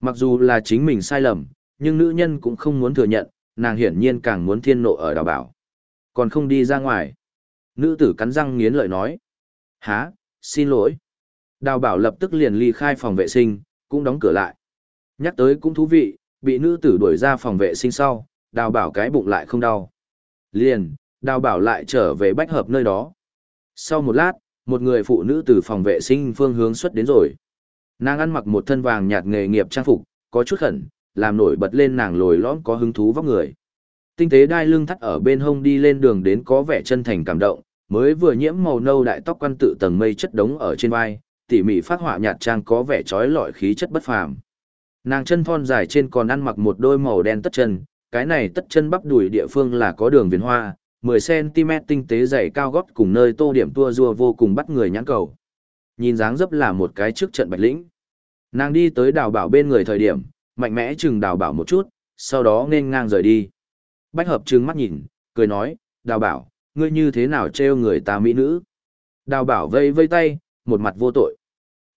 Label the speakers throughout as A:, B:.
A: Mặc dù là chính mình sai lầm, nhưng nữ nhân cũng không muốn thừa nhận, nàng hiển nhiên càng muốn thiên nộ ở đào bảo. Còn không đi ra ngoài. Nữ tử cắn răng nghiến lợi nói. Há, xin lỗi. Đào bảo lập tức liền ly khai phòng vệ sinh, cũng đóng cửa lại. Nhắc tới cũng thú vị, bị nữ tử đuổi ra phòng vệ sinh sau, đào bảo cái bụng lại không đau. Liền, đào bảo lại trở về bách hợp nơi đó. Sau một lát, một người phụ nữ từ phòng vệ sinh phương hướng xuất đến rồi. Nàng ăn mặc một thân vàng nhạt nghề nghiệp trang phục, có chút khẩn, làm nổi bật lên nàng lồi lõm có hứng thú vóc người. Tinh tế đai lưng thắt ở bên hông đi lên đường đến có vẻ chân thành cảm động, mới vừa nhiễm màu nâu đại tóc quan tự tầng mây chất đống ở trên vai, tỉ mỉ phát họa nhạt trang có vẻ trói lọi khí chất bất phàm. Nàng chân thon dài trên còn ăn mặc một đôi màu đen tất chân, cái này tất chân bắp đùi địa phương là có đường viền hoa, 10cm tinh tế dày cao gót cùng nơi tô điểm tua rua vô cùng bắt người nhãn cầu. Nhìn dáng dấp là một cái trước trận bạch lĩnh. Nàng đi tới đào bảo bên người thời điểm, mạnh mẽ chừng đào bảo một chút, sau đó nên ngang rời đi. Bách hợp trừng mắt nhìn, cười nói, đào bảo, ngươi như thế nào trêu người ta mỹ nữ. Đào bảo vây vây tay, một mặt vô tội.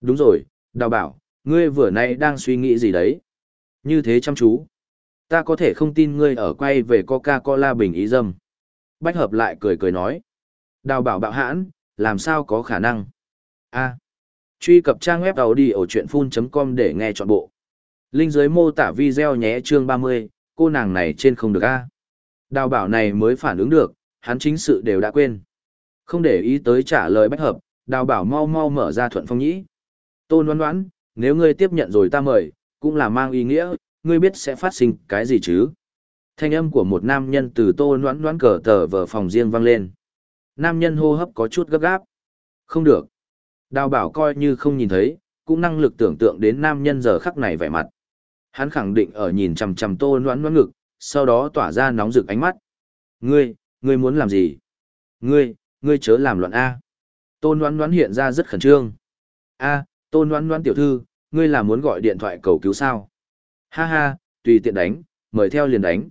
A: Đúng rồi, đào bảo, ngươi vừa nay đang suy nghĩ gì đấy? Như thế chăm chú. Ta có thể không tin ngươi ở quay về Coca-Cola bình ý dâm. Bách hợp lại cười cười nói. Đào bảo bạo hãn, làm sao có khả năng? a truy cập trang web đầu đi ở chuyện full.com để nghe trọn bộ. Linh dưới mô tả video nhé chương 30, cô nàng này trên không được a Đào bảo này mới phản ứng được, hắn chính sự đều đã quên. Không để ý tới trả lời bách hợp, đào bảo mau mau mở ra thuận phong nhĩ. Tôn đoán đoán, nếu ngươi tiếp nhận rồi ta mời, cũng là mang ý nghĩa, ngươi biết sẽ phát sinh cái gì chứ? Thanh âm của một nam nhân từ tô noãn noãn cờ tờ vờ phòng riêng vang lên. Nam nhân hô hấp có chút gấp gáp. Không được. Đào bảo coi như không nhìn thấy, cũng năng lực tưởng tượng đến nam nhân giờ khắc này vẻ mặt. Hắn khẳng định ở nhìn chằm chằm tô noãn noãn ngực, sau đó tỏa ra nóng rực ánh mắt. Ngươi, ngươi muốn làm gì? Ngươi, ngươi chớ làm loạn A. Tô noãn noãn hiện ra rất khẩn trương. A, tô noãn noãn tiểu thư, ngươi là muốn gọi điện thoại cầu cứu sao? Ha ha, tùy tiện đánh, mời theo liền đánh.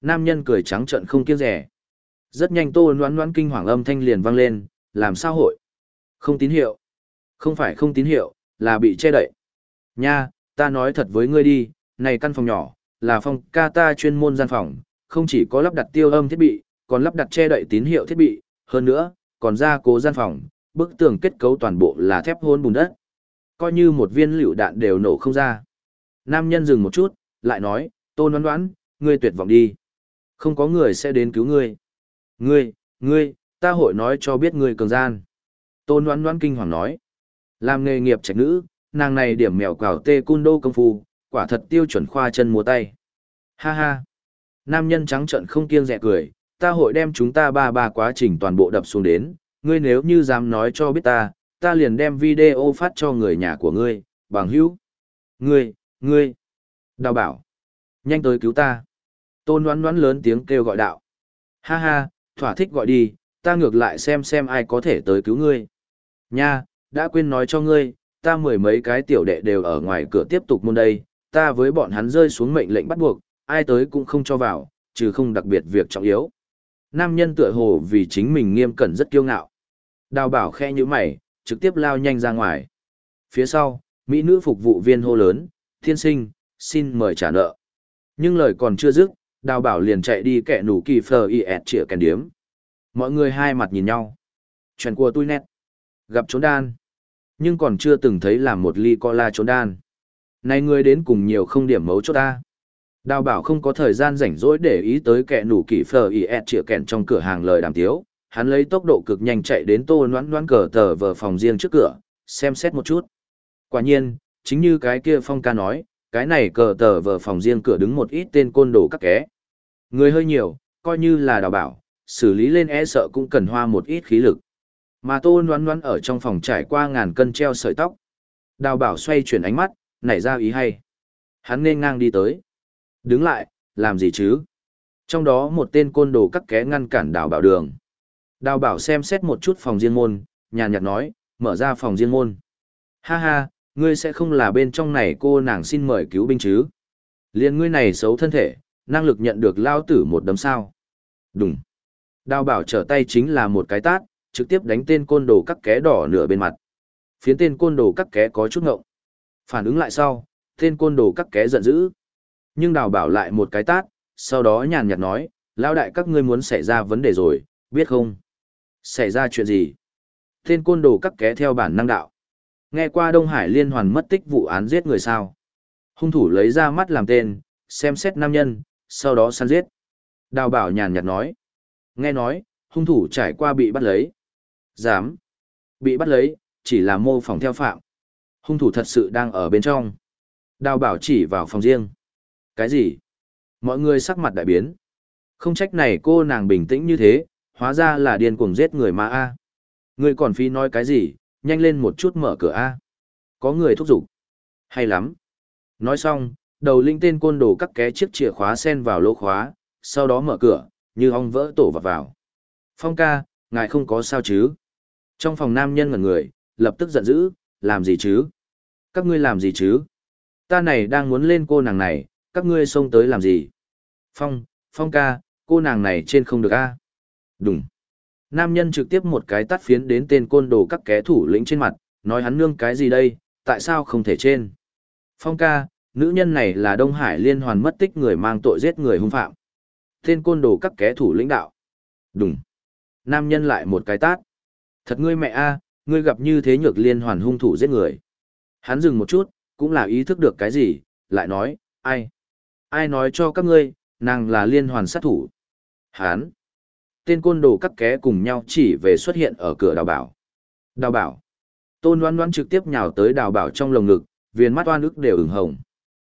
A: Nam nhân cười trắng trợn không kiêng rẻ. Rất nhanh tô noãn noãn kinh hoàng âm thanh liền vang lên, làm sao hội? Không tín hiệu. Không phải không tín hiệu, là bị che đậy. Nha, ta nói thật với ngươi đi, này căn phòng nhỏ, là phòng ca ta chuyên môn gian phòng, không chỉ có lắp đặt tiêu âm thiết bị, còn lắp đặt che đậy tín hiệu thiết bị, hơn nữa, còn ra cố gian phòng, bức tường kết cấu toàn bộ là thép hôn bùn đất. Coi như một viên lựu đạn đều nổ không ra. Nam nhân dừng một chút, lại nói, tôn đoán đoán, ngươi tuyệt vọng đi. Không có người sẽ đến cứu ngươi. Ngươi, ngươi, ta hội nói cho biết ngươi cường gian. Tôn đoán đoán kinh hoàng nói. Làm nghề nghiệp trạch nữ, nàng này điểm mèo quào tê cun đô công phu, quả thật tiêu chuẩn khoa chân múa tay. Ha ha. Nam nhân trắng trợn không kiêng dè cười, ta hội đem chúng ta ba ba quá trình toàn bộ đập xuống đến, ngươi nếu như dám nói cho biết ta, ta liền đem video phát cho người nhà của ngươi, bằng hữu. Ngươi, ngươi. Đào bảo. Nhanh tới cứu ta. Tôn đoán đoán lớn tiếng kêu gọi đạo. Ha ha, thỏa thích gọi đi, ta ngược lại xem xem ai có thể tới cứu ngươi. Nha, đã quên nói cho ngươi, ta mười mấy cái tiểu đệ đều ở ngoài cửa tiếp tục môn đây, ta với bọn hắn rơi xuống mệnh lệnh bắt buộc, ai tới cũng không cho vào, trừ không đặc biệt việc trọng yếu. Nam nhân tựa hồ vì chính mình nghiêm cẩn rất kiêu ngạo. Đào bảo khe như mày, trực tiếp lao nhanh ra ngoài. Phía sau, Mỹ nữ phục vụ viên hô lớn, thiên sinh, xin mời trả nợ. Nhưng lời còn chưa dứt, đào bảo liền chạy đi kẻ nủ kỳ phờ y ẹt chĩa kèn điếm. Mọi người hai mặt nhìn nhau. Chuyện của tôi nét. Gặp trốn đan. Nhưng còn chưa từng thấy làm một ly cola trốn đan. Này người đến cùng nhiều không điểm mấu cho ta. Đào bảo không có thời gian rảnh rỗi để ý tới kẻ nủ kỳ phờ y ẹt chĩa kẹn trong cửa hàng lời đàm tiếu. Hắn lấy tốc độ cực nhanh chạy đến tô noãn noãn cờ tờ vờ phòng riêng trước cửa, xem xét một chút. Quả nhiên, chính như cái kia phong ca nói, cái này cờ tờ vờ phòng riêng cửa đứng một ít tên côn đồ các ké. Người hơi nhiều, coi như là đào bảo, xử lý lên e sợ cũng cần hoa một ít khí lực. Mà tô noán noán ở trong phòng trải qua ngàn cân treo sợi tóc. Đào bảo xoay chuyển ánh mắt, nảy ra ý hay. Hắn nên ngang đi tới. Đứng lại, làm gì chứ? Trong đó một tên côn đồ cắt ké ngăn cản đào bảo đường. Đào bảo xem xét một chút phòng riêng môn, nhàn nhạt nói, mở ra phòng riêng môn. Ha ha, ngươi sẽ không là bên trong này cô nàng xin mời cứu binh chứ. Liên ngươi này xấu thân thể, năng lực nhận được lao tử một đấm sao. Đúng. Đào bảo trở tay chính là một cái tát, trực tiếp đánh tên côn đồ cắt ké đỏ nửa bên mặt. Phiến tên côn đồ cắt ké có chút ngộng. Phản ứng lại sau, Tên côn đồ các ké giận dữ. Nhưng đào bảo lại một cái tát, sau đó nhàn nhạt nói, lao đại các ngươi muốn xảy ra vấn đề rồi, biết không? Xảy ra chuyện gì? Tên côn đồ các ké theo bản năng đạo. Nghe qua Đông Hải liên hoàn mất tích vụ án giết người sao. Hung thủ lấy ra mắt làm tên, xem xét nam nhân, sau đó săn giết. Đào bảo nhàn nhạt nói. Nghe nói, hung thủ trải qua bị bắt lấy. Dám. Bị bắt lấy, chỉ là mô phỏng theo phạm. Hung thủ thật sự đang ở bên trong. Đào bảo chỉ vào phòng riêng. Cái gì? Mọi người sắc mặt đại biến. Không trách này cô nàng bình tĩnh như thế, hóa ra là điên cuồng giết người mà a. Người còn phi nói cái gì, nhanh lên một chút mở cửa a. Có người thúc giục. Hay lắm. Nói xong, đầu linh tên côn đồ cắt ké chiếc chìa khóa sen vào lỗ khóa, sau đó mở cửa, như ong vỡ tổ vào vào. Phong ca, ngài không có sao chứ? Trong phòng nam nhân ngẩn người, lập tức giận dữ, làm gì chứ? Các ngươi làm gì chứ? Ta này đang muốn lên cô nàng này, các ngươi xông tới làm gì? Phong, Phong ca, cô nàng này trên không được a. Đúng. Nam nhân trực tiếp một cái tắt phiến đến tên côn đồ các ké thủ lĩnh trên mặt, nói hắn nương cái gì đây, tại sao không thể trên? Phong ca, nữ nhân này là Đông Hải liên hoàn mất tích người mang tội giết người hung phạm. Tên côn đồ các ké thủ lĩnh đạo. Đúng. Nam nhân lại một cái tát. Thật ngươi mẹ a, ngươi gặp như thế nhược liên hoàn hung thủ giết người. Hắn dừng một chút, cũng là ý thức được cái gì, lại nói, ai? Ai nói cho các ngươi, nàng là liên hoàn sát thủ. Hán. Tên côn đồ cắt ké cùng nhau chỉ về xuất hiện ở cửa đào bảo. Đào bảo. Tôn đoán đoán trực tiếp nhào tới đào bảo trong lồng ngực, viên mắt oan ức đều ửng hồng.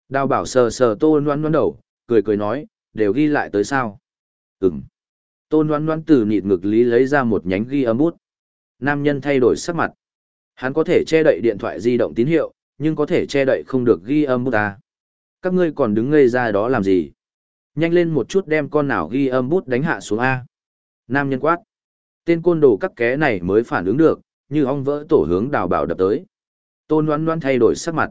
A: Đào bảo sờ sờ tôn đoán đoán đầu, cười cười nói, đều ghi lại tới sao. Ừm. Tôn đoán đoán từ nịt ngực lý lấy ra một nhánh ghi âm bút. Nam nhân thay đổi sắc mặt. Hắn có thể che đậy điện thoại di động tín hiệu, nhưng có thể che đậy không được ghi âm bút ta. Các ngươi còn đứng ngây ra đó làm gì? Nhanh lên một chút đem con nào ghi âm bút đánh hạ xuống A. Nam nhân quát. Tên côn đồ các ké này mới phản ứng được, như ong vỡ tổ hướng đào bảo đập tới. Tôn Loan Loan thay đổi sắc mặt.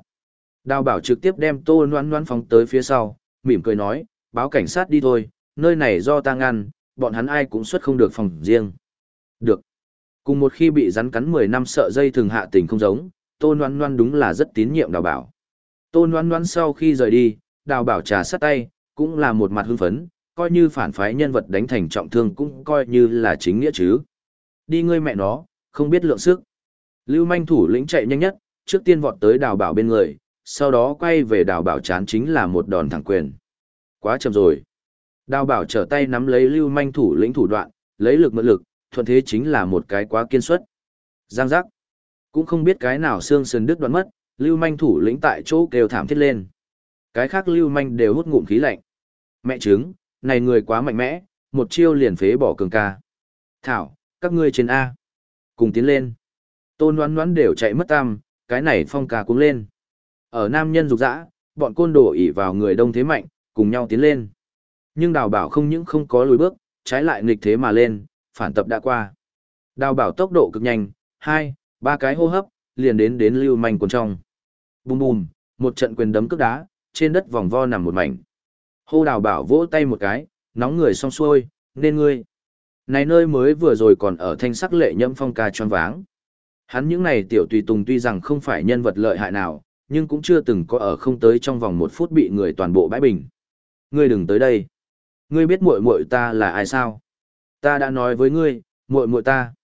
A: Đào bảo trực tiếp đem tôn Loan Loan phóng tới phía sau, mỉm cười nói, báo cảnh sát đi thôi, nơi này do ta ngăn, bọn hắn ai cũng xuất không được phòng riêng. Được. Cùng một khi bị rắn cắn 10 năm sợ dây thường hạ tình không giống, tôn Loan Loan đúng là rất tín nhiệm đào bảo. Tôn Loan Loan sau khi rời đi, đào bảo trà sắt tay, cũng là một mặt hưng phấn, coi như phản phái nhân vật đánh thành trọng thương cũng coi như là chính nghĩa chứ. Đi ngươi mẹ nó, không biết lượng sức. Lưu manh thủ lĩnh chạy nhanh nhất, trước tiên vọt tới đào bảo bên người, sau đó quay về đào bảo chán chính là một đòn thẳng quyền. Quá chậm rồi. Đào bảo trở tay nắm lấy lưu manh thủ lĩnh thủ đoạn, lấy lực mượn lực, thuận thế chính là một cái quá kiên suất. Giang giác. Cũng không biết cái nào xương sườn đứt đoạn mất, lưu manh thủ lĩnh tại chỗ kêu thảm thiết lên. Cái khác lưu manh đều hút ngụm khí lạnh. Mẹ trứng, này người quá mạnh mẽ, một chiêu liền phế bỏ cường ca. Thảo, các ngươi trên A. Cùng tiến lên. Tôn đoán đoán đều chạy mất tam, cái này phong ca cũng lên. Ở nam nhân rục rã, bọn côn đồ ỉ vào người đông thế mạnh, cùng nhau tiến lên. Nhưng đào bảo không những không có lùi bước, trái lại nghịch thế mà lên, phản tập đã qua. Đào bảo tốc độ cực nhanh, hai, ba cái hô hấp, liền đến đến lưu manh quần trong. Bùm bùm, một trận quyền đấm cước đá, trên đất vòng vo nằm một mảnh. Hô đào bảo vỗ tay một cái, nóng người xong xuôi, nên ngươi. Này nơi mới vừa rồi còn ở thanh sắc lệ nhâm phong ca tròn váng. Hắn những này tiểu tùy tùng tuy rằng không phải nhân vật lợi hại nào, nhưng cũng chưa từng có ở không tới trong vòng một phút bị người toàn bộ bãi bình. Ngươi đừng tới đây. Ngươi biết muội muội ta là ai sao? Ta đã nói với ngươi, muội muội ta.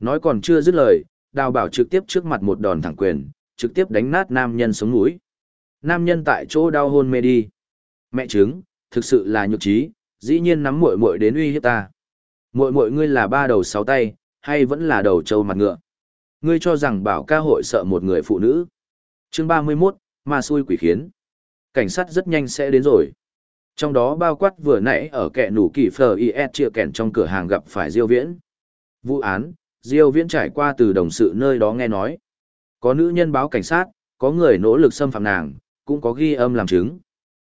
A: Nói còn chưa dứt lời, đào bảo trực tiếp trước mặt một đòn thẳng quyền, trực tiếp đánh nát nam nhân sống mũi. Nam nhân tại chỗ đau hôn mê đi. Mẹ trứng, thực sự là nhục trí, dĩ nhiên nắm muội muội đến uy hiếp ta. Muội muội ngươi là ba đầu sáu tay, hay vẫn là đầu trâu mặt ngựa? Ngươi cho rằng bảo ca hội sợ một người phụ nữ. Chương 31, ma xui quỷ khiến. Cảnh sát rất nhanh sẽ đến rồi. Trong đó bao quát vừa nãy ở kẻ nủ kỳ phờ IS chia kèn trong cửa hàng gặp phải Diêu Viễn. Vụ án, Diêu Viễn trải qua từ đồng sự nơi đó nghe nói. Có nữ nhân báo cảnh sát, có người nỗ lực xâm phạm nàng, cũng có ghi âm làm chứng.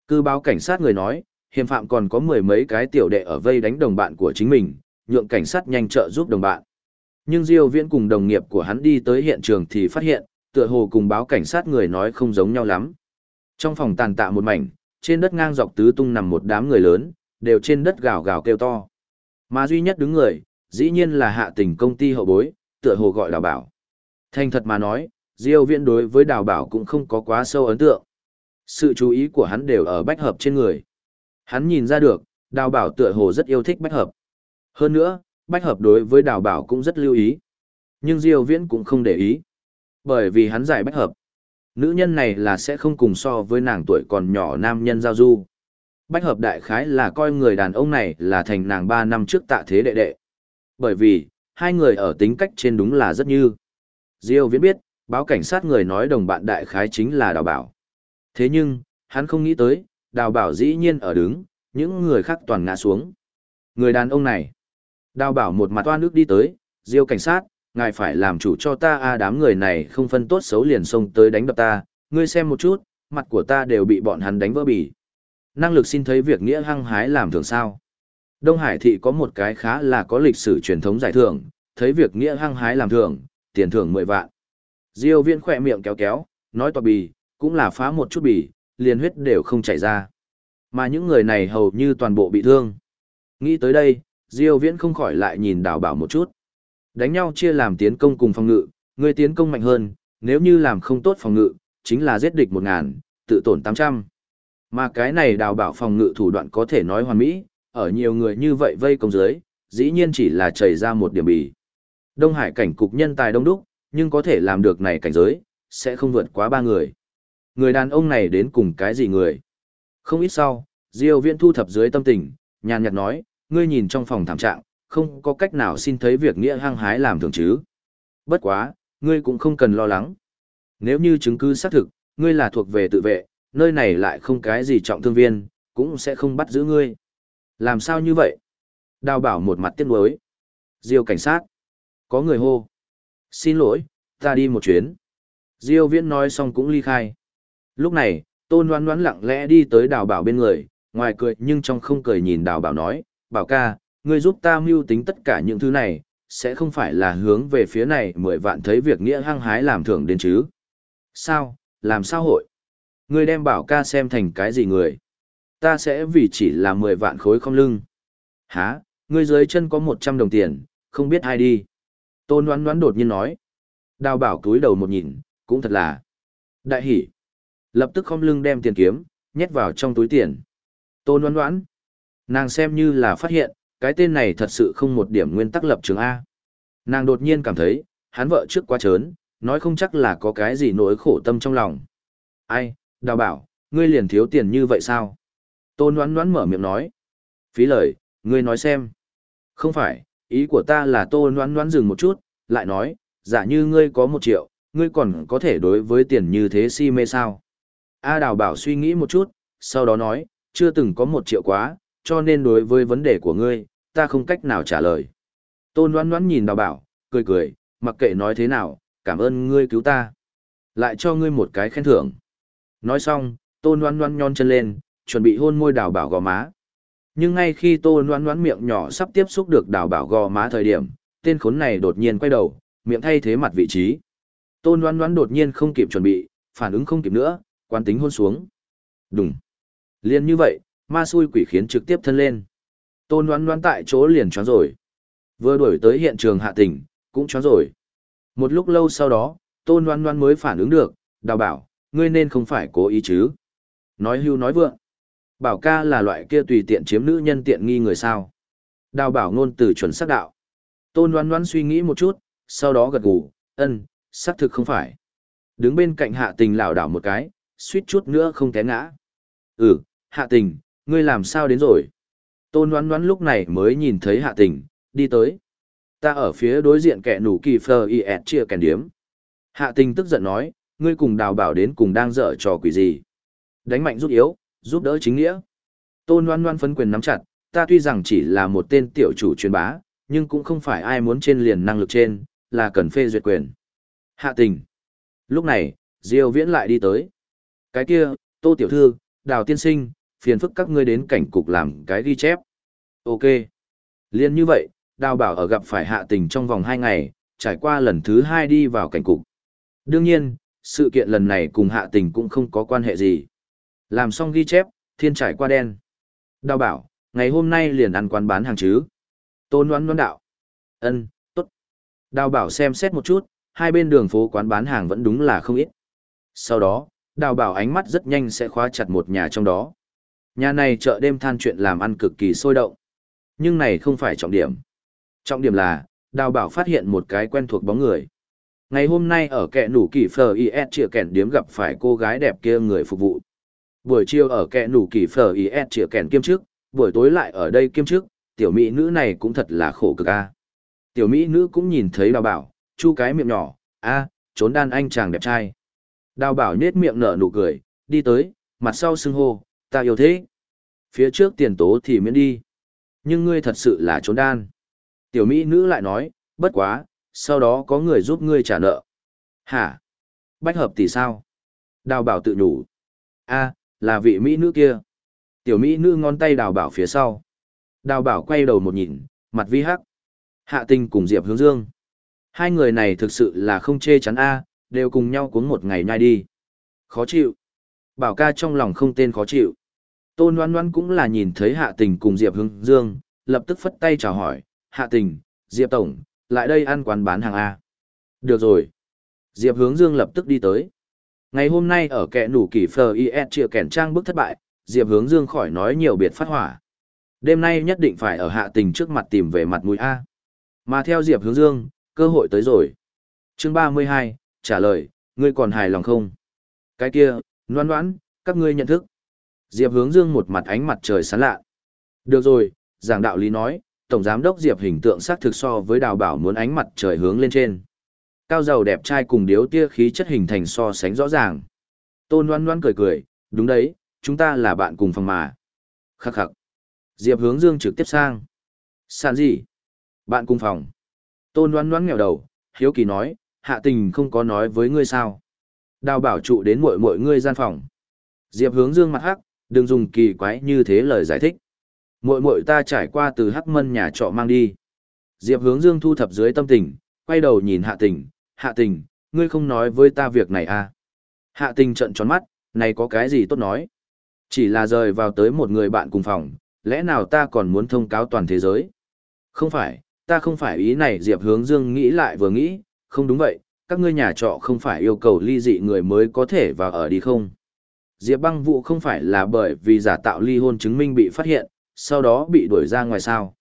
A: Cư báo cảnh sát người nói, hiểm phạm còn có mười mấy cái tiểu đệ ở vây đánh đồng bạn của chính mình, nhượng cảnh sát nhanh trợ giúp đồng bạn. Nhưng Diêu Viễn cùng đồng nghiệp của hắn đi tới hiện trường thì phát hiện, tựa hồ cùng báo cảnh sát người nói không giống nhau lắm. Trong phòng tàn tạ một mảnh, trên đất ngang dọc tứ tung nằm một đám người lớn, đều trên đất gào gào kêu to. Mà duy nhất đứng người, dĩ nhiên là hạ tình công ty hậu bối, tựa hồ gọi đào bảo. Thành thật mà nói, Diêu Viễn đối với đào bảo cũng không có quá sâu ấn tượng. Sự chú ý của hắn đều ở bách hợp trên người. Hắn nhìn ra được, đào bảo tựa hồ rất yêu thích bách hợp. Hơn nữa, bách hợp đối với đào bảo cũng rất lưu ý. Nhưng Diêu Viễn cũng không để ý. Bởi vì hắn giải bách hợp. Nữ nhân này là sẽ không cùng so với nàng tuổi còn nhỏ nam nhân giao du. Bách hợp đại khái là coi người đàn ông này là thành nàng 3 năm trước tạ thế đệ đệ. Bởi vì, hai người ở tính cách trên đúng là rất như. Diêu Viễn biết, báo cảnh sát người nói đồng bạn đại khái chính là đào bảo. Thế nhưng, hắn không nghĩ tới, đào bảo dĩ nhiên ở đứng, những người khác toàn ngã xuống. Người đàn ông này, đào bảo một mặt toan nước đi tới, Diêu cảnh sát, ngài phải làm chủ cho ta a đám người này không phân tốt xấu liền xông tới đánh đập ta, ngươi xem một chút, mặt của ta đều bị bọn hắn đánh vỡ bỉ. Năng lực xin thấy việc nghĩa hăng hái làm thường sao. Đông Hải thị có một cái khá là có lịch sử truyền thống giải thưởng, thấy việc nghĩa hăng hái làm thường, tiền thưởng 10 vạn. Diêu viên khỏe miệng kéo kéo, nói to bì, cũng là phá một chút bì, liền huyết đều không chảy ra. Mà những người này hầu như toàn bộ bị thương. Nghĩ tới đây, Diêu viễn không khỏi lại nhìn đào bảo một chút. Đánh nhau chia làm tiến công cùng phòng ngự, người tiến công mạnh hơn, nếu như làm không tốt phòng ngự, chính là giết địch 1.000, tự tổn 800. Mà cái này đào bảo phòng ngự thủ đoạn có thể nói hoàn mỹ, ở nhiều người như vậy vây công dưới, dĩ nhiên chỉ là chảy ra một điểm bì. Đông Hải cảnh cục nhân tài đông đúc, nhưng có thể làm được này cảnh giới, sẽ không vượt quá ba người. Người đàn ông này đến cùng cái gì người? Không ít sau, Diêu Viễn thu thập dưới tâm tình, nhàn nhạt nói, ngươi nhìn trong phòng thảm trạng, không có cách nào xin thấy việc nghĩa hăng hái làm thường chứ. Bất quá, ngươi cũng không cần lo lắng. Nếu như chứng cứ xác thực, ngươi là thuộc về tự vệ, nơi này lại không cái gì trọng thương viên, cũng sẽ không bắt giữ ngươi. Làm sao như vậy? Đào bảo một mặt tiếc nuối. Diêu cảnh sát. Có người hô. Xin lỗi, ta đi một chuyến. Diêu viễn nói xong cũng ly khai. Lúc này, tôn đoán đoán lặng lẽ đi tới đào bảo bên người, ngoài cười nhưng trong không cười nhìn đào bảo nói, bảo ca, ngươi giúp ta mưu tính tất cả những thứ này, sẽ không phải là hướng về phía này mười vạn thấy việc nghĩa hăng hái làm thưởng đến chứ. Sao, làm sao hội? Ngươi đem bảo ca xem thành cái gì người? Ta sẽ vì chỉ là mười vạn khối không lưng. Hả, ngươi dưới chân có một trăm đồng tiền, không biết ai đi. Tôn đoán đoán đột nhiên nói. Đào bảo túi đầu một nhìn, cũng thật là. Đại hỉ. Lập tức không lưng đem tiền kiếm, nhét vào trong túi tiền. Tôn đoán đoán. Nàng xem như là phát hiện, cái tên này thật sự không một điểm nguyên tắc lập trường A. Nàng đột nhiên cảm thấy, hắn vợ trước quá trớn, nói không chắc là có cái gì nỗi khổ tâm trong lòng. Ai, đào bảo, ngươi liền thiếu tiền như vậy sao? Tôn đoán đoán mở miệng nói. Phí lời, ngươi nói xem. Không phải, ý của ta là tôn đoán đoán dừng một chút, lại nói, giả như ngươi có một triệu, ngươi còn có thể đối với tiền như thế si mê sao? A đào bảo suy nghĩ một chút, sau đó nói, chưa từng có một triệu quá, cho nên đối với vấn đề của ngươi, ta không cách nào trả lời. Tôn đoán đoán nhìn đào bảo, cười cười, mặc kệ nói thế nào, cảm ơn ngươi cứu ta. Lại cho ngươi một cái khen thưởng. Nói xong, tôn đoán đoán nhon chân lên, chuẩn bị hôn môi đào bảo gò má. Nhưng ngay khi tôn đoán đoán miệng nhỏ sắp tiếp xúc được đào bảo gò má thời điểm, tên khốn này đột nhiên quay đầu, miệng thay thế mặt vị trí. Tôn đoán đoán đột nhiên không kịp chuẩn bị, phản ứng không kịp nữa, quán tính hôn xuống. Đúng. Liên như vậy, ma xui quỷ khiến trực tiếp thân lên. Tôn đoán đoán tại chỗ liền choáng rồi. Vừa đuổi tới hiện trường hạ tỉnh, cũng choáng rồi. Một lúc lâu sau đó, tôn đoán đoán mới phản ứng được, đào bảo, ngươi nên không phải cố ý chứ. Nói hưu nói vượng. Bảo ca là loại kia tùy tiện chiếm nữ nhân tiện nghi người sao. Đào bảo ngôn từ chuẩn xác đạo. Tôn đoán đoán suy nghĩ một chút, sau đó gật gù, ân, xác thực không phải. Đứng bên cạnh hạ tình lảo đảo một cái, suýt chút nữa không té ngã. Ừ, hạ tình, ngươi làm sao đến rồi? Tôn đoán đoán lúc này mới nhìn thấy hạ tình, đi tới. Ta ở phía đối diện kẻ nủ kỳ phờ y ẹt chia kèn điếm. Hạ tình tức giận nói, ngươi cùng đào bảo đến cùng đang dở trò quỷ gì. Đánh mạnh giúp yếu, giúp đỡ chính nghĩa. Tôn đoán đoán phấn quyền nắm chặt, ta tuy rằng chỉ là một tên tiểu chủ truyền bá, nhưng cũng không phải ai muốn trên liền năng lực trên, là cần phê duyệt quyền. Hạ tình. Lúc này, Diêu Viễn lại đi tới. Cái kia, Tô Tiểu Thư, Đào Tiên Sinh, phiền phức các ngươi đến cảnh cục làm cái ghi chép. Ok. Liên như vậy, Đào Bảo ở gặp phải hạ tình trong vòng 2 ngày, trải qua lần thứ 2 đi vào cảnh cục. Đương nhiên, sự kiện lần này cùng hạ tình cũng không có quan hệ gì. Làm xong ghi chép, thiên trải qua đen. Đào Bảo, ngày hôm nay liền ăn quán bán hàng chứ. Tôn đoán đoán đạo. ân tốt. Đào Bảo xem xét một chút, hai bên đường phố quán bán hàng vẫn đúng là không ít. Sau đó, Đào bảo ánh mắt rất nhanh sẽ khóa chặt một nhà trong đó. Nhà này chợ đêm than chuyện làm ăn cực kỳ sôi động. Nhưng này không phải trọng điểm. Trọng điểm là, đào bảo phát hiện một cái quen thuộc bóng người. Ngày hôm nay ở kẹ nủ kỳ phở IS chĩa kẻn điếm gặp phải cô gái đẹp kia người phục vụ. Buổi chiều ở kẹ nủ kỳ phở IS chĩa kẻn kiêm trước, buổi tối lại ở đây kiêm trước. tiểu mỹ nữ này cũng thật là khổ cực a. Tiểu mỹ nữ cũng nhìn thấy đào bảo, chu cái miệng nhỏ, a, trốn đan anh chàng đẹp trai. Đào bảo nhết miệng nở nụ cười, đi tới, mặt sau xưng hô, ta yêu thế. Phía trước tiền tố thì miễn đi. Nhưng ngươi thật sự là trốn đan. Tiểu mỹ nữ lại nói, bất quá, sau đó có người giúp ngươi trả nợ. Hả? Bách hợp tỷ sao? Đào bảo tự nhủ. a là vị mỹ nữ kia. Tiểu mỹ nữ ngón tay đào bảo phía sau. Đào bảo quay đầu một nhìn, mặt vi hắc. Hạ tình cùng Diệp hướng dương. Hai người này thực sự là không chê chắn a đều cùng nhau cuốn một ngày nhai đi. Khó chịu. Bảo ca trong lòng không tên khó chịu. Tôn Loan Loan cũng là nhìn thấy Hạ Tình cùng Diệp Hướng Dương, lập tức phất tay chào hỏi, Hạ Tình, Diệp Tổng, lại đây ăn quán bán hàng A. Được rồi. Diệp Hướng Dương lập tức đi tới. Ngày hôm nay ở kẻ nủ kỳ phờ IS chịa kẻn trang bức thất bại, Diệp Hướng Dương khỏi nói nhiều biệt phát hỏa. Đêm nay nhất định phải ở Hạ Tình trước mặt tìm về mặt mũi A. Mà theo Diệp Hướng Dương, cơ hội tới rồi. Chương 32, trả lời, ngươi còn hài lòng không? Cái kia, noan noãn, các ngươi nhận thức. Diệp hướng dương một mặt ánh mặt trời sáng lạ. Được rồi, giảng đạo lý nói, Tổng Giám đốc Diệp hình tượng xác thực so với đào bảo muốn ánh mặt trời hướng lên trên. Cao giàu đẹp trai cùng điếu tia khí chất hình thành so sánh rõ ràng. Tôn Loan Loan cười cười, đúng đấy, chúng ta là bạn cùng phòng mà. Khắc khắc. Diệp hướng dương trực tiếp sang. Sàn gì? Bạn cùng phòng. Tôn Loan Loan nghèo đầu, hiếu kỳ nói, hạ tình không có nói với ngươi sao. Đào bảo trụ đến muội muội ngươi gian phòng. Diệp hướng dương mặt hắc, đừng dùng kỳ quái như thế lời giải thích. Muội muội ta trải qua từ hắc mân nhà trọ mang đi. Diệp hướng dương thu thập dưới tâm tình, quay đầu nhìn hạ tình, hạ tình, ngươi không nói với ta việc này à. Hạ tình trận tròn mắt, này có cái gì tốt nói. Chỉ là rời vào tới một người bạn cùng phòng, lẽ nào ta còn muốn thông cáo toàn thế giới? Không phải, ta không phải ý này Diệp hướng dương nghĩ lại vừa nghĩ, không đúng vậy, các ngươi nhà trọ không phải yêu cầu ly dị người mới có thể vào ở đi không? Diệp băng vụ không phải là bởi vì giả tạo ly hôn chứng minh bị phát hiện, sau đó bị đuổi ra ngoài sao.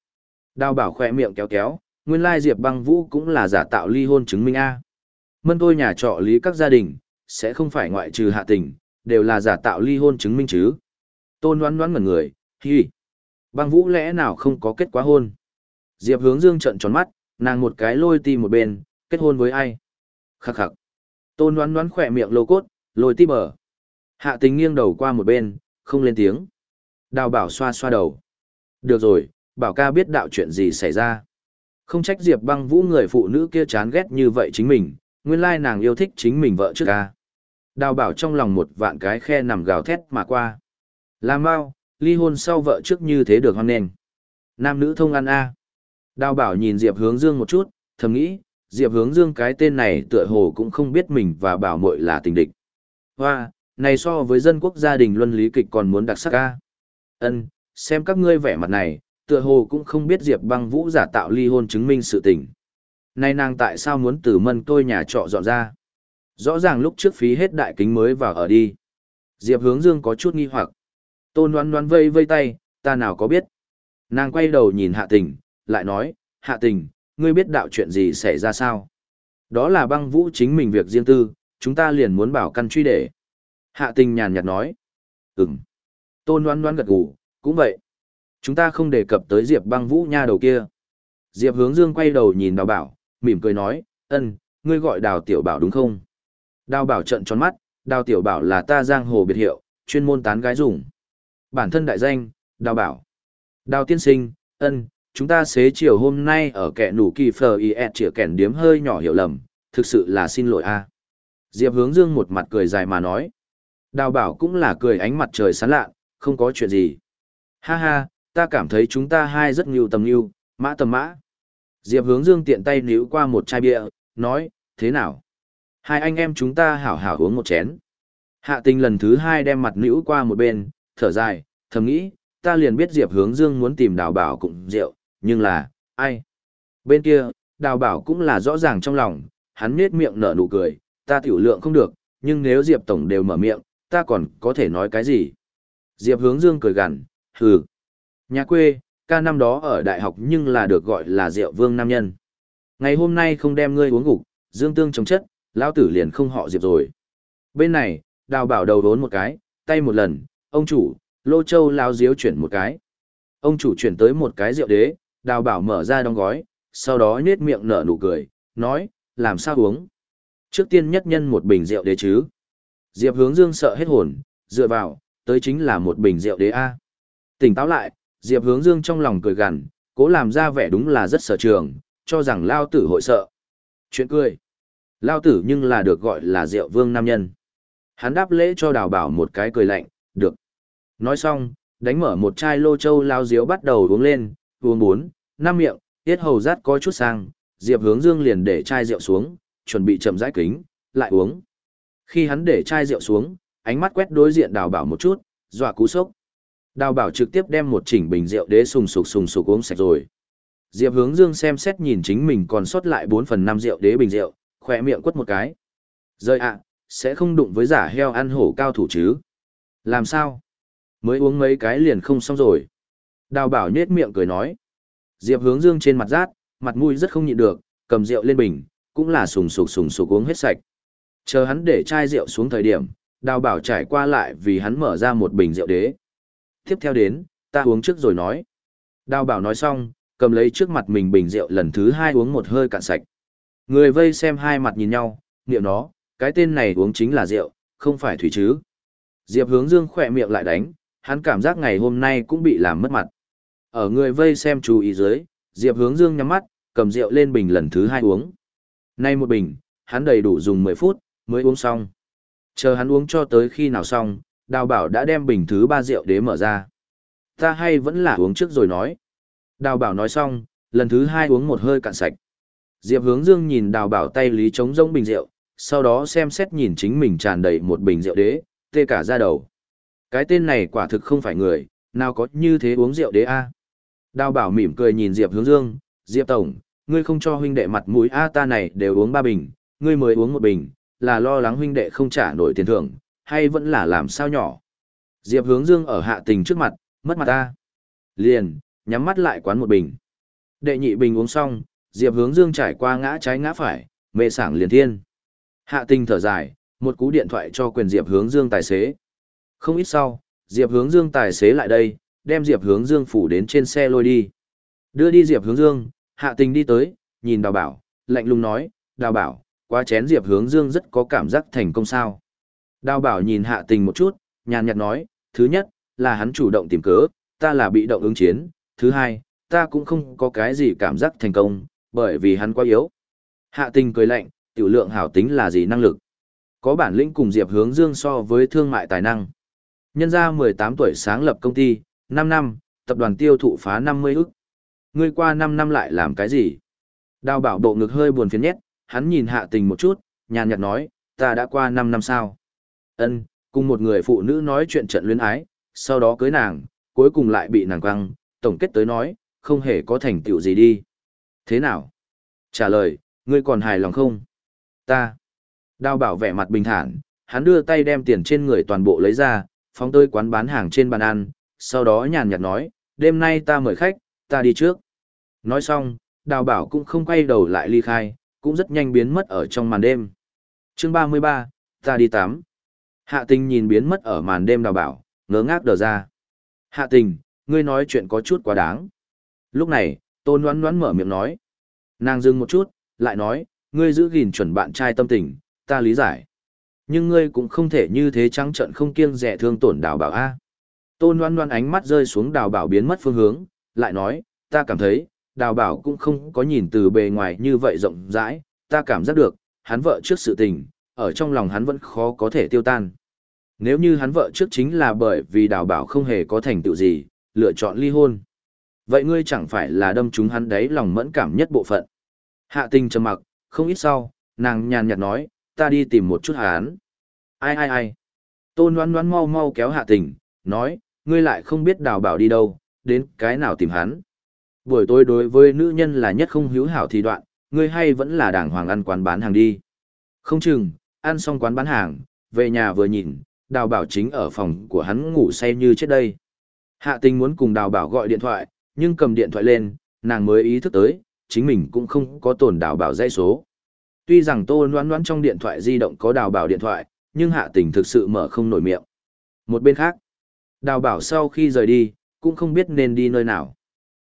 A: Đào bảo khỏe miệng kéo kéo, nguyên lai Diệp băng vũ cũng là giả tạo ly hôn chứng minh A. Mân tôi nhà trọ lý các gia đình, sẽ không phải ngoại trừ hạ tình, đều là giả tạo ly hôn chứng minh chứ. Tôn đoán đoán ngẩn người, hi. Băng vũ lẽ nào không có kết quả hôn. Diệp hướng dương trận tròn mắt, nàng một cái lôi ti một bên, kết hôn với ai? Khắc khắc. Tôn đoán đoán khỏe miệng lô cốt, lôi ti bờ. Hạ tình nghiêng đầu qua một bên, không lên tiếng. Đào bảo xoa xoa đầu. Được rồi, bảo ca biết đạo chuyện gì xảy ra. Không trách Diệp băng vũ người phụ nữ kia chán ghét như vậy chính mình, nguyên lai nàng yêu thích chính mình vợ trước ca. Đào bảo trong lòng một vạn cái khe nằm gào thét mà qua. Làm mau, ly hôn sau vợ trước như thế được hoan nền. Nam nữ thông ăn a. Đào bảo nhìn Diệp hướng dương một chút, thầm nghĩ, Diệp hướng dương cái tên này tựa hồ cũng không biết mình và bảo muội là tình địch. Hoa, này so với dân quốc gia đình luân lý kịch còn muốn đặc sắc ca. Ân, xem các ngươi vẻ mặt này, tựa hồ cũng không biết Diệp băng vũ giả tạo ly hôn chứng minh sự tình. nay nàng tại sao muốn từ mân tôi nhà trọ dọn ra? Rõ ràng lúc trước phí hết đại kính mới vào ở đi. Diệp hướng dương có chút nghi hoặc. Tôn đoán đoán vây vây tay, ta nào có biết. Nàng quay đầu nhìn hạ tình, lại nói, hạ tình, ngươi biết đạo chuyện gì xảy ra sao? Đó là băng vũ chính mình việc riêng tư, chúng ta liền muốn bảo căn truy để. Hạ tình nhàn nhạt nói. Ừm. Tôn đoán đoán gật gù, cũng vậy. Chúng ta không đề cập tới Diệp băng vũ nha đầu kia. Diệp hướng dương quay đầu nhìn đào bảo, mỉm cười nói, ân, ngươi gọi đào tiểu bảo đúng không? Đào bảo trận tròn mắt, đào tiểu bảo là ta giang hồ biệt hiệu, chuyên môn tán gái dùng. Bản thân đại danh, đào bảo. Đào tiên sinh, ân, chúng ta xế chiều hôm nay ở kẻ nủ kỳ phờ y ẹt chĩa kẻn điếm hơi nhỏ hiểu lầm, thực sự là xin lỗi a. Diệp hướng dương một mặt cười dài mà nói. Đào bảo cũng là cười ánh mặt trời sáng lạ, không có chuyện gì. Ha ha, ta cảm thấy chúng ta hai rất nhiều tầm nhiều, mã tầm mã. Diệp hướng dương tiện tay níu qua một chai bia, nói, thế nào? Hai anh em chúng ta hảo hảo uống một chén. Hạ tình lần thứ hai đem mặt níu qua một bên, thở dài, thầm nghĩ, ta liền biết Diệp hướng dương muốn tìm đào bảo cũng rượu, nhưng là, ai? Bên kia, đào bảo cũng là rõ ràng trong lòng, hắn nết miệng nở nụ cười, ta tiểu lượng không được, nhưng nếu Diệp Tổng đều mở miệng, ta còn có thể nói cái gì? Diệp hướng dương cười gằn, hừ. Nhà quê, ca năm đó ở đại học nhưng là được gọi là rượu vương nam nhân. Ngày hôm nay không đem ngươi uống gục, dương tương chống chất, lão tử liền không họ Diệp rồi. Bên này, đào bảo đầu đốn một cái, tay một lần, ông chủ, lô châu lao diếu chuyển một cái. Ông chủ chuyển tới một cái rượu đế, đào bảo mở ra đóng gói, sau đó nhết miệng nở nụ cười, nói, làm sao uống. Trước tiên nhất nhân một bình rượu đế chứ. Diệp hướng dương sợ hết hồn, dựa vào, tới chính là một bình rượu đế A. Tỉnh táo lại, Diệp hướng dương trong lòng cười gằn, cố làm ra vẻ đúng là rất sở trường, cho rằng lao tử hội sợ. Chuyện cười. Lao tử nhưng là được gọi là rượu vương nam nhân. Hắn đáp lễ cho đào bảo một cái cười lạnh, được. Nói xong, đánh mở một chai lô châu lao diếu bắt đầu uống lên, uống bốn, năm miệng, tiết hầu rát có chút sang, Diệp hướng dương liền để chai rượu xuống, chuẩn bị chậm rãi kính, lại uống. Khi hắn để chai rượu xuống, ánh mắt quét đối diện đào bảo một chút, dọa cú sốc. Đào bảo trực tiếp đem một chỉnh bình rượu đế sùng sục sùng sục uống sạch rồi. Diệp hướng dương xem xét nhìn chính mình còn sót lại 4 phần 5 rượu đế bình rượu, khỏe miệng quất một cái. Rơi ạ, sẽ không đụng với giả heo ăn hổ cao thủ chứ. Làm sao? Mới uống mấy cái liền không xong rồi. Đào bảo nhết miệng cười nói. Diệp hướng dương trên mặt rát, mặt mũi rất không nhịn được, cầm rượu lên bình, cũng là sùng sục sùng sục uống hết sạch. Chờ hắn để chai rượu xuống thời điểm, đào bảo trải qua lại vì hắn mở ra một bình rượu đế. Tiếp theo đến, ta uống trước rồi nói. Đào bảo nói xong, cầm lấy trước mặt mình bình rượu lần thứ hai uống một hơi cạn sạch. Người vây xem hai mặt nhìn nhau, niệm nó, cái tên này uống chính là rượu, không phải thủy chứ. Diệp hướng dương khỏe miệng lại đánh, hắn cảm giác ngày hôm nay cũng bị làm mất mặt. Ở người vây xem chú ý dưới, Diệp hướng dương nhắm mắt, cầm rượu lên bình lần thứ hai uống. Nay một bình, hắn đầy đủ dùng 10 phút, mới uống xong. Chờ hắn uống cho tới khi nào xong, đào bảo đã đem bình thứ ba rượu đế mở ra. Ta hay vẫn là uống trước rồi nói. Đào bảo nói xong, lần thứ hai uống một hơi cạn sạch. Diệp hướng dương nhìn đào bảo tay lý trống rỗng bình rượu, sau đó xem xét nhìn chính mình tràn đầy một bình rượu đế, tê cả ra đầu. Cái tên này quả thực không phải người, nào có như thế uống rượu đế a à? Đào bảo mỉm cười nhìn Diệp hướng dương, Diệp Tổng, ngươi không cho huynh đệ mặt mũi a ta này đều uống ba bình, ngươi mới uống một bình, là lo lắng huynh đệ không trả nổi tiền thưởng, hay vẫn là làm sao nhỏ. Diệp hướng dương ở hạ tình trước mặt, mất mặt ta. Liền, nhắm mắt lại quán một bình. Đệ nhị bình uống xong, Diệp hướng dương trải qua ngã trái ngã phải, mê sảng liền thiên. Hạ tình thở dài, một cú điện thoại cho quyền Diệp hướng dương tài xế. Không ít sau, Diệp hướng dương tài xế lại đây, đem Diệp hướng dương phủ đến trên xe lôi đi. Đưa đi Diệp hướng dương, hạ tình đi tới, nhìn đào bảo, lạnh lùng nói, đào bảo, qua chén Diệp hướng dương rất có cảm giác thành công sao. Đào bảo nhìn hạ tình một chút, nhàn nhạt nói, thứ nhất, là hắn chủ động tìm cớ, ta là bị động ứng chiến, thứ hai, ta cũng không có cái gì cảm giác thành công, bởi vì hắn quá yếu. Hạ tình cười lạnh, tiểu lượng hảo tính là gì năng lực. Có bản lĩnh cùng Diệp hướng dương so với thương mại tài năng. Nhân ra 18 tuổi sáng lập công ty, 5 năm, tập đoàn tiêu thụ phá 50 ức. Ngươi qua 5 năm lại làm cái gì? Đào bảo bộ ngực hơi buồn phiền nhét, hắn nhìn hạ tình một chút, nhàn nhạt nói, ta đã qua 5 năm sao? Ân, cùng một người phụ nữ nói chuyện trận luyến ái, sau đó cưới nàng, cuối cùng lại bị nàng quăng, tổng kết tới nói, không hề có thành tựu gì đi. Thế nào? Trả lời, ngươi còn hài lòng không? Ta. Đào bảo vẻ mặt bình thản, hắn đưa tay đem tiền trên người toàn bộ lấy ra, phóng tới quán bán hàng trên bàn ăn, sau đó nhàn nhạt nói, đêm nay ta mời khách, ta đi trước. Nói xong, đào bảo cũng không quay đầu lại ly khai, cũng rất nhanh biến mất ở trong màn đêm. chương 33, ta đi tắm. Hạ tình nhìn biến mất ở màn đêm đào bảo, ngớ ngác đờ ra. Hạ tình, ngươi nói chuyện có chút quá đáng. Lúc này, tôn đoán đoán mở miệng nói. Nàng dừng một chút, lại nói, ngươi giữ gìn chuẩn bạn trai tâm tình, ta lý giải. Nhưng ngươi cũng không thể như thế trắng trận không kiêng rẻ thương tổn đào bảo A. Tôn đoán đoán ánh mắt rơi xuống đào bảo biến mất phương hướng, lại nói, ta cảm thấy, đào bảo cũng không có nhìn từ bề ngoài như vậy rộng rãi, ta cảm giác được, hắn vợ trước sự tình, ở trong lòng hắn vẫn khó có thể tiêu tan. Nếu như hắn vợ trước chính là bởi vì đào bảo không hề có thành tựu gì, lựa chọn ly hôn. Vậy ngươi chẳng phải là đâm chúng hắn đấy lòng mẫn cảm nhất bộ phận. Hạ tình trầm mặc, không ít sau, nàng nhàn nhạt nói, ta đi tìm một chút hắn. Ai ai ai. Tôn đoán đoán mau mau kéo hạ tình, nói, ngươi lại không biết đào bảo đi đâu, đến cái nào tìm hắn. Buổi tối đối với nữ nhân là nhất không hữu hảo thì đoạn, ngươi hay vẫn là đàng hoàng ăn quán bán hàng đi. Không chừng, ăn xong quán bán hàng, về nhà vừa nhìn, đào bảo chính ở phòng của hắn ngủ say như chết đây. Hạ tình muốn cùng đào bảo gọi điện thoại, nhưng cầm điện thoại lên, nàng mới ý thức tới, chính mình cũng không có tổn đào bảo dây số. Tuy rằng tô noán noán trong điện thoại di động có đào bảo điện thoại, nhưng hạ tình thực sự mở không nổi miệng. Một bên khác, đào bảo sau khi rời đi, cũng không biết nên đi nơi nào.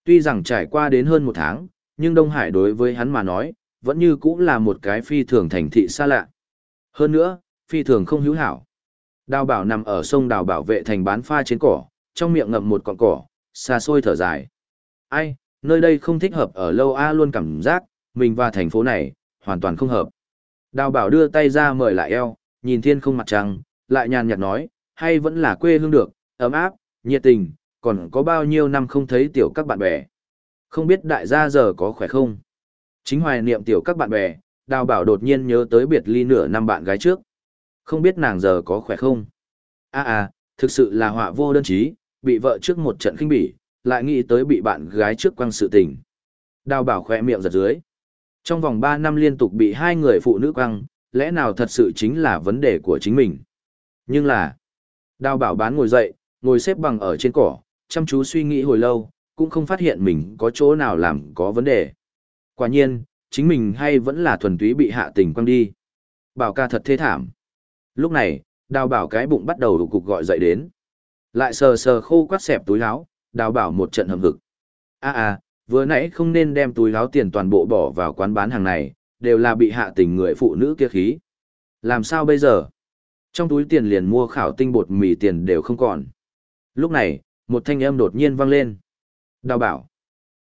A: Tuy rằng trải qua đến hơn một tháng, nhưng Đông Hải đối với hắn mà nói, vẫn như cũng là một cái phi thường thành thị xa lạ. Hơn nữa, phi thường không hữu hảo. Đào bảo nằm ở sông đào bảo vệ thành bán pha trên cỏ, trong miệng ngậm một con cỏ, xa xôi thở dài. Ai, nơi đây không thích hợp ở lâu A luôn cảm giác, mình và thành phố này, hoàn toàn không hợp. Đào bảo đưa tay ra mời lại eo, nhìn thiên không mặt trăng, lại nhàn nhạt nói, hay vẫn là quê hương được, ấm áp, nhiệt tình, còn có bao nhiêu năm không thấy tiểu các bạn bè. Không biết đại gia giờ có khỏe không? Chính hoài niệm tiểu các bạn bè, đào bảo đột nhiên nhớ tới biệt ly nửa năm bạn gái trước. Không biết nàng giờ có khỏe không? À à, thực sự là họa vô đơn chí, bị vợ trước một trận khinh bỉ, lại nghĩ tới bị bạn gái trước quăng sự tình. Đào bảo khỏe miệng giật dưới. Trong vòng 3 năm liên tục bị hai người phụ nữ quăng, lẽ nào thật sự chính là vấn đề của chính mình. Nhưng là, đào bảo bán ngồi dậy, ngồi xếp bằng ở trên cỏ, chăm chú suy nghĩ hồi lâu, cũng không phát hiện mình có chỗ nào làm có vấn đề. Quả nhiên, chính mình hay vẫn là thuần túy bị hạ tình quăng đi. Bảo ca thật thế thảm. Lúc này, đào bảo cái bụng bắt đầu cục gọi dậy đến. Lại sờ sờ khô quát xẹp túi áo, đào bảo một trận hầm hực. a à, vừa nãy không nên đem túi áo tiền toàn bộ bỏ vào quán bán hàng này, đều là bị hạ tình người phụ nữ kia khí. Làm sao bây giờ? Trong túi tiền liền mua khảo tinh bột mì tiền đều không còn. Lúc này, một thanh âm đột nhiên vang lên. Đào bảo.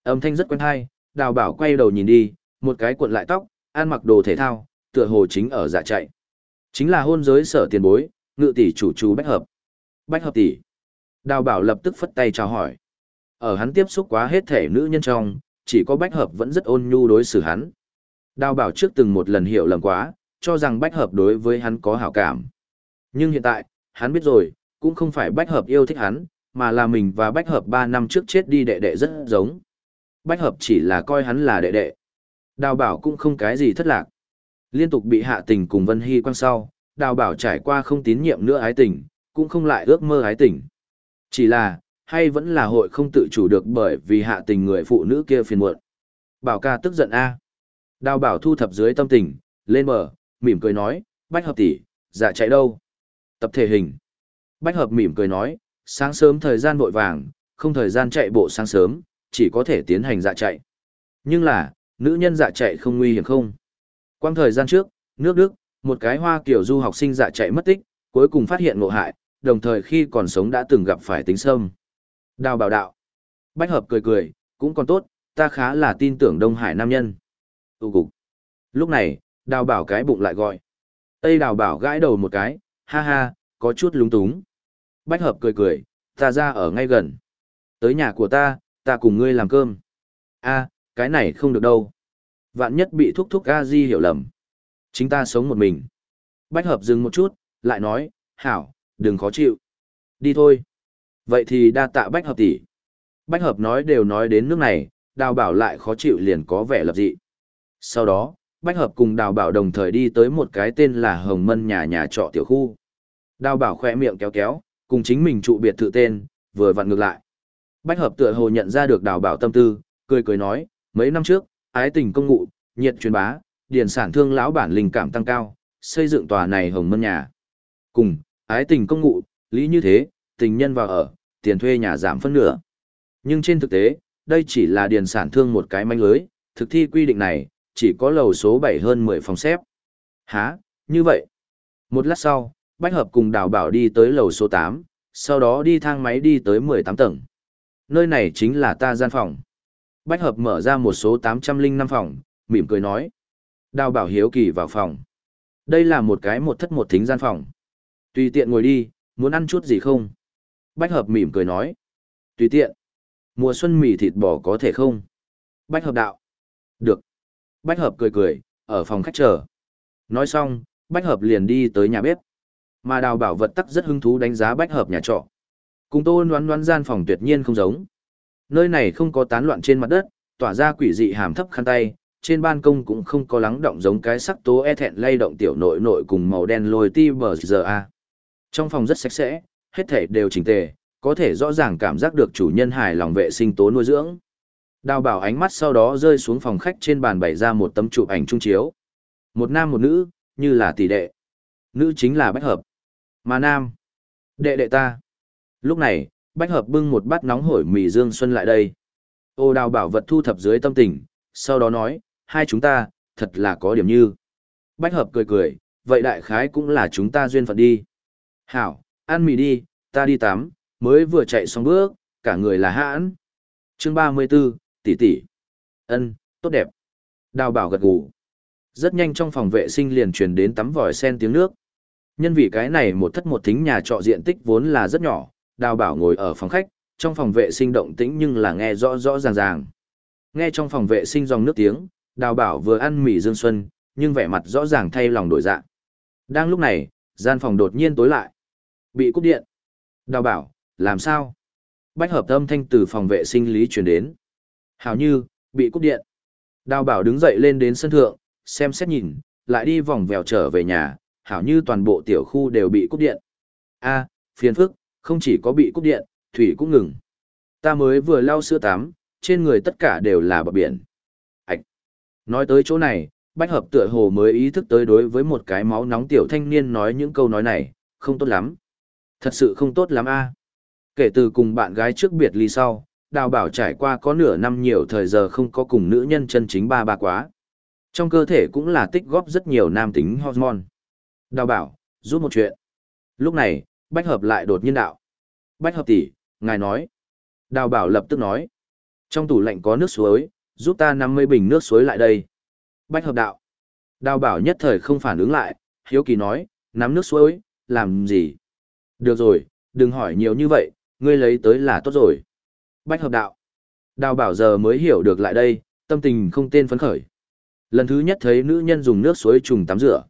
A: Âm thanh rất quen thai đào bảo quay đầu nhìn đi, một cái cuộn lại tóc, ăn mặc đồ thể thao, tựa hồ chính ở dạ chạy. Chính là hôn giới sở tiền bối, ngự tỷ chủ chú Bách Hợp. Bách Hợp tỷ. Đào bảo lập tức phất tay chào hỏi. Ở hắn tiếp xúc quá hết thể nữ nhân trong, chỉ có Bách Hợp vẫn rất ôn nhu đối xử hắn. Đào bảo trước từng một lần hiểu lầm quá, cho rằng Bách Hợp đối với hắn có hảo cảm. Nhưng hiện tại, hắn biết rồi, cũng không phải Bách Hợp yêu thích hắn, mà là mình và Bách Hợp 3 năm trước chết đi đệ đệ rất giống. Bách Hợp chỉ là coi hắn là đệ đệ. Đào bảo cũng không cái gì thất lạc. Liên tục bị hạ tình cùng Vân Hy quăng sau, đào bảo trải qua không tín nhiệm nữa ái tình, cũng không lại ước mơ ái tình. Chỉ là, hay vẫn là hội không tự chủ được bởi vì hạ tình người phụ nữ kia phiền muộn. Bảo ca tức giận a. Đào bảo thu thập dưới tâm tình, lên bờ, mỉm cười nói, bách hợp tỷ, dạ chạy đâu? Tập thể hình. Bách hợp mỉm cười nói, sáng sớm thời gian vội vàng, không thời gian chạy bộ sáng sớm, chỉ có thể tiến hành dạ chạy. Nhưng là, nữ nhân dạ chạy không nguy hiểm không? Quang thời gian trước, nước Đức, một cái hoa kiểu du học sinh dạ chạy mất tích, cuối cùng phát hiện ngộ hại, đồng thời khi còn sống đã từng gặp phải tính sâm. Đào bảo đạo. Bách hợp cười cười, cũng còn tốt, ta khá là tin tưởng Đông Hải nam nhân. Tụ cục. Lúc này, đào bảo cái bụng lại gọi. Tây đào bảo gãi đầu một cái, ha ha, có chút lúng túng. Bách hợp cười cười, ta ra ở ngay gần. Tới nhà của ta, ta cùng ngươi làm cơm. a cái này không được đâu. Vạn nhất bị thúc thúc a di hiểu lầm. Chính ta sống một mình. Bách hợp dừng một chút, lại nói, hảo, đừng khó chịu. Đi thôi. Vậy thì đa tạ bách hợp tỷ. Bách hợp nói đều nói đến nước này, đào bảo lại khó chịu liền có vẻ lập dị. Sau đó, bách hợp cùng đào bảo đồng thời đi tới một cái tên là Hồng Mân nhà nhà trọ tiểu khu. Đào bảo khoe miệng kéo kéo, cùng chính mình trụ biệt thự tên, vừa vặn ngược lại. Bách hợp tựa hồ nhận ra được đào bảo tâm tư, cười cười nói, mấy năm trước, ái tình công ngụ, nhiệt truyền bá, điền sản thương lão bản linh cảm tăng cao, xây dựng tòa này hồng mân nhà. Cùng, ái tình công ngụ, lý như thế, tình nhân vào ở, tiền thuê nhà giảm phân nửa. Nhưng trên thực tế, đây chỉ là điền sản thương một cái manh lưới, thực thi quy định này, chỉ có lầu số 7 hơn 10 phòng xếp. Hả, như vậy? Một lát sau, Bách Hợp cùng Đào Bảo đi tới lầu số 8, sau đó đi thang máy đi tới 18 tầng. Nơi này chính là ta gian phòng. Bách Hợp mở ra một số 805 phòng, mỉm cười nói. Đào Bảo hiếu kỳ vào phòng. Đây là một cái một thất một thính gian phòng. Tùy tiện ngồi đi, muốn ăn chút gì không? Bách Hợp mỉm cười nói. Tùy tiện. Mùa xuân mì thịt bò có thể không? Bách Hợp đạo. Được. Bách Hợp cười cười, ở phòng khách chờ. Nói xong, Bách Hợp liền đi tới nhà bếp. Mà đào bảo vật tắc rất hứng thú đánh giá Bách Hợp nhà trọ. Cùng tô đoán đoán gian phòng tuyệt nhiên không giống. Nơi này không có tán loạn trên mặt đất, tỏa ra quỷ dị hàm thấp khăn tay, trên ban công cũng không có lắng động giống cái sắc tố e thẹn lay động tiểu nội nội cùng màu đen lồi ti bờ giờ a. Trong phòng rất sạch sẽ, hết thể đều chỉnh tề, có thể rõ ràng cảm giác được chủ nhân hài lòng vệ sinh tố nuôi dưỡng. Đào bảo ánh mắt sau đó rơi xuống phòng khách trên bàn bày ra một tấm chụp ảnh trung chiếu. Một nam một nữ, như là tỷ đệ. Nữ chính là Bách Hợp. Mà nam, đệ đệ ta. Lúc này, Bách Hợp bưng một bát nóng hổi mì dương xuân lại đây. Ô đào bảo vật thu thập dưới tâm tình, sau đó nói, hai chúng ta, thật là có điểm như. Bách Hợp cười cười, vậy đại khái cũng là chúng ta duyên phận đi. Hảo, ăn mì đi, ta đi tắm, mới vừa chạy xong bước, cả người là hãn. Chương 34, tỷ tỷ. Ân, tốt đẹp. Đào bảo gật gù. Rất nhanh trong phòng vệ sinh liền truyền đến tắm vòi sen tiếng nước. Nhân vì cái này một thất một thính nhà trọ diện tích vốn là rất nhỏ, đào bảo ngồi ở phòng khách, trong phòng vệ sinh động tĩnh nhưng là nghe rõ rõ ràng ràng. Nghe trong phòng vệ sinh dòng nước tiếng, đào bảo vừa ăn mì dương xuân, nhưng vẻ mặt rõ ràng thay lòng đổi dạng. Đang lúc này, gian phòng đột nhiên tối lại. Bị cúp điện. Đào bảo, làm sao? Bách hợp âm thanh từ phòng vệ sinh lý truyền đến. Hào như, bị cúp điện. Đào bảo đứng dậy lên đến sân thượng, xem xét nhìn, lại đi vòng vèo trở về nhà, hảo như toàn bộ tiểu khu đều bị cúp điện. a phiền phức, không chỉ có bị cúp điện, thủy cũng ngừng. Ta mới vừa lau sữa tắm, trên người tất cả đều là bờ biển. Ảch! Nói tới chỗ này, Bách Hợp tựa hồ mới ý thức tới đối với một cái máu nóng tiểu thanh niên nói những câu nói này, không tốt lắm. Thật sự không tốt lắm a. Kể từ cùng bạn gái trước biệt ly sau, đào bảo trải qua có nửa năm nhiều thời giờ không có cùng nữ nhân chân chính ba ba quá. Trong cơ thể cũng là tích góp rất nhiều nam tính hormone. Đào bảo, giúp một chuyện. Lúc này, Bách Hợp lại đột nhiên đạo. Bách Hợp tỷ, ngài nói. Đào bảo lập tức nói. Trong tủ lạnh có nước suối, giúp ta 50 bình nước suối lại đây. Bách Hợp đạo. Đào bảo nhất thời không phản ứng lại, hiếu kỳ nói, nắm nước suối, làm gì? Được rồi, đừng hỏi nhiều như vậy, ngươi lấy tới là tốt rồi. Bách hợp đạo. Đào bảo giờ mới hiểu được lại đây, tâm tình không tên phấn khởi. Lần thứ nhất thấy nữ nhân dùng nước suối trùng tắm rửa.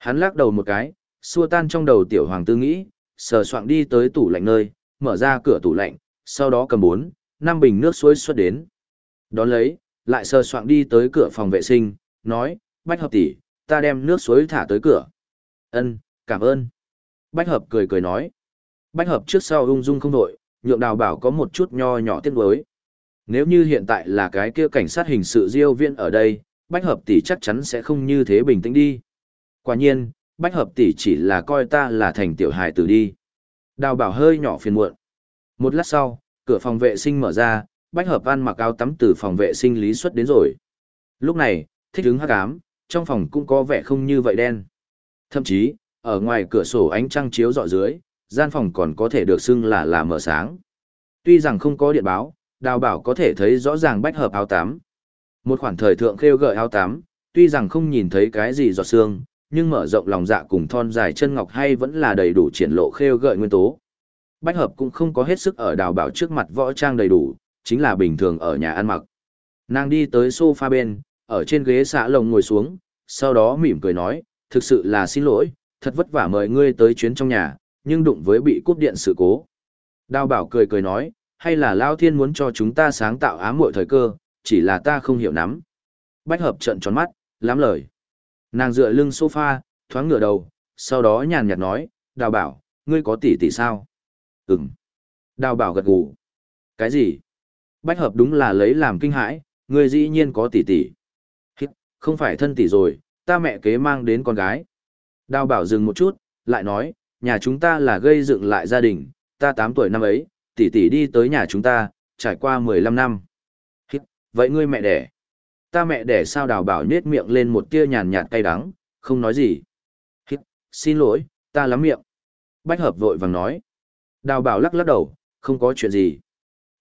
A: Hắn lắc đầu một cái, xua tan trong đầu tiểu hoàng tư nghĩ, sờ soạng đi tới tủ lạnh nơi, mở ra cửa tủ lạnh, sau đó cầm bốn, năm bình nước suối xuất đến. Đón lấy, lại sờ soạng đi tới cửa phòng vệ sinh, nói, bách hợp tỷ, ta đem nước suối thả tới cửa. Ân, cảm ơn. Bách hợp cười cười nói. Bách hợp trước sau ung dung không đổi, nhượng đào bảo có một chút nho nhỏ tiếc nuối. Nếu như hiện tại là cái kia cảnh sát hình sự diêu viên ở đây, bách hợp tỷ chắc chắn sẽ không như thế bình tĩnh đi. Quả nhiên, bách hợp tỷ chỉ là coi ta là thành tiểu hài tử đi. Đào bảo hơi nhỏ phiền muộn. Một lát sau, cửa phòng vệ sinh mở ra, bách hợp ăn mặc áo tắm từ phòng vệ sinh lý xuất đến rồi. Lúc này, thích hứng hắc ám, trong phòng cũng có vẻ không như vậy đen. Thậm chí, ở ngoài cửa sổ ánh trăng chiếu dọi dưới, gian phòng còn có thể được xưng là là mở sáng. Tuy rằng không có điện báo, đào bảo có thể thấy rõ ràng bách hợp áo tắm. Một khoản thời thượng khêu gợi áo tắm, tuy rằng không nhìn thấy cái gì giọt xương, nhưng mở rộng lòng dạ cùng thon dài chân ngọc hay vẫn là đầy đủ triển lộ khêu gợi nguyên tố. Bách hợp cũng không có hết sức ở đào bảo trước mặt võ trang đầy đủ, chính là bình thường ở nhà ăn mặc. Nàng đi tới sofa bên, ở trên ghế xạ lồng ngồi xuống, sau đó mỉm cười nói, thực sự là xin lỗi, thật vất vả mời ngươi tới chuyến trong nhà, nhưng đụng với bị cúp điện sự cố. Đào bảo cười cười nói, hay là Lao Thiên muốn cho chúng ta sáng tạo ám muội thời cơ, chỉ là ta không hiểu nắm. Bách hợp trận tròn mắt, lắm lời. Nàng dựa lưng sofa, thoáng ngửa đầu, sau đó nhàn nhạt nói, đào bảo, ngươi có tỷ tỷ sao? Ừm. Đào bảo gật gù. Cái gì? Bách hợp đúng là lấy làm kinh hãi, ngươi dĩ nhiên có tỷ tỷ. Không phải thân tỷ rồi, ta mẹ kế mang đến con gái. Đào bảo dừng một chút, lại nói, nhà chúng ta là gây dựng lại gia đình, ta 8 tuổi năm ấy, tỷ tỷ đi tới nhà chúng ta, trải qua 15 năm. Vậy ngươi mẹ đẻ? Ta mẹ để sao đào bảo nết miệng lên một tia nhàn nhạt cay đắng, không nói gì. Xin lỗi, ta lắm miệng. Bách hợp vội vàng nói. Đào bảo lắc lắc đầu, không có chuyện gì.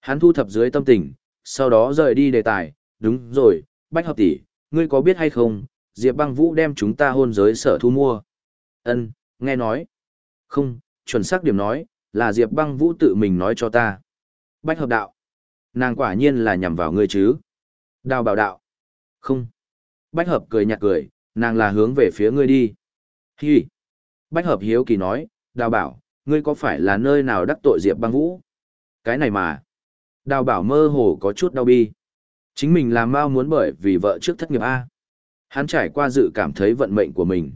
A: Hắn thu thập dưới tâm tình, sau đó rời đi đề tài, đúng rồi, bách hợp tỷ, ngươi có biết hay không, Diệp băng vũ đem chúng ta hôn giới sở thu mua. Ân, nghe nói. Không, chuẩn xác điểm nói, là Diệp băng vũ tự mình nói cho ta. Bách hợp đạo. Nàng quả nhiên là nhằm vào ngươi chứ. Đào bảo đạo. Không. Bách hợp cười nhạt cười, nàng là hướng về phía ngươi đi. Hi. Bách hợp hiếu kỳ nói, đào bảo, ngươi có phải là nơi nào đắc tội Diệp băng vũ? Cái này mà. Đào bảo mơ hồ có chút đau bi. Chính mình làm mau muốn bởi vì vợ trước thất nghiệp A. Hắn trải qua dự cảm thấy vận mệnh của mình.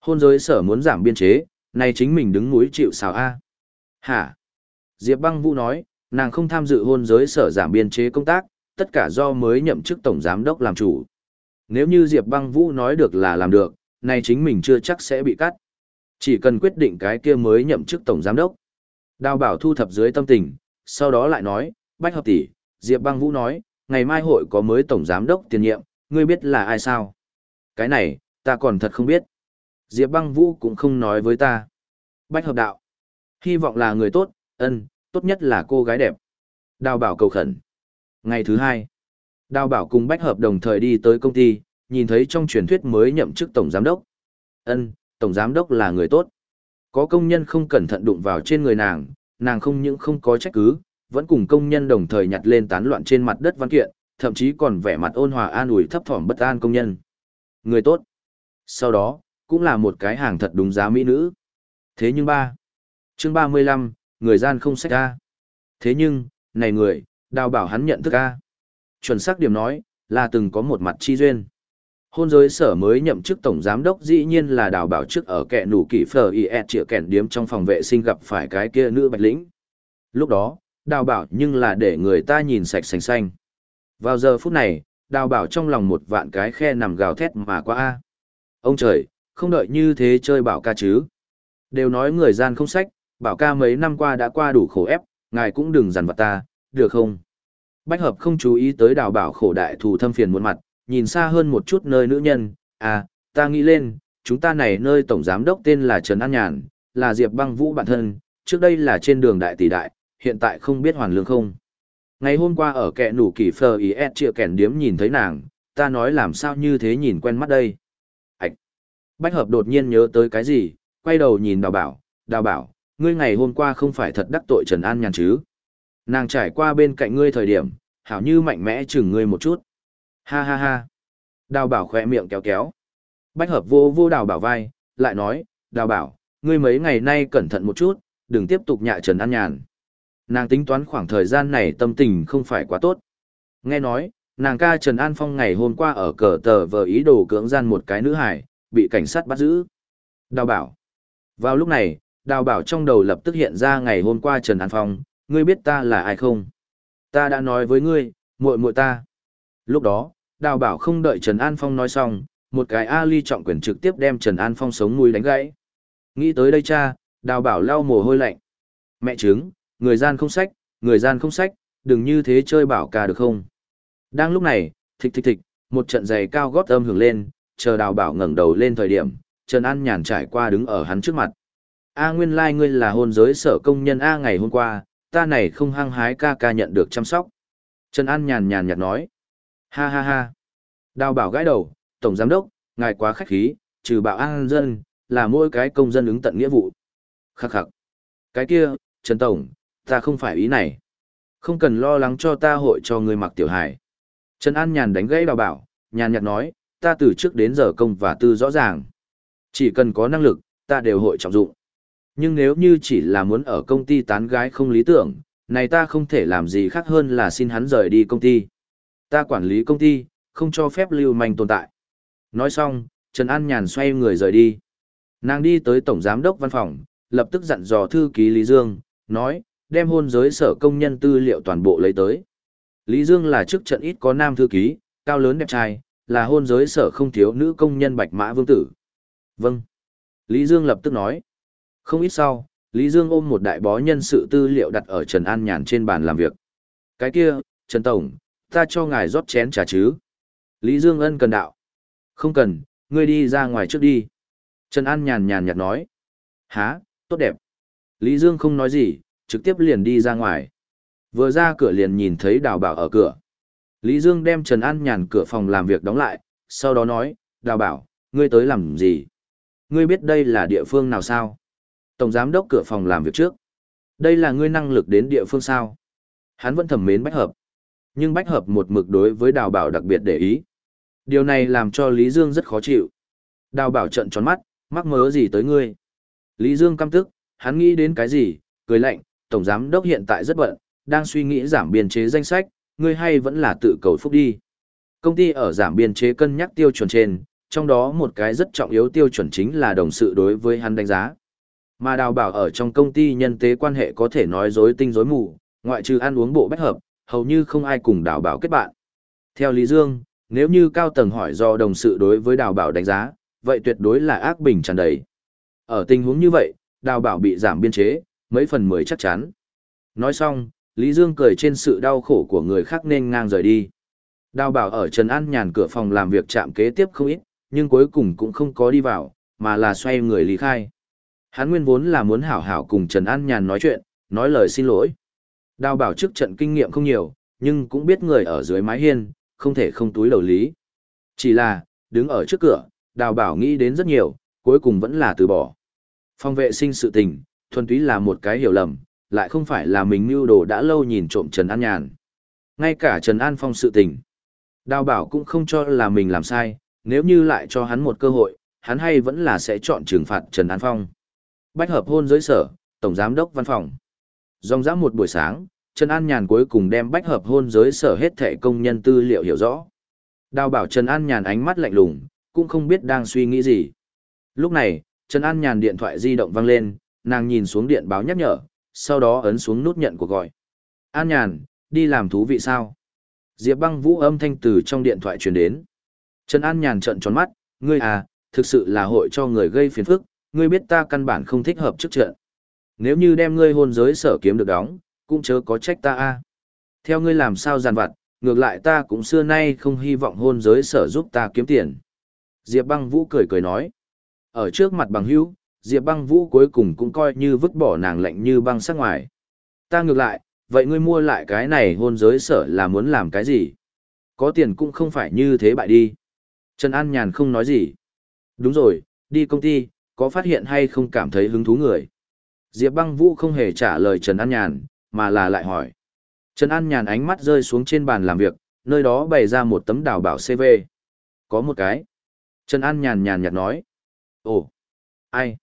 A: Hôn giới sở muốn giảm biên chế, này chính mình đứng núi chịu xào A. Hả? Diệp băng vũ nói, nàng không tham dự hôn giới sở giảm biên chế công tác, tất cả do mới nhậm chức tổng giám đốc làm chủ. Nếu như Diệp băng vũ nói được là làm được, này chính mình chưa chắc sẽ bị cắt. Chỉ cần quyết định cái kia mới nhậm chức tổng giám đốc. Đào bảo thu thập dưới tâm tình, sau đó lại nói, bách hợp tỷ, Diệp băng vũ nói, ngày mai hội có mới tổng giám đốc tiền nhiệm, ngươi biết là ai sao? Cái này, ta còn thật không biết. Diệp băng vũ cũng không nói với ta. Bách hợp đạo. Hy vọng là người tốt, ân, tốt nhất là cô gái đẹp. Đào bảo cầu khẩn. Ngày thứ hai, Đào bảo cùng bách hợp đồng thời đi tới công ty, nhìn thấy trong truyền thuyết mới nhậm chức tổng giám đốc. Ân, tổng giám đốc là người tốt. Có công nhân không cẩn thận đụng vào trên người nàng, nàng không những không có trách cứ, vẫn cùng công nhân đồng thời nhặt lên tán loạn trên mặt đất văn kiện, thậm chí còn vẻ mặt ôn hòa an ủi thấp thỏm bất an công nhân. Người tốt. Sau đó, cũng là một cái hàng thật đúng giá mỹ nữ. Thế nhưng ba. Chương 35, người gian không sách ra. Thế nhưng, này người, đào bảo hắn nhận thức a. Chuẩn xác điểm nói, là từng có một mặt chi duyên. Hôn giới sở mới nhậm chức tổng giám đốc dĩ nhiên là đào bảo trước ở kẻ nủ kỷ phờ y ẹt trịa kẻn điếm trong phòng vệ sinh gặp phải cái kia nữ bạch lĩnh. Lúc đó, đào bảo nhưng là để người ta nhìn sạch sành xanh. Vào giờ phút này, đào bảo trong lòng một vạn cái khe nằm gào thét mà qua a Ông trời, không đợi như thế chơi bảo ca chứ. Đều nói người gian không sách, bảo ca mấy năm qua đã qua đủ khổ ép, ngài cũng đừng dằn vặt ta, được không? Bách hợp không chú ý tới đào bảo khổ đại thù thâm phiền muôn mặt, nhìn xa hơn một chút nơi nữ nhân, à, ta nghĩ lên, chúng ta này nơi tổng giám đốc tên là Trần An Nhàn, là Diệp băng vũ bản thân, trước đây là trên đường đại tỷ đại, hiện tại không biết hoàn lương không. Ngày hôm qua ở kẹ nủ kỳ phờ ý ẹt chia kẻn điếm nhìn thấy nàng, ta nói làm sao như thế nhìn quen mắt đây. Ảch! Bách hợp đột nhiên nhớ tới cái gì, quay đầu nhìn đào bảo, đào bảo, ngươi ngày hôm qua không phải thật đắc tội Trần An Nhàn chứ. Nàng trải qua bên cạnh ngươi thời điểm, hảo như mạnh mẽ chừng ngươi một chút. Ha ha ha. Đào bảo khỏe miệng kéo kéo. Bách hợp vô vô đào bảo vai, lại nói, đào bảo, ngươi mấy ngày nay cẩn thận một chút, đừng tiếp tục nhạ Trần An Nhàn. Nàng tính toán khoảng thời gian này tâm tình không phải quá tốt. Nghe nói, nàng ca Trần An Phong ngày hôm qua ở cờ tờ vờ ý đồ cưỡng gian một cái nữ hải, bị cảnh sát bắt giữ. Đào bảo. Vào lúc này, đào bảo trong đầu lập tức hiện ra ngày hôm qua Trần An Phong, ngươi biết ta là ai không? Ta đã nói với ngươi, muội muội ta. Lúc đó, đào bảo không đợi Trần An Phong nói xong, một cái Ali trọng quyền trực tiếp đem Trần An Phong sống mũi đánh gãy. Nghĩ tới đây cha, đào bảo lau mồ hôi lạnh. Mẹ trứng, người gian không sách, người gian không sách, đừng như thế chơi bảo ca được không? Đang lúc này, thịch thịch thịch, một trận giày cao gót âm hưởng lên, chờ đào bảo ngẩng đầu lên thời điểm, Trần An nhàn trải qua đứng ở hắn trước mặt. A nguyên lai like ngươi là hôn giới sở công nhân A ngày hôm qua, ta này không hăng hái ca ca nhận được chăm sóc. Trần An nhàn nhàn nhạt nói. Ha ha ha. Đào bảo gãi đầu, Tổng Giám đốc, ngài quá khách khí, trừ bảo an dân, là mỗi cái công dân ứng tận nghĩa vụ. Khắc khắc. Cái kia, Trần Tổng, ta không phải ý này. Không cần lo lắng cho ta hội cho người mặc tiểu hài. Trần An nhàn đánh gãy đào bảo, nhàn nhạt nói, ta từ trước đến giờ công và tư rõ ràng. Chỉ cần có năng lực, ta đều hội trọng dụng. Nhưng nếu như chỉ là muốn ở công ty tán gái không lý tưởng, này ta không thể làm gì khác hơn là xin hắn rời đi công ty. Ta quản lý công ty, không cho phép lưu manh tồn tại. Nói xong, Trần An Nhàn xoay người rời đi. Nàng đi tới Tổng Giám đốc văn phòng, lập tức dặn dò thư ký Lý Dương, nói, đem hôn giới sở công nhân tư liệu toàn bộ lấy tới. Lý Dương là chức trận ít có nam thư ký, cao lớn đẹp trai, là hôn giới sở không thiếu nữ công nhân bạch mã vương tử. Vâng. Lý Dương lập tức nói. Không ít sau, Lý Dương ôm một đại bó nhân sự tư liệu đặt ở Trần An Nhàn trên bàn làm việc. Cái kia, Trần Tổng, ta cho ngài rót chén trà chứ. Lý Dương ân cần đạo. Không cần, ngươi đi ra ngoài trước đi. Trần An nhàn nhàn nhạt nói. Há, tốt đẹp. Lý Dương không nói gì, trực tiếp liền đi ra ngoài. Vừa ra cửa liền nhìn thấy đào bảo ở cửa. Lý Dương đem Trần An nhàn cửa phòng làm việc đóng lại, sau đó nói, đào bảo, ngươi tới làm gì? Ngươi biết đây là địa phương nào sao? Tổng giám đốc cửa phòng làm việc trước. Đây là ngươi năng lực đến địa phương sao? Hắn vẫn thầm mến bách hợp. Nhưng bách hợp một mực đối với đào bảo đặc biệt để ý. Điều này làm cho Lý Dương rất khó chịu. Đào bảo trận tròn mắt, mắc mớ gì tới ngươi? Lý Dương căm tức, hắn nghĩ đến cái gì, cười lạnh, tổng giám đốc hiện tại rất bận, đang suy nghĩ giảm biên chế danh sách, ngươi hay vẫn là tự cầu phúc đi. Công ty ở giảm biên chế cân nhắc tiêu chuẩn trên, trong đó một cái rất trọng yếu tiêu chuẩn chính là đồng sự đối với hắn đánh giá. Mà đào bảo ở trong công ty nhân tế quan hệ có thể nói dối tinh dối mù, ngoại trừ ăn uống bộ bách hợp, hầu như không ai cùng đào bảo kết bạn. Theo Lý Dương, nếu như cao tầng hỏi do đồng sự đối với đào bảo đánh giá, vậy tuyệt đối là ác bình tràn đầy. Ở tình huống như vậy, đào bảo bị giảm biên chế, mấy phần mười chắc chắn. Nói xong, Lý Dương cười trên sự đau khổ của người khác nên ngang rời đi. Đào bảo ở Trần An nhàn cửa phòng làm việc chạm kế tiếp không ít, nhưng cuối cùng cũng không có đi vào, mà là xoay người lý khai. Hắn nguyên vốn là muốn hảo hảo cùng Trần An nhàn nói chuyện, nói lời xin lỗi. Đào bảo trước trận kinh nghiệm không nhiều, nhưng cũng biết người ở dưới mái hiên, không thể không túi đầu lý. Chỉ là, đứng ở trước cửa, đào bảo nghĩ đến rất nhiều, cuối cùng vẫn là từ bỏ. Phong vệ sinh sự tình, thuần túy là một cái hiểu lầm, lại không phải là mình mưu đồ đã lâu nhìn trộm Trần An Nhàn. Ngay cả Trần An Phong sự tình. Đào bảo cũng không cho là mình làm sai, nếu như lại cho hắn một cơ hội, hắn hay vẫn là sẽ chọn trừng phạt Trần An Phong. Bách hợp hôn giới sở, Tổng Giám đốc Văn phòng. Dòng dã một buổi sáng, Trần An Nhàn cuối cùng đem bách hợp hôn giới sở hết thẻ công nhân tư liệu hiểu rõ. Đào bảo Trần An Nhàn ánh mắt lạnh lùng, cũng không biết đang suy nghĩ gì. Lúc này, Trần An Nhàn điện thoại di động vang lên, nàng nhìn xuống điện báo nhắc nhở, sau đó ấn xuống nút nhận cuộc gọi. An Nhàn, đi làm thú vị sao? Diệp băng vũ âm thanh từ trong điện thoại truyền đến. Trần An Nhàn trợn tròn mắt, ngươi à, thực sự là hội cho người gây phiền phức, ngươi biết ta căn bản không thích hợp trước trận. Nếu như đem ngươi hôn giới sở kiếm được đóng, cũng chớ có trách ta a. Theo ngươi làm sao giàn vặt, ngược lại ta cũng xưa nay không hy vọng hôn giới sở giúp ta kiếm tiền. Diệp băng vũ cười cười nói. Ở trước mặt bằng hữu, Diệp băng vũ cuối cùng cũng coi như vứt bỏ nàng lạnh như băng sắc ngoài. Ta ngược lại, vậy ngươi mua lại cái này hôn giới sở là muốn làm cái gì? Có tiền cũng không phải như thế bại đi. Trần An Nhàn không nói gì. Đúng rồi, đi công ty, có phát hiện hay không cảm thấy hứng thú người? Diệp băng vũ không hề trả lời Trần An Nhàn, mà là lại hỏi. Trần An Nhàn ánh mắt rơi xuống trên bàn làm việc, nơi đó bày ra một tấm đào bảo CV. Có một cái. Trần An Nhàn nhàn nhạt nói. Ồ, ai?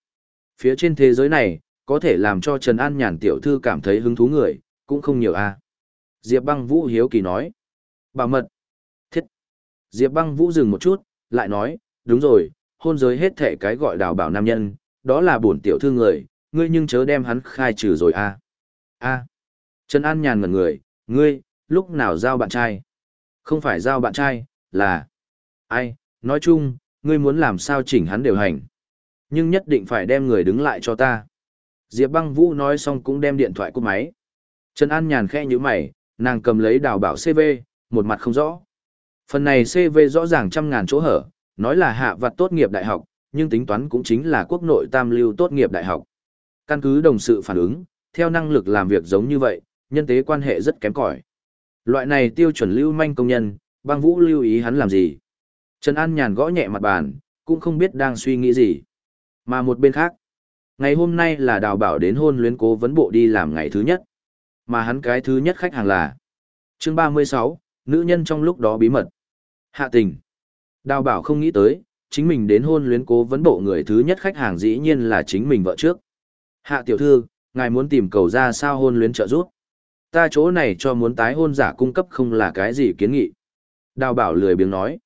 A: Phía trên thế giới này, có thể làm cho Trần An Nhàn tiểu thư cảm thấy hứng thú người, cũng không nhiều a. À. Diệp băng vũ hiếu kỳ nói. Bảo mật. Thiết. Diệp băng vũ dừng một chút, lại nói, đúng rồi, hôn giới hết thể cái gọi đào bảo nam nhân, đó là bổn tiểu thư người, ngươi nhưng chớ đem hắn khai trừ rồi a. À. A. Trần An nhàn ngẩn người, ngươi, lúc nào giao bạn trai? Không phải giao bạn trai, là... Ai, nói chung, ngươi muốn làm sao chỉnh hắn đều hành. Nhưng nhất định phải đem người đứng lại cho ta. Diệp băng vũ nói xong cũng đem điện thoại cúp máy. Trần An nhàn khẽ như mày, nàng cầm lấy đào bảo CV, một mặt không rõ. Phần này CV rõ ràng trăm ngàn chỗ hở, nói là hạ vặt tốt nghiệp đại học, nhưng tính toán cũng chính là quốc nội tam lưu tốt nghiệp đại học. Căn cứ đồng sự phản ứng, theo năng lực làm việc giống như vậy, nhân tế quan hệ rất kém cỏi. Loại này tiêu chuẩn lưu manh công nhân, băng vũ lưu ý hắn làm gì. Trần An nhàn gõ nhẹ mặt bàn, cũng không biết đang suy nghĩ gì. Mà một bên khác, ngày hôm nay là đào bảo đến hôn luyến cố vấn bộ đi làm ngày thứ nhất. Mà hắn cái thứ nhất khách hàng là chương 36, nữ nhân trong lúc đó bí mật. Hạ tình. Đào bảo không nghĩ tới, chính mình đến hôn luyến cố vấn bộ người thứ nhất khách hàng dĩ nhiên là chính mình vợ trước. Hạ tiểu thư, ngài muốn tìm cầu ra sao hôn luyến trợ giúp. Ta chỗ này cho muốn tái hôn giả cung cấp không là cái gì kiến nghị. Đào bảo lười biếng nói.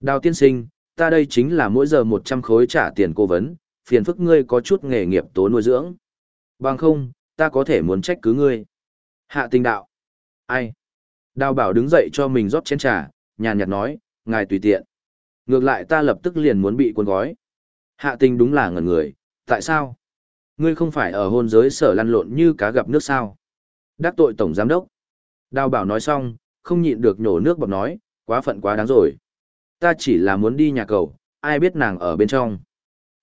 A: Đào tiên sinh, ta đây chính là mỗi giờ 100 khối trả tiền cố vấn, phiền phức ngươi có chút nghề nghiệp tố nuôi dưỡng. Bằng không, ta có thể muốn trách cứ ngươi. Hạ tình đạo. Ai? Đào bảo đứng dậy cho mình rót chén trà, nhàn nhạt nói, ngài tùy tiện. Ngược lại ta lập tức liền muốn bị cuốn gói. Hạ tình đúng là ngẩn người, tại sao? Ngươi không phải ở hôn giới sở lăn lộn như cá gặp nước sao? Đắc tội tổng giám đốc. Đào bảo nói xong, không nhịn được nhổ nước bọt nói, quá phận quá đáng rồi. Ta chỉ là muốn đi nhà cầu, ai biết nàng ở bên trong.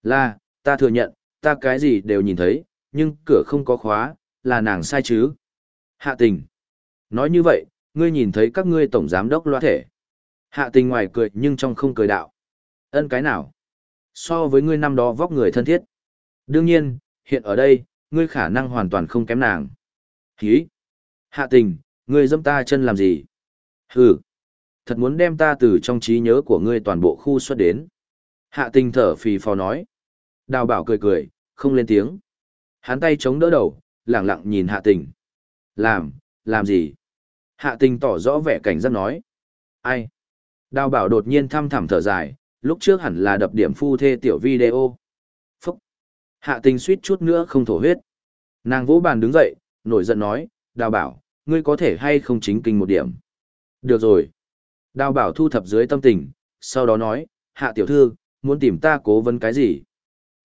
A: Là, ta thừa nhận, ta cái gì đều nhìn thấy, nhưng cửa không có khóa, là nàng sai chứ. Hạ tình. Nói như vậy, ngươi nhìn thấy các ngươi tổng giám đốc loa thể. Hạ tình ngoài cười nhưng trong không cười đạo. Ân cái nào? So với ngươi năm đó vóc người thân thiết. Đương nhiên, hiện ở đây, ngươi khả năng hoàn toàn không kém nàng. Hí! Hạ tình, ngươi dâm ta chân làm gì? Hừ! Thật muốn đem ta từ trong trí nhớ của ngươi toàn bộ khu xuất đến. Hạ tình thở phì phò nói. Đào bảo cười cười, không lên tiếng. Hắn tay chống đỡ đầu, lẳng lặng nhìn hạ tình. Làm, làm gì? Hạ tình tỏ rõ vẻ cảnh giác nói. Ai? Đào bảo đột nhiên thăm thẳm thở dài, lúc trước hẳn là đập điểm phu thê tiểu video. Phúc! Hạ tình suýt chút nữa không thổ huyết. Nàng vỗ bàn đứng dậy, nổi giận nói, đào bảo, ngươi có thể hay không chính kinh một điểm. Được rồi. Đào bảo thu thập dưới tâm tình, sau đó nói, hạ tiểu thư, muốn tìm ta cố vấn cái gì?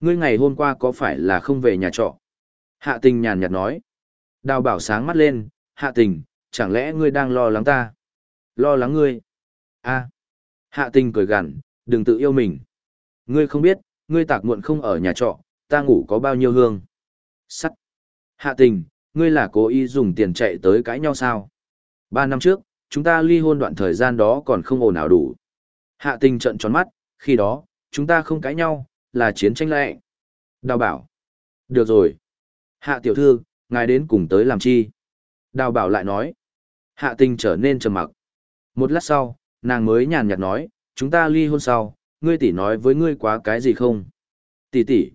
A: Ngươi ngày hôm qua có phải là không về nhà trọ? Hạ tình nhàn nhạt nói. Đào bảo sáng mắt lên, hạ tình, chẳng lẽ ngươi đang lo lắng ta? Lo lắng ngươi? a Hạ tình cười gằn, đừng tự yêu mình. Ngươi không biết, ngươi tạc muộn không ở nhà trọ, ta ngủ có bao nhiêu hương. Sắt. Hạ tình, ngươi là cố ý dùng tiền chạy tới cãi nhau sao? Ba năm trước, chúng ta ly hôn đoạn thời gian đó còn không ồn ào đủ. Hạ tình trận tròn mắt, khi đó, chúng ta không cãi nhau, là chiến tranh lệ. Đào bảo. Được rồi. Hạ tiểu thư, ngài đến cùng tới làm chi? Đào bảo lại nói. Hạ tình trở nên trầm mặc. Một lát sau, nàng mới nhàn nhạt nói, chúng ta ly hôn sau, ngươi tỷ nói với ngươi quá cái gì không? Tỷ tỷ.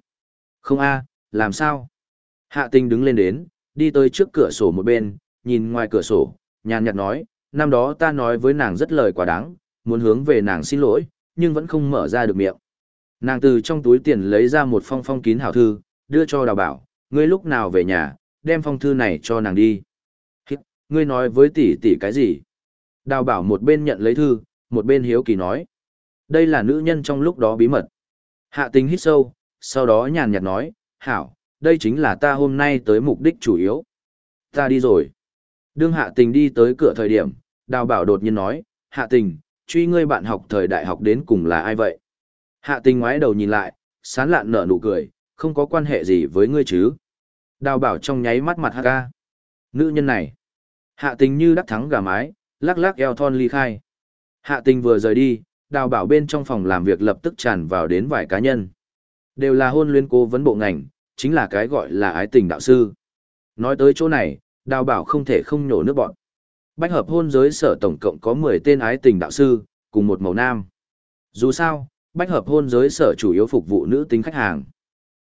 A: Không a, làm sao? Hạ tình đứng lên đến, đi tới trước cửa sổ một bên, nhìn ngoài cửa sổ, nhàn nhạt nói, năm đó ta nói với nàng rất lời quá đáng, muốn hướng về nàng xin lỗi, nhưng vẫn không mở ra được miệng. Nàng từ trong túi tiền lấy ra một phong phong kín hảo thư, đưa cho đào bảo, ngươi lúc nào về nhà, đem phong thư này cho nàng đi. Ngươi nói với tỷ tỷ cái gì? Đào bảo một bên nhận lấy thư, một bên hiếu kỳ nói. Đây là nữ nhân trong lúc đó bí mật. Hạ tình hít sâu, sau đó nhàn nhạt nói, hảo, đây chính là ta hôm nay tới mục đích chủ yếu. Ta đi rồi. Đương hạ tình đi tới cửa thời điểm, đào bảo đột nhiên nói, hạ tình, truy ngươi bạn học thời đại học đến cùng là ai vậy? Hạ tình ngoái đầu nhìn lại, sán lạn nở nụ cười, không có quan hệ gì với ngươi chứ. Đào bảo trong nháy mắt mặt hạ ca. Nữ nhân này. Hạ tình như đắc thắng gà mái, lắc lắc eo thon ly khai. Hạ tình vừa rời đi, đào bảo bên trong phòng làm việc lập tức tràn vào đến vài cá nhân. Đều là hôn luyến cố vấn bộ ngành, chính là cái gọi là ái tình đạo sư. Nói tới chỗ này, đào bảo không thể không nhổ nước bọn. Bách hợp hôn giới sở tổng cộng có 10 tên ái tình đạo sư, cùng một màu nam. Dù sao, bách hợp hôn giới sở chủ yếu phục vụ nữ tính khách hàng.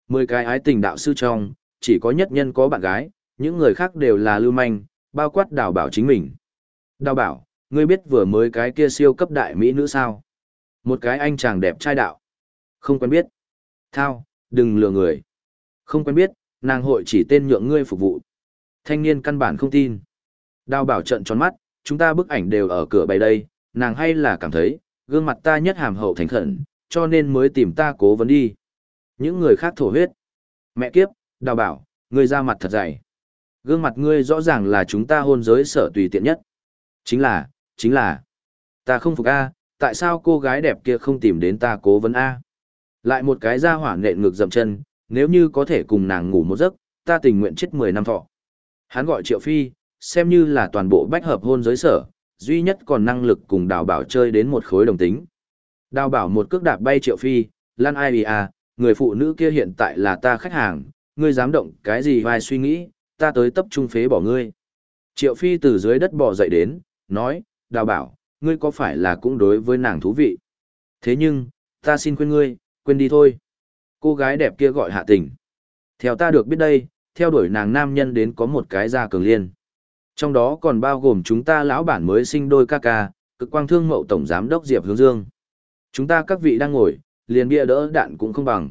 A: 10 cái ái tình đạo sư trong, chỉ có nhất nhân có bạn gái, những người khác đều là lưu manh, bao quát đào bảo chính mình. Đào bảo, ngươi biết vừa mới cái kia siêu cấp đại mỹ nữ sao? Một cái anh chàng đẹp trai đạo. Không quen biết. Thao, đừng lừa người. Không quen biết, nàng hội chỉ tên nhượng ngươi phục vụ. Thanh niên căn bản không tin. Đào bảo trận tròn mắt, chúng ta bức ảnh đều ở cửa bày đây, nàng hay là cảm thấy, gương mặt ta nhất hàm hậu thành khẩn, cho nên mới tìm ta cố vấn đi. Những người khác thổ huyết. Mẹ kiếp, đào bảo, ngươi ra mặt thật dày. Gương mặt ngươi rõ ràng là chúng ta hôn giới sở tùy tiện nhất. Chính là, chính là, ta không phục A, tại sao cô gái đẹp kia không tìm đến ta cố vấn A? Lại một cái ra hỏa nện ngược dậm chân, nếu như có thể cùng nàng ngủ một giấc, ta tình nguyện chết 10 năm thọ. Hắn gọi Triệu Phi, xem như là toàn bộ bách hợp hôn giới sở, duy nhất còn năng lực cùng đào bảo chơi đến một khối đồng tính. Đào bảo một cước đạp bay Triệu Phi, lan ai à, người phụ nữ kia hiện tại là ta khách hàng, ngươi dám động cái gì vai suy nghĩ, ta tới tập trung phế bỏ ngươi. Triệu Phi từ dưới đất bò dậy đến, nói, đào bảo, ngươi có phải là cũng đối với nàng thú vị? Thế nhưng, ta xin khuyên ngươi, quên đi thôi. Cô gái đẹp kia gọi hạ tình. Theo ta được biết đây, theo đuổi nàng nam nhân đến có một cái gia cường liên. Trong đó còn bao gồm chúng ta lão bản mới sinh đôi ca ca, cực quang thương mậu tổng giám đốc Diệp Hướng Dương. Chúng ta các vị đang ngồi, liền bia đỡ đạn cũng không bằng.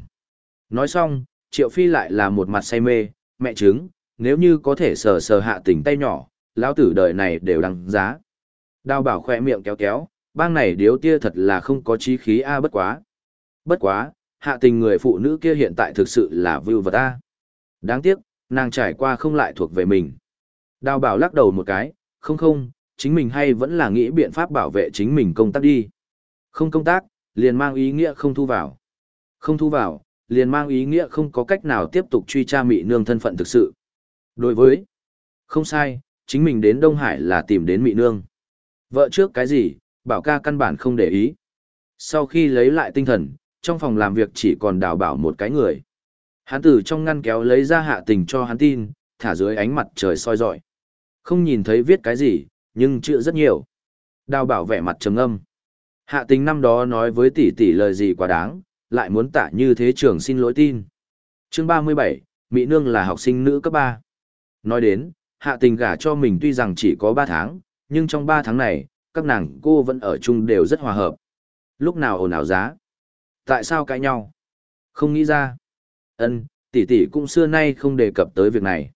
A: Nói xong, Triệu Phi lại là một mặt say mê, mẹ trứng, nếu như có thể sờ sờ hạ tình tay nhỏ, lão tử đời này đều đăng giá. Đào bảo khỏe miệng kéo kéo, bang này điếu tia thật là không có chí khí a bất quá. Bất quá, hạ tình người phụ nữ kia hiện tại thực sự là vưu vật a. Đáng tiếc, nàng trải qua không lại thuộc về mình. Đào bảo lắc đầu một cái, không không, chính mình hay vẫn là nghĩ biện pháp bảo vệ chính mình công tác đi. Không công tác, liền mang ý nghĩa không thu vào. Không thu vào, liền mang ý nghĩa không có cách nào tiếp tục truy tra mị nương thân phận thực sự. Đối với, không sai, chính mình đến Đông Hải là tìm đến mị nương. Vợ trước cái gì, bảo ca căn bản không để ý. Sau khi lấy lại tinh thần, trong phòng làm việc chỉ còn đào bảo một cái người. Hắn từ trong ngăn kéo lấy ra hạ tình cho hắn tin, thả dưới ánh mặt trời soi rọi. Không nhìn thấy viết cái gì, nhưng chữ rất nhiều. Đào bảo vẻ mặt trầm âm. Hạ tình năm đó nói với tỷ tỷ lời gì quá đáng, lại muốn tả như thế trường xin lỗi tin. Chương 37, Mỹ Nương là học sinh nữ cấp 3. Nói đến, hạ tình gả cho mình tuy rằng chỉ có 3 tháng, nhưng trong ba tháng này, các nàng cô vẫn ở chung đều rất hòa hợp. Lúc nào ồn ào giá? Tại sao cãi nhau? Không nghĩ ra. Ân, tỷ tỷ cũng xưa nay không đề cập tới việc này.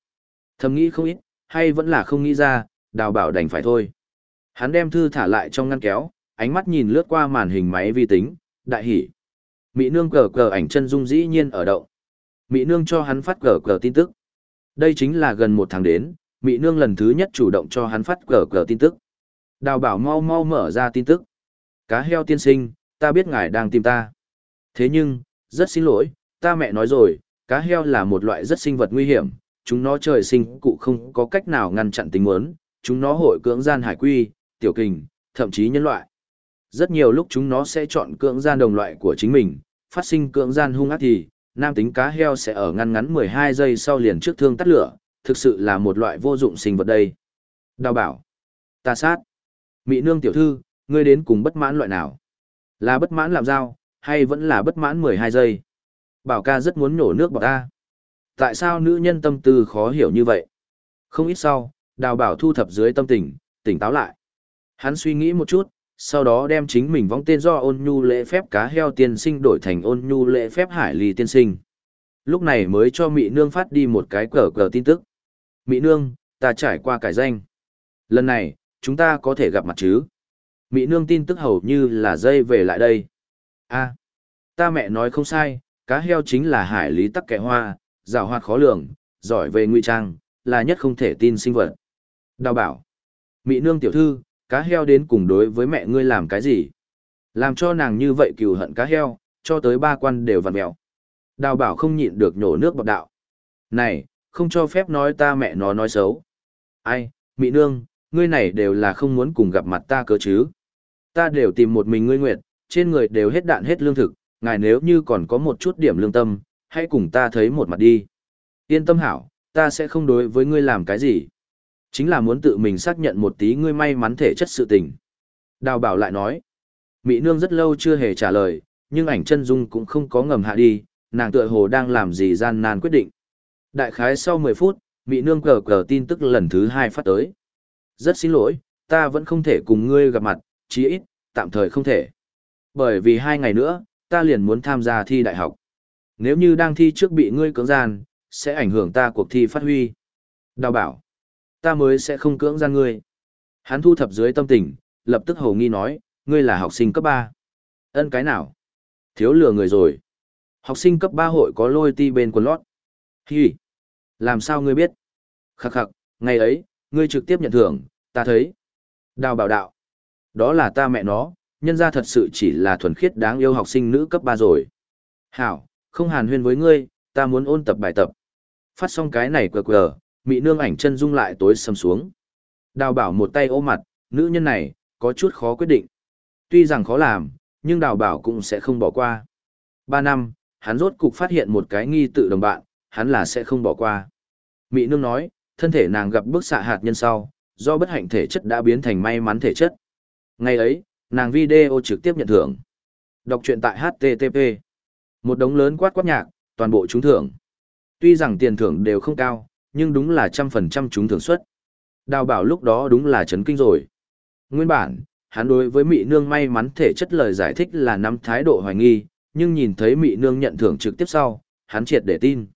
A: Thầm nghĩ không ít, hay vẫn là không nghĩ ra, đào bảo đành phải thôi. Hắn đem thư thả lại trong ngăn kéo, ánh mắt nhìn lướt qua màn hình máy vi tính, đại hỉ. Mỹ nương cờ cờ ảnh chân dung dĩ nhiên ở động. Mỹ nương cho hắn phát cờ cờ tin tức. Đây chính là gần một tháng đến, Mỹ nương lần thứ nhất chủ động cho hắn phát cờ cờ tin tức. Đào bảo mau mau mở ra tin tức. Cá heo tiên sinh, ta biết ngài đang tìm ta. Thế nhưng, rất xin lỗi, ta mẹ nói rồi, cá heo là một loại rất sinh vật nguy hiểm, chúng nó trời sinh cụ không có cách nào ngăn chặn tình muốn, chúng nó hội cưỡng gian hải quy, tiểu kình, thậm chí nhân loại. Rất nhiều lúc chúng nó sẽ chọn cưỡng gian đồng loại của chính mình, phát sinh cưỡng gian hung ác thì, nam tính cá heo sẽ ở ngăn ngắn 12 giây sau liền trước thương tắt lửa, thực sự là một loại vô dụng sinh vật đây. Đào bảo. Ta sát. Mỹ nương tiểu thư, ngươi đến cùng bất mãn loại nào? Là bất mãn làm giao, hay vẫn là bất mãn 12 giây? Bảo ca rất muốn nổ nước bọt ta. Tại sao nữ nhân tâm tư khó hiểu như vậy? Không ít sau, đào bảo thu thập dưới tâm tình, tỉnh táo lại. Hắn suy nghĩ một chút, sau đó đem chính mình vong tên do ôn nhu lễ phép cá heo tiên sinh đổi thành ôn nhu lễ phép hải ly tiên sinh. Lúc này mới cho Mị Nương phát đi một cái cờ cờ tin tức. Mỹ Nương, ta trải qua cải danh. Lần này, chúng ta có thể gặp mặt chứ? Mỹ Nương tin tức hầu như là dây về lại đây. a ta mẹ nói không sai, cá heo chính là hải lý tắc kẻ hoa, rào hoạt khó lường, giỏi về nguy trang, là nhất không thể tin sinh vật. Đào bảo. Mỹ Nương tiểu thư, cá heo đến cùng đối với mẹ ngươi làm cái gì? Làm cho nàng như vậy cừu hận cá heo, cho tới ba quan đều vặn mẹo. Đào bảo không nhịn được nhổ nước bọc đạo. Này, không cho phép nói ta mẹ nó nói xấu. Ai, mỹ Nương, ngươi này đều là không muốn cùng gặp mặt ta cơ chứ. Ta đều tìm một mình ngươi nguyệt, trên người đều hết đạn hết lương thực, ngài nếu như còn có một chút điểm lương tâm, hãy cùng ta thấy một mặt đi. Yên tâm hảo, ta sẽ không đối với ngươi làm cái gì. Chính là muốn tự mình xác nhận một tí ngươi may mắn thể chất sự tình. Đào bảo lại nói, Mỹ nương rất lâu chưa hề trả lời, nhưng ảnh chân dung cũng không có ngầm hạ đi, nàng tựa hồ đang làm gì gian nan quyết định. Đại khái sau 10 phút, Mỹ nương cờ cờ tin tức lần thứ hai phát tới. Rất xin lỗi, ta vẫn không thể cùng ngươi gặp mặt, chí ít, tạm thời không thể. Bởi vì hai ngày nữa, ta liền muốn tham gia thi đại học. Nếu như đang thi trước bị ngươi cưỡng gian, sẽ ảnh hưởng ta cuộc thi phát huy. Đào bảo, ta mới sẽ không cưỡng gian ngươi. Hắn thu thập dưới tâm tình, lập tức hầu nghi nói, ngươi là học sinh cấp 3. Ân cái nào? Thiếu lừa người rồi. Học sinh cấp 3 hội có lôi ti bên quần lót. Hi! Làm sao ngươi biết? Khắc khắc, ngày ấy, ngươi trực tiếp nhận thưởng, ta thấy. Đào bảo đạo. Đó là ta mẹ nó, nhân ra thật sự chỉ là thuần khiết đáng yêu học sinh nữ cấp 3 rồi. Hảo, không hàn huyên với ngươi, ta muốn ôn tập bài tập. Phát xong cái này quờ quờ, mị nương ảnh chân dung lại tối sầm xuống. Đào bảo một tay ôm mặt, nữ nhân này, có chút khó quyết định. Tuy rằng khó làm, nhưng đào bảo cũng sẽ không bỏ qua. Ba năm, hắn rốt cục phát hiện một cái nghi tự đồng bạn, hắn là sẽ không bỏ qua. mỹ nương nói, thân thể nàng gặp bức xạ hạt nhân sau, do bất hạnh thể chất đã biến thành may mắn thể chất. Ngày ấy, nàng video trực tiếp nhận thưởng. Đọc truyện tại HTTP. Một đống lớn quát quát nhạc, toàn bộ trúng thưởng. Tuy rằng tiền thưởng đều không cao, nhưng đúng là trăm phần trăm trúng thưởng suất. Đào bảo lúc đó đúng là chấn kinh rồi. Nguyên bản, hắn đối với mỹ Nương may mắn thể chất lời giải thích là nắm thái độ hoài nghi, nhưng nhìn thấy mỹ Nương nhận thưởng trực tiếp sau, hắn triệt để tin.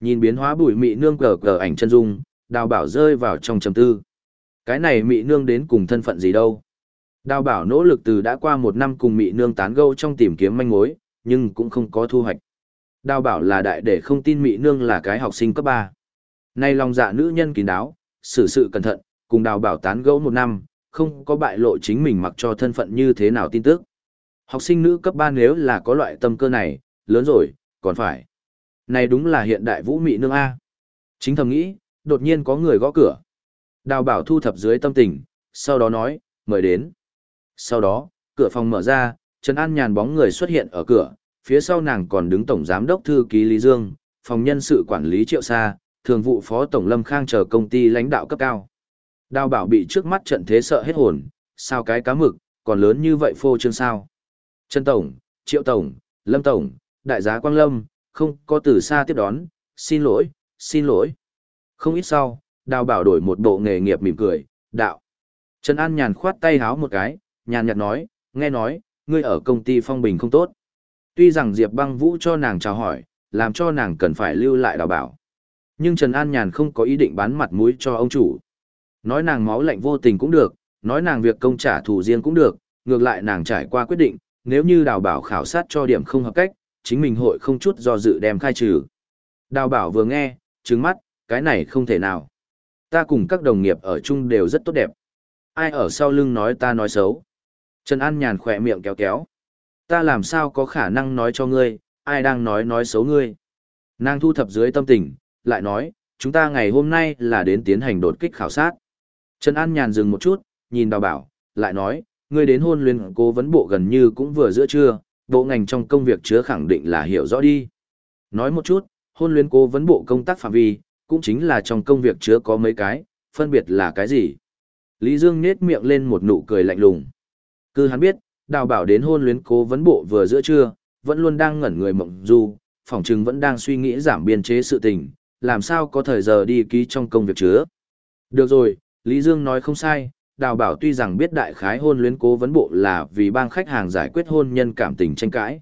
A: Nhìn biến hóa bụi Mị Nương cờ cờ ảnh chân dung, đào bảo rơi vào trong trầm tư. Cái này Mị Nương đến cùng thân phận gì đâu? Đào bảo nỗ lực từ đã qua một năm cùng Mị Nương tán gẫu trong tìm kiếm manh mối, nhưng cũng không có thu hoạch. Đào bảo là đại để không tin Mị Nương là cái học sinh cấp ba Nay lòng dạ nữ nhân kín đáo, xử sự cẩn thận, cùng đào bảo tán gẫu một năm, không có bại lộ chính mình mặc cho thân phận như thế nào tin tức. Học sinh nữ cấp ba nếu là có loại tâm cơ này, lớn rồi, còn phải. Này đúng là hiện đại vũ mị nương A. Chính thầm nghĩ, đột nhiên có người gõ cửa. Đào bảo thu thập dưới tâm tình, sau đó nói, mời đến. Sau đó, cửa phòng mở ra, Trần An nhàn bóng người xuất hiện ở cửa, phía sau nàng còn đứng tổng giám đốc thư ký Lý Dương, phòng nhân sự quản lý Triệu Sa, thường vụ phó tổng Lâm Khang chờ công ty lãnh đạo cấp cao. Đào bảo bị trước mắt trận thế sợ hết hồn, sao cái cá mực, còn lớn như vậy phô trương sao. Trần Tổng, Triệu Tổng, Lâm Tổng, Đại giá Quang Lâm, không có từ xa tiếp đón, xin lỗi, xin lỗi. Không ít sau, đào bảo đổi một bộ nghề nghiệp mỉm cười, đạo. Trần An nhàn khoát tay háo một cái, nhàn nhạt nói, nghe nói, ngươi ở công ty phong bình không tốt. Tuy rằng Diệp băng vũ cho nàng chào hỏi, làm cho nàng cần phải lưu lại đào bảo. Nhưng Trần An nhàn không có ý định bán mặt mũi cho ông chủ. Nói nàng máu lạnh vô tình cũng được, nói nàng việc công trả thù riêng cũng được, ngược lại nàng trải qua quyết định, nếu như đào bảo khảo sát cho điểm không hợp cách, chính mình hội không chút do dự đem khai trừ. Đào bảo vừa nghe, trứng mắt, cái này không thể nào. Ta cùng các đồng nghiệp ở chung đều rất tốt đẹp. Ai ở sau lưng nói ta nói xấu. Trần An nhàn khỏe miệng kéo kéo. Ta làm sao có khả năng nói cho ngươi, ai đang nói nói xấu ngươi. Nàng thu thập dưới tâm tình, lại nói, chúng ta ngày hôm nay là đến tiến hành đột kích khảo sát. Trần An nhàn dừng một chút, nhìn đào bảo, lại nói, ngươi đến hôn luyện cố vấn bộ gần như cũng vừa giữa trưa, bộ ngành trong công việc chứa khẳng định là hiểu rõ đi. Nói một chút, hôn luyến cố vấn bộ công tác phạm vi, cũng chính là trong công việc chứa có mấy cái, phân biệt là cái gì. Lý Dương nết miệng lên một nụ cười lạnh lùng. Cứ hắn biết, đào bảo đến hôn luyến cố vấn bộ vừa giữa trưa, vẫn luôn đang ngẩn người mộng du, phỏng chừng vẫn đang suy nghĩ giảm biên chế sự tình, làm sao có thời giờ đi ký trong công việc chứa. Được rồi, Lý Dương nói không sai, đào bảo tuy rằng biết đại khái hôn luyến cố vấn bộ là vì bang khách hàng giải quyết hôn nhân cảm tình tranh cãi.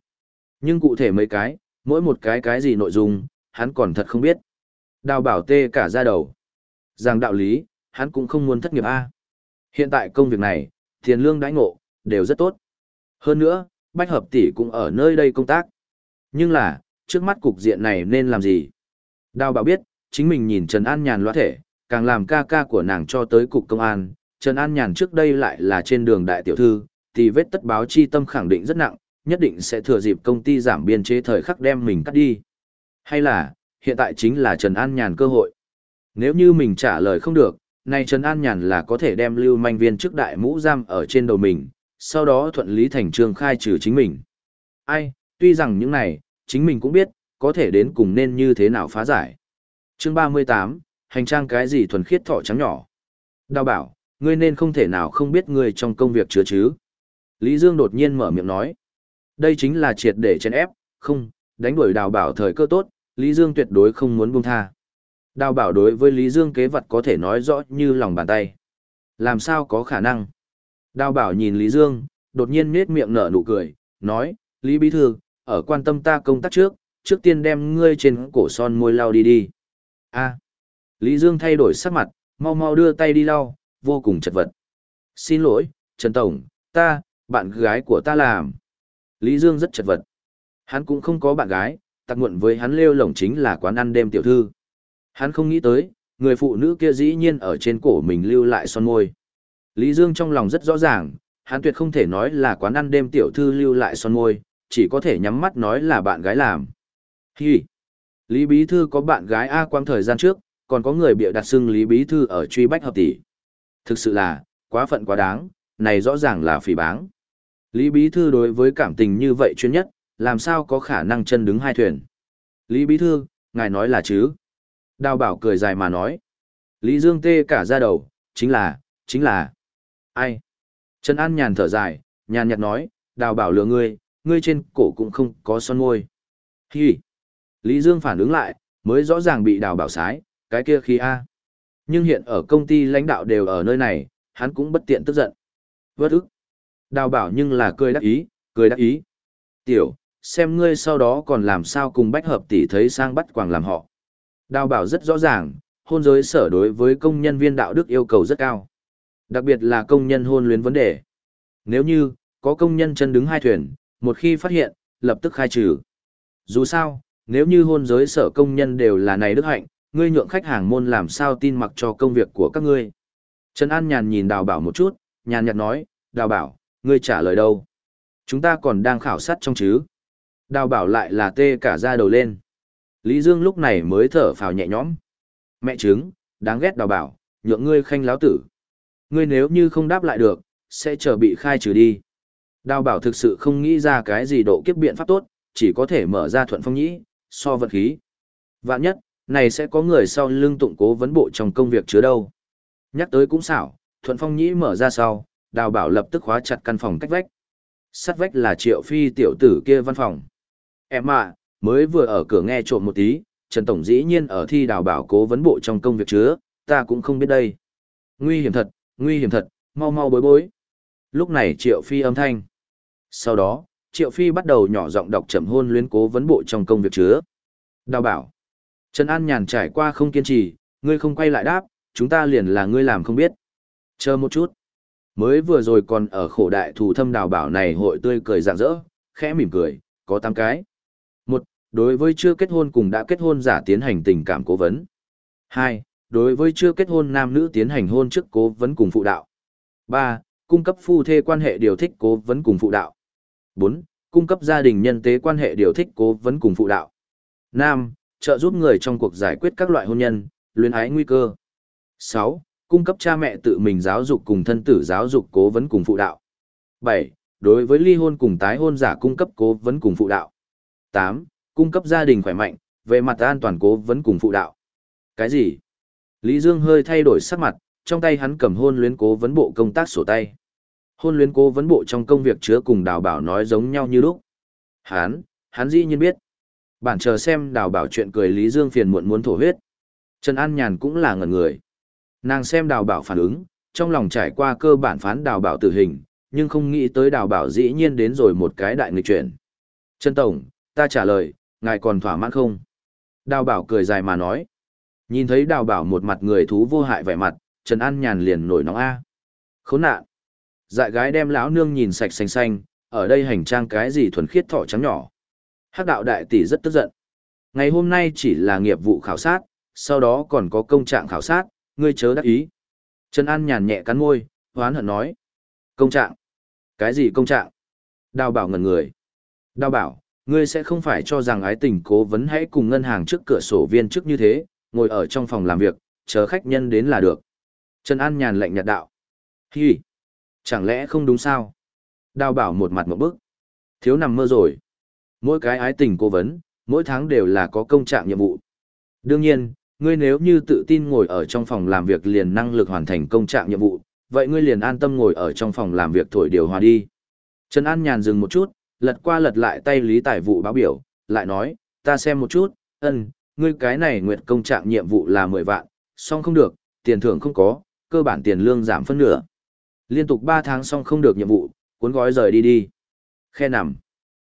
A: Nhưng cụ thể mấy cái, mỗi một cái cái gì nội dung, hắn còn thật không biết. Đào bảo tê cả ra đầu. Rằng đạo lý, hắn cũng không muốn thất nghiệp A. Hiện tại công việc này, tiền lương đãi ngộ, đều rất tốt. Hơn nữa, Bách Hợp tỷ cũng ở nơi đây công tác. Nhưng là, trước mắt cục diện này nên làm gì? Đào bảo biết, chính mình nhìn Trần An Nhàn loa thể, càng làm ca ca của nàng cho tới cục công an, Trần An Nhàn trước đây lại là trên đường đại tiểu thư, thì vết tất báo chi tâm khẳng định rất nặng, nhất định sẽ thừa dịp công ty giảm biên chế thời khắc đem mình cắt đi. Hay là, hiện tại chính là Trần An Nhàn cơ hội. Nếu như mình trả lời không được, nay Trần An Nhàn là có thể đem lưu manh viên trước đại mũ giam ở trên đầu mình, sau đó thuận lý thành trương khai trừ chính mình. Ai, tuy rằng những này, chính mình cũng biết, có thể đến cùng nên như thế nào phá giải. Chương 38, hành trang cái gì thuần khiết thỏ trắng nhỏ. Đào bảo, ngươi nên không thể nào không biết ngươi trong công việc chứa chứ. Lý Dương đột nhiên mở miệng nói. Đây chính là triệt để chèn ép, không, đánh đuổi đào bảo thời cơ tốt, Lý Dương tuyệt đối không muốn buông tha. Đào bảo đối với Lý Dương kế vật có thể nói rõ như lòng bàn tay. Làm sao có khả năng? Đào bảo nhìn Lý Dương, đột nhiên nết miệng nở nụ cười, nói, Lý Bí Thư, ở quan tâm ta công tác trước, trước tiên đem ngươi trên cổ son môi lau đi đi. a Lý Dương thay đổi sắc mặt, mau mau đưa tay đi lau, vô cùng chật vật. Xin lỗi, Trần Tổng, ta, bạn gái của ta làm. Lý Dương rất chật vật. Hắn cũng không có bạn gái, tặc muộn với hắn lêu lổng chính là quán ăn đêm tiểu thư. Hắn không nghĩ tới, người phụ nữ kia dĩ nhiên ở trên cổ mình lưu lại son môi. Lý Dương trong lòng rất rõ ràng, hắn tuyệt không thể nói là quán ăn đêm tiểu thư lưu lại son môi, chỉ có thể nhắm mắt nói là bạn gái làm. Hi! Lý Bí Thư có bạn gái A quang thời gian trước, còn có người bịa đặt xưng Lý Bí Thư ở truy bách hợp tỷ. Thực sự là, quá phận quá đáng, này rõ ràng là phỉ báng. Lý Bí Thư đối với cảm tình như vậy chuyên nhất, làm sao có khả năng chân đứng hai thuyền. Lý Bí Thư, ngài nói là chứ. Đào bảo cười dài mà nói. Lý Dương tê cả ra đầu, chính là, chính là. Ai? Trần An nhàn thở dài, nhàn nhạt nói, đào bảo lừa ngươi, ngươi trên cổ cũng không có son môi. Hi! Lý Dương phản ứng lại, mới rõ ràng bị đào bảo sái, cái kia khi A. Nhưng hiện ở công ty lãnh đạo đều ở nơi này, hắn cũng bất tiện tức giận. Vất ức. Đào bảo nhưng là cười đắc ý, cười đắc ý. Tiểu, xem ngươi sau đó còn làm sao cùng bách hợp tỷ thấy sang bắt quàng làm họ. Đào bảo rất rõ ràng, hôn giới sở đối với công nhân viên đạo đức yêu cầu rất cao. Đặc biệt là công nhân hôn luyến vấn đề. Nếu như, có công nhân chân đứng hai thuyền, một khi phát hiện, lập tức khai trừ. Dù sao, nếu như hôn giới sở công nhân đều là này đức hạnh, ngươi nhượng khách hàng môn làm sao tin mặc cho công việc của các ngươi. Trần An nhàn nhìn đào bảo một chút, nhàn nhạt nói, đào bảo, ngươi trả lời đâu? Chúng ta còn đang khảo sát trong chứ? Đào bảo lại là tê cả da đầu lên. Lý Dương lúc này mới thở phào nhẹ nhõm. Mẹ trứng, đáng ghét đào bảo, nhượng ngươi khanh láo tử. Ngươi nếu như không đáp lại được, sẽ chờ bị khai trừ đi. Đào bảo thực sự không nghĩ ra cái gì độ kiếp biện pháp tốt, chỉ có thể mở ra thuận phong nhĩ, so vật khí. Vạn nhất, này sẽ có người sau lưng tụng cố vấn bộ trong công việc chứa đâu. Nhắc tới cũng xảo, thuận phong nhĩ mở ra sau, đào bảo lập tức khóa chặt căn phòng cách vách. Sắt vách là triệu phi tiểu tử kia văn phòng. Em ạ, mới vừa ở cửa nghe trộm một tí, Trần Tổng dĩ nhiên ở thi đào bảo cố vấn bộ trong công việc chứa, ta cũng không biết đây. Nguy hiểm thật, nguy hiểm thật, mau mau bối bối. Lúc này Triệu Phi âm thanh. Sau đó, Triệu Phi bắt đầu nhỏ giọng đọc chậm hôn luyến cố vấn bộ trong công việc chứa. Đào bảo. Trần An nhàn trải qua không kiên trì, ngươi không quay lại đáp, chúng ta liền là ngươi làm không biết. Chờ một chút. Mới vừa rồi còn ở khổ đại thủ thâm đào bảo này hội tươi cười rạng rỡ, khẽ mỉm cười, có 8 cái. Một, đối với chưa kết hôn cùng đã kết hôn giả tiến hành tình cảm cố vấn. Hai, đối với chưa kết hôn nam nữ tiến hành hôn trước cố vấn cùng phụ đạo. Ba, cung cấp phu thê quan hệ điều thích cố vấn cùng phụ đạo. Bốn, cung cấp gia đình nhân tế quan hệ điều thích cố vấn cùng phụ đạo. Năm, trợ giúp người trong cuộc giải quyết các loại hôn nhân, luyến ái nguy cơ. 6. Cung cấp cha mẹ tự mình giáo dục cùng thân tử giáo dục cố vấn cùng phụ đạo. 7. Đối với ly hôn cùng tái hôn giả cung cấp cố vấn cùng phụ đạo. 8. Cung cấp gia đình khỏe mạnh, về mặt an toàn cố vấn cùng phụ đạo. Cái gì? Lý Dương hơi thay đổi sắc mặt, trong tay hắn cầm hôn luyến cố vấn bộ công tác sổ tay. Hôn luyến cố vấn bộ trong công việc chứa cùng đào bảo nói giống nhau như lúc. Hắn, hắn dĩ nhiên biết. Bản chờ xem đào bảo chuyện cười Lý Dương phiền muộn muốn thổ huyết. Trần An Nhàn cũng là ngẩn người. Nàng xem đào bảo phản ứng, trong lòng trải qua cơ bản phán đào bảo tử hình, nhưng không nghĩ tới đào bảo dĩ nhiên đến rồi một cái đại nghịch chuyển. Trần Tổng, ta trả lời, ngài còn thỏa mãn không? Đào bảo cười dài mà nói. Nhìn thấy đào bảo một mặt người thú vô hại vẻ mặt, Trần An Nhàn liền nổi nóng A. Khốn nạn. Dại gái đem lão nương nhìn sạch xanh xanh, ở đây hành trang cái gì thuần khiết thọ trắng nhỏ. Hắc đạo đại tỷ rất tức giận. Ngày hôm nay chỉ là nghiệp vụ khảo sát, sau đó còn có công trạng khảo sát, ngươi chớ đắc ý. Trần An nhàn nhẹ cắn môi, hoán hận nói. Công trạng? Cái gì công trạng? Đào bảo ngẩn người. Đào bảo, ngươi sẽ không phải cho rằng ái tình cố vấn hãy cùng ngân hàng trước cửa sổ viên trước như thế, ngồi ở trong phòng làm việc, chờ khách nhân đến là được. Trần An nhàn lệnh nhạt đạo. Hi! Chẳng lẽ không đúng sao? Đào bảo một mặt một bức. Thiếu nằm mơ rồi. Mỗi cái ái tình cố vấn, mỗi tháng đều là có công trạng nhiệm vụ. Đương nhiên, ngươi nếu như tự tin ngồi ở trong phòng làm việc liền năng lực hoàn thành công trạng nhiệm vụ, vậy ngươi liền an tâm ngồi ở trong phòng làm việc thổi điều hòa đi. Trần An nhàn dừng một chút, lật qua lật lại tay lý tài vụ báo biểu, lại nói, ta xem một chút, ân, ngươi cái này nguyện công trạng nhiệm vụ là 10 vạn, xong không được, tiền thưởng không có, cơ bản tiền lương giảm phân nửa. Liên tục 3 tháng xong không được nhiệm vụ, cuốn gói rời đi đi. Khe nằm.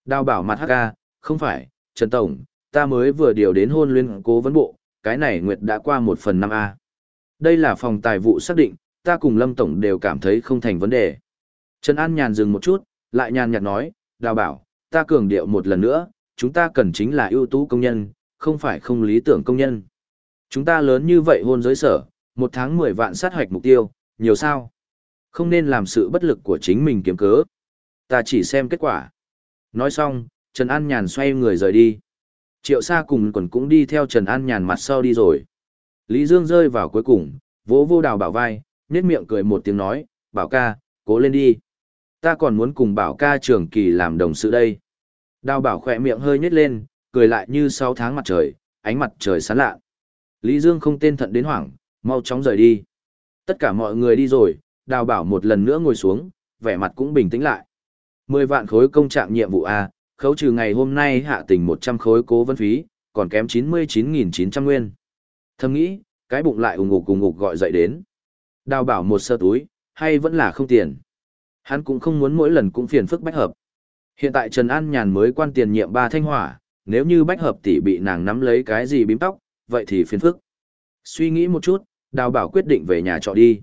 A: Đào bảo mặt hắc ca, không phải, Trần Tổng, ta mới vừa điều đến hôn liên cố vấn bộ, cái này Nguyệt đã qua một phần năm a Đây là phòng tài vụ xác định, ta cùng Lâm Tổng đều cảm thấy không thành vấn đề. Trần An nhàn dừng một chút, lại nhàn nhạt nói, đào bảo, ta cường điệu một lần nữa, chúng ta cần chính là ưu tú công nhân, không phải không lý tưởng công nhân. Chúng ta lớn như vậy hôn giới sở, một tháng 10 vạn sát hoạch mục tiêu, nhiều sao? Không nên làm sự bất lực của chính mình kiếm cớ. Ta chỉ xem kết quả. Nói xong, Trần An Nhàn xoay người rời đi. Triệu Sa cùng quần cũng đi theo Trần An Nhàn mặt sau đi rồi. Lý Dương rơi vào cuối cùng, vỗ vô đào bảo vai, nét miệng cười một tiếng nói, bảo ca, cố lên đi. Ta còn muốn cùng bảo ca trường kỳ làm đồng sự đây. Đào bảo khỏe miệng hơi nhét lên, cười lại như sáu tháng mặt trời, ánh mặt trời sáng lạ. Lý Dương không tên thận đến hoảng, mau chóng rời đi. Tất cả mọi người đi rồi, đào bảo một lần nữa ngồi xuống, vẻ mặt cũng bình tĩnh lại. Mười vạn khối công trạng nhiệm vụ A, khấu trừ ngày hôm nay hạ tình 100 khối cố vấn phí, còn kém 99.900 nguyên. Thầm nghĩ, cái bụng lại ủng ngục cùng ngục gọi dậy đến. Đào bảo một sơ túi, hay vẫn là không tiền. Hắn cũng không muốn mỗi lần cũng phiền phức bách hợp. Hiện tại Trần An Nhàn mới quan tiền nhiệm ba thanh hỏa, nếu như bách hợp tỷ bị nàng nắm lấy cái gì bím tóc, vậy thì phiền phức. Suy nghĩ một chút, đào bảo quyết định về nhà trọ đi.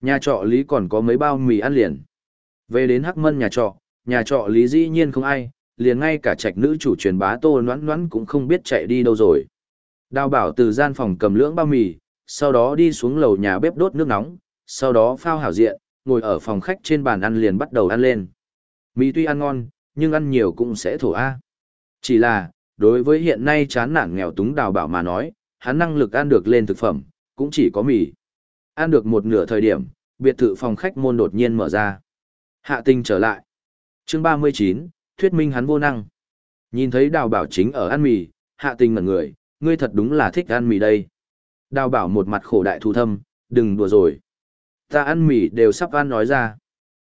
A: Nhà trọ lý còn có mấy bao mì ăn liền. Về đến Hắc Mân nhà trọ, nhà trọ lý dĩ nhiên không ai, liền ngay cả trạch nữ chủ truyền bá tô noãn noãn cũng không biết chạy đi đâu rồi. Đào bảo từ gian phòng cầm lưỡng bao mì, sau đó đi xuống lầu nhà bếp đốt nước nóng, sau đó phao hảo diện, ngồi ở phòng khách trên bàn ăn liền bắt đầu ăn lên. Mì tuy ăn ngon, nhưng ăn nhiều cũng sẽ thổ A. Chỉ là, đối với hiện nay chán nản nghèo túng đào bảo mà nói, hắn năng lực ăn được lên thực phẩm, cũng chỉ có mì. Ăn được một nửa thời điểm, biệt thự phòng khách môn đột nhiên mở ra. Hạ tinh trở lại chương 39, thuyết minh hắn vô năng. Nhìn thấy đào bảo chính ở ăn mì, hạ tình ngẩn người, ngươi thật đúng là thích ăn mì đây. Đào bảo một mặt khổ đại thu thâm, đừng đùa rồi. Ta ăn mì đều sắp ăn nói ra.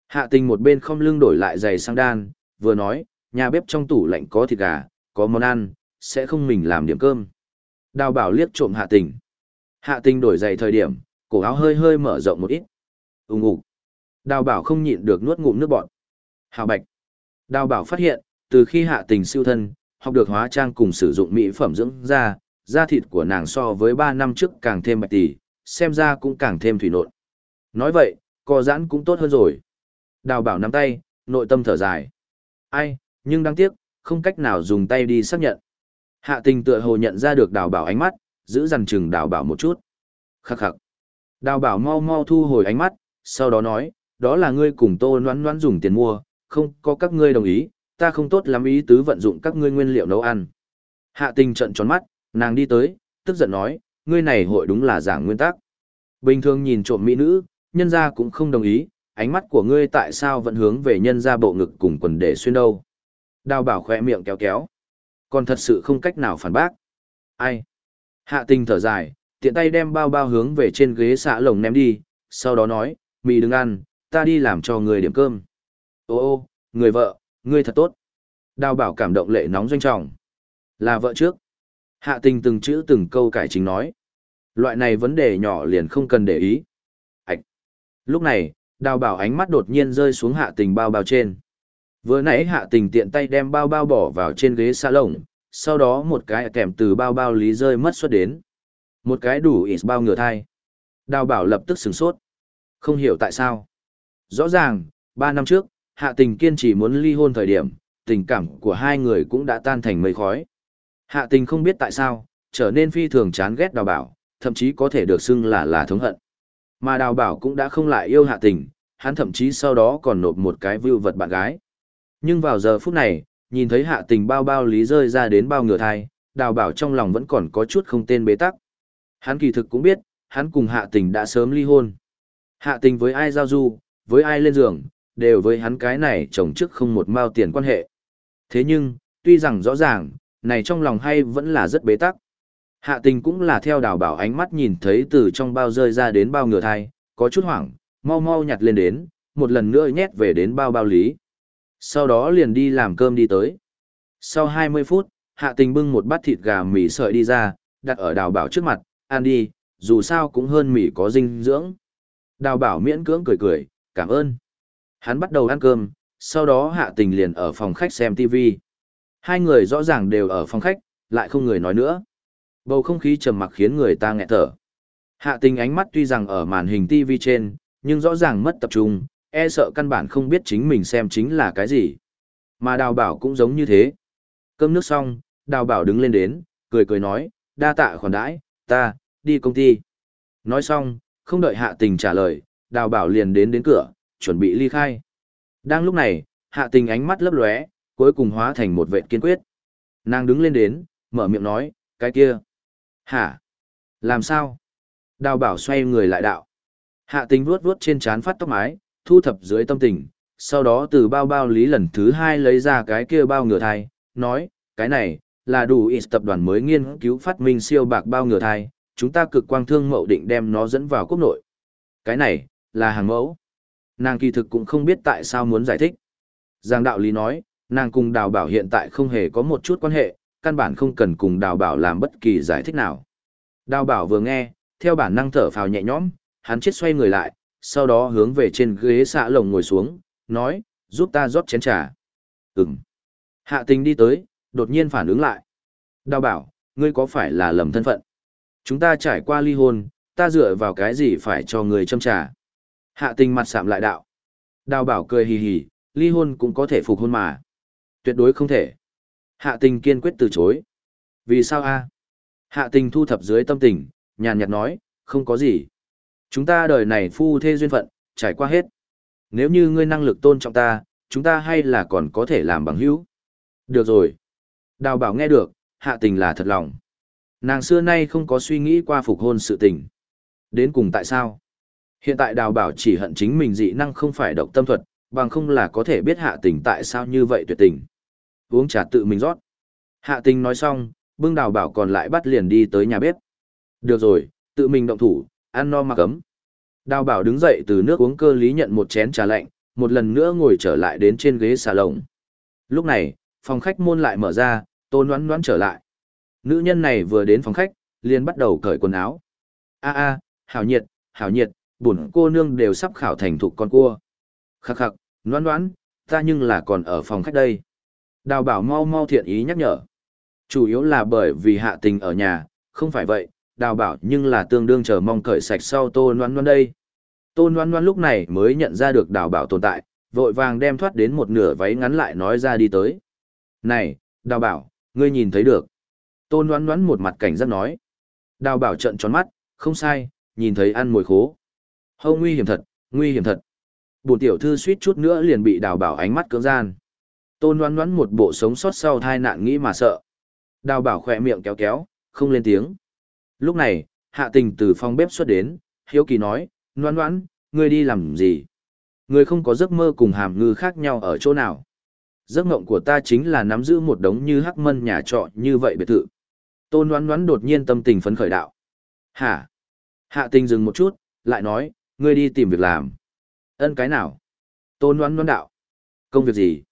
A: Hạ tình một bên không lưng đổi lại giày sang đan, vừa nói, nhà bếp trong tủ lạnh có thịt gà, có món ăn, sẽ không mình làm điểm cơm. Đào bảo liếc trộm hạ tình. Hạ tình đổi giày thời điểm, cổ áo hơi hơi mở rộng một ít. Úng ục. Đào bảo không nhịn được nuốt ngụm nước bọt. Hào bạch. Đào bảo phát hiện, từ khi hạ tình siêu thân, học được hóa trang cùng sử dụng mỹ phẩm dưỡng da, da thịt của nàng so với 3 năm trước càng thêm bạch tỷ, xem ra cũng càng thêm thủy nộn. Nói vậy, co giãn cũng tốt hơn rồi. Đào bảo nắm tay, nội tâm thở dài. Ai, nhưng đáng tiếc, không cách nào dùng tay đi xác nhận. Hạ tình tựa hồ nhận ra được đào bảo ánh mắt, giữ dằn chừng đào bảo một chút. Khắc khắc. Đào bảo mau mau thu hồi ánh mắt, sau đó nói, đó là ngươi cùng tô noãn noãn dùng tiền mua, không có các ngươi đồng ý, ta không tốt lắm ý tứ vận dụng các ngươi nguyên liệu nấu ăn. Hạ tình trận tròn mắt, nàng đi tới, tức giận nói, ngươi này hội đúng là giảng nguyên tắc. Bình thường nhìn trộm mỹ nữ, nhân gia cũng không đồng ý, ánh mắt của ngươi tại sao vẫn hướng về nhân gia bộ ngực cùng quần để xuyên đâu. Đào bảo khỏe miệng kéo kéo. Còn thật sự không cách nào phản bác. Ai? Hạ tình thở dài, tiện tay đem bao bao hướng về trên ghế xạ lồng ném đi, sau đó nói, mì đừng ăn, ta đi làm cho người điểm cơm. Ô ô, người vợ, ngươi thật tốt. Đào bảo cảm động lệ nóng doanh trọng. Là vợ trước. Hạ tình từng chữ từng câu cải chính nói. Loại này vấn đề nhỏ liền không cần để ý. ạch Lúc này, đào bảo ánh mắt đột nhiên rơi xuống hạ tình bao bao trên. Vừa nãy hạ tình tiện tay đem bao bao bỏ vào trên ghế xa lồng, sau đó một cái kèm từ bao bao lý rơi mất xuất đến. Một cái đủ ít bao ngửa thai. Đào bảo lập tức sửng sốt. Không hiểu tại sao. Rõ ràng, ba năm trước, hạ tình kiên trì muốn ly hôn thời điểm, tình cảm của hai người cũng đã tan thành mây khói. Hạ tình không biết tại sao, trở nên phi thường chán ghét đào bảo, thậm chí có thể được xưng là là thống hận. Mà đào bảo cũng đã không lại yêu hạ tình, hắn thậm chí sau đó còn nộp một cái vưu vật bạn gái. Nhưng vào giờ phút này, nhìn thấy hạ tình bao bao lý rơi ra đến bao ngửa thai, đào bảo trong lòng vẫn còn có chút không tên bế tắc. Hắn kỳ thực cũng biết, hắn cùng hạ tình đã sớm ly hôn. Hạ tình với ai giao du, với ai lên giường, đều với hắn cái này chồng trước không một mao tiền quan hệ. Thế nhưng, tuy rằng rõ ràng, này trong lòng hay vẫn là rất bế tắc. Hạ tình cũng là theo đào bảo ánh mắt nhìn thấy từ trong bao rơi ra đến bao ngựa thai, có chút hoảng, mau mau nhặt lên đến, một lần nữa nhét về đến bao bao lý. Sau đó liền đi làm cơm đi tới. Sau 20 phút, hạ tình bưng một bát thịt gà mì sợi đi ra, đặt ở đào bảo trước mặt, ăn đi, dù sao cũng hơn mì có dinh dưỡng. Đào bảo miễn cưỡng cười cười, cảm ơn. Hắn bắt đầu ăn cơm, sau đó hạ tình liền ở phòng khách xem TV. Hai người rõ ràng đều ở phòng khách, lại không người nói nữa. Bầu không khí trầm mặc khiến người ta nghẹt thở. Hạ tình ánh mắt tuy rằng ở màn hình TV trên, nhưng rõ ràng mất tập trung, e sợ căn bản không biết chính mình xem chính là cái gì. Mà đào bảo cũng giống như thế. Cơm nước xong, đào bảo đứng lên đến, cười cười nói, đa tạ khoản đãi, ta, đi công ty. Nói xong, không đợi hạ tình trả lời, đào bảo liền đến đến cửa, chuẩn bị ly khai. Đang lúc này, hạ tình ánh mắt lấp lóe, cuối cùng hóa thành một vệ kiên quyết. Nàng đứng lên đến, mở miệng nói, cái kia. Hả? Làm sao? Đào bảo xoay người lại đạo. Hạ tình vuốt vuốt trên trán phát tóc mái, thu thập dưới tâm tình, sau đó từ bao bao lý lần thứ hai lấy ra cái kia bao ngửa thai, nói, cái này, là đủ ít tập đoàn mới nghiên cứu phát minh siêu bạc bao ngửa thai, chúng ta cực quang thương mậu định đem nó dẫn vào quốc nội. Cái này, là hàng mẫu. Nàng kỳ thực cũng không biết tại sao muốn giải thích. Giang đạo lý nói, nàng cùng đào bảo hiện tại không hề có một chút quan hệ, căn bản không cần cùng đào bảo làm bất kỳ giải thích nào. Đào bảo vừa nghe, theo bản năng thở phào nhẹ nhõm, hắn chết xoay người lại, sau đó hướng về trên ghế xạ lồng ngồi xuống, nói, giúp ta rót chén trà. Ừm. Hạ tình đi tới, đột nhiên phản ứng lại. Đào bảo, ngươi có phải là lầm thân phận? Chúng ta trải qua ly hôn, ta dựa vào cái gì phải cho người châm trà? Hạ tình mặt sạm lại đạo. Đào bảo cười hì hì, ly hôn cũng có thể phục hôn mà. Tuyệt đối không thể. Hạ tình kiên quyết từ chối. Vì sao a? Hạ tình thu thập dưới tâm tình, nhàn nhạt nói, không có gì. Chúng ta đời này phu thê duyên phận, trải qua hết. Nếu như ngươi năng lực tôn trọng ta, chúng ta hay là còn có thể làm bằng hữu. Được rồi. Đào bảo nghe được, hạ tình là thật lòng. Nàng xưa nay không có suy nghĩ qua phục hôn sự tình. Đến cùng tại sao? Hiện tại đào bảo chỉ hận chính mình dị năng không phải độc tâm thuật, bằng không là có thể biết hạ tình tại sao như vậy tuyệt tình. Uống trà tự mình rót. Hạ tình nói xong, bưng đào bảo còn lại bắt liền đi tới nhà bếp. Được rồi, tự mình động thủ, ăn no mà cấm. Đào bảo đứng dậy từ nước uống cơ lý nhận một chén trà lạnh, một lần nữa ngồi trở lại đến trên ghế xà lồng. Lúc này, phòng khách môn lại mở ra, tôn đoán đoán trở lại. Nữ nhân này vừa đến phòng khách, liền bắt đầu cởi quần áo. a a hảo nhiệt, hảo nhiệt, bổn cô nương đều sắp khảo thành thục con cua, Khắc khắc, noan noan, ta nhưng là còn ở phòng khách đây. Đào bảo mau mau thiện ý nhắc nhở. Chủ yếu là bởi vì hạ tình ở nhà, không phải vậy, đào bảo nhưng là tương đương chờ mong cởi sạch sau tô noan noan đây. Tô noan noan lúc này mới nhận ra được đào bảo tồn tại, vội vàng đem thoát đến một nửa váy ngắn lại nói ra đi tới. Này, đào bảo, ngươi nhìn thấy được. Tô noan noan một mặt cảnh giác nói. Đào bảo trận tròn mắt, không sai, nhìn thấy ăn mùi khố. Hâu nguy hiểm thật, nguy hiểm thật. Bổn tiểu thư suýt chút nữa liền bị đào bảo ánh mắt cưỡng gian. Tôn đoán đoán một bộ sống sót sau tai nạn nghĩ mà sợ. Đào bảo khỏe miệng kéo kéo, không lên tiếng. Lúc này, hạ tình từ phòng bếp xuất đến, hiếu kỳ nói, đoán đoán, ngươi đi làm gì? Ngươi không có giấc mơ cùng hàm ngư khác nhau ở chỗ nào. Giấc mộng của ta chính là nắm giữ một đống như hắc mân nhà trọ như vậy biệt thự. Tôn đoán đoán đột nhiên tâm tình phấn khởi đạo. Hả? Hạ tình dừng một chút, lại nói, ngươi đi tìm việc làm. Ân cái nào? Tôn đoán đoán đạo. Công việc gì?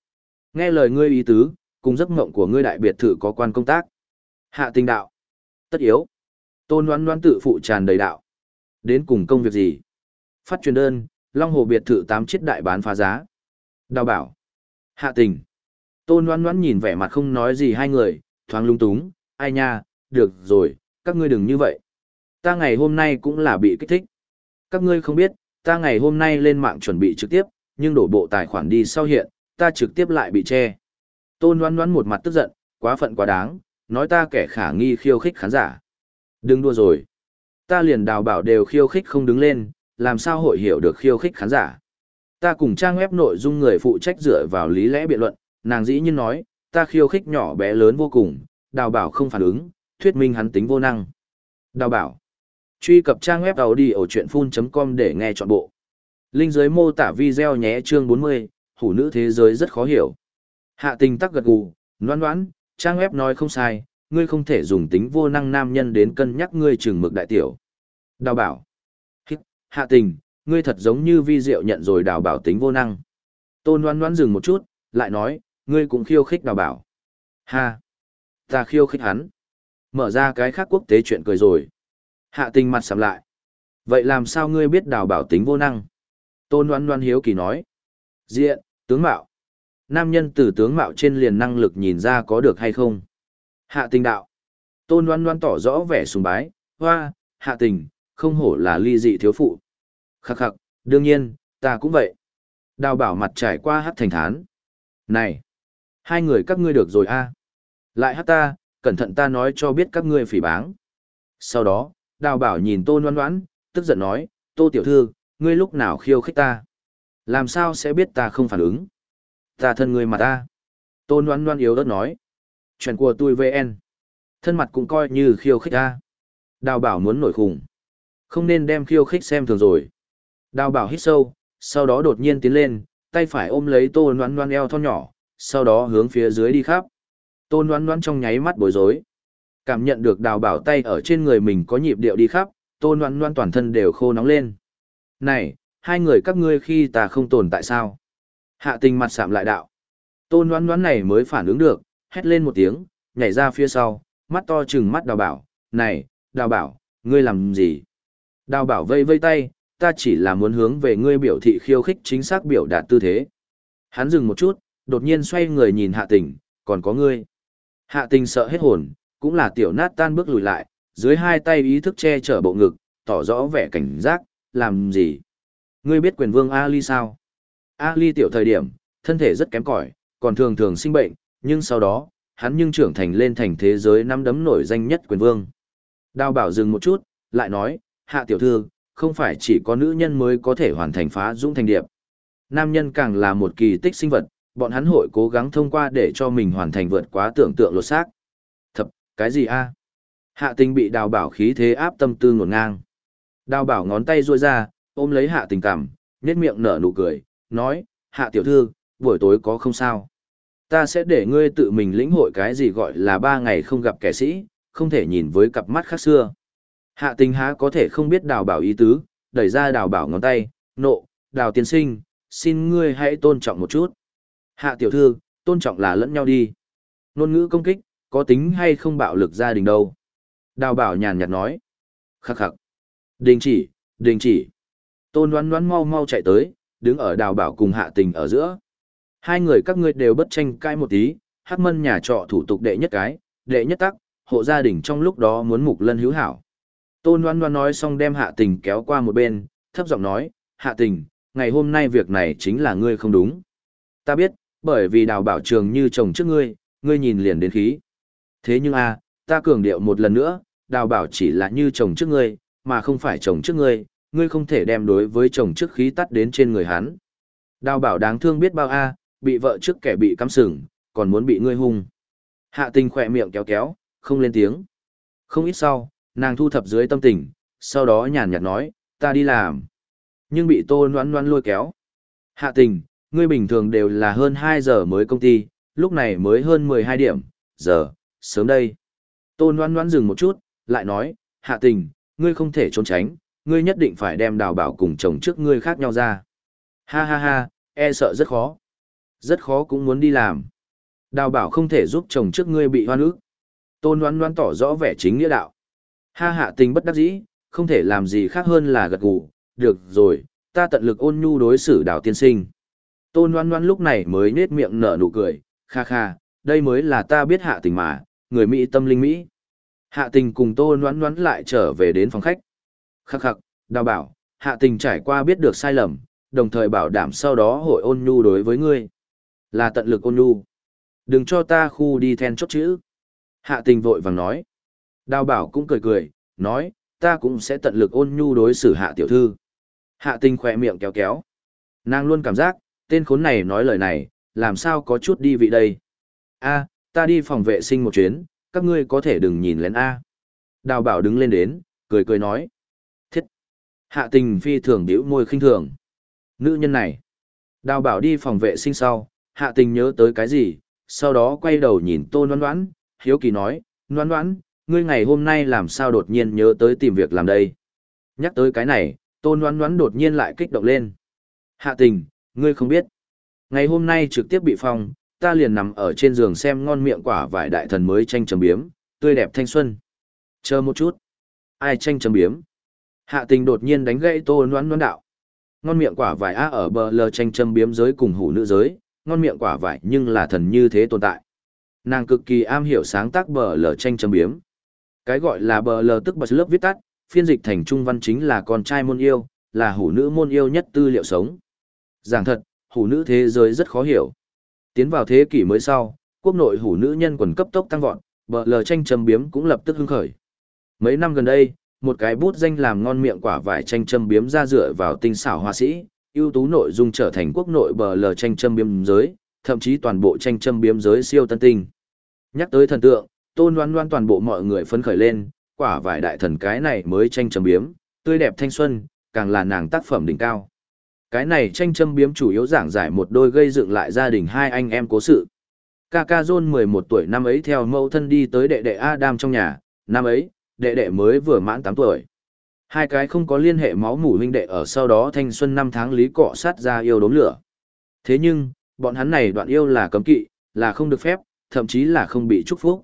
A: Nghe lời ngươi ý tứ, cùng giấc mộng của ngươi đại biệt thự có quan công tác. Hạ tình đạo. Tất yếu. Tôn đoán đoán tự phụ tràn đầy đạo. Đến cùng công việc gì? Phát truyền đơn, Long Hồ biệt thự tám chiếc đại bán phá giá. Đào bảo. Hạ tình. Tôn đoán đoán nhìn vẻ mặt không nói gì hai người, thoáng lung túng, ai nha, được rồi, các ngươi đừng như vậy. Ta ngày hôm nay cũng là bị kích thích. Các ngươi không biết, ta ngày hôm nay lên mạng chuẩn bị trực tiếp, nhưng đổ bộ tài khoản đi sau hiện, ta trực tiếp lại bị che. Tôn đoán đoán một mặt tức giận, quá phận quá đáng, nói ta kẻ khả nghi khiêu khích khán giả. Đừng đua rồi. Ta liền đào bảo đều khiêu khích không đứng lên, làm sao hội hiểu được khiêu khích khán giả. Ta cùng trang web nội dung người phụ trách dựa vào lý lẽ biện luận, nàng dĩ nhiên nói, ta khiêu khích nhỏ bé lớn vô cùng, đào bảo không phản ứng, thuyết minh hắn tính vô năng. Đào bảo. Truy cập trang web đầu đi ở chuyện full.com để nghe trọn bộ. Linh dưới mô tả video nhé chương 40, hủ nữ thế giới rất khó hiểu. Hạ tình tắc gật gù, noan noan, trang web nói không sai, ngươi không thể dùng tính vô năng nam nhân đến cân nhắc ngươi trừng mực đại tiểu. Đào bảo. Hạ tình, ngươi thật giống như vi diệu nhận rồi đào bảo tính vô năng. Tôn noan noan dừng một chút, lại nói, ngươi cũng khiêu khích đào bảo. Ha! Ta khiêu khích hắn. Mở ra cái khác quốc tế chuyện cười rồi. Hạ tình mặt sầm lại. Vậy làm sao ngươi biết đào bảo tính vô năng? Tôn đoan đoan hiếu kỳ nói. Diện, tướng mạo. Nam nhân từ tướng mạo trên liền năng lực nhìn ra có được hay không? Hạ tình đạo. Tôn đoan đoan tỏ rõ vẻ sùng bái. Hoa, hạ tình, không hổ là ly dị thiếu phụ. Khắc khắc, đương nhiên, ta cũng vậy. Đào bảo mặt trải qua hát thành thán. Này, hai người các ngươi được rồi a Lại hát ta, cẩn thận ta nói cho biết các ngươi phỉ báng. Sau đó, đào bảo nhìn tô noan noãn tức giận nói, tô tiểu thư, ngươi lúc nào khiêu khích ta? Làm sao sẽ biết ta không phản ứng? Ta thân ngươi mà ta. Tô noan noan yếu đất nói. Chuyện của tôi VN. Thân mặt cũng coi như khiêu khích ta. Đào bảo muốn nổi khủng. Không nên đem khiêu khích xem thường rồi. Đào bảo hít sâu, sau đó đột nhiên tiến lên, tay phải ôm lấy tô noan noan eo thon nhỏ, sau đó hướng phía dưới đi khắp. Tô noan noan trong nháy mắt bối rối. Cảm nhận được đào bảo tay ở trên người mình có nhịp điệu đi khắp, tô noan noan toàn thân đều khô nóng lên. Này, hai người các ngươi khi ta không tồn tại sao? Hạ tình mặt sạm lại đạo. Tô noan noan này mới phản ứng được, hét lên một tiếng, nhảy ra phía sau, mắt to chừng mắt đào bảo. Này, đào bảo, ngươi làm gì? Đào bảo vây vây tay, ta chỉ là muốn hướng về ngươi biểu thị khiêu khích chính xác biểu đạt tư thế. Hắn dừng một chút, đột nhiên xoay người nhìn hạ tình, còn có ngươi. Hạ tình sợ hết hồn, cũng là tiểu nát tan bước lùi lại, dưới hai tay ý thức che chở bộ ngực, tỏ rõ vẻ cảnh giác, làm gì? Ngươi biết quyền vương Ali sao? Ali tiểu thời điểm, thân thể rất kém cỏi, còn thường thường sinh bệnh, nhưng sau đó, hắn nhưng trưởng thành lên thành thế giới năm đấm nổi danh nhất quyền vương. Đào bảo dừng một chút, lại nói, hạ tiểu thư, không phải chỉ có nữ nhân mới có thể hoàn thành phá dũng thành điệp. Nam nhân càng là một kỳ tích sinh vật, bọn hắn hội cố gắng thông qua để cho mình hoàn thành vượt quá tưởng tượng lột xác. Cái gì a? Hạ tình bị đào bảo khí thế áp tâm tư ngổn ngang. Đào bảo ngón tay ruôi ra, ôm lấy hạ tình cảm, nhét miệng nở nụ cười, nói, hạ tiểu thư, buổi tối có không sao. Ta sẽ để ngươi tự mình lĩnh hội cái gì gọi là ba ngày không gặp kẻ sĩ, không thể nhìn với cặp mắt khác xưa. Hạ tình há có thể không biết đào bảo ý tứ, đẩy ra đào bảo ngón tay, nộ, đào tiên sinh, xin ngươi hãy tôn trọng một chút. Hạ tiểu thư, tôn trọng là lẫn nhau đi. ngôn ngữ công kích, có tính hay không bạo lực gia đình đâu. Đào bảo nhàn nhạt nói. Khắc khắc. Đình chỉ, đình chỉ. Tôn đoán đoán mau mau chạy tới, đứng ở đào bảo cùng hạ tình ở giữa. Hai người các ngươi đều bất tranh cãi một tí, hát mân nhà trọ thủ tục đệ nhất cái, đệ nhất tắc, hộ gia đình trong lúc đó muốn mục lân hữu hảo. Tôn đoán đoán nói xong đem hạ tình kéo qua một bên, thấp giọng nói, hạ tình, ngày hôm nay việc này chính là ngươi không đúng. Ta biết, bởi vì đào bảo trường như chồng trước ngươi, ngươi nhìn liền đến khí. Thế nhưng a, ta cường điệu một lần nữa, đào bảo chỉ là như chồng trước ngươi, mà không phải chồng trước ngươi, ngươi không thể đem đối với chồng trước khí tắt đến trên người hắn. Đào bảo đáng thương biết bao a, bị vợ trước kẻ bị cắm sừng, còn muốn bị ngươi hung. Hạ tình khỏe miệng kéo kéo, không lên tiếng. Không ít sau, nàng thu thập dưới tâm tình, sau đó nhàn nhạt nói, ta đi làm. Nhưng bị tô noan noan lôi kéo. Hạ tình, ngươi bình thường đều là hơn 2 giờ mới công ty, lúc này mới hơn 12 điểm, giờ, sớm đây. tôn loan loan dừng một chút, lại nói, hạ tình, ngươi không thể trốn tránh, ngươi nhất định phải đem đào bảo cùng chồng trước ngươi khác nhau ra. Ha ha ha, e sợ rất khó. Rất khó cũng muốn đi làm. Đào bảo không thể giúp chồng trước ngươi bị hoan ức. Tôn loan loan tỏ rõ vẻ chính nghĩa đạo. Ha hạ tình bất đắc dĩ, không thể làm gì khác hơn là gật gù. Được rồi, ta tận lực ôn nhu đối xử đào tiên sinh. Tôn loan loan lúc này mới nết miệng nở nụ cười. Kha kha, đây mới là ta biết hạ tình mà, người Mỹ tâm linh Mỹ. Hạ tình cùng tô noán noán lại trở về đến phòng khách. Khắc khắc, đào bảo, hạ tình trải qua biết được sai lầm, đồng thời bảo đảm sau đó hội ôn nhu đối với ngươi. Là tận lực ôn nhu. Đừng cho ta khu đi then chốt chữ. Hạ tình vội vàng nói. Đào bảo cũng cười cười, nói, ta cũng sẽ tận lực ôn nhu đối xử hạ tiểu thư. Hạ tình khỏe miệng kéo kéo. Nàng luôn cảm giác, tên khốn này nói lời này, làm sao có chút đi vị đây. a ta đi phòng vệ sinh một chuyến, các ngươi có thể đừng nhìn lén A. Đào bảo đứng lên đến, cười cười nói. Thiết. Hạ tình phi thường biểu môi khinh thường. Nữ nhân này. Đào bảo đi phòng vệ sinh sau, hạ tình nhớ tới cái gì, sau đó quay đầu nhìn tô noan noãn, hiếu kỳ nói, noan noãn, ngươi ngày hôm nay làm sao đột nhiên nhớ tới tìm việc làm đây. Nhắc tới cái này, tô noan noãn đột nhiên lại kích động lên. Hạ tình, ngươi không biết. Ngày hôm nay trực tiếp bị phong, ta liền nằm ở trên giường xem ngon miệng quả vải đại thần mới tranh chấm biếm, tươi đẹp thanh xuân. Chờ một chút. Ai tranh chấm biếm? Hạ tình đột nhiên đánh gãy tô noán noán đạo. Ngon miệng quả vải á ở bờ lờ tranh châm biếm giới cùng hủ nữ giới, ngon miệng quả vải nhưng là thần như thế tồn tại. Nàng cực kỳ am hiểu sáng tác bờ lờ tranh châm biếm. Cái gọi là bờ lờ tức bật lớp viết tắt, phiên dịch thành trung văn chính là con trai môn yêu, là hủ nữ môn yêu nhất tư liệu sống. Giảng thật, hủ nữ thế giới rất khó hiểu. Tiến vào thế kỷ mới sau, quốc nội hủ nữ nhân quần cấp tốc tăng vọt, bờ lờ tranh châm biếm cũng lập tức hưng khởi. Mấy năm gần đây, một cái bút danh làm ngon miệng quả vải tranh châm biếm ra dựa vào tinh xảo hoa sĩ, ưu tú nội dung trở thành quốc nội bờ lờ tranh châm biếm giới, thậm chí toàn bộ tranh châm biếm giới siêu tân tinh. Nhắc tới thần tượng, tôn đoán đoán toàn bộ mọi người phấn khởi lên, quả vải đại thần cái này mới tranh châm biếm, tươi đẹp thanh xuân, càng là nàng tác phẩm đỉnh cao. Cái này tranh châm biếm chủ yếu giảng giải một đôi gây dựng lại gia đình hai anh em cố sự. Kaka John 11 tuổi năm ấy theo mẫu thân đi tới đệ đệ Adam trong nhà, năm ấy, đệ đệ mới vừa mãn 8 tuổi. Hai cái không có liên hệ máu mủ huynh đệ ở sau đó thanh xuân năm tháng lý cọ sát ra yêu đốm lửa. Thế nhưng, bọn hắn này đoạn yêu là cấm kỵ, là không được phép, thậm chí là không bị chúc phúc.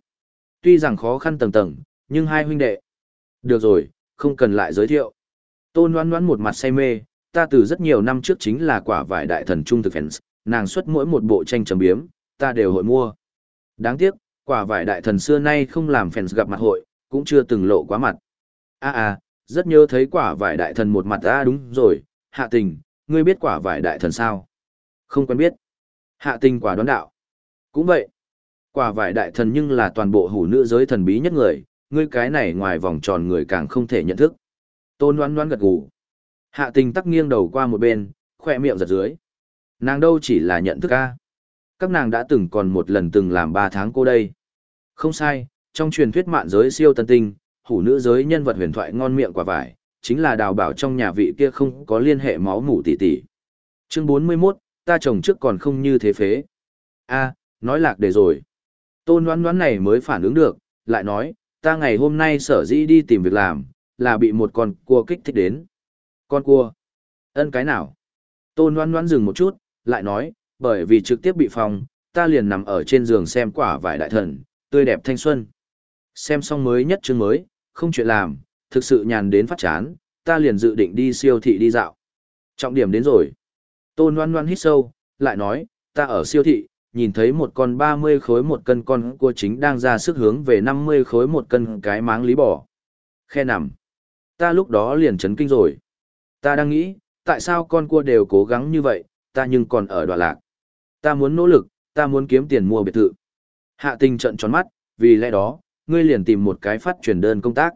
A: Tuy rằng khó khăn tầng tầng, nhưng hai huynh đệ. Được rồi, không cần lại giới thiệu. Tôn đoán đoán một mặt say mê, ta từ rất nhiều năm trước chính là quả vải đại thần trung thực fans, nàng xuất mỗi một bộ tranh trầm biếm, ta đều hội mua. Đáng tiếc, quả vải đại thần xưa nay không làm fans gặp mặt hội, cũng chưa từng lộ quá mặt. A a, rất nhớ thấy quả vải đại thần một mặt a đúng rồi, hạ tình, ngươi biết quả vải đại thần sao? Không quen biết. Hạ tình quả đoán đạo. Cũng vậy. Quả vải đại thần nhưng là toàn bộ hủ nữ giới thần bí nhất người, ngươi cái này ngoài vòng tròn người càng không thể nhận thức. Tôn đoán đoán gật gù. Hạ tình tắc nghiêng đầu qua một bên, khoe miệng giật dưới. Nàng đâu chỉ là nhận thức a Các nàng đã từng còn một lần từng làm ba tháng cô đây. Không sai, trong truyền thuyết mạn giới siêu tân tinh, hủ nữ giới nhân vật huyền thoại ngon miệng quả vải, chính là đào bảo trong nhà vị kia không có liên hệ máu mủ tỷ tỷ. Chương 41, ta chồng trước còn không như thế phế. a nói lạc để rồi. Tôn đoán đoán này mới phản ứng được, lại nói, ta ngày hôm nay sở dĩ đi tìm việc làm, là bị một con cua kích thích đến. Con cua? Ân cái nào? Tôn Loan Loan dừng một chút, lại nói, bởi vì trực tiếp bị phòng, ta liền nằm ở trên giường xem quả vải đại thần, tươi đẹp thanh xuân. Xem xong mới nhất chương mới, không chuyện làm, thực sự nhàn đến phát chán, ta liền dự định đi siêu thị đi dạo. Trọng điểm đến rồi. Tôn Loan Loan hít sâu, lại nói, ta ở siêu thị, nhìn thấy một con 30 khối một cân con cua chính đang ra sức hướng về 50 khối một cân cái máng lý bỏ. Khe nằm. Ta lúc đó liền chấn kinh rồi. Ta đang nghĩ, tại sao con cua đều cố gắng như vậy, ta nhưng còn ở đoạn lạc. Ta muốn nỗ lực, ta muốn kiếm tiền mua biệt thự. Hạ tình trận tròn mắt, vì lẽ đó, ngươi liền tìm một cái phát truyền đơn công tác.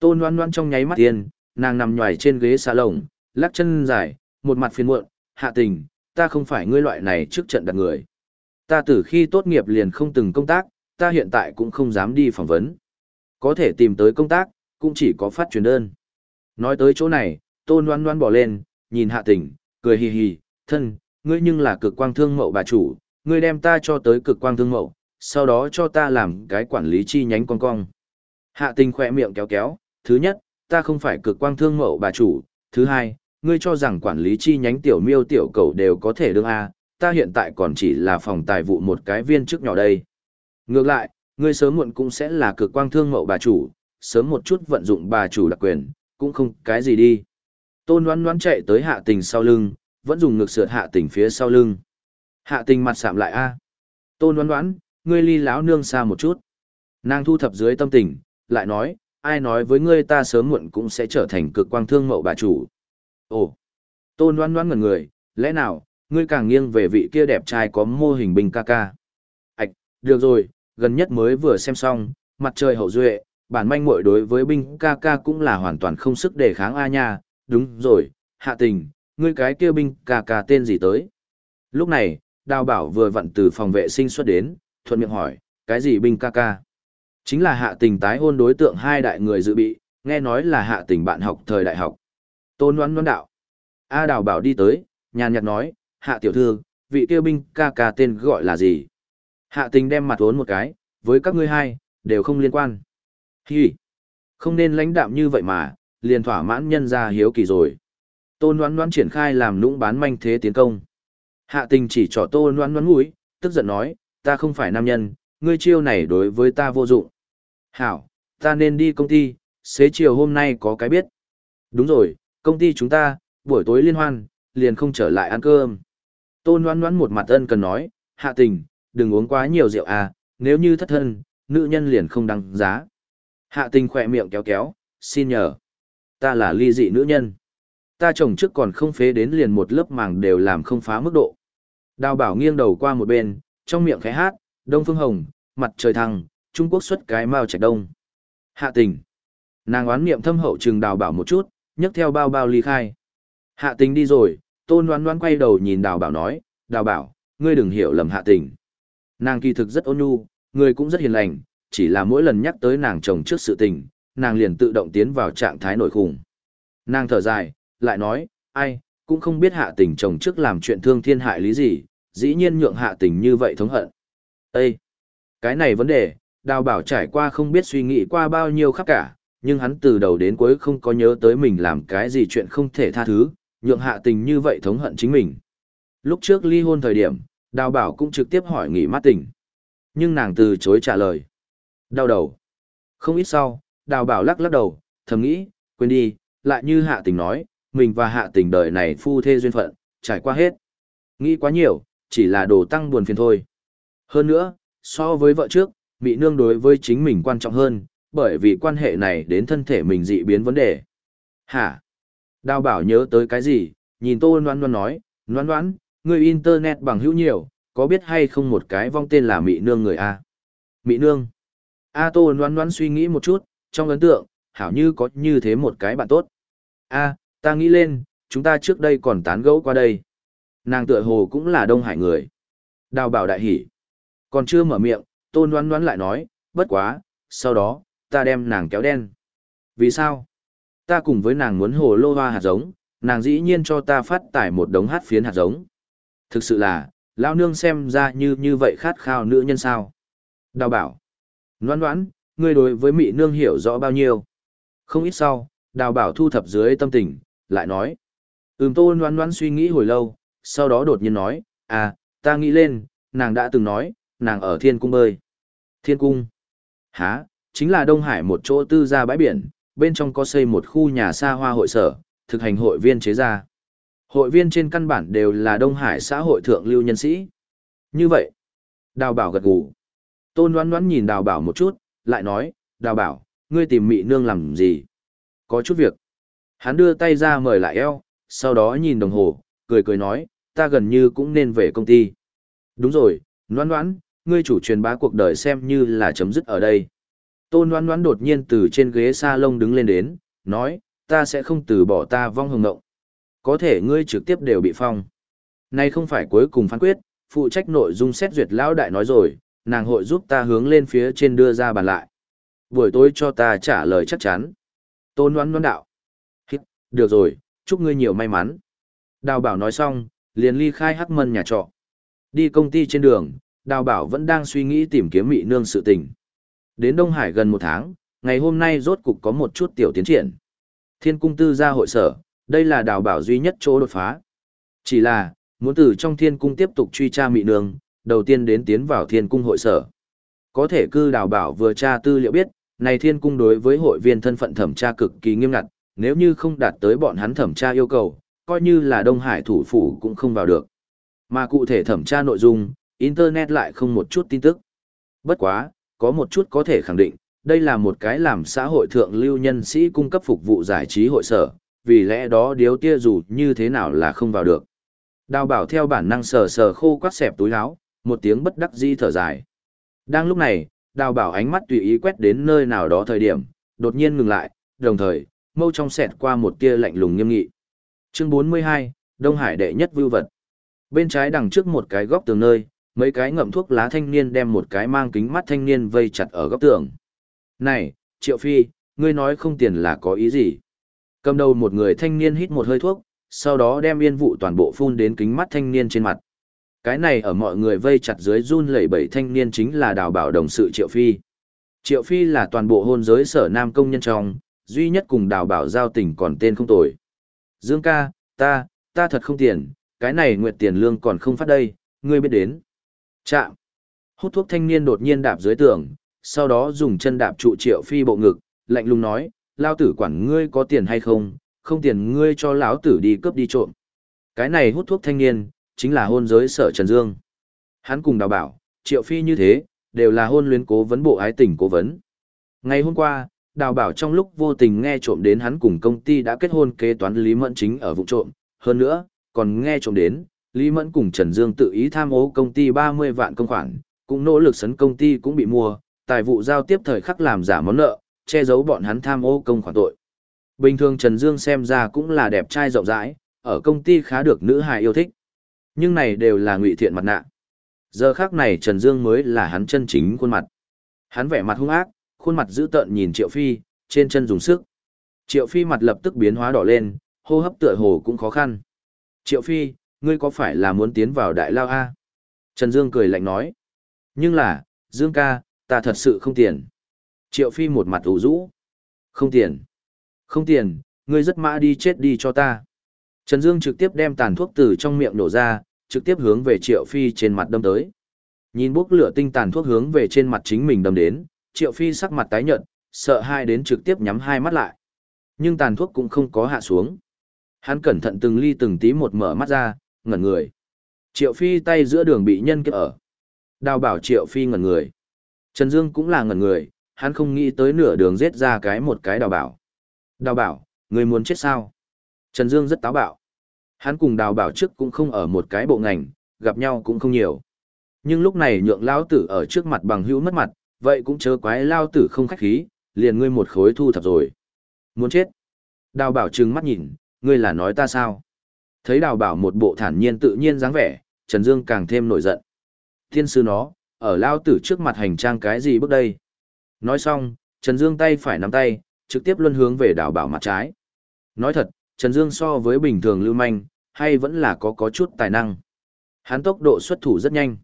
A: Tôn loan loan trong nháy mắt tiền, nàng nằm nhòi trên ghế xà lồng, lắc chân dài, một mặt phiền muộn, hạ tình, ta không phải ngươi loại này trước trận đặt người. Ta từ khi tốt nghiệp liền không từng công tác, ta hiện tại cũng không dám đi phỏng vấn. Có thể tìm tới công tác, cũng chỉ có phát truyền đơn. Nói tới chỗ này, tôn loan loan bỏ lên, nhìn hạ tình, cười hì hì, thân, ngươi nhưng là cực quang thương mậu bà chủ, ngươi đem ta cho tới cực quang thương mậu, sau đó cho ta làm cái quản lý chi nhánh con cong. Hạ tình khỏe miệng kéo kéo, thứ nhất, ta không phải cực quang thương mậu bà chủ, thứ hai, ngươi cho rằng quản lý chi nhánh tiểu miêu tiểu cầu đều có thể đương A, ta hiện tại còn chỉ là phòng tài vụ một cái viên chức nhỏ đây. Ngược lại, ngươi sớm muộn cũng sẽ là cực quang thương mậu bà chủ, sớm một chút vận dụng bà chủ đặc quyền, cũng không cái gì đi. Tôn đoán đoán chạy tới hạ tình sau lưng, vẫn dùng ngực sượt hạ tình phía sau lưng. Hạ tình mặt sạm lại a. Tôn đoán đoán, ngươi ly láo nương xa một chút. Nàng thu thập dưới tâm tình, lại nói, ai nói với ngươi ta sớm muộn cũng sẽ trở thành cực quang thương mậu bà chủ. Ồ, tôn đoán đoán ngần người, lẽ nào, ngươi càng nghiêng về vị kia đẹp trai có mô hình bình ca ca. Ảch, được rồi, gần nhất mới vừa xem xong, mặt trời hậu duệ, bản manh muội đối với binh ca ca cũng là hoàn toàn không sức đề kháng A nha, đúng rồi, hạ tình, ngươi cái kia binh cà cà tên gì tới. Lúc này, đào bảo vừa vặn từ phòng vệ sinh xuất đến, thuận miệng hỏi, cái gì binh ca ca? Chính là hạ tình tái hôn đối tượng hai đại người dự bị, nghe nói là hạ tình bạn học thời đại học. Tôn đoán đoán đạo. A đào bảo đi tới, nhàn nhạt nói, hạ tiểu thư, vị kia binh ca ca tên gọi là gì? Hạ tình đem mặt uốn một cái, với các ngươi hai, đều không liên quan. Hi! Không nên lãnh đạm như vậy mà, liền thỏa mãn nhân ra hiếu kỳ rồi. Tôn đoán đoán triển khai làm nũng bán manh thế tiến công. Hạ tình chỉ trỏ tôn đoán đoán mũi, tức giận nói, ta không phải nam nhân, ngươi chiêu này đối với ta vô dụng. Hảo, ta nên đi công ty, xế chiều hôm nay có cái biết. Đúng rồi, công ty chúng ta, buổi tối liên hoan, liền không trở lại ăn cơm. Tôn đoán đoán một mặt ân cần nói, hạ tình, đừng uống quá nhiều rượu à, nếu như thất thân, nữ nhân liền không đăng giá. Hạ tình khỏe miệng kéo kéo, xin nhờ. Ta là ly dị nữ nhân. Ta chồng trước còn không phế đến liền một lớp màng đều làm không phá mức độ. Đào bảo nghiêng đầu qua một bên, trong miệng khẽ hát, đông phương hồng, mặt trời thăng, Trung Quốc xuất cái mao trạch đông. Hạ tình. Nàng oán niệm thâm hậu trừng đào bảo một chút, nhấc theo bao bao ly khai. Hạ tình đi rồi, tôn đoán đoán quay đầu nhìn đào bảo nói, đào bảo, ngươi đừng hiểu lầm hạ tình. Nàng kỳ thực rất ôn nhu, người cũng rất hiền lành, chỉ là mỗi lần nhắc tới nàng chồng trước sự tình, nàng liền tự động tiến vào trạng thái nổi khủng. Nàng thở dài, lại nói, ai, cũng không biết hạ tình chồng trước làm chuyện thương thiên hại lý gì, dĩ nhiên nhượng hạ tình như vậy thống hận. Ê! Cái này vấn đề, đào bảo trải qua không biết suy nghĩ qua bao nhiêu khắp cả, nhưng hắn từ đầu đến cuối không có nhớ tới mình làm cái gì chuyện không thể tha thứ, nhượng hạ tình như vậy thống hận chính mình. Lúc trước ly hôn thời điểm, đào bảo cũng trực tiếp hỏi nghỉ mát tình. Nhưng nàng từ chối trả lời. Đau đầu. Không ít sau, đào bảo lắc lắc đầu, thầm nghĩ, quên đi, lại như hạ tình nói, mình và hạ tình đời này phu thê duyên phận, trải qua hết. Nghĩ quá nhiều, chỉ là đồ tăng buồn phiền thôi. Hơn nữa, so với vợ trước, Mỹ nương đối với chính mình quan trọng hơn, bởi vì quan hệ này đến thân thể mình dị biến vấn đề. Hả? Đào bảo nhớ tới cái gì, nhìn tô noan noan nói, noan noan, người internet bằng hữu nhiều, có biết hay không một cái vong tên là Mỹ nương người A? Mỹ nương. A tô noan noan suy nghĩ một chút, trong ấn tượng, hảo như có như thế một cái bạn tốt. A, ta nghĩ lên, chúng ta trước đây còn tán gẫu qua đây. Nàng tựa hồ cũng là Đông Hải người. Đào bảo đại hỉ. Còn chưa mở miệng, tôn đoán đoán lại nói, bất quá, sau đó, ta đem nàng kéo đen. Vì sao? Ta cùng với nàng muốn hồ lô hoa hạt giống, nàng dĩ nhiên cho ta phát tải một đống hát phiến hạt giống. Thực sự là, lao nương xem ra như như vậy khát khao nữ nhân sao. Đào bảo. Đoán đoán, ngươi đối với mị nương hiểu rõ bao nhiêu. Không ít sau, đào bảo thu thập dưới tâm tình, lại nói. Ừm tô đoán đoán suy nghĩ hồi lâu, sau đó đột nhiên nói, à, ta nghĩ lên, nàng đã từng nói, nàng ở thiên cung bơi. Thiên cung? Hả, chính là Đông Hải một chỗ tư gia bãi biển, bên trong có xây một khu nhà xa hoa hội sở, thực hành hội viên chế ra. Hội viên trên căn bản đều là Đông Hải xã hội thượng lưu nhân sĩ. Như vậy, đào bảo gật gù. Tôn đoán đoán nhìn đào bảo một chút, lại nói, đào bảo, ngươi tìm mị nương làm gì? Có chút việc. Hắn đưa tay ra mời lại eo, sau đó nhìn đồng hồ, cười cười nói, ta gần như cũng nên về công ty. Đúng rồi, đoán đoán, ngươi chủ truyền bá cuộc đời xem như là chấm dứt ở đây. Tôn đoán đoán đột nhiên từ trên ghế salon đứng lên đến, nói, ta sẽ không từ bỏ ta vong hồng ngộng. Có thể ngươi trực tiếp đều bị phong. Này không phải cuối cùng phán quyết, phụ trách nội dung xét duyệt lão đại nói rồi, nàng hội giúp ta hướng lên phía trên đưa ra bàn lại. Buổi tối cho ta trả lời chắc chắn. Tôn đoán đoán đạo. Hít, được rồi, chúc ngươi nhiều may mắn. Đào bảo nói xong, liền ly khai hắc mân nhà trọ. Đi công ty trên đường, đào bảo vẫn đang suy nghĩ tìm kiếm mị nương sự tình. Đến Đông Hải gần một tháng, ngày hôm nay rốt cục có một chút tiểu tiến triển. Thiên cung tư gia hội sở, đây là đào bảo duy nhất chỗ đột phá. Chỉ là, muốn từ trong thiên cung tiếp tục truy tra mị nương, đầu tiên đến tiến vào thiên cung hội sở. Có thể cư đào bảo vừa tra tư liệu biết, này thiên cung đối với hội viên thân phận thẩm tra cực kỳ nghiêm ngặt, nếu như không đạt tới bọn hắn thẩm tra yêu cầu, coi như là Đông Hải thủ phủ cũng không vào được. Mà cụ thể thẩm tra nội dung, Internet lại không một chút tin tức. Bất quá, có một chút có thể khẳng định, đây là một cái làm xã hội thượng lưu nhân sĩ cung cấp phục vụ giải trí hội sở, vì lẽ đó điếu tia dù như thế nào là không vào được. Đào bảo theo bản năng sờ sờ khô quát xẹp túi áo, một tiếng bất đắc di thở dài. Đang lúc này, đào bảo ánh mắt tùy ý quét đến nơi nào đó thời điểm, đột nhiên ngừng lại, đồng thời, mâu trong xẹt qua một tia lạnh lùng nghiêm nghị. Chương 42, Đông Hải đệ nhất vưu vật. Bên trái đằng trước một cái góc tường nơi, mấy cái ngậm thuốc lá thanh niên đem một cái mang kính mắt thanh niên vây chặt ở góc tường. Này, Triệu Phi, ngươi nói không tiền là có ý gì? Cầm đầu một người thanh niên hít một hơi thuốc, sau đó đem yên vụ toàn bộ phun đến kính mắt thanh niên trên mặt. Cái này ở mọi người vây chặt dưới run lẩy bẩy thanh niên chính là đào bảo đồng sự Triệu Phi. Triệu Phi là toàn bộ hôn giới sở nam công nhân trong, duy nhất cùng đào bảo giao tình còn tên không tồi. Dương ca, ta, ta thật không tiền, cái này nguyệt tiền lương còn không phát đây, ngươi biết đến. Chạm. Hút thuốc thanh niên đột nhiên đạp dưới tường, sau đó dùng chân đạp trụ triệu phi bộ ngực, lạnh lùng nói, lao tử quản ngươi có tiền hay không, không tiền ngươi cho lão tử đi cướp đi trộm. Cái này hút thuốc thanh niên, chính là hôn giới sở Trần Dương. Hắn cùng đào bảo, triệu phi như thế, đều là hôn luyến cố vấn bộ ái tình cố vấn. Ngày hôm qua, đào bảo trong lúc vô tình nghe trộm đến hắn cùng công ty đã kết hôn kế toán Lý Mẫn chính ở vụ trộm, hơn nữa, còn nghe trộm đến, Lý Mẫn cùng Trần Dương tự ý tham ô công ty 30 vạn công khoản, cũng nỗ lực sấn công ty cũng bị mua, tài vụ giao tiếp thời khắc làm giả món nợ, che giấu bọn hắn tham ô công khoản tội. Bình thường Trần Dương xem ra cũng là đẹp trai rộng rãi, ở công ty khá được nữ hài yêu thích. Nhưng này đều là ngụy thiện mặt nạ. Giờ khác này Trần Dương mới là hắn chân chính khuôn mặt. Hắn vẻ mặt hung ác, khuôn mặt dữ tợn nhìn Triệu Phi, trên chân dùng sức. Triệu Phi mặt lập tức biến hóa đỏ lên, hô hấp tựa hồ cũng khó khăn. Triệu Phi, ngươi có phải là muốn tiến vào đại lao A? Trần Dương cười lạnh nói. Nhưng là, Dương ca, ta thật sự không tiền. Triệu Phi một mặt ủ rũ. Không tiền. Không tiền, ngươi rất mã đi chết đi cho ta. Trần Dương trực tiếp đem tàn thuốc từ trong miệng nổ ra, trực tiếp hướng về Triệu Phi trên mặt đâm tới. Nhìn bốc lửa tinh tàn thuốc hướng về trên mặt chính mình đâm đến, Triệu Phi sắc mặt tái nhợt, sợ hai đến trực tiếp nhắm hai mắt lại. Nhưng tàn thuốc cũng không có hạ xuống. Hắn cẩn thận từng ly từng tí một mở mắt ra, ngẩn người. Triệu Phi tay giữa đường bị nhân kiếp ở. Đào bảo Triệu Phi ngẩn người. Trần Dương cũng là ngẩn người, hắn không nghĩ tới nửa đường giết ra cái một cái đào bảo. Đào bảo, người muốn chết sao? Trần Dương rất táo bạo. Hắn cùng đào bảo trước cũng không ở một cái bộ ngành, gặp nhau cũng không nhiều. Nhưng lúc này nhượng lao tử ở trước mặt bằng hữu mất mặt, vậy cũng chớ quái lao tử không khách khí, liền ngươi một khối thu thập rồi. Muốn chết. Đào bảo trừng mắt nhìn, ngươi là nói ta sao? Thấy đào bảo một bộ thản nhiên tự nhiên dáng vẻ, Trần Dương càng thêm nổi giận. Thiên sư nó, ở lao tử trước mặt hành trang cái gì bước đây? Nói xong, Trần Dương tay phải nắm tay, trực tiếp luân hướng về đào bảo mặt trái. Nói thật, Trần Dương so với bình thường lưu manh, hay vẫn là có có chút tài năng. Hắn tốc độ xuất thủ rất nhanh.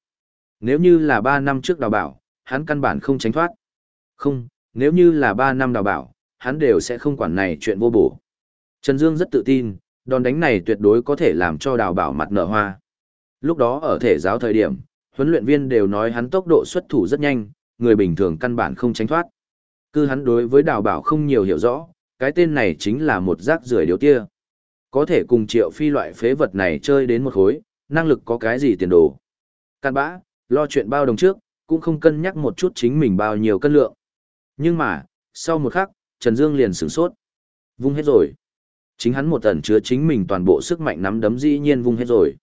A: Nếu như là 3 năm trước đào bảo, hắn căn bản không tránh thoát. Không, nếu như là 3 năm đào bảo, hắn đều sẽ không quản này chuyện vô bổ. Trần Dương rất tự tin, đòn đánh này tuyệt đối có thể làm cho đào bảo mặt nở hoa. Lúc đó ở thể giáo thời điểm, huấn luyện viên đều nói hắn tốc độ xuất thủ rất nhanh, người bình thường căn bản không tránh thoát. Cứ hắn đối với đào bảo không nhiều hiểu rõ, cái tên này chính là một rác rưởi điếu tia. Có thể cùng triệu phi loại phế vật này chơi đến một khối, năng lực có cái gì tiền đồ. Cạn bã, lo chuyện bao đồng trước, cũng không cân nhắc một chút chính mình bao nhiêu cân lượng. Nhưng mà, sau một khắc, Trần Dương liền sửng sốt. Vung hết rồi. Chính hắn một ẩn chứa chính mình toàn bộ sức mạnh nắm đấm dĩ nhiên vung hết rồi.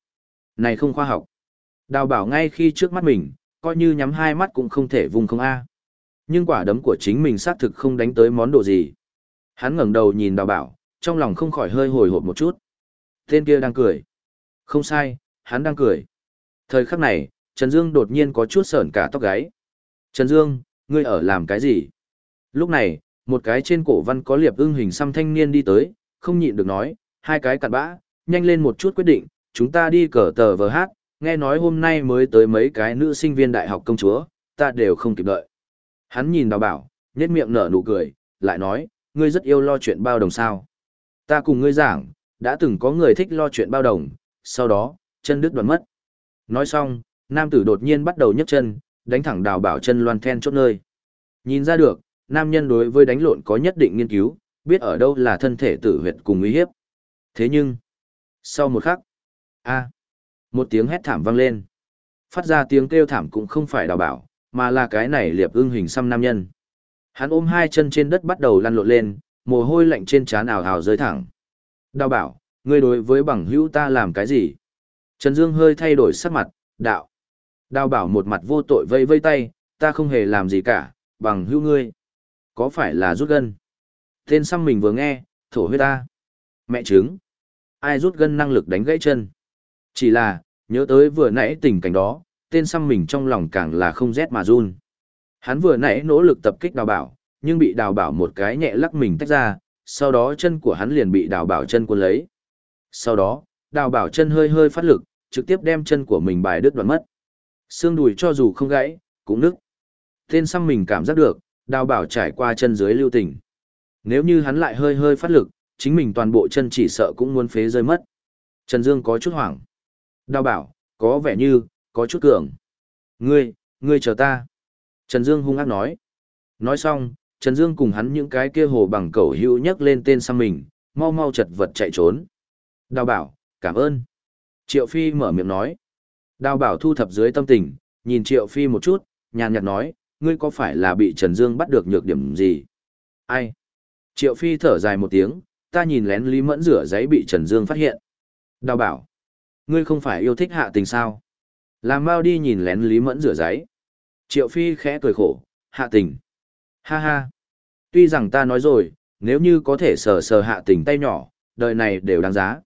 A: Này không khoa học. Đào bảo ngay khi trước mắt mình, coi như nhắm hai mắt cũng không thể vung không a. Nhưng quả đấm của chính mình xác thực không đánh tới món đồ gì. Hắn ngẩng đầu nhìn đào bảo, trong lòng không khỏi hơi hồi hộp một chút. Tên kia đang cười. Không sai, hắn đang cười. Thời khắc này, Trần Dương đột nhiên có chút sởn cả tóc gáy. Trần Dương, ngươi ở làm cái gì? Lúc này, một cái trên cổ văn có liệp ưng hình xăm thanh niên đi tới, không nhịn được nói, hai cái cặn bã, nhanh lên một chút quyết định, chúng ta đi cờ tờ vờ hát, nghe nói hôm nay mới tới mấy cái nữ sinh viên đại học công chúa, ta đều không kịp đợi. Hắn nhìn đào bảo, nhét miệng nở nụ cười, lại nói, ngươi rất yêu lo chuyện bao đồng sao. Ta cùng ngươi giảng, đã từng có người thích lo chuyện bao đồng, sau đó, chân đứt đoạn mất. Nói xong, nam tử đột nhiên bắt đầu nhấc chân, đánh thẳng đào bảo chân loan then chốt nơi. Nhìn ra được, nam nhân đối với đánh lộn có nhất định nghiên cứu, biết ở đâu là thân thể tử huyệt cùng uy hiếp. Thế nhưng, sau một khắc, a một tiếng hét thảm vang lên. Phát ra tiếng kêu thảm cũng không phải đào bảo, mà là cái này liệp ưng hình xăm nam nhân. Hắn ôm hai chân trên đất bắt đầu lăn lộn lên, mồ hôi lạnh trên trán ảo ảo rơi thẳng. Đào bảo, ngươi đối với bằng hữu ta làm cái gì? Trần Dương hơi thay đổi sắc mặt, đạo. Đào bảo một mặt vô tội vây vây tay, ta không hề làm gì cả, bằng hữu ngươi. Có phải là rút gân? Tên xăm mình vừa nghe, thổ huyết ta. Mẹ trứng. Ai rút gân năng lực đánh gãy chân? Chỉ là, nhớ tới vừa nãy tình cảnh đó, tên xăm mình trong lòng càng là không rét mà run. Hắn vừa nãy nỗ lực tập kích đào bảo, nhưng bị đào bảo một cái nhẹ lắc mình tách ra, sau đó chân của hắn liền bị đào bảo chân cuốn lấy. Sau đó, đào bảo chân hơi hơi phát lực, trực tiếp đem chân của mình bài đứt đoạn mất. Xương đùi cho dù không gãy, cũng nứt. Tên xăm mình cảm giác được, đào bảo trải qua chân dưới lưu tình. Nếu như hắn lại hơi hơi phát lực, chính mình toàn bộ chân chỉ sợ cũng muốn phế rơi mất. Trần Dương có chút hoảng. Đào bảo, có vẻ như, có chút cường. Ngươi, ngươi chờ ta. Trần Dương hung ác nói. Nói xong, Trần Dương cùng hắn những cái kia hồ bằng cẩu hữu nhấc lên tên sang mình, mau mau chật vật chạy trốn. Đào bảo, cảm ơn. Triệu Phi mở miệng nói. Đào bảo thu thập dưới tâm tình, nhìn Triệu Phi một chút, nhàn nhạt nói, ngươi có phải là bị Trần Dương bắt được nhược điểm gì? Ai? Triệu Phi thở dài một tiếng, ta nhìn lén Lý Mẫn rửa giấy bị Trần Dương phát hiện. Đào bảo, ngươi không phải yêu thích hạ tình sao? Làm mau đi nhìn lén Lý Mẫn rửa giấy. Triệu Phi khẽ cười khổ, hạ tình. Ha ha. Tuy rằng ta nói rồi, nếu như có thể sờ sờ hạ tình tay nhỏ, đời này đều đáng giá.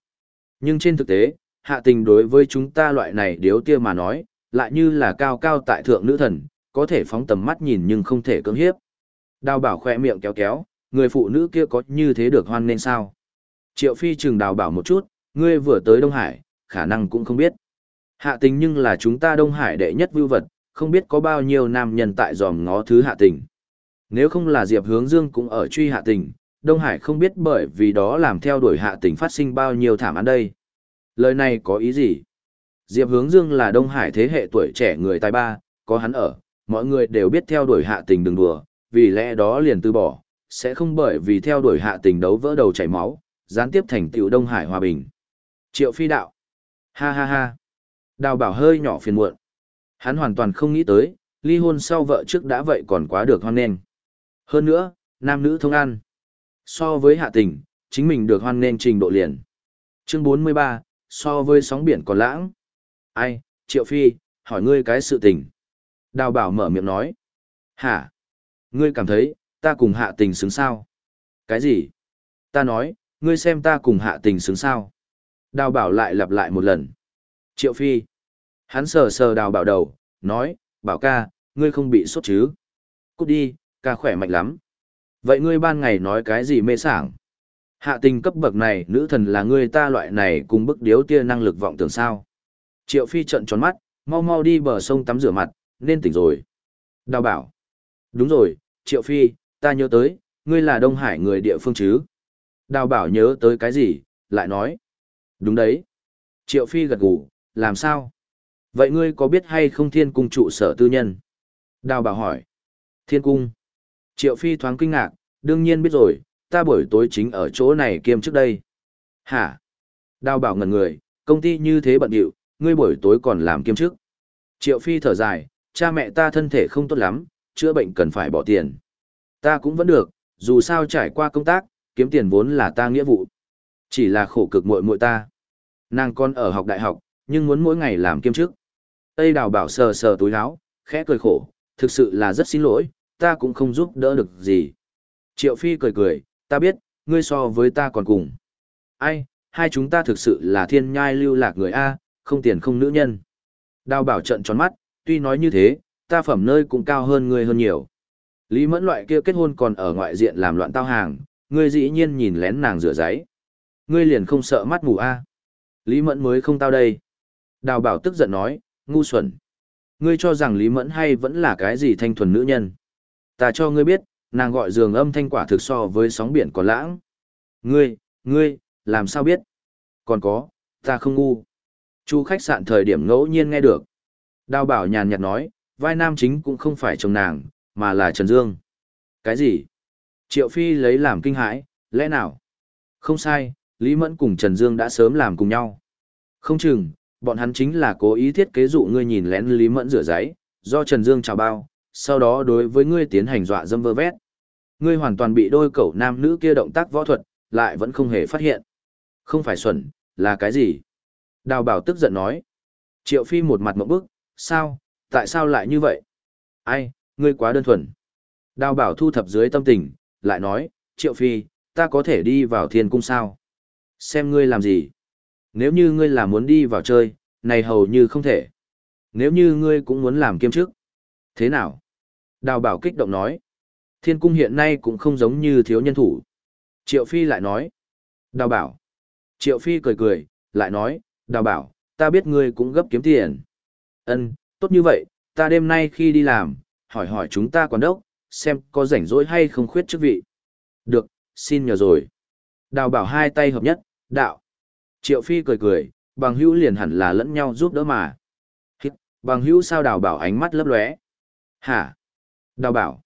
A: Nhưng trên thực tế, hạ tình đối với chúng ta loại này điếu tia mà nói, lại như là cao cao tại thượng nữ thần, có thể phóng tầm mắt nhìn nhưng không thể cưỡng hiếp. Đào bảo khỏe miệng kéo kéo, người phụ nữ kia có như thế được hoan nên sao? Triệu Phi chừng đào bảo một chút, ngươi vừa tới Đông Hải, khả năng cũng không biết. Hạ tình nhưng là chúng ta Đông Hải đệ nhất vưu vật, không biết có bao nhiêu nam nhân tại dòm ngó thứ hạ tình. Nếu không là Diệp Hướng Dương cũng ở truy hạ tình, Đông Hải không biết bởi vì đó làm theo đuổi hạ tình phát sinh bao nhiêu thảm án đây. Lời này có ý gì? Diệp Hướng Dương là Đông Hải thế hệ tuổi trẻ người tài ba, có hắn ở, mọi người đều biết theo đuổi hạ tình đừng đùa, vì lẽ đó liền từ bỏ, sẽ không bởi vì theo đuổi hạ tình đấu vỡ đầu chảy máu, gián tiếp thành tựu Đông Hải hòa bình. Triệu Phi đạo. Ha ha ha. Đào bảo hơi nhỏ phiền muộn. Hắn hoàn toàn không nghĩ tới, ly hôn sau vợ trước đã vậy còn quá được hoan nghênh. Hơn nữa, nam nữ thông ăn. So với hạ tình, chính mình được hoan nghênh trình độ liền. Chương 43, so với sóng biển còn lãng. Ai, Triệu Phi, hỏi ngươi cái sự tình. Đào bảo mở miệng nói. Hả? Ngươi cảm thấy, ta cùng hạ tình xứng sao? Cái gì? Ta nói, ngươi xem ta cùng hạ tình xứng sao? Đào bảo lại lặp lại một lần. Triệu Phi. Hắn sờ sờ đào bảo đầu, nói, bảo ca, ngươi không bị sốt chứ? Cút đi, ca khỏe mạnh lắm. Vậy ngươi ban ngày nói cái gì mê sảng? Hạ tình cấp bậc này, nữ thần là ngươi ta loại này cùng bức điếu tia năng lực vọng tưởng sao? Triệu Phi trận tròn mắt, mau mau đi bờ sông tắm rửa mặt, nên tỉnh rồi. Đào bảo. Đúng rồi, Triệu Phi, ta nhớ tới, ngươi là Đông Hải người địa phương chứ? Đào bảo nhớ tới cái gì, lại nói. Đúng đấy. Triệu Phi gật gù, làm sao? Vậy ngươi có biết hay không thiên cung trụ sở tư nhân? Đào bảo hỏi. Thiên cung. Triệu Phi thoáng kinh ngạc, đương nhiên biết rồi, ta buổi tối chính ở chỗ này kiêm trước đây. Hả? Đào bảo ngần người, công ty như thế bận điệu, ngươi buổi tối còn làm kiêm chức. Triệu Phi thở dài, cha mẹ ta thân thể không tốt lắm, chữa bệnh cần phải bỏ tiền. Ta cũng vẫn được, dù sao trải qua công tác, kiếm tiền vốn là ta nghĩa vụ. Chỉ là khổ cực muội muội ta. Nàng con ở học đại học, nhưng muốn mỗi ngày làm kiêm chức. Tây đào bảo sờ sờ túi áo, khẽ cười khổ, thực sự là rất xin lỗi, ta cũng không giúp đỡ được gì. Triệu Phi cười cười, ta biết, ngươi so với ta còn cùng. Ai, hai chúng ta thực sự là thiên nhai lưu lạc người A, không tiền không nữ nhân. Đào bảo trận tròn mắt, tuy nói như thế, ta phẩm nơi cũng cao hơn ngươi hơn nhiều. Lý mẫn loại kia kết hôn còn ở ngoại diện làm loạn tao hàng, ngươi dĩ nhiên nhìn lén nàng rửa giấy. Ngươi liền không sợ mắt mù A. Lý mẫn mới không tao đây. Đào bảo tức giận nói, ngu xuẩn. Ngươi cho rằng Lý mẫn hay vẫn là cái gì thanh thuần nữ nhân. Ta cho ngươi biết, nàng gọi giường âm thanh quả thực so với sóng biển còn lãng. Ngươi, ngươi, làm sao biết? Còn có, ta không ngu. Chu khách sạn thời điểm ngẫu nhiên nghe được. Đào bảo nhàn nhạt nói, vai nam chính cũng không phải chồng nàng, mà là Trần Dương. Cái gì? Triệu Phi lấy làm kinh hãi, lẽ nào? Không sai, Lý Mẫn cùng Trần Dương đã sớm làm cùng nhau. Không chừng, bọn hắn chính là cố ý thiết kế dụ ngươi nhìn lén Lý Mẫn rửa giấy, do Trần Dương chào bao, sau đó đối với ngươi tiến hành dọa dâm vơ vét. Ngươi hoàn toàn bị đôi cậu nam nữ kia động tác võ thuật, lại vẫn không hề phát hiện. Không phải xuẩn, là cái gì? Đào bảo tức giận nói. Triệu Phi một mặt mộng bức, sao, tại sao lại như vậy? Ai, ngươi quá đơn thuần. Đào bảo thu thập dưới tâm tình, lại nói, Triệu Phi, ta có thể đi vào thiên cung sao? Xem ngươi làm gì? Nếu như ngươi là muốn đi vào chơi, này hầu như không thể. Nếu như ngươi cũng muốn làm kiêm chức. Thế nào? Đào bảo kích động nói. Thiên cung hiện nay cũng không giống như thiếu nhân thủ. Triệu Phi lại nói. Đào bảo. Triệu Phi cười cười, lại nói, đào bảo, ta biết ngươi cũng gấp kiếm tiền. Ân, tốt như vậy, ta đêm nay khi đi làm, hỏi hỏi chúng ta quản đốc, xem có rảnh rỗi hay không khuyết chức vị. Được, xin nhờ rồi. Đào bảo hai tay hợp nhất, đạo. Triệu Phi cười cười, bằng hữu liền hẳn là lẫn nhau giúp đỡ mà. Hít, bằng hữu sao đào bảo ánh mắt lấp lóe. Hả? Đào bảo.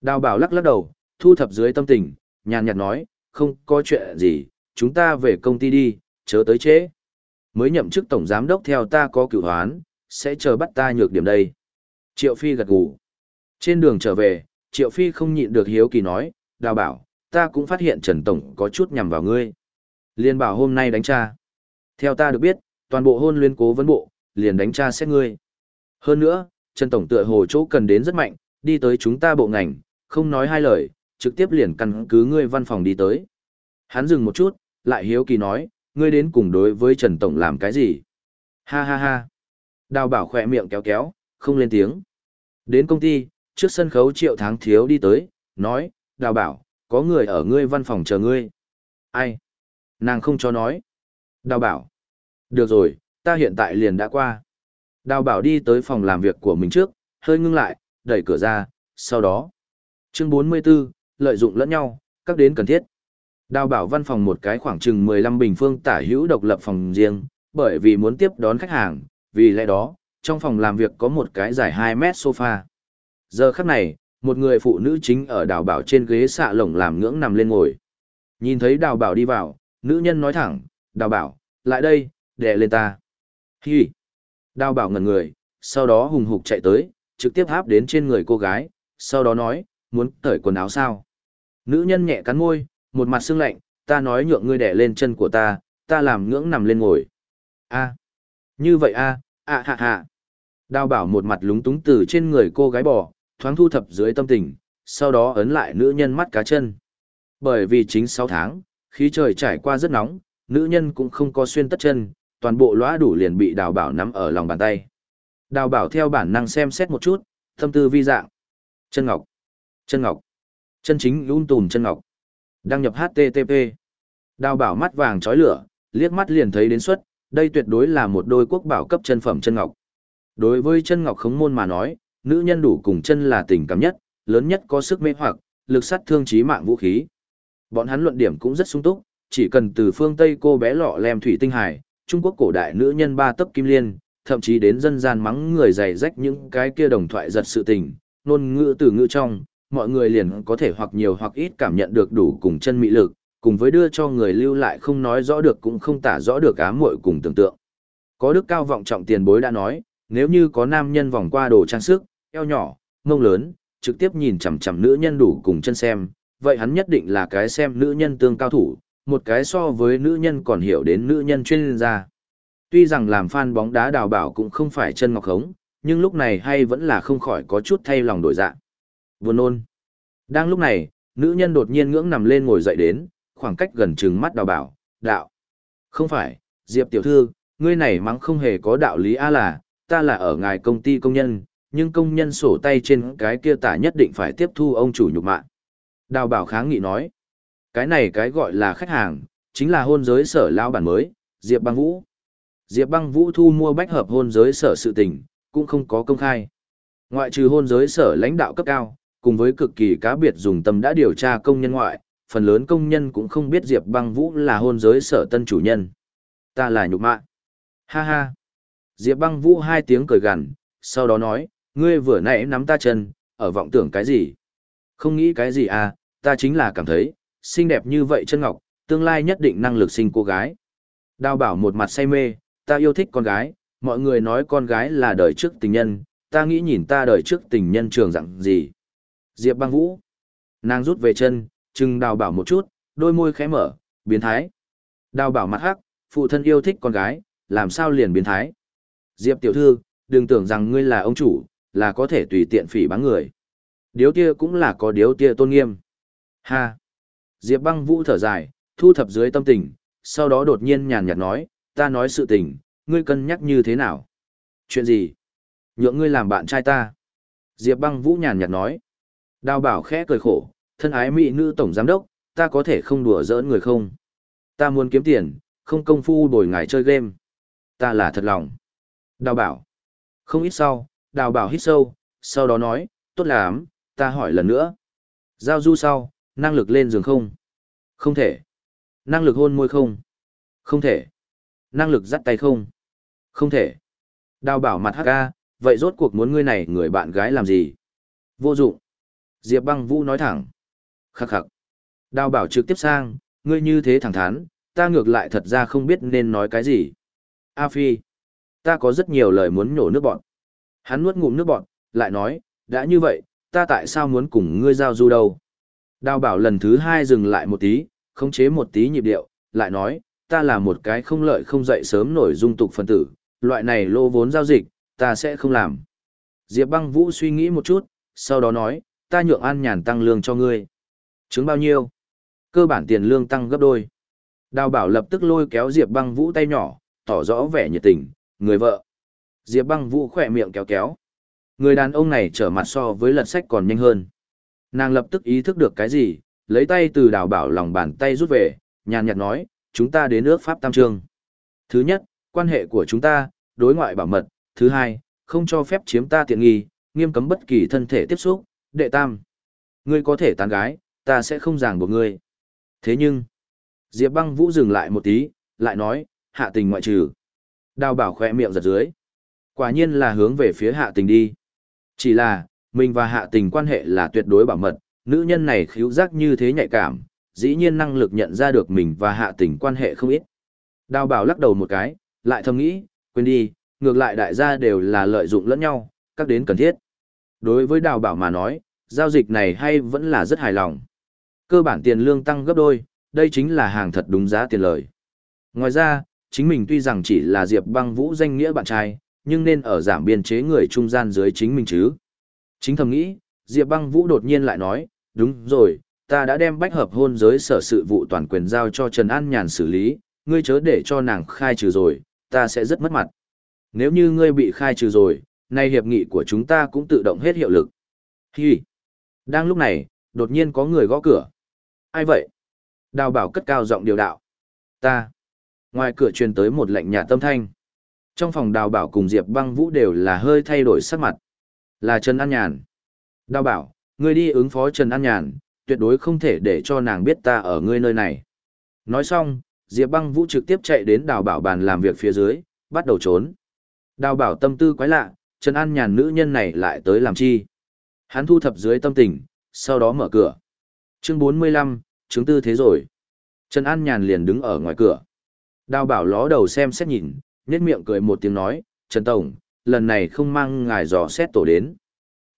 A: Đào bảo lắc lắc đầu, thu thập dưới tâm tình, nhàn nhạt nói, không có chuyện gì, chúng ta về công ty đi, chớ tới trễ. Mới nhậm chức tổng giám đốc theo ta có cửu hoán, sẽ chờ bắt ta nhược điểm đây. Triệu Phi gật gù. Trên đường trở về, Triệu Phi không nhịn được hiếu kỳ nói, đào bảo, ta cũng phát hiện Trần Tổng có chút nhằm vào ngươi. Liên bảo hôm nay đánh cha. Theo ta được biết, toàn bộ hôn liên cố vấn bộ, liền đánh cha xét ngươi. Hơn nữa, Trần Tổng tựa hồ chỗ cần đến rất mạnh, đi tới chúng ta bộ ngành, không nói hai lời, trực tiếp liền căn cứ ngươi văn phòng đi tới. Hắn dừng một chút, lại hiếu kỳ nói, ngươi đến cùng đối với Trần Tổng làm cái gì? Ha ha ha. Đào bảo khỏe miệng kéo kéo, không lên tiếng. Đến công ty, trước sân khấu triệu tháng thiếu đi tới, nói, đào bảo, có người ở ngươi văn phòng chờ ngươi. Ai? Nàng không cho nói. Đào bảo. Được rồi, ta hiện tại liền đã qua. Đào bảo đi tới phòng làm việc của mình trước, hơi ngưng lại, đẩy cửa ra, sau đó. Chương 44, lợi dụng lẫn nhau, các đến cần thiết. Đào bảo văn phòng một cái khoảng chừng 15 bình phương tả hữu độc lập phòng riêng, bởi vì muốn tiếp đón khách hàng, vì lẽ đó, trong phòng làm việc có một cái dài 2 mét sofa. Giờ khắc này, một người phụ nữ chính ở đào bảo trên ghế xạ lồng làm ngưỡng nằm lên ngồi. Nhìn thấy đào bảo đi vào, nữ nhân nói thẳng, đào bảo, lại đây, đè lên ta. Hi! Đào bảo ngẩn người, sau đó hùng hục chạy tới, trực tiếp áp đến trên người cô gái, sau đó nói, muốn cởi quần áo sao. Nữ nhân nhẹ cắn môi, một mặt sưng lạnh, ta nói nhượng ngươi đè lên chân của ta, ta làm ngưỡng nằm lên ngồi. A, như vậy a, a hạ hạ. Đào bảo một mặt lúng túng từ trên người cô gái bỏ, thoáng thu thập dưới tâm tình, sau đó ấn lại nữ nhân mắt cá chân. Bởi vì chính 6 tháng, khí trời trải qua rất nóng, nữ nhân cũng không có xuyên tất chân, toàn bộ lõa đủ liền bị đào bảo nắm ở lòng bàn tay. Đào bảo theo bản năng xem xét một chút, tâm tư vi dạng. Chân ngọc, chân ngọc, chân chính lún tùm chân ngọc. Đăng nhập HTTP. Đào bảo mắt vàng chói lửa, liếc mắt liền thấy đến suất, đây tuyệt đối là một đôi quốc bảo cấp chân phẩm chân ngọc. Đối với chân ngọc khống môn mà nói, nữ nhân đủ cùng chân là tình cảm nhất, lớn nhất có sức mê hoặc, lực sát thương chí mạng vũ khí. Bọn hắn luận điểm cũng rất sung túc, chỉ cần từ phương Tây cô bé lọ lem thủy tinh hải, Trung Quốc cổ đại nữ nhân ba tấc kim liên, thậm chí đến dân gian mắng người dày rách những cái kia đồng thoại giật sự tình, ngôn ngữ từ ngữ trong, mọi người liền có thể hoặc nhiều hoặc ít cảm nhận được đủ cùng chân mị lực, cùng với đưa cho người lưu lại không nói rõ được cũng không tả rõ được ám muội cùng tưởng tượng. Có đức cao vọng trọng tiền bối đã nói, nếu như có nam nhân vòng qua đồ trang sức, eo nhỏ, mông lớn, trực tiếp nhìn chằm chằm nữ nhân đủ cùng chân xem, vậy hắn nhất định là cái xem nữ nhân tương cao thủ, một cái so với nữ nhân còn hiểu đến nữ nhân chuyên gia. Tuy rằng làm fan bóng đá đào bảo cũng không phải chân ngọc hống, nhưng lúc này hay vẫn là không khỏi có chút thay lòng đổi dạ. Buồn nôn. Đang lúc này, nữ nhân đột nhiên ngưỡng nằm lên ngồi dậy đến, khoảng cách gần trừng mắt đào bảo, đạo. Không phải, Diệp tiểu thư, ngươi này mắng không hề có đạo lý a là, ta là ở ngài công ty công nhân, nhưng công nhân sổ tay trên cái kia tả nhất định phải tiếp thu ông chủ nhục mạ. Đào bảo kháng nghị nói, cái này cái gọi là khách hàng, chính là hôn giới sở lao bản mới, Diệp băng vũ. Diệp băng vũ thu mua bách hợp hôn giới sở sự tình, cũng không có công khai. Ngoại trừ hôn giới sở lãnh đạo cấp cao, cùng với cực kỳ cá biệt dùng tâm đã điều tra công nhân ngoại, phần lớn công nhân cũng không biết Diệp băng vũ là hôn giới sở tân chủ nhân. Ta là nhục mạ. Ha ha. Diệp băng vũ hai tiếng cười gằn, sau đó nói, ngươi vừa nãy nắm ta chân, ở vọng tưởng cái gì? Không nghĩ cái gì à, ta chính là cảm thấy, xinh đẹp như vậy chân ngọc, tương lai nhất định năng lực sinh cô gái. Đào bảo một mặt say mê, ta yêu thích con gái, mọi người nói con gái là đời trước tình nhân, ta nghĩ nhìn ta đời trước tình nhân trường dặn gì. Diệp băng vũ. Nàng rút về chân, chừng đào bảo một chút, đôi môi khẽ mở, biến thái. Đào bảo mặt hắc, phụ thân yêu thích con gái, làm sao liền biến thái. Diệp tiểu thư, đừng tưởng rằng ngươi là ông chủ, là có thể tùy tiện phỉ báng người. Điếu tia cũng là có điếu tia tôn nghiêm. Ha! Diệp băng vũ thở dài, thu thập dưới tâm tình, sau đó đột nhiên nhàn nhạt nói, ta nói sự tình, ngươi cân nhắc như thế nào? Chuyện gì? Nhượng ngươi làm bạn trai ta. Diệp băng vũ nhàn nhạt nói. Đào bảo khẽ cười khổ, thân ái mỹ nữ tổng giám đốc, ta có thể không đùa giỡn người không? Ta muốn kiếm tiền, không công phu đổi ngài chơi game. Ta là thật lòng. Đào bảo. Không ít sau, đào bảo hít sâu, sau đó nói, tốt lắm, ta hỏi lần nữa. Giao du sau, năng lực lên giường không? Không thể. Năng lực hôn môi không? Không thể. Năng lực dắt tay không? Không thể. Đào bảo mặt hắc ca, vậy rốt cuộc muốn ngươi này người bạn gái làm gì? Vô dụng. Diệp băng vũ nói thẳng. Khắc khắc. Đào bảo trực tiếp sang, ngươi như thế thẳng thắn, ta ngược lại thật ra không biết nên nói cái gì. A Phi. Ta có rất nhiều lời muốn nhổ nước bọn. Hắn nuốt ngụm nước bọn, lại nói, đã như vậy, ta tại sao muốn cùng ngươi giao du đâu? Đào bảo lần thứ hai dừng lại một tí, khống chế một tí nhịp điệu, lại nói, ta là một cái không lợi không dậy sớm nổi dung tục phân tử, loại này lô vốn giao dịch, ta sẽ không làm. Diệp băng vũ suy nghĩ một chút, sau đó nói, ta nhượng an nhàn tăng lương cho ngươi. Chứng bao nhiêu? Cơ bản tiền lương tăng gấp đôi. Đào bảo lập tức lôi kéo Diệp băng vũ tay nhỏ, tỏ rõ vẻ nhiệt tình, người vợ. Diệp băng vũ khỏe miệng kéo kéo. Người đàn ông này trở mặt so với lật sách còn nhanh hơn. Nàng lập tức ý thức được cái gì, lấy tay từ đào bảo lòng bàn tay rút về, nhàn nhạt nói, chúng ta đến nước Pháp Tam Trương. Thứ nhất, quan hệ của chúng ta, đối ngoại bảo mật. Thứ hai, không cho phép chiếm ta tiện nghi, nghiêm cấm bất kỳ thân thể tiếp xúc. Đệ tam, ngươi có thể tán gái, ta sẽ không ràng buộc ngươi. Thế nhưng, Diệp băng vũ dừng lại một tí, lại nói, hạ tình ngoại trừ. Đào bảo khỏe miệng giật dưới. Quả nhiên là hướng về phía hạ tình đi. Chỉ là, mình và hạ tình quan hệ là tuyệt đối bảo mật, nữ nhân này khíu giác như thế nhạy cảm, dĩ nhiên năng lực nhận ra được mình và hạ tình quan hệ không ít. Đào bảo lắc đầu một cái, lại thầm nghĩ, quên đi, ngược lại đại gia đều là lợi dụng lẫn nhau, các đến cần thiết. Đối với đào bảo mà nói, giao dịch này hay vẫn là rất hài lòng. Cơ bản tiền lương tăng gấp đôi, đây chính là hàng thật đúng giá tiền lời. Ngoài ra, chính mình tuy rằng chỉ là Diệp băng vũ danh nghĩa bạn trai, nhưng nên ở giảm biên chế người trung gian dưới chính mình chứ. Chính thầm nghĩ, Diệp băng vũ đột nhiên lại nói, đúng rồi, ta đã đem bách hợp hôn giới sở sự vụ toàn quyền giao cho Trần An Nhàn xử lý, ngươi chớ để cho nàng khai trừ rồi, ta sẽ rất mất mặt. Nếu như ngươi bị khai trừ rồi, nay hiệp nghị của chúng ta cũng tự động hết hiệu lực. Hi! Đang lúc này, đột nhiên có người gõ cửa. Ai vậy? Đào bảo cất cao giọng điều đạo. Ta! Ngoài cửa truyền tới một lệnh nhà tâm thanh. Trong phòng đào bảo cùng Diệp băng vũ đều là hơi thay đổi sắc mặt. Là Trần An Nhàn. Đào bảo, ngươi đi ứng phó Trần An Nhàn, tuyệt đối không thể để cho nàng biết ta ở ngươi nơi này. Nói xong, Diệp băng vũ trực tiếp chạy đến đào bảo bàn làm việc phía dưới, bắt đầu trốn. Đào bảo tâm tư quái lạ, Trần An Nhàn nữ nhân này lại tới làm chi. Hắn thu thập dưới tâm tình, sau đó mở cửa. Chương 45, chứng tư thế rồi. Trần An Nhàn liền đứng ở ngoài cửa. Đào bảo ló đầu xem xét nhìn, nhét miệng cười một tiếng nói, Trần Tổng, lần này không mang ngài dò xét tổ đến.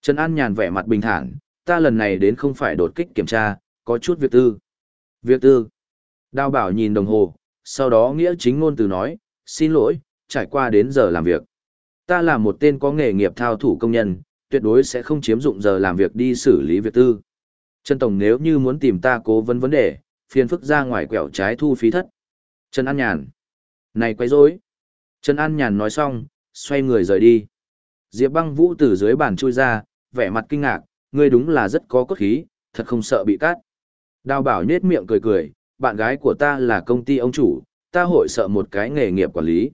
A: Trần An Nhàn vẻ mặt bình thản, ta lần này đến không phải đột kích kiểm tra, có chút việc tư. Việc tư. Đào bảo nhìn đồng hồ, sau đó nghĩa chính ngôn từ nói, xin lỗi, trải qua đến giờ làm việc. Ta là một tên có nghề nghiệp thao thủ công nhân, tuyệt đối sẽ không chiếm dụng giờ làm việc đi xử lý việc tư. Trần Tổng nếu như muốn tìm ta cố vấn vấn đề, phiền phức ra ngoài quẹo trái thu phí thất. Trần An Nhàn. Này quấy rối. Trần An Nhàn nói xong, xoay người rời đi. Diệp băng vũ từ dưới bàn chui ra, vẻ mặt kinh ngạc, ngươi đúng là rất có cốt khí, thật không sợ bị cắt. Đào bảo nhết miệng cười cười, bạn gái của ta là công ty ông chủ, ta hội sợ một cái nghề nghiệp quản lý.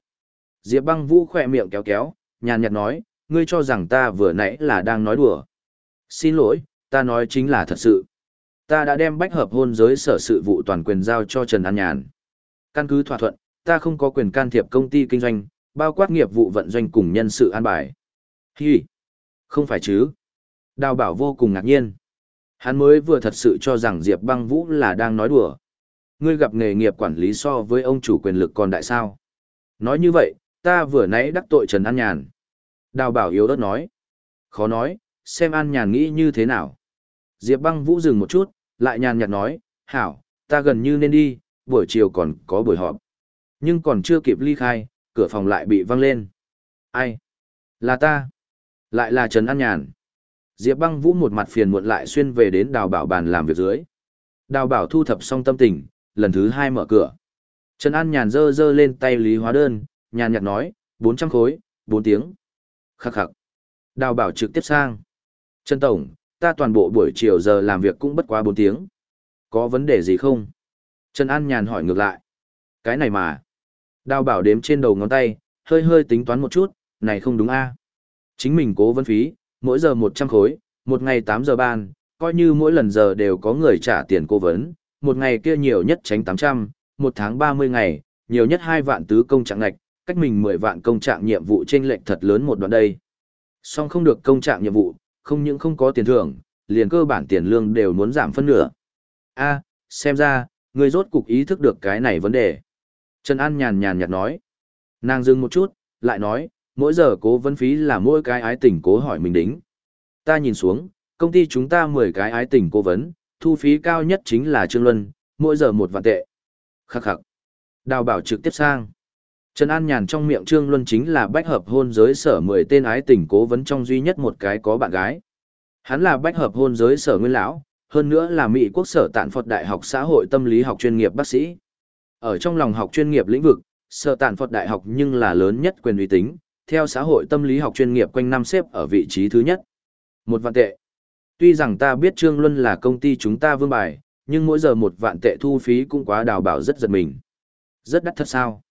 A: Diệp băng vũ khỏe miệng kéo kéo, nhàn nhạt nói, ngươi cho rằng ta vừa nãy là đang nói đùa. Xin lỗi, ta nói chính là thật sự. Ta đã đem bách hợp hôn giới sở sự vụ toàn quyền giao cho Trần An Nhàn. Căn cứ thỏa thuận, ta không có quyền can thiệp công ty kinh doanh, bao quát nghiệp vụ vận doanh cùng nhân sự an bài. Hi! Không phải chứ? Đào bảo vô cùng ngạc nhiên. Hắn mới vừa thật sự cho rằng Diệp băng vũ là đang nói đùa. Ngươi gặp nghề nghiệp quản lý so với ông chủ quyền lực còn đại sao? Nói như vậy, ta vừa nãy đắc tội Trần An Nhàn. Đào bảo yếu đất nói. Khó nói, xem An Nhàn nghĩ như thế nào. Diệp băng vũ dừng một chút, lại nhàn nhạt nói, hảo, ta gần như nên đi, buổi chiều còn có buổi họp. Nhưng còn chưa kịp ly khai, cửa phòng lại bị văng lên. Ai? Là ta. Lại là Trần An Nhàn. Diệp băng vũ một mặt phiền muộn lại xuyên về đến đào bảo bàn làm việc dưới. Đào bảo thu thập xong tâm tình, lần thứ hai mở cửa. Trần An Nhàn dơ dơ lên tay lý hóa đơn, nhàn nhạt nói, 400 khối, 4 tiếng. Khắc khắc. Đào bảo trực tiếp sang. Trần Tổng, ta toàn bộ buổi chiều giờ làm việc cũng bất quá 4 tiếng. Có vấn đề gì không? Trần An Nhàn hỏi ngược lại. Cái này mà. Đào bảo đếm trên đầu ngón tay, hơi hơi tính toán một chút, này không đúng a Chính mình cố vấn phí, mỗi giờ 100 khối, một ngày 8 giờ ban, coi như mỗi lần giờ đều có người trả tiền cố vấn, một ngày kia nhiều nhất tránh 800, một tháng 30 ngày, nhiều nhất 2 vạn tứ công trạng ngạch, cách mình 10 vạn công trạng nhiệm vụ trên lệnh thật lớn một đoạn đây. Song không được công trạng nhiệm vụ, không những không có tiền thưởng, liền cơ bản tiền lương đều muốn giảm phân nửa. A, xem ra, người rốt cục ý thức được cái này vấn đề. Trần An nhàn nhàn nhạt nói. Nàng dừng một chút, lại nói, mỗi giờ cố vấn phí là mỗi cái ái tình cố hỏi mình đính. Ta nhìn xuống, công ty chúng ta 10 cái ái tình cố vấn, thu phí cao nhất chính là Trương Luân, mỗi giờ một vạn tệ. Khắc khắc. Đào bảo trực tiếp sang. Trần An Nhàn trong miệng Trương Luân chính là bách hợp hôn giới sở 10 tên ái tình cố vấn trong duy nhất một cái có bạn gái. Hắn là bách hợp hôn giới sở nguyên lão, hơn nữa là Mỹ quốc sở tạn Phật Đại học xã hội tâm lý học chuyên nghiệp bác sĩ. Ở trong lòng học chuyên nghiệp lĩnh vực, sở tản Phật Đại học nhưng là lớn nhất quyền uy tín, theo xã hội tâm lý học chuyên nghiệp quanh năm xếp ở vị trí thứ nhất. Một vạn tệ. Tuy rằng ta biết Trương Luân là công ty chúng ta vương bài, nhưng mỗi giờ một vạn tệ thu phí cũng quá đào bảo rất giật mình. Rất đắt thật sao?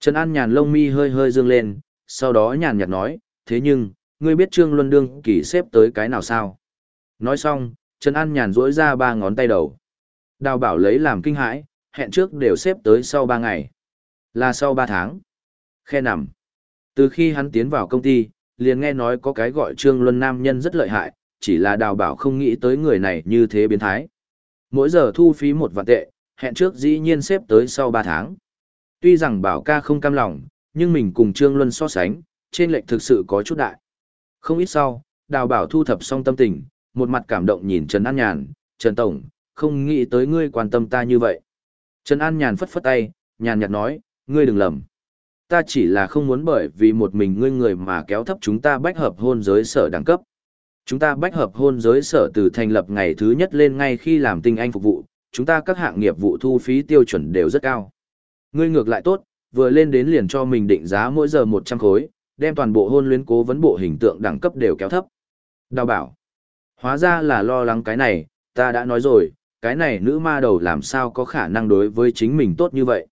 A: Trần An nhàn lông mi hơi hơi dương lên, sau đó nhàn nhạt nói, thế nhưng, ngươi biết Trương Luân Đương kỳ xếp tới cái nào sao? Nói xong, Trần An nhàn rỗi ra ba ngón tay đầu. Đào bảo lấy làm kinh hãi, hẹn trước đều xếp tới sau ba ngày. Là sau ba tháng. Khe nằm. Từ khi hắn tiến vào công ty, liền nghe nói có cái gọi Trương Luân Nam nhân rất lợi hại, chỉ là đào bảo không nghĩ tới người này như thế biến thái. Mỗi giờ thu phí một vạn tệ, hẹn trước dĩ nhiên xếp tới sau ba tháng. Tuy rằng bảo ca không cam lòng, nhưng mình cùng Trương Luân so sánh, trên lệnh thực sự có chút đại. Không ít sau, đào bảo thu thập xong tâm tình, một mặt cảm động nhìn Trần An Nhàn, Trần Tổng, không nghĩ tới ngươi quan tâm ta như vậy. Trần An Nhàn phất phất tay, nhàn nhạt nói, ngươi đừng lầm. Ta chỉ là không muốn bởi vì một mình ngươi người mà kéo thấp chúng ta bách hợp hôn giới sở đẳng cấp. Chúng ta bách hợp hôn giới sở từ thành lập ngày thứ nhất lên ngay khi làm tinh anh phục vụ, chúng ta các hạng nghiệp vụ thu phí tiêu chuẩn đều rất cao. Ngươi ngược lại tốt, vừa lên đến liền cho mình định giá mỗi giờ 100 khối, đem toàn bộ hôn luyến cố vấn bộ hình tượng đẳng cấp đều kéo thấp. Đào bảo. Hóa ra là lo lắng cái này, ta đã nói rồi, cái này nữ ma đầu làm sao có khả năng đối với chính mình tốt như vậy.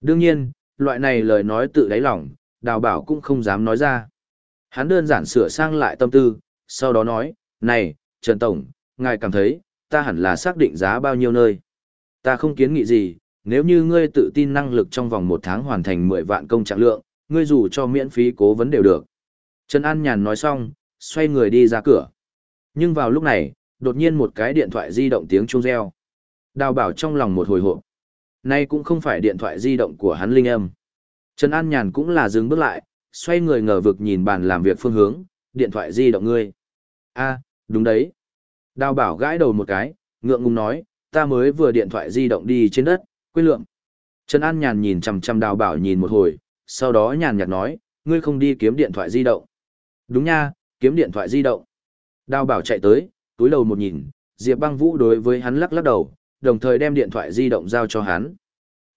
A: Đương nhiên, loại này lời nói tự đáy lòng, đào bảo cũng không dám nói ra. Hắn đơn giản sửa sang lại tâm tư, sau đó nói, này, Trần Tổng, ngài cảm thấy, ta hẳn là xác định giá bao nhiêu nơi. Ta không kiến nghị gì, nếu như ngươi tự tin năng lực trong vòng một tháng hoàn thành 10 vạn công trạng lượng, ngươi dù cho miễn phí cố vấn đều được. Trần An Nhàn nói xong, xoay người đi ra cửa. Nhưng vào lúc này, đột nhiên một cái điện thoại di động tiếng chuông reo. Đào bảo trong lòng một hồi hộp. Nay cũng không phải điện thoại di động của hắn linh âm. Trần An Nhàn cũng là dừng bước lại, xoay người ngờ vực nhìn bàn làm việc phương hướng, điện thoại di động ngươi. a đúng đấy. Đào bảo gãi đầu một cái, ngượng ngùng nói, ta mới vừa điện thoại di động đi trên đất, quên lượng. Trần An Nhàn nhìn chằm chằm đào bảo nhìn một hồi, sau đó nhàn nhạt nói, ngươi không đi kiếm điện thoại di động. Đúng nha, kiếm điện thoại di động. Đào bảo chạy tới, túi đầu một nhìn, Diệp băng vũ đối với hắn lắc lắc đầu, đồng thời đem điện thoại di động giao cho hắn.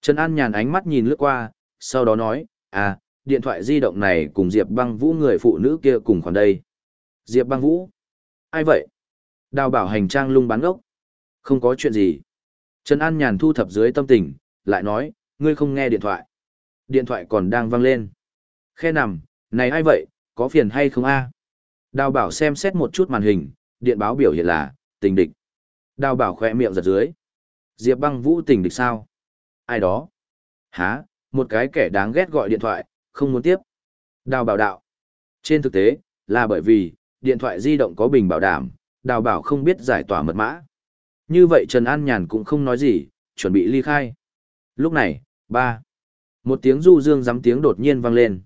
A: Trần An nhàn ánh mắt nhìn lướt qua, sau đó nói, à, điện thoại di động này cùng Diệp băng vũ người phụ nữ kia cùng khoản đây. Diệp băng vũ? Ai vậy? Đào bảo hành trang lung bán gốc. Không có chuyện gì. Trần An nhàn thu thập dưới tâm tình, lại nói, ngươi không nghe điện thoại. Điện thoại còn đang vang lên. Khe nằm, này ai vậy, có phiền hay không a? Đào bảo xem xét một chút màn hình, điện báo biểu hiện là, tình địch. Đào bảo khoe miệng giật dưới. Diệp băng vũ tình địch sao? Ai đó? Hả, một cái kẻ đáng ghét gọi điện thoại, không muốn tiếp. Đào bảo đạo. Trên thực tế, là bởi vì, điện thoại di động có bình bảo đảm, đào bảo không biết giải tỏa mật mã. Như vậy Trần An Nhàn cũng không nói gì, chuẩn bị ly khai. Lúc này, ba. Một tiếng du dương giám tiếng đột nhiên vang lên.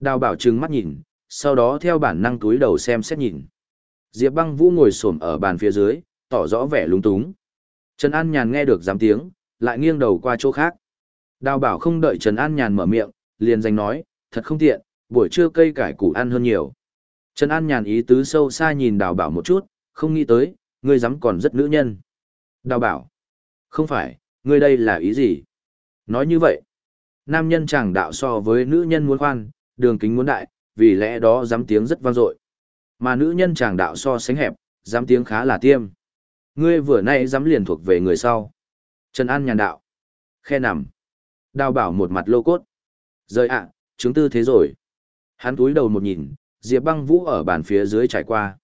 A: Đào bảo trừng mắt nhìn, sau đó theo bản năng túi đầu xem xét nhìn. Diệp băng vũ ngồi xổm ở bàn phía dưới, tỏ rõ vẻ lúng túng. Trần An Nhàn nghe được giám tiếng, lại nghiêng đầu qua chỗ khác. Đào bảo không đợi Trần An Nhàn mở miệng, liền danh nói, thật không tiện, buổi trưa cây cải củ ăn hơn nhiều. Trần An Nhàn ý tứ sâu xa nhìn đào bảo một chút, không nghĩ tới, ngươi dám còn rất nữ nhân. Đào bảo, không phải, ngươi đây là ý gì? Nói như vậy, nam nhân chẳng đạo so với nữ nhân muốn khoan, đường kính muốn đại, vì lẽ đó dám tiếng rất vang dội. Mà nữ nhân chàng đạo so sánh hẹp, dám tiếng khá là tiêm. Ngươi vừa nay dám liền thuộc về người sau. Trần An nhàn đạo. Khe nằm. Đào bảo một mặt lô cốt. Rời ạ, chứng tư thế rồi. Hắn túi đầu một nhìn, Diệp băng vũ ở bàn phía dưới trải qua.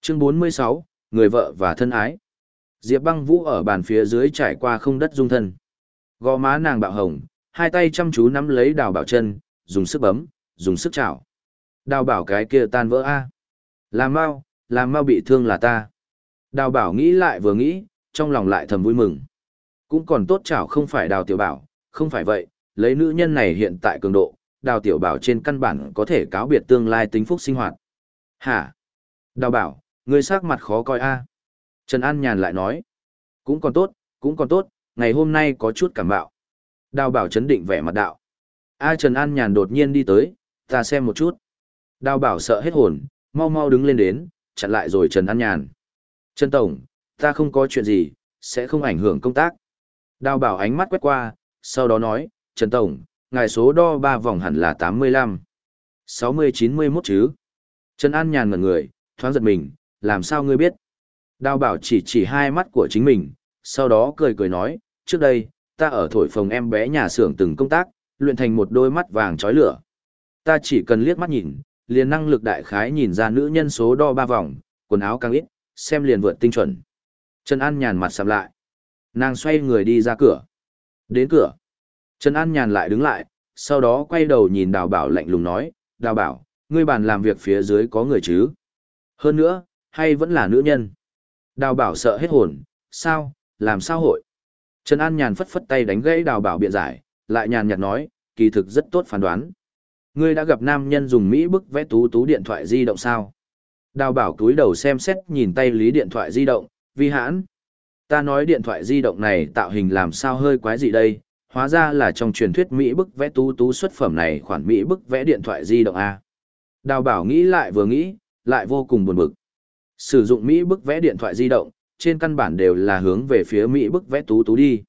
A: Chương 46, người vợ và thân ái. Diệp băng vũ ở bàn phía dưới trải qua không đất dung thân. Gò má nàng bạo hồng, hai tay chăm chú nắm lấy đào bảo chân, dùng sức bấm, dùng sức chảo. Đào bảo cái kia tan vỡ a. Làm mau, làm mau bị thương là ta. Đào bảo nghĩ lại vừa nghĩ, trong lòng lại thầm vui mừng. Cũng còn tốt chảo không phải đào tiểu bảo, không phải vậy, lấy nữ nhân này hiện tại cường độ, đào tiểu bảo trên căn bản có thể cáo biệt tương lai tính phúc sinh hoạt. Hả? Đào bảo, người sắc mặt khó coi a. Trần An Nhàn lại nói. Cũng còn tốt, cũng còn tốt, ngày hôm nay có chút cảm bạo. Đào bảo chấn định vẻ mặt đạo. A Trần An Nhàn đột nhiên đi tới, ta xem một chút. Đào bảo sợ hết hồn, mau mau đứng lên đến, chặn lại rồi Trần An Nhàn. Trần Tổng, ta không có chuyện gì, sẽ không ảnh hưởng công tác. Đào bảo ánh mắt quét qua, sau đó nói, Trần Tổng, ngài số đo ba vòng hẳn là 85. 60-91 chứ. Trần An Nhàn ngẩn người, thoáng giật mình, làm sao ngươi biết? Đào bảo chỉ chỉ hai mắt của chính mình, sau đó cười cười nói, trước đây, ta ở thổi phồng em bé nhà xưởng từng công tác, luyện thành một đôi mắt vàng chói lửa. Ta chỉ cần liếc mắt nhìn, liền năng lực đại khái nhìn ra nữ nhân số đo ba vòng, quần áo càng ít, xem liền vượt tinh chuẩn. Trần An nhàn mặt sầm lại. Nàng xoay người đi ra cửa. Đến cửa. Trần An nhàn lại đứng lại, sau đó quay đầu nhìn đào bảo lạnh lùng nói, đào bảo, ngươi bàn làm việc phía dưới có người chứ? Hơn nữa, hay vẫn là nữ nhân? Đào bảo sợ hết hồn, sao, làm sao hội? Trần An nhàn phất phất tay đánh gãy đào bảo biện giải, lại nhàn nhạt nói, kỳ thực rất tốt phán đoán. Ngươi đã gặp nam nhân dùng Mỹ bức vẽ tú tú điện thoại di động sao? Đào bảo túi đầu xem xét nhìn tay lý điện thoại di động, vi hãn. Ta nói điện thoại di động này tạo hình làm sao hơi quái gì đây, hóa ra là trong truyền thuyết Mỹ bức vẽ tú tú xuất phẩm này khoản Mỹ bức vẽ điện thoại di động A. Đào bảo nghĩ lại vừa nghĩ, lại vô cùng buồn bực. Sử dụng Mỹ bức vẽ điện thoại di động, trên căn bản đều là hướng về phía Mỹ bức vẽ tú tú đi.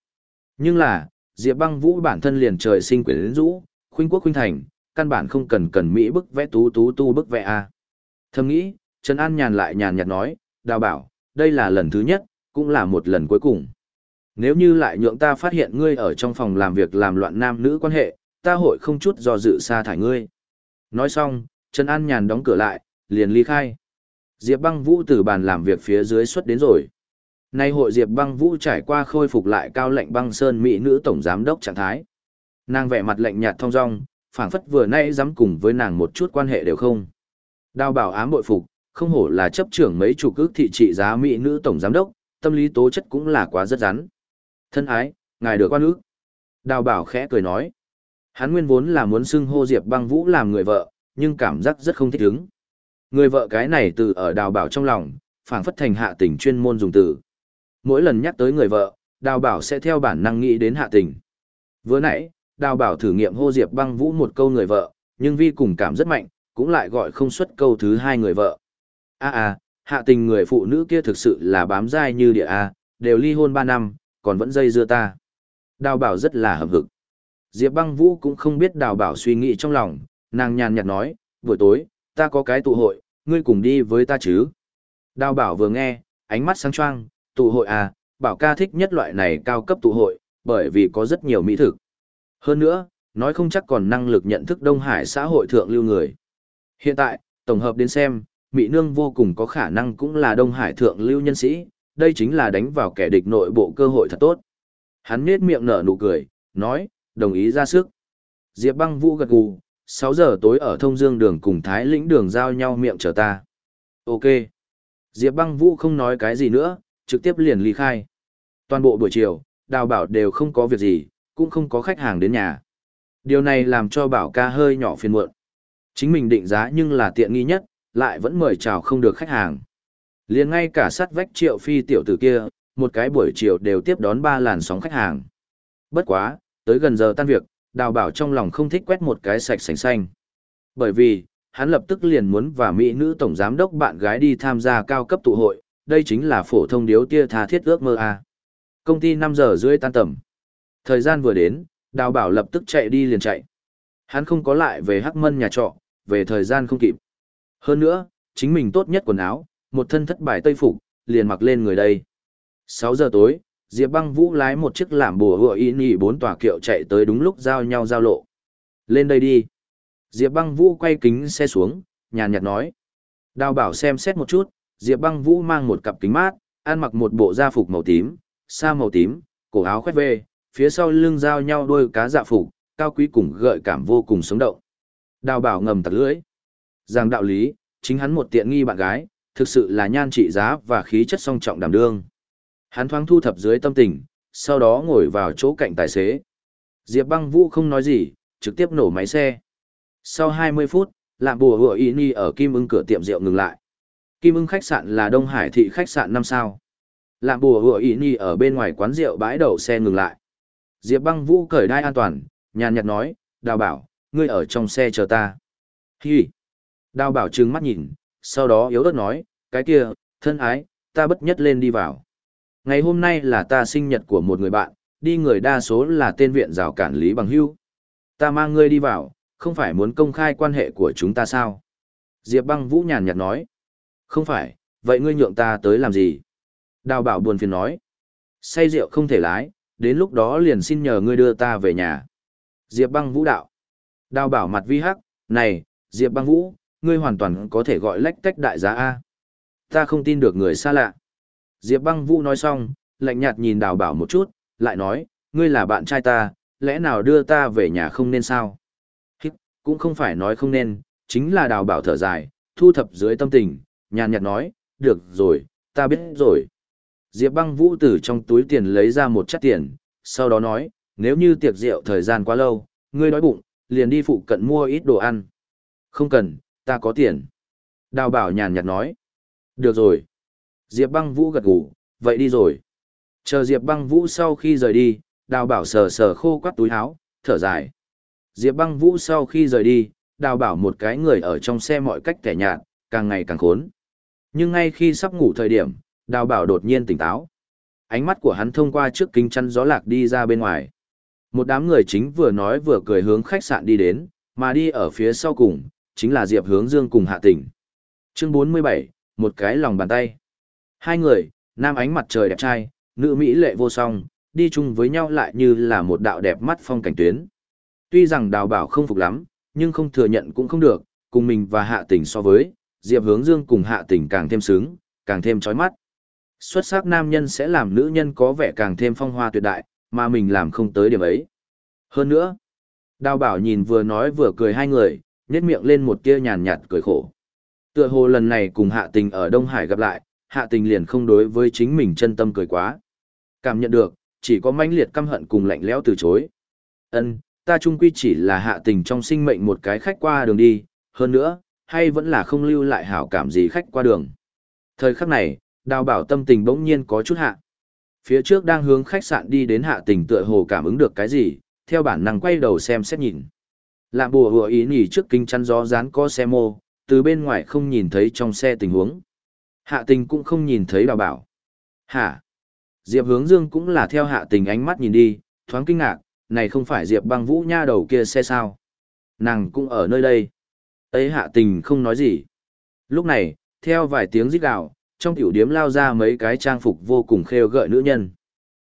A: Nhưng là, Diệp băng vũ bản thân liền trời sinh quyển rũ, khuynh quốc khuynh thành, căn bản không cần cần Mỹ bức vẽ tú tú tu bức vẽ A. Thầm nghĩ, Trần An nhàn lại nhàn nhạt nói, đào bảo, đây là lần thứ nhất, cũng là một lần cuối cùng. Nếu như lại nhượng ta phát hiện ngươi ở trong phòng làm việc làm loạn nam nữ quan hệ, ta hội không chút do dự sa thải ngươi. Nói xong, Trần An nhàn đóng cửa lại, liền ly khai. Diệp băng vũ từ bàn làm việc phía dưới xuất đến rồi. Nay hội Diệp băng vũ trải qua khôi phục lại cao lệnh băng sơn mỹ nữ tổng giám đốc trạng thái. Nàng vẻ mặt lạnh nhạt thong dong, phảng phất vừa nay dám cùng với nàng một chút quan hệ đều không. Đào bảo ám bội phục, không hổ là chấp trưởng mấy chủ cước thị trị giá mỹ nữ tổng giám đốc, tâm lý tố chất cũng là quá rất rắn. Thân ái, ngài được quan ước. Đào bảo khẽ cười nói. Hắn nguyên vốn là muốn xưng hô Diệp băng vũ làm người vợ, nhưng cảm giác rất không thích ứng. Người vợ cái này từ ở đào bảo trong lòng, phảng phất thành hạ tình chuyên môn dùng từ. Mỗi lần nhắc tới người vợ, đào bảo sẽ theo bản năng nghĩ đến hạ tình. Vừa nãy, đào bảo thử nghiệm hô Diệp băng vũ một câu người vợ, nhưng vi cùng cảm rất mạnh, cũng lại gọi không xuất câu thứ hai người vợ. a à, a hạ tình người phụ nữ kia thực sự là bám dai như địa A, đều ly hôn ba năm, còn vẫn dây dưa ta. Đào bảo rất là hợp hực. Diệp băng vũ cũng không biết đào bảo suy nghĩ trong lòng, nàng nhàn nhạt nói, buổi tối, ta có cái tụ hội, ngươi cùng đi với ta chứ. Đào bảo vừa nghe, ánh mắt sáng choang, tụ hội à, bảo ca thích nhất loại này cao cấp tụ hội, bởi vì có rất nhiều mỹ thực. Hơn nữa, nói không chắc còn năng lực nhận thức Đông Hải xã hội thượng lưu người. Hiện tại, tổng hợp đến xem, Mỹ Nương vô cùng có khả năng cũng là Đông Hải thượng lưu nhân sĩ, đây chính là đánh vào kẻ địch nội bộ cơ hội thật tốt. Hắn nết miệng nở nụ cười, nói, đồng ý ra sức. Diệp băng vũ gật gù, 6 giờ tối ở thông dương đường cùng Thái lĩnh đường giao nhau miệng chờ ta. Ok. Diệp băng vũ không nói cái gì nữa, trực tiếp liền ly khai. Toàn bộ buổi chiều, đào bảo đều không có việc gì, cũng không có khách hàng đến nhà. Điều này làm cho bảo ca hơi nhỏ phiền muộn. Chính mình định giá nhưng là tiện nghi nhất, lại vẫn mời chào không được khách hàng. liền ngay cả sắt vách triệu phi tiểu tử kia, một cái buổi chiều đều tiếp đón ba làn sóng khách hàng. Bất quá, tới gần giờ tan việc, đào bảo trong lòng không thích quét một cái sạch sành xanh. Bởi vì, hắn lập tức liền muốn và mỹ nữ tổng giám đốc bạn gái đi tham gia cao cấp tụ hội, đây chính là phổ thông điếu tia tha thiết ước mơ a. Công ty 5 giờ rưỡi tan tầm. Thời gian vừa đến, đào bảo lập tức chạy đi liền chạy. Hắn không có lại về Hắc Mân nhà trọ, về thời gian không kịp. Hơn nữa, chính mình tốt nhất quần áo, một thân thất bài tây phục, liền mặc lên người đây. 6 giờ tối, Diệp băng vũ lái một chiếc làm bùa hựa y nhị bốn tòa kiệu chạy tới đúng lúc giao nhau giao lộ. Lên đây đi. Diệp băng vũ quay kính xe xuống, nhàn nhạt nói. Đào bảo xem xét một chút, Diệp băng vũ mang một cặp kính mát, ăn mặc một bộ da phục màu tím, sa màu tím, cổ áo khoét về, phía sau lưng giao nhau đôi cá dạ phục, cao quý cùng gợi cảm vô cùng sống động. Đào bảo ngầm tặc lưỡi. Giang đạo lý, chính hắn một tiện nghi bạn gái, thực sự là nhan trị giá và khí chất song trọng đảm đương. Hắn thoáng thu thập dưới tâm tình, sau đó ngồi vào chỗ cạnh tài xế. Diệp băng vũ không nói gì, trực tiếp nổ máy xe. Sau 20 phút, lạm bùa hựa y ni ở Kim ưng cửa tiệm rượu ngừng lại. Kim ưng khách sạn là Đông Hải thị khách sạn 5 sao. Lạm bùa hựa y ni ở bên ngoài quán rượu bãi đậu xe ngừng lại. Diệp băng vũ cởi đai an toàn, nhàn nhạt nói, đào bảo, ngươi ở trong xe chờ ta. Hi! Đào bảo trừng mắt nhìn, sau đó yếu ớt nói, cái kia, thân ái, ta bất nhất lên đi vào. Ngày hôm nay là ta sinh nhật của một người bạn, đi người đa số là tên viện rào cản Lý Bằng Hưu. Ta mang ngươi đi vào, không phải muốn công khai quan hệ của chúng ta sao? Diệp băng vũ nhàn nhạt nói. Không phải, vậy ngươi nhượng ta tới làm gì? Đào bảo buồn phiền nói. Say rượu không thể lái, đến lúc đó liền xin nhờ ngươi đưa ta về nhà. Diệp băng vũ đạo. Đào bảo mặt vi hắc, này, Diệp băng vũ, ngươi hoàn toàn có thể gọi lách tách đại giá A. Ta không tin được người xa lạ. Diệp băng vũ nói xong, lạnh nhạt nhìn đào bảo một chút, lại nói, ngươi là bạn trai ta, lẽ nào đưa ta về nhà không nên sao? Hít, cũng không phải nói không nên, chính là đào bảo thở dài, thu thập dưới tâm tình, nhàn nhạt nói, được rồi, ta biết rồi. Diệp băng vũ từ trong túi tiền lấy ra một chất tiền, sau đó nói, nếu như tiệc rượu thời gian quá lâu, ngươi đói bụng, liền đi phụ cận mua ít đồ ăn. Không cần, ta có tiền. Đào bảo nhàn nhạt nói. Được rồi. Diệp băng vũ gật gù, vậy đi rồi. Chờ Diệp băng vũ sau khi rời đi, đào bảo sờ sờ khô quắt túi áo, thở dài. Diệp băng vũ sau khi rời đi, đào bảo một cái người ở trong xe mọi cách kẻ nhạt, càng ngày càng khốn. Nhưng ngay khi sắp ngủ thời điểm, đào bảo đột nhiên tỉnh táo. Ánh mắt của hắn thông qua trước kính chăn gió lạc đi ra bên ngoài. Một đám người chính vừa nói vừa cười hướng khách sạn đi đến, mà đi ở phía sau cùng, chính là Diệp hướng dương cùng hạ tỉnh. Chương 47, một cái lòng bàn tay. Hai người, nam ánh mặt trời đẹp trai, nữ Mỹ lệ vô song, đi chung với nhau lại như là một đạo đẹp mắt phong cảnh tuyến. Tuy rằng đào bảo không phục lắm, nhưng không thừa nhận cũng không được, cùng mình và hạ Tỉnh so với, Diệp hướng dương cùng hạ Tỉnh càng thêm sướng, càng thêm chói mắt. Xuất sắc nam nhân sẽ làm nữ nhân có vẻ càng thêm phong hoa tuyệt đại, mà mình làm không tới điểm ấy. Hơn nữa, đào bảo nhìn vừa nói vừa cười hai người, nhét miệng lên một tia nhàn nhạt cười khổ. Tựa hồ lần này cùng hạ tình ở Đông Hải gặp lại, hạ tình liền không đối với chính mình chân tâm cười quá. Cảm nhận được, chỉ có mãnh liệt căm hận cùng lạnh lẽo từ chối. Ân, ta trung quy chỉ là hạ tình trong sinh mệnh một cái khách qua đường đi, hơn nữa, hay vẫn là không lưu lại hảo cảm gì khách qua đường. Thời khắc này, đào bảo tâm tình bỗng nhiên có chút hạ. Phía trước đang hướng khách sạn đi đến hạ tình tựa hồ cảm ứng được cái gì, theo bản năng quay đầu xem xét nhìn. Lạm bùa hùa ý nhỉ trước kính chắn gió dán có xe mô, từ bên ngoài không nhìn thấy trong xe tình huống. Hạ tình cũng không nhìn thấy đào bảo. Hả? Diệp hướng dương cũng là theo hạ tình ánh mắt nhìn đi, thoáng kinh ngạc, này không phải Diệp băng vũ nha đầu kia xe sao? Nàng cũng ở nơi đây. Ấy hạ tình không nói gì. Lúc này, theo vài tiếng rít gào, trong tiểu điếm lao ra mấy cái trang phục vô cùng khêu gợi nữ nhân.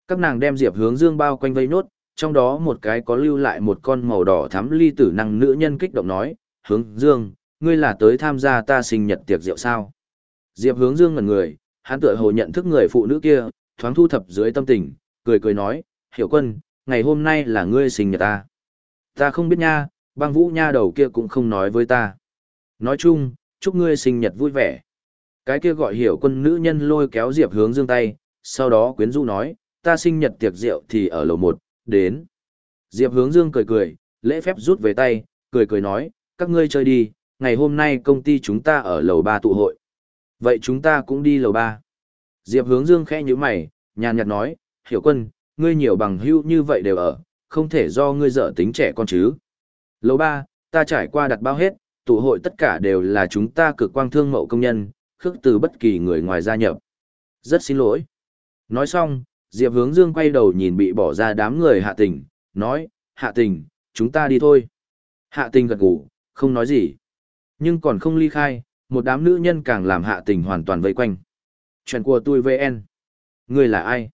A: Các nàng đem Diệp hướng dương bao quanh vây nốt, trong đó một cái có lưu lại một con màu đỏ thắm ly tử năng nữ nhân kích động nói, hướng dương, ngươi là tới tham gia ta sinh nhật tiệc rượu sao? Diệp hướng dương ngẩn người, hắn tựa hồ nhận thức người phụ nữ kia, thoáng thu thập dưới tâm tình, cười cười nói, hiểu quân, ngày hôm nay là ngươi sinh nhật ta. Ta không biết nha, băng vũ nha đầu kia cũng không nói với ta. Nói chung, chúc ngươi sinh nhật vui vẻ. Cái kia gọi hiểu quân nữ nhân lôi kéo Diệp hướng dương tay, sau đó quyến rũ nói, ta sinh nhật tiệc rượu thì ở lầu một, đến. Diệp hướng dương cười cười, lễ phép rút về tay, cười cười nói, các ngươi chơi đi, ngày hôm nay công ty chúng ta ở lầu ba tụ hội. Vậy chúng ta cũng đi lầu ba. Diệp hướng dương khẽ nhữ mày, nhàn nhạt nói, hiểu quân, ngươi nhiều bằng hữu như vậy đều ở, không thể do ngươi dở tính trẻ con chứ. Lầu ba, ta trải qua đặt bao hết, tụ hội tất cả đều là chúng ta cực quang thương mậu công nhân, khước từ bất kỳ người ngoài gia nhập. Rất xin lỗi. Nói xong, Diệp hướng dương quay đầu nhìn bị bỏ ra đám người hạ tình, nói, hạ tình, chúng ta đi thôi. Hạ tình gật gù, không nói gì. Nhưng còn không ly khai, một đám nữ nhân càng làm hạ tình hoàn toàn vây quanh. Chuyện của tôi VN. Người là ai?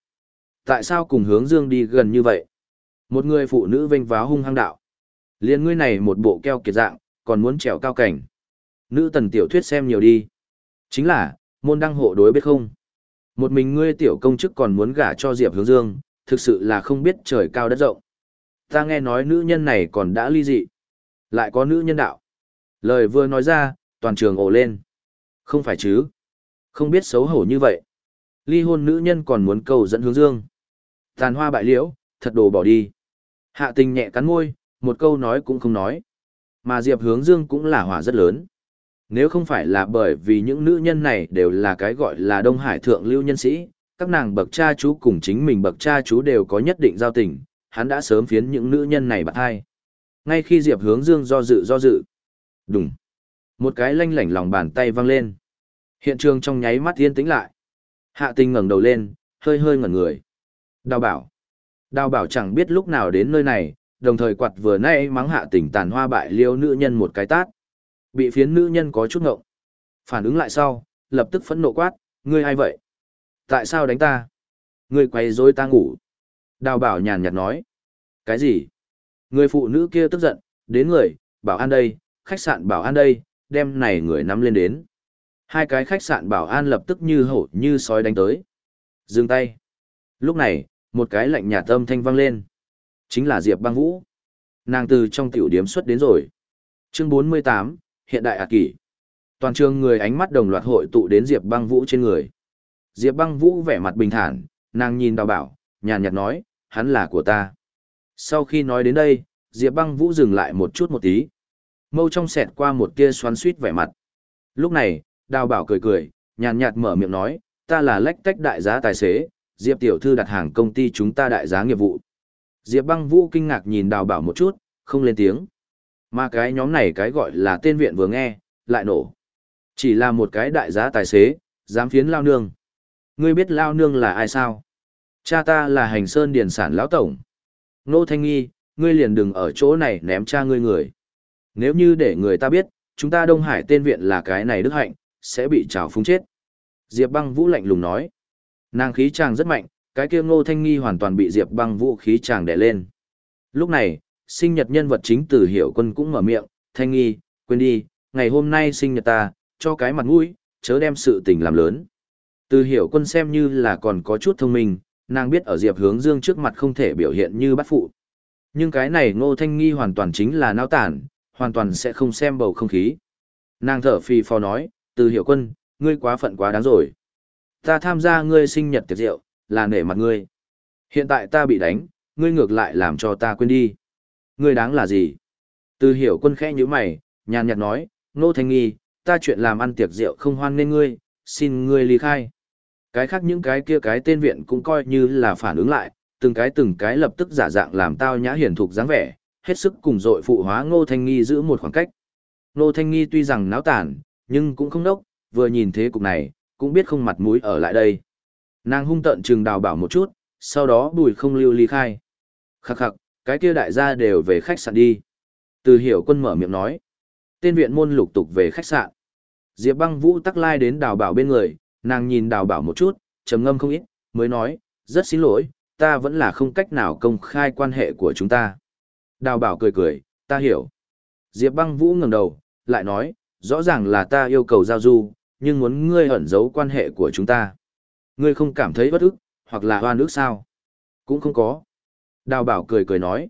A: Tại sao cùng hướng dương đi gần như vậy? Một người phụ nữ vênh váo hung hăng đạo. Liên ngươi này một bộ keo kiệt dạng, còn muốn trèo cao cảnh. Nữ tần tiểu thuyết xem nhiều đi. Chính là, môn đăng hộ đối biết không? Một mình ngươi tiểu công chức còn muốn gả cho Diệp Hướng Dương, thực sự là không biết trời cao đất rộng. Ta nghe nói nữ nhân này còn đã ly dị. Lại có nữ nhân đạo. Lời vừa nói ra, toàn trường ồ lên. Không phải chứ. Không biết xấu hổ như vậy. Ly hôn nữ nhân còn muốn cầu dẫn hướng dương. Tàn hoa bại liễu, thật đồ bỏ đi. Hạ tình nhẹ cắn môi, một câu nói cũng không nói. Mà Diệp hướng dương cũng là hỏa rất lớn. Nếu không phải là bởi vì những nữ nhân này đều là cái gọi là Đông Hải thượng lưu nhân sĩ, các nàng bậc cha chú cùng chính mình bậc cha chú đều có nhất định giao tình, hắn đã sớm phiến những nữ nhân này bạc hai. Ngay khi Diệp hướng dương do dự do dự. đùng Một cái lanh lảnh lòng bàn tay văng lên. Hiện trường trong nháy mắt yên tĩnh lại. Hạ tình ngẩng đầu lên, hơi hơi ngẩn người. Đào bảo. Đào bảo chẳng biết lúc nào đến nơi này, đồng thời quạt vừa nay mắng hạ tình tàn hoa bại liêu nữ nhân một cái tát. Bị phiến nữ nhân có chút ngộng. Phản ứng lại sau, lập tức phẫn nộ quát, ngươi ai vậy? Tại sao đánh ta? Ngươi quay rối ta ngủ. Đào bảo nhàn nhạt nói. Cái gì? Người phụ nữ kia tức giận, đến người, bảo an đây, khách sạn bảo an đây, đem này người nắm lên đến. Hai cái khách sạn bảo an lập tức như hổ như sói đánh tới. Dừng tay. Lúc này, một cái lạnh nhà tâm thanh vang lên. Chính là Diệp băng vũ. Nàng từ trong tiểu điếm xuất đến rồi. Chương 48, hiện đại ạt kỷ. Toàn trường người ánh mắt đồng loạt hội tụ đến Diệp băng vũ trên người. Diệp băng vũ vẻ mặt bình thản, nàng nhìn đào bảo, nhàn nhạt nói, hắn là của ta. Sau khi nói đến đây, Diệp băng vũ dừng lại một chút một tí. Mâu trong xẹt qua một tia xoắn suýt vẻ mặt. Lúc này, đào bảo cười cười, nhàn nhạt mở miệng nói, ta là lách tách đại giá tài xế, Diệp tiểu thư đặt hàng công ty chúng ta đại giá nghiệp vụ. Diệp băng vũ kinh ngạc nhìn đào bảo một chút, không lên tiếng. Mà cái nhóm này cái gọi là tên viện vừa nghe, lại nổ. Chỉ là một cái đại giá tài xế, dám phiến lao nương. Ngươi biết lao nương là ai sao? Cha ta là hành sơn điền sản lão tổng. Nô Thanh Nghi, ngươi liền đừng ở chỗ này ném cha ngươi người. Nếu như để người ta biết, chúng ta Đông Hải tên viện là cái này đức hạnh, sẽ bị trào phúng chết. Diệp băng vũ lạnh lùng nói. Nàng khí chàng rất mạnh, cái kia ngô thanh nghi hoàn toàn bị Diệp băng vũ khí chàng đè lên. Lúc này, sinh nhật nhân vật chính từ hiểu quân cũng mở miệng, thanh nghi, quên đi, ngày hôm nay sinh nhật ta, cho cái mặt mũi, chớ đem sự tình làm lớn. Từ hiểu quân xem như là còn có chút thông minh, nàng biết ở Diệp hướng dương trước mặt không thể biểu hiện như bắt phụ. Nhưng cái này ngô thanh nghi hoàn toàn chính là nao tản, hoàn toàn sẽ không xem bầu không khí. Nàng thở phì phò nói, từ hiểu quân, ngươi quá phận quá đáng rồi. Ta tham gia ngươi sinh nhật tiệc rượu, là nể mặt ngươi. Hiện tại ta bị đánh, ngươi ngược lại làm cho ta quên đi. Ngươi đáng là gì? Từ hiểu quân khẽ như mày, nhàn nhạt nói, Ngô Thanh Nghi, ta chuyện làm ăn tiệc rượu không hoan nên ngươi, xin ngươi ly khai. Cái khác những cái kia cái tên viện cũng coi như là phản ứng lại, từng cái từng cái lập tức giả dạng làm tao nhã hiển thục dáng vẻ, hết sức cùng dội phụ hóa Ngô Thanh Nghi giữ một khoảng cách. Ngô Thanh Nghi tuy rằng náo tản, nhưng cũng không đốc, vừa nhìn thế cục này, cũng biết không mặt mũi ở lại đây. Nàng hung tận trừng đào bảo một chút, sau đó bùi không lưu ly khai. Khắc khắc, cái kia đại gia đều về khách sạn đi. Từ hiểu quân mở miệng nói. Tên viện môn lục tục về khách sạn. Diệp băng vũ tắc lai đến đào bảo bên người, nàng nhìn đào bảo một chút, trầm ngâm không ít, mới nói, rất xin lỗi, ta vẫn là không cách nào công khai quan hệ của chúng ta. Đào bảo cười cười, ta hiểu. Diệp băng vũ ngẩng đầu, lại nói, rõ ràng là ta yêu cầu giao du, nhưng muốn ngươi ẩn giấu quan hệ của chúng ta. Ngươi không cảm thấy bất ức, hoặc là hoan ức sao? Cũng không có. Đào bảo cười cười nói.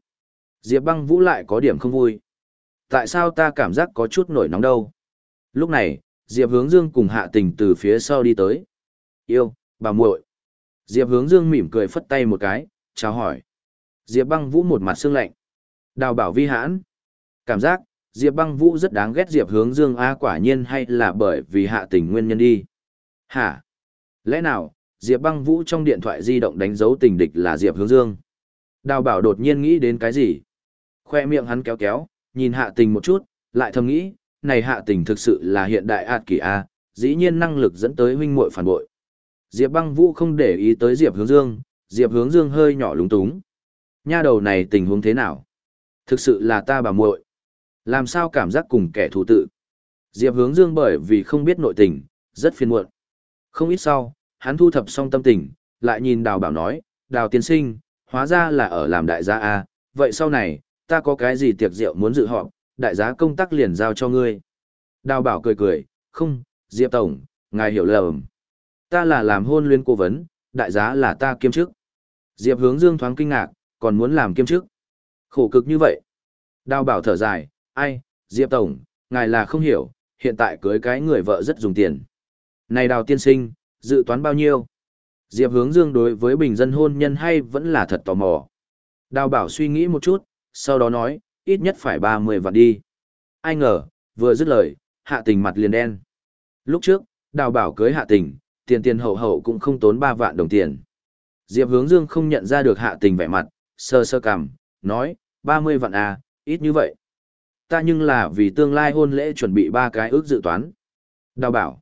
A: Diệp băng vũ lại có điểm không vui. Tại sao ta cảm giác có chút nổi nóng đâu? Lúc này, Diệp hướng dương cùng hạ tình từ phía sau đi tới. Yêu, bà muội. Diệp hướng dương mỉm cười phất tay một cái, chào hỏi. Diệp băng vũ một mặt sương lạnh. Đào bảo vi hãn. Cảm giác, Diệp băng vũ rất đáng ghét Diệp hướng dương A quả nhiên hay là bởi vì hạ tình nguyên nhân đi. Hả? Lẽ nào, Diệp băng vũ trong điện thoại di động đánh dấu tình địch là Diệp hướng dương? Đào bảo đột nhiên nghĩ đến cái gì? Khoe miệng hắn kéo kéo, nhìn hạ tình một chút, lại thầm nghĩ, này hạ tình thực sự là hiện đại ạt kỳ A, dĩ nhiên năng lực dẫn tới huynh muội phản bội. Diệp băng vũ không để ý tới Diệp hướng dương, Diệp hướng dương hơi nhỏ lúng túng. Nha đầu này tình huống thế nào? Thực sự là ta bà muội. Làm sao cảm giác cùng kẻ thù tự? Diệp hướng dương bởi vì không biết nội tình, rất phiền muộn. Không ít sau, hắn thu thập xong tâm tình, lại nhìn đào bảo nói, đào tiên sinh, hóa ra là ở làm đại gia A, vậy sau này, ta có cái gì tiệc rượu muốn dự họp, đại giá công tác liền giao cho ngươi. Đào bảo cười cười, không, Diệp Tổng, ngài hiểu lầm. Ta là làm hôn liên cố vấn, đại giá là ta kiêm chức. Diệp hướng dương thoáng kinh ngạc, còn muốn làm kiêm chức. Khổ cực như vậy. Đào bảo thở dài, ai, Diệp Tổng, ngài là không hiểu, hiện tại cưới cái người vợ rất dùng tiền. Này đào tiên sinh, dự toán bao nhiêu? Diệp hướng dương đối với bình dân hôn nhân hay vẫn là thật tò mò. Đào bảo suy nghĩ một chút, sau đó nói, ít nhất phải 30 vạn đi. Ai ngờ, vừa dứt lời, hạ tình mặt liền đen. Lúc trước, đào bảo cưới hạ tình, tiền tiền hậu hậu cũng không tốn 3 vạn đồng tiền. Diệp hướng dương không nhận ra được hạ tình vẻ mặt, sơ sơ cằm, nói, 30 vạn à, ít như vậy. Ta nhưng là vì tương lai hôn lễ chuẩn bị ba cái ước dự toán. Đào bảo.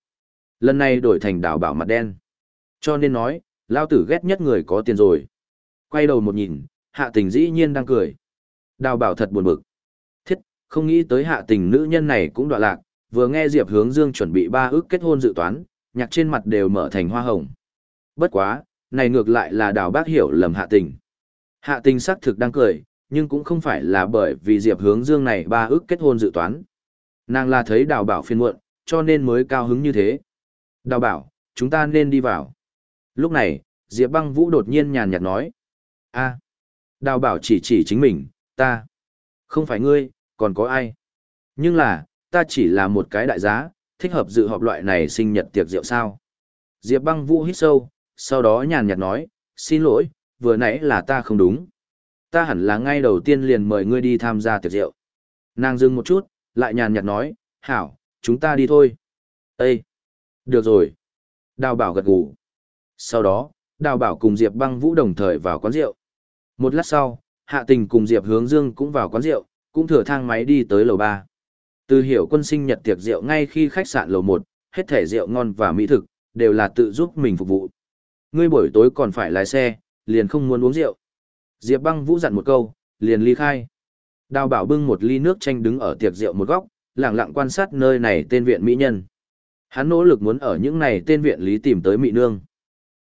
A: Lần này đổi thành đào bảo mặt đen. Cho nên nói, lao tử ghét nhất người có tiền rồi. Quay đầu một nhìn, hạ tình dĩ nhiên đang cười. Đào bảo thật buồn bực. Thiết, không nghĩ tới hạ tình nữ nhân này cũng đoạn lạc, vừa nghe Diệp Hướng Dương chuẩn bị ba ước kết hôn dự toán, nhạc trên mặt đều mở thành hoa hồng. Bất quá, này ngược lại là đào bác hiểu lầm hạ tình. Hạ tình xác thực đang cười, nhưng cũng không phải là bởi vì Diệp Hướng Dương này ba ước kết hôn dự toán. Nàng là thấy đào bảo phiên muộn, cho nên mới cao hứng như thế. Đào bảo, chúng ta nên đi vào. Lúc này, Diệp băng vũ đột nhiên nhàn nhạt nói. a đào bảo chỉ chỉ chính mình, ta. Không phải ngươi, còn có ai. Nhưng là, ta chỉ là một cái đại giá, thích hợp dự họp loại này sinh nhật tiệc rượu sao. Diệp băng vũ hít sâu, sau đó nhàn nhạt nói, xin lỗi, vừa nãy là ta không đúng. Ta hẳn là ngay đầu tiên liền mời ngươi đi tham gia tiệc rượu. Nàng dừng một chút, lại nhàn nhạt nói, hảo, chúng ta đi thôi. Ê! Được rồi. Đào bảo gật gù. Sau đó, đào bảo cùng Diệp băng vũ đồng thời vào quán rượu. Một lát sau, hạ tình cùng Diệp hướng dương cũng vào quán rượu, cũng thừa thang máy đi tới lầu ba. Từ hiểu quân sinh nhật tiệc rượu ngay khi khách sạn lầu một, hết thể rượu ngon và mỹ thực, đều là tự giúp mình phục vụ. Ngươi buổi tối còn phải lái xe, liền không muốn uống rượu. Diệp băng vũ dặn một câu, liền ly khai. Đào bảo bưng một ly nước chanh đứng ở tiệc rượu một góc, lặng lặng quan sát nơi này tên viện mỹ nhân. Hắn nỗ lực muốn ở những này tên viện lý tìm tới mỹ nương.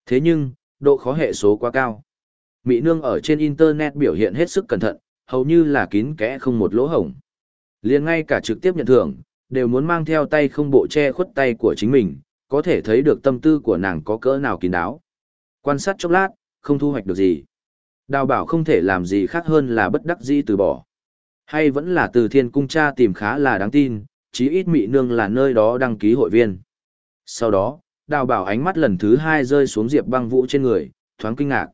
A: Thế nhưng, độ khó hệ số quá cao. Mỹ nương ở trên Internet biểu hiện hết sức cẩn thận, hầu như là kín kẽ không một lỗ hổng. liền ngay cả trực tiếp nhận thưởng, đều muốn mang theo tay không bộ che khuất tay của chính mình, có thể thấy được tâm tư của nàng có cỡ nào kín đáo. Quan sát chốc lát, không thu hoạch được gì. Đào bảo không thể làm gì khác hơn là bất đắc dĩ từ bỏ. Hay vẫn là từ thiên cung cha tìm khá là đáng tin, chí ít Mỹ nương là nơi đó đăng ký hội viên. Sau đó, đào bảo ánh mắt lần thứ hai rơi xuống Diệp băng vũ trên người, thoáng kinh ngạc.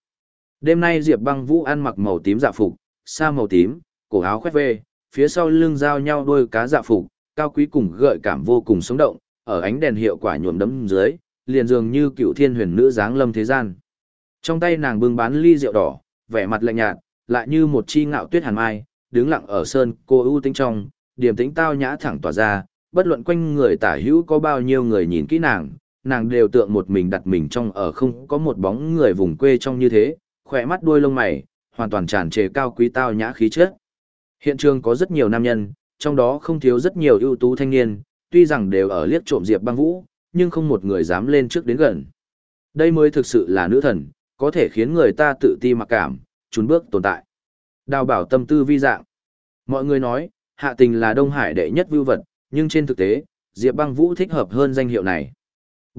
A: Đêm nay Diệp băng vũ ăn mặc màu tím dạ phục, sa màu tím, cổ áo khoét về, phía sau lưng giao nhau đôi cá dạ phục, cao quý cùng gợi cảm vô cùng sống động, ở ánh đèn hiệu quả nhuộm đấm dưới, liền dường như cựu thiên huyền nữ dáng lâm thế gian. Trong tay nàng bưng bán ly rượu đỏ, vẻ mặt lạnh nhạt, lại như một chi ngạo tuyết hàn mai, đứng lặng ở sơn cô ưu tinh trong, điềm tĩnh tao nhã thẳng tỏa ra, bất luận quanh người tả hữu có bao nhiêu người nhìn kỹ nàng, nàng đều tượng một mình đặt mình trong ở không có một bóng người vùng quê trong như thế, khỏe mắt đuôi lông mày, hoàn toàn tràn trề cao quý tao nhã khí chất. Hiện trường có rất nhiều nam nhân, trong đó không thiếu rất nhiều ưu tú thanh niên, tuy rằng đều ở liếc trộm Diệp Băng Vũ, nhưng không một người dám lên trước đến gần. Đây mới thực sự là nữ thần, có thể khiến người ta tự ti mặc cảm, trốn bước tồn tại. Đào bảo tâm tư vi dạng. Mọi người nói, hạ tình là Đông Hải đệ nhất vưu vật, nhưng trên thực tế, Diệp Băng Vũ thích hợp hơn danh hiệu này.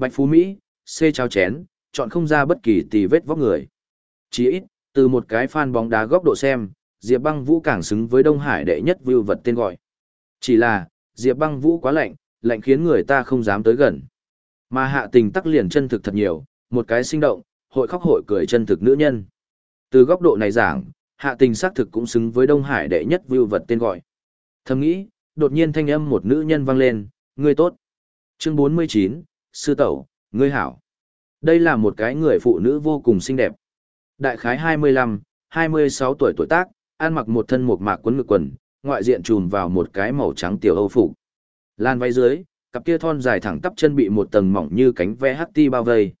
A: Bạch Phú Mỹ, xê trao chén, chọn không ra bất kỳ tì vết vóc người. Chỉ ít, từ một cái fan bóng đá góc độ xem, Diệp Băng Vũ càng xứng với Đông Hải đệ nhất view vật tên gọi. Chỉ là, Diệp Băng Vũ quá lạnh, lạnh khiến người ta không dám tới gần. Mà hạ tình tắc liền chân thực thật nhiều, một cái sinh động, hội khóc hội cười chân thực nữ nhân. Từ góc độ này giảng, hạ tình xác thực cũng xứng với Đông Hải đệ nhất view vật tên gọi. Thầm nghĩ, đột nhiên thanh âm một nữ nhân vang lên, người tốt. Chương 49, Sư Tẩu, ngươi hảo. Đây là một cái người phụ nữ vô cùng xinh đẹp. Đại khái 25, 26 tuổi tuổi tác, ăn mặc một thân một mạc quấn ngực quần, ngoại diện trùm vào một cái màu trắng tiểu âu phục. Lan váy dưới, cặp kia thon dài thẳng tắp chân bị một tầng mỏng như cánh ve hắc ti bao vây.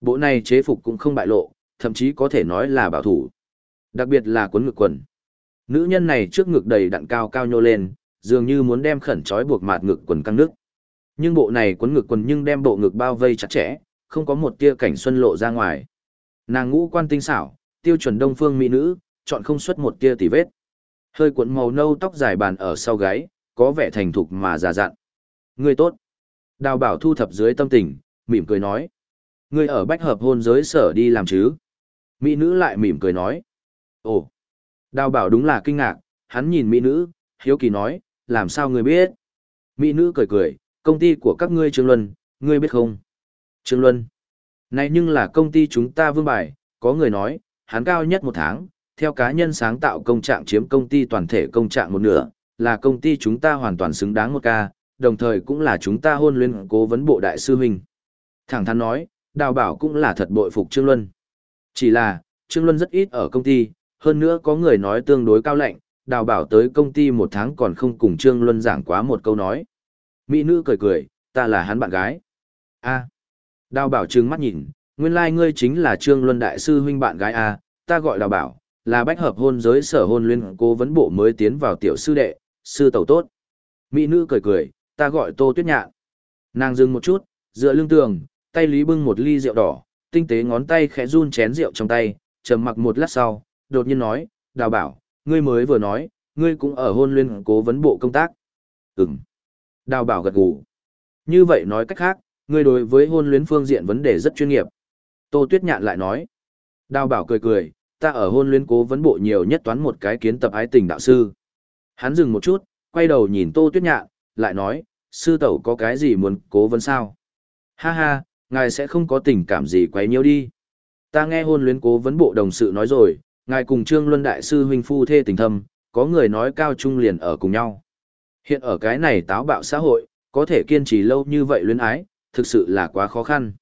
A: Bộ này chế phục cũng không bại lộ, thậm chí có thể nói là bảo thủ. Đặc biệt là quấn ngực quần. Nữ nhân này trước ngực đầy đặn cao cao nhô lên, dường như muốn đem khẩn trói buộc mạt ngực quần căng nước. Nhưng bộ này quấn ngực quần nhưng đem bộ ngực bao vây chặt chẽ, không có một tia cảnh xuân lộ ra ngoài. Nàng ngũ quan tinh xảo, tiêu chuẩn đông phương mỹ nữ, chọn không xuất một tia tỉ vết. Hơi cuộn màu nâu tóc dài bàn ở sau gáy, có vẻ thành thục mà già dặn. Ngươi tốt. Đào bảo thu thập dưới tâm tình, mỉm cười nói. Ngươi ở bách hợp hôn giới sở đi làm chứ? Mỹ nữ lại mỉm cười nói. Ồ. Đào bảo đúng là kinh ngạc, hắn nhìn mỹ nữ, hiếu kỳ nói, làm sao ngươi biết? Mỹ nữ cười cười, công ty của các ngươi Trương Luân, ngươi biết không? Trương Luân. Này nhưng là công ty chúng ta vương bài, có người nói, hắn cao nhất một tháng, theo cá nhân sáng tạo công trạng chiếm công ty toàn thể công trạng một nửa, là công ty chúng ta hoàn toàn xứng đáng một ca, đồng thời cũng là chúng ta hôn luyện cố vấn bộ đại sư huynh. Thẳng thắn nói, đào bảo cũng là thật bội phục Trương Luân. Chỉ là, Trương Luân rất ít ở công ty, hơn nữa có người nói tương đối cao lạnh, đào bảo tới công ty một tháng còn không cùng Trương Luân giảng quá một câu nói. Mỹ nữ cười cười, ta là hắn bạn gái. a Đào bảo trừng mắt nhìn, nguyên lai like ngươi chính là Trương Luân Đại sư huynh bạn gái A, ta gọi đào bảo, là bách hợp hôn giới sở hôn liên cố vấn bộ mới tiến vào tiểu sư đệ, sư tẩu tốt. Mỹ nữ cười cười, ta gọi tô tuyết nhạn. Nàng dừng một chút, dựa lưng tường, tay lý bưng một ly rượu đỏ, tinh tế ngón tay khẽ run chén rượu trong tay, trầm mặc một lát sau, đột nhiên nói, đào bảo, ngươi mới vừa nói, ngươi cũng ở hôn liên cố vấn bộ công tác. Ừm. Đào bảo gật gù. Như vậy nói cách khác, ngươi đối với hôn luyến phương diện vấn đề rất chuyên nghiệp. Tô Tuyết Nhạn lại nói. Đào bảo cười cười, ta ở hôn luyến cố vấn bộ nhiều nhất toán một cái kiến tập ái tình đạo sư. Hắn dừng một chút, quay đầu nhìn Tô Tuyết Nhạn, lại nói, sư tẩu có cái gì muốn cố vấn sao? Ha ha, ngài sẽ không có tình cảm gì quấy nhiêu đi. Ta nghe hôn luyến cố vấn bộ đồng sự nói rồi, ngài cùng Trương Luân Đại sư huynh phu thê tình thâm, có người nói cao trung liền ở cùng nhau. Hiện ở cái này táo bạo xã hội, có thể kiên trì lâu như vậy luyến ái, thực sự là quá khó khăn.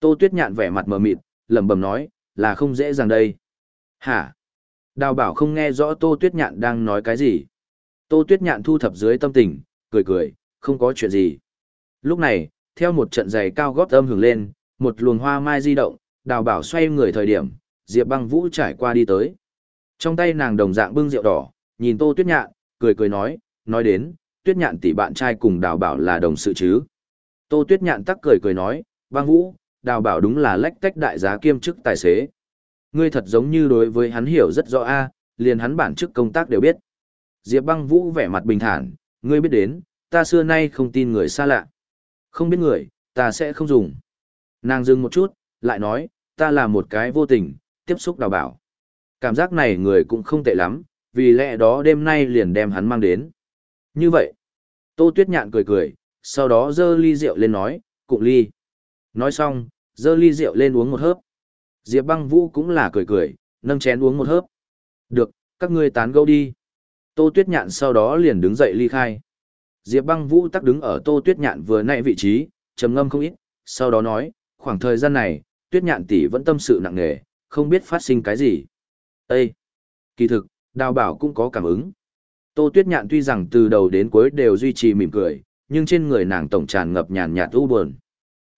A: Tô Tuyết Nhạn vẻ mặt mờ mịt, lẩm bẩm nói, là không dễ dàng đây. Hả? Đào bảo không nghe rõ Tô Tuyết Nhạn đang nói cái gì. Tô Tuyết Nhạn thu thập dưới tâm tình, cười cười, không có chuyện gì. Lúc này, theo một trận giày cao gót âm hưởng lên, một luồng hoa mai di động, đào bảo xoay người thời điểm, Diệp băng vũ trải qua đi tới. Trong tay nàng đồng dạng bưng rượu đỏ, nhìn Tô Tuyết Nhạn, cười cười nói, nói đến, Tuyết Nhạn tỷ bạn trai cùng đào bảo là đồng sự chứ. Tô Tuyết Nhạn tắc cười cười nói, băng vũ, đào bảo đúng là lách tách đại giá kiêm chức tài xế. Ngươi thật giống như đối với hắn hiểu rất rõ a, liền hắn bản chức công tác đều biết. Diệp băng vũ vẻ mặt bình thản, ngươi biết đến, ta xưa nay không tin người xa lạ. Không biết người, ta sẽ không dùng. Nàng dừng một chút, lại nói, ta là một cái vô tình, tiếp xúc đào bảo. Cảm giác này người cũng không tệ lắm, vì lẽ đó đêm nay liền đem hắn mang đến. Như vậy, Tô Tuyết Nhạn cười cười, sau đó dơ ly rượu lên nói, cụng ly. Nói xong, dơ ly rượu lên uống một hớp. Diệp băng vũ cũng là cười cười, nâng chén uống một hớp. Được, các ngươi tán gẫu đi. Tô Tuyết Nhạn sau đó liền đứng dậy ly khai. Diệp băng vũ tắc đứng ở Tô Tuyết Nhạn vừa nãy vị trí, trầm ngâm không ít, sau đó nói, khoảng thời gian này, Tuyết Nhạn tỷ vẫn tâm sự nặng nề, không biết phát sinh cái gì. Ê! Kỳ thực, đào bảo cũng có cảm ứng. Tô Tuyết Nhạn tuy rằng từ đầu đến cuối đều duy trì mỉm cười, nhưng trên người nàng tổng tràn ngập nhàn nhạt u buồn.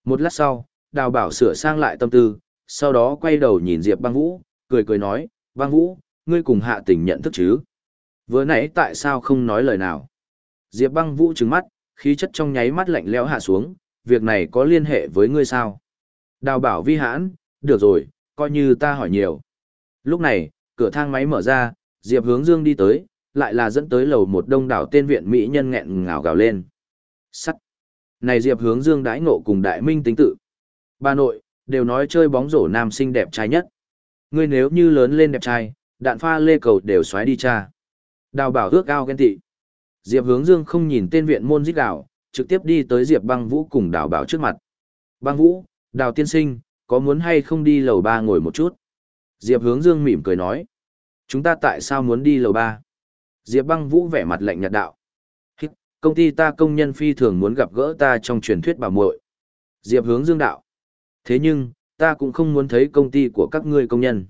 A: Một lát sau, đào bảo sửa sang lại tâm tư, sau đó quay đầu nhìn Diệp băng vũ, cười cười nói, băng vũ, ngươi cùng hạ tình nhận thức chứ? Vừa nãy tại sao không nói lời nào? Diệp băng vũ trừng mắt, khí chất trong nháy mắt lạnh lẽo hạ xuống, việc này có liên hệ với ngươi sao? Đào bảo vi hãn, được rồi, coi như ta hỏi nhiều. Lúc này, cửa thang máy mở ra, Diệp hướng dương đi tới, lại là dẫn tới lầu một đông đảo tên viện mỹ nhân nghẹn ngào gào lên. Sắt. Này Diệp hướng dương đãi ngộ cùng đại minh tính tự. Bà nội, đều nói chơi bóng rổ nam sinh đẹp trai nhất. Ngươi nếu như lớn lên đẹp trai, đạn pha lê cầu đều xoáy đi cha. Đào bảo ước ao ghen tị. Diệp hướng dương không nhìn tên viện môn dít đảo, trực tiếp đi tới Diệp băng vũ cùng đào bảo trước mặt. Băng vũ, đào tiên sinh, có muốn hay không đi lầu ba ngồi một chút? Diệp hướng dương mỉm cười nói. Chúng ta tại sao muốn đi lầu ba? Diệp băng vũ vẻ mặt lạnh nhạt đạo. Hít, công ty ta công nhân phi thường muốn gặp gỡ ta trong truyền thuyết bà muội. Diệp hướng dương đạo. Thế nhưng, ta cũng không muốn thấy công ty của các ngươi công nhân.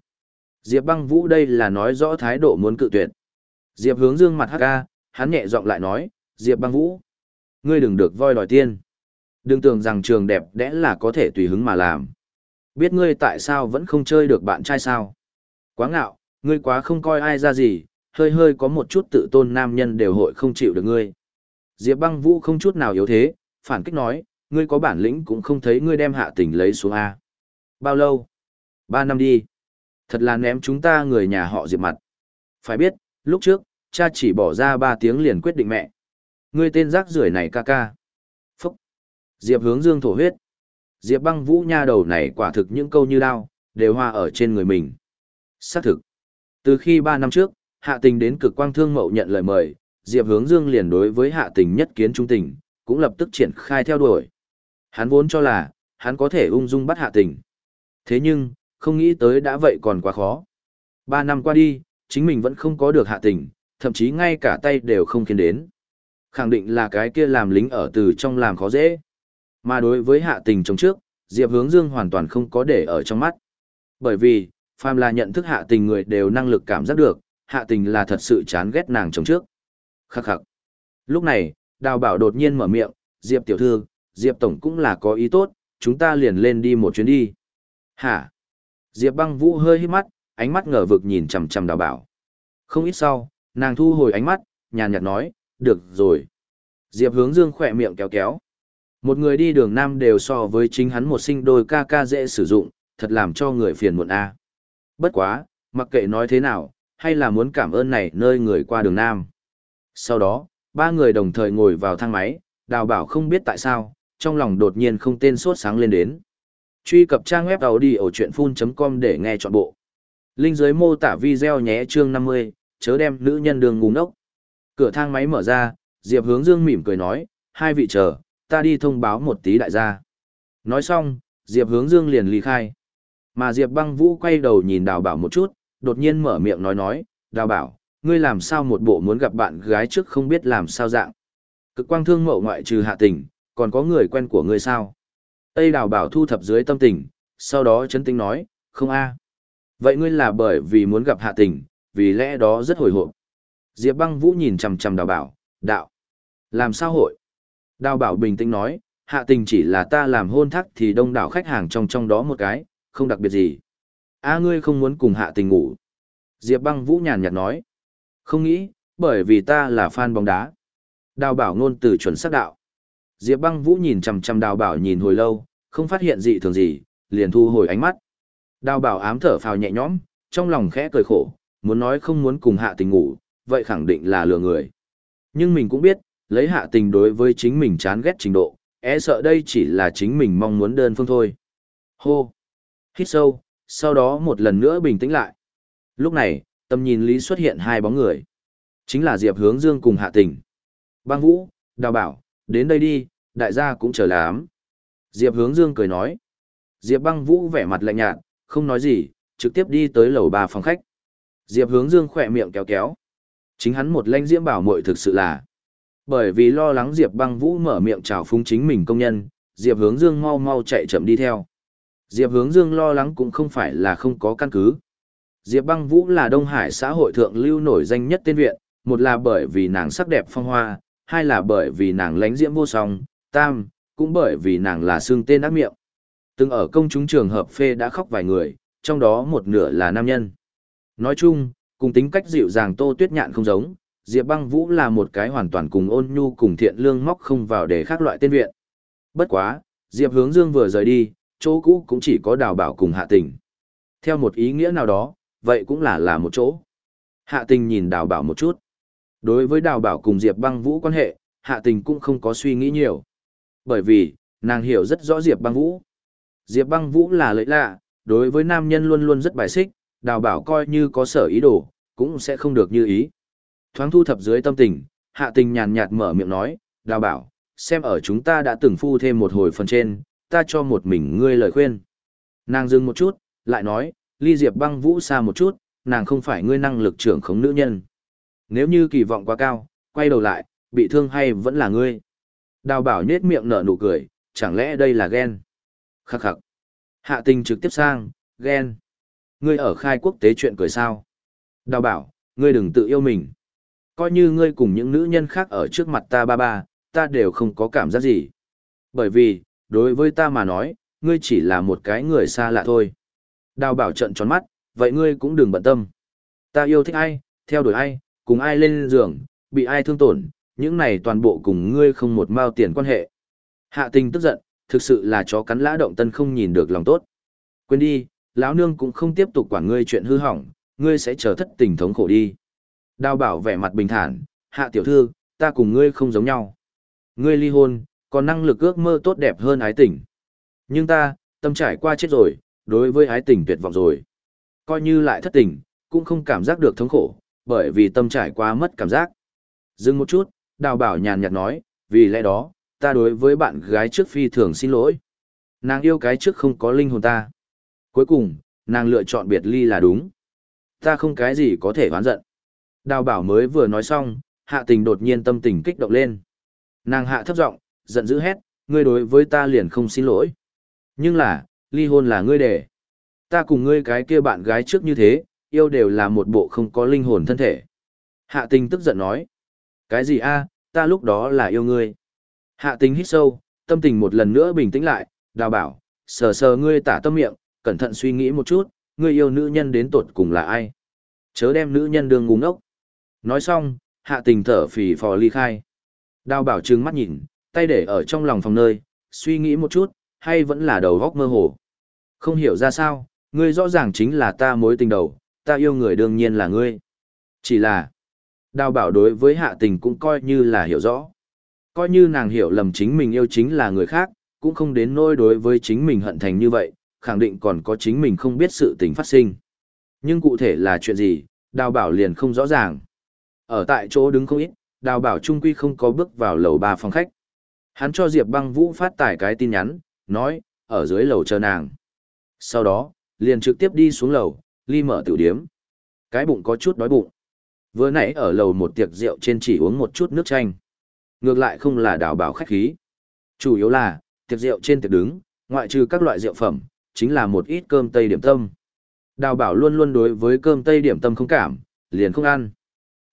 A: Diệp băng vũ đây là nói rõ thái độ muốn cự tuyệt. Diệp hướng dương mặt hắc ca, hắn nhẹ giọng lại nói, Diệp băng vũ. Ngươi đừng được voi đòi tiên. Đừng tưởng rằng trường đẹp đẽ là có thể tùy hứng mà làm. Biết ngươi tại sao vẫn không chơi được bạn trai sao? Quá ngạo, ngươi quá không coi ai ra gì, hơi hơi có một chút tự tôn nam nhân đều hội không chịu được ngươi. Diệp băng vũ không chút nào yếu thế, phản kích nói, ngươi có bản lĩnh cũng không thấy ngươi đem hạ tình lấy xuống A. Bao lâu? Ba năm đi. Thật là ném chúng ta người nhà họ Diệp mặt. Phải biết, lúc trước, cha chỉ bỏ ra ba tiếng liền quyết định mẹ. Ngươi tên rác rưởi này ca ca. Phúc. Diệp hướng dương thổ huyết. Diệp băng vũ nha đầu này quả thực những câu như đao, đều hoa ở trên người mình. Xác thực. Từ khi ba năm trước, hạ tình đến cực quang thương mậu nhận lời mời, Diệp hướng dương liền đối với hạ tình nhất kiến trung tình, cũng lập tức triển khai theo đuổi. Hắn vốn cho là, hắn có thể ung dung bắt hạ tình. Thế nhưng, không nghĩ tới đã vậy còn quá khó. Ba năm qua đi, chính mình vẫn không có được hạ tình, thậm chí ngay cả tay đều không khiến đến. Khẳng định là cái kia làm lính ở từ trong làm khó dễ. Mà đối với hạ tình trong trước, Diệp Hướng Dương hoàn toàn không có để ở trong mắt. Bởi vì, phàm là nhận thức hạ tình người đều năng lực cảm giác được, hạ tình là thật sự chán ghét nàng chồng trước. Khắc khắc. Lúc này, đào bảo đột nhiên mở miệng, Diệp tiểu thư, Diệp tổng cũng là có ý tốt, chúng ta liền lên đi một chuyến đi. Hả? Diệp băng vũ hơi hít mắt, ánh mắt ngờ vực nhìn chằm chằm đào bảo. Không ít sau, nàng thu hồi ánh mắt, nhàn nhạt nói, được rồi. Diệp hướng dương khỏe miệng kéo kéo. Một người đi đường nam đều so với chính hắn một sinh đôi ca ca dễ sử dụng, thật làm cho người phiền muộn a. Bất quá, mặc kệ nói thế nào, hay là muốn cảm ơn này nơi người qua đường nam. Sau đó, ba người đồng thời ngồi vào thang máy, đào bảo không biết tại sao, trong lòng đột nhiên không tên sốt sáng lên đến. Truy cập trang web đầu đi ở chuyện full.com để nghe trọn bộ. Linh dưới mô tả video nhé chương 50, chớ đem nữ nhân đường ngu ngốc. Cửa thang máy mở ra, Diệp hướng dương mỉm cười nói, hai vị chờ, ta đi thông báo một tí đại gia. Nói xong, Diệp hướng dương liền ly khai. Mà Diệp băng vũ quay đầu nhìn đào bảo một chút, đột nhiên mở miệng nói nói, đào bảo, ngươi làm sao một bộ muốn gặp bạn gái trước không biết làm sao dạng. Cực quang thương mậu ngoại trừ hạ tình, còn có người quen của ngươi sao? Tây đào bảo thu thập dưới tâm tình, sau đó chấn tinh nói, không a. Vậy ngươi là bởi vì muốn gặp hạ tình, vì lẽ đó rất hồi hộp. Diệp băng vũ nhìn chầm chầm đào bảo, đạo. Làm sao hội? Đào bảo bình tĩnh nói, hạ tình chỉ là ta làm hôn thắc thì đông đảo khách hàng trong trong đó một cái, không đặc biệt gì. A ngươi không muốn cùng hạ tình ngủ. Diệp băng vũ nhàn nhạt nói. Không nghĩ, bởi vì ta là fan bóng đá. Đào bảo ngôn từ chuẩn xác đạo. Diệp băng vũ nhìn chằm chằm đào bảo nhìn hồi lâu, không phát hiện gì thường gì, liền thu hồi ánh mắt. Đào bảo ám thở phào nhẹ nhõm, trong lòng khẽ cười khổ, muốn nói không muốn cùng hạ tình ngủ, vậy khẳng định là lừa người. Nhưng mình cũng biết, lấy hạ tình đối với chính mình chán ghét trình độ, e sợ đây chỉ là chính mình mong muốn đơn phương thôi. Hô! Hít sâu, sau đó một lần nữa bình tĩnh lại. Lúc này, tầm nhìn lý xuất hiện hai bóng người. Chính là Diệp Hướng Dương cùng hạ tình. Bang Vũ, Đào Bảo, đến đây đi, đại gia cũng chờ lắm. Diệp Hướng Dương cười nói. Diệp Băng Vũ vẻ mặt lạnh nhạt, không nói gì, trực tiếp đi tới lầu ba phòng khách. Diệp Hướng Dương khỏe miệng kéo kéo. Chính hắn một lãnh diễm bảo muội thực sự là. Bởi vì lo lắng Diệp băng vũ mở miệng chào phúng chính mình công nhân, Diệp hướng dương mau mau chạy chậm đi theo. Diệp hướng dương lo lắng cũng không phải là không có căn cứ. Diệp băng vũ là Đông Hải xã hội thượng lưu nổi danh nhất tên viện, một là bởi vì nàng sắc đẹp phong hoa, hai là bởi vì nàng lãnh diễm vô song, tam, cũng bởi vì nàng là xương tên ác miệng. Từng ở công chúng trường hợp phê đã khóc vài người, trong đó một nửa là nam nhân. Nói chung, cùng tính cách dịu dàng Tô Tuyết Nhạn không giống, Diệp Băng Vũ là một cái hoàn toàn cùng ôn nhu cùng thiện lương móc không vào để khác loại tên viện. Bất quá, Diệp Hướng Dương vừa rời đi, chỗ cũ cũng chỉ có đào bảo cùng hạ tình. Theo một ý nghĩa nào đó, vậy cũng là là một chỗ. Hạ tình nhìn đào bảo một chút. Đối với đào bảo cùng Diệp Băng Vũ quan hệ, hạ tình cũng không có suy nghĩ nhiều. Bởi vì, nàng hiểu rất rõ Diệp Băng Vũ. Diệp Băng Vũ là lợi lạ, đối với nam nhân luôn luôn rất bài xích, đào bảo coi như có sở ý đồ, cũng sẽ không được như ý. Thoáng thu thập dưới tâm tình, hạ tình nhàn nhạt mở miệng nói, đào bảo, xem ở chúng ta đã từng phu thêm một hồi phần trên, ta cho một mình ngươi lời khuyên. Nàng dừng một chút, lại nói, ly diệp băng vũ xa một chút, nàng không phải ngươi năng lực trưởng khống nữ nhân. Nếu như kỳ vọng quá cao, quay đầu lại, bị thương hay vẫn là ngươi. Đào bảo nhết miệng nở nụ cười, chẳng lẽ đây là ghen? Khắc khắc. Hạ tình trực tiếp sang, ghen. Ngươi ở khai quốc tế chuyện cười sao? Đào bảo, ngươi đừng tự yêu mình. Coi như ngươi cùng những nữ nhân khác ở trước mặt ta ba ba, ta đều không có cảm giác gì. Bởi vì, đối với ta mà nói, ngươi chỉ là một cái người xa lạ thôi. Đào bảo trận tròn mắt, vậy ngươi cũng đừng bận tâm. Ta yêu thích ai, theo đuổi ai, cùng ai lên giường, bị ai thương tổn, những này toàn bộ cùng ngươi không một mao tiền quan hệ. Hạ tình tức giận, thực sự là chó cắn lã động tân không nhìn được lòng tốt. Quên đi, lão nương cũng không tiếp tục quản ngươi chuyện hư hỏng, ngươi sẽ trở thất tình thống khổ đi. Đào bảo vẻ mặt bình thản, hạ tiểu thư, ta cùng ngươi không giống nhau. Ngươi ly hôn, còn năng lực ước mơ tốt đẹp hơn ái tình. Nhưng ta, tâm trải qua chết rồi, đối với ái tình tuyệt vọng rồi. Coi như lại thất tình, cũng không cảm giác được thống khổ, bởi vì tâm trải qua mất cảm giác. Dừng một chút, đào bảo nhàn nhạt nói, vì lẽ đó, ta đối với bạn gái trước phi thường xin lỗi. Nàng yêu cái trước không có linh hồn ta. Cuối cùng, nàng lựa chọn biệt ly là đúng. Ta không cái gì có thể oán giận. Đào bảo mới vừa nói xong, hạ tình đột nhiên tâm tình kích động lên. Nàng hạ thấp giọng, giận dữ hét, ngươi đối với ta liền không xin lỗi. Nhưng là, ly hôn là ngươi để. Ta cùng ngươi cái kia bạn gái trước như thế, yêu đều là một bộ không có linh hồn thân thể. Hạ tình tức giận nói. Cái gì a? ta lúc đó là yêu ngươi. Hạ tình hít sâu, tâm tình một lần nữa bình tĩnh lại, đào bảo, sờ sờ ngươi tả tâm miệng, cẩn thận suy nghĩ một chút, ngươi yêu nữ nhân đến tột cùng là ai? Chớ đem nữ nhân đường ngu ngốc. Nói xong, hạ tình thở phì phò ly khai. Đào bảo trừng mắt nhìn, tay để ở trong lòng phòng nơi, suy nghĩ một chút, hay vẫn là đầu góc mơ hồ. Không hiểu ra sao, ngươi rõ ràng chính là ta mối tình đầu, ta yêu người đương nhiên là ngươi. Chỉ là, đào bảo đối với hạ tình cũng coi như là hiểu rõ. Coi như nàng hiểu lầm chính mình yêu chính là người khác, cũng không đến nỗi đối với chính mình hận thành như vậy, khẳng định còn có chính mình không biết sự tình phát sinh. Nhưng cụ thể là chuyện gì, đào bảo liền không rõ ràng. Ở tại chỗ đứng không ít, đào bảo trung quy không có bước vào lầu ba phòng khách. Hắn cho Diệp băng vũ phát tải cái tin nhắn, nói, ở dưới lầu chờ nàng. Sau đó, liền trực tiếp đi xuống lầu, ly mở tiểu điếm. Cái bụng có chút đói bụng. Vừa nãy ở lầu một tiệc rượu trên chỉ uống một chút nước chanh. Ngược lại không là đào bảo khách khí. Chủ yếu là, tiệc rượu trên tiệc đứng, ngoại trừ các loại rượu phẩm, chính là một ít cơm tây điểm tâm. Đào bảo luôn luôn đối với cơm tây điểm tâm không cảm, liền không ăn.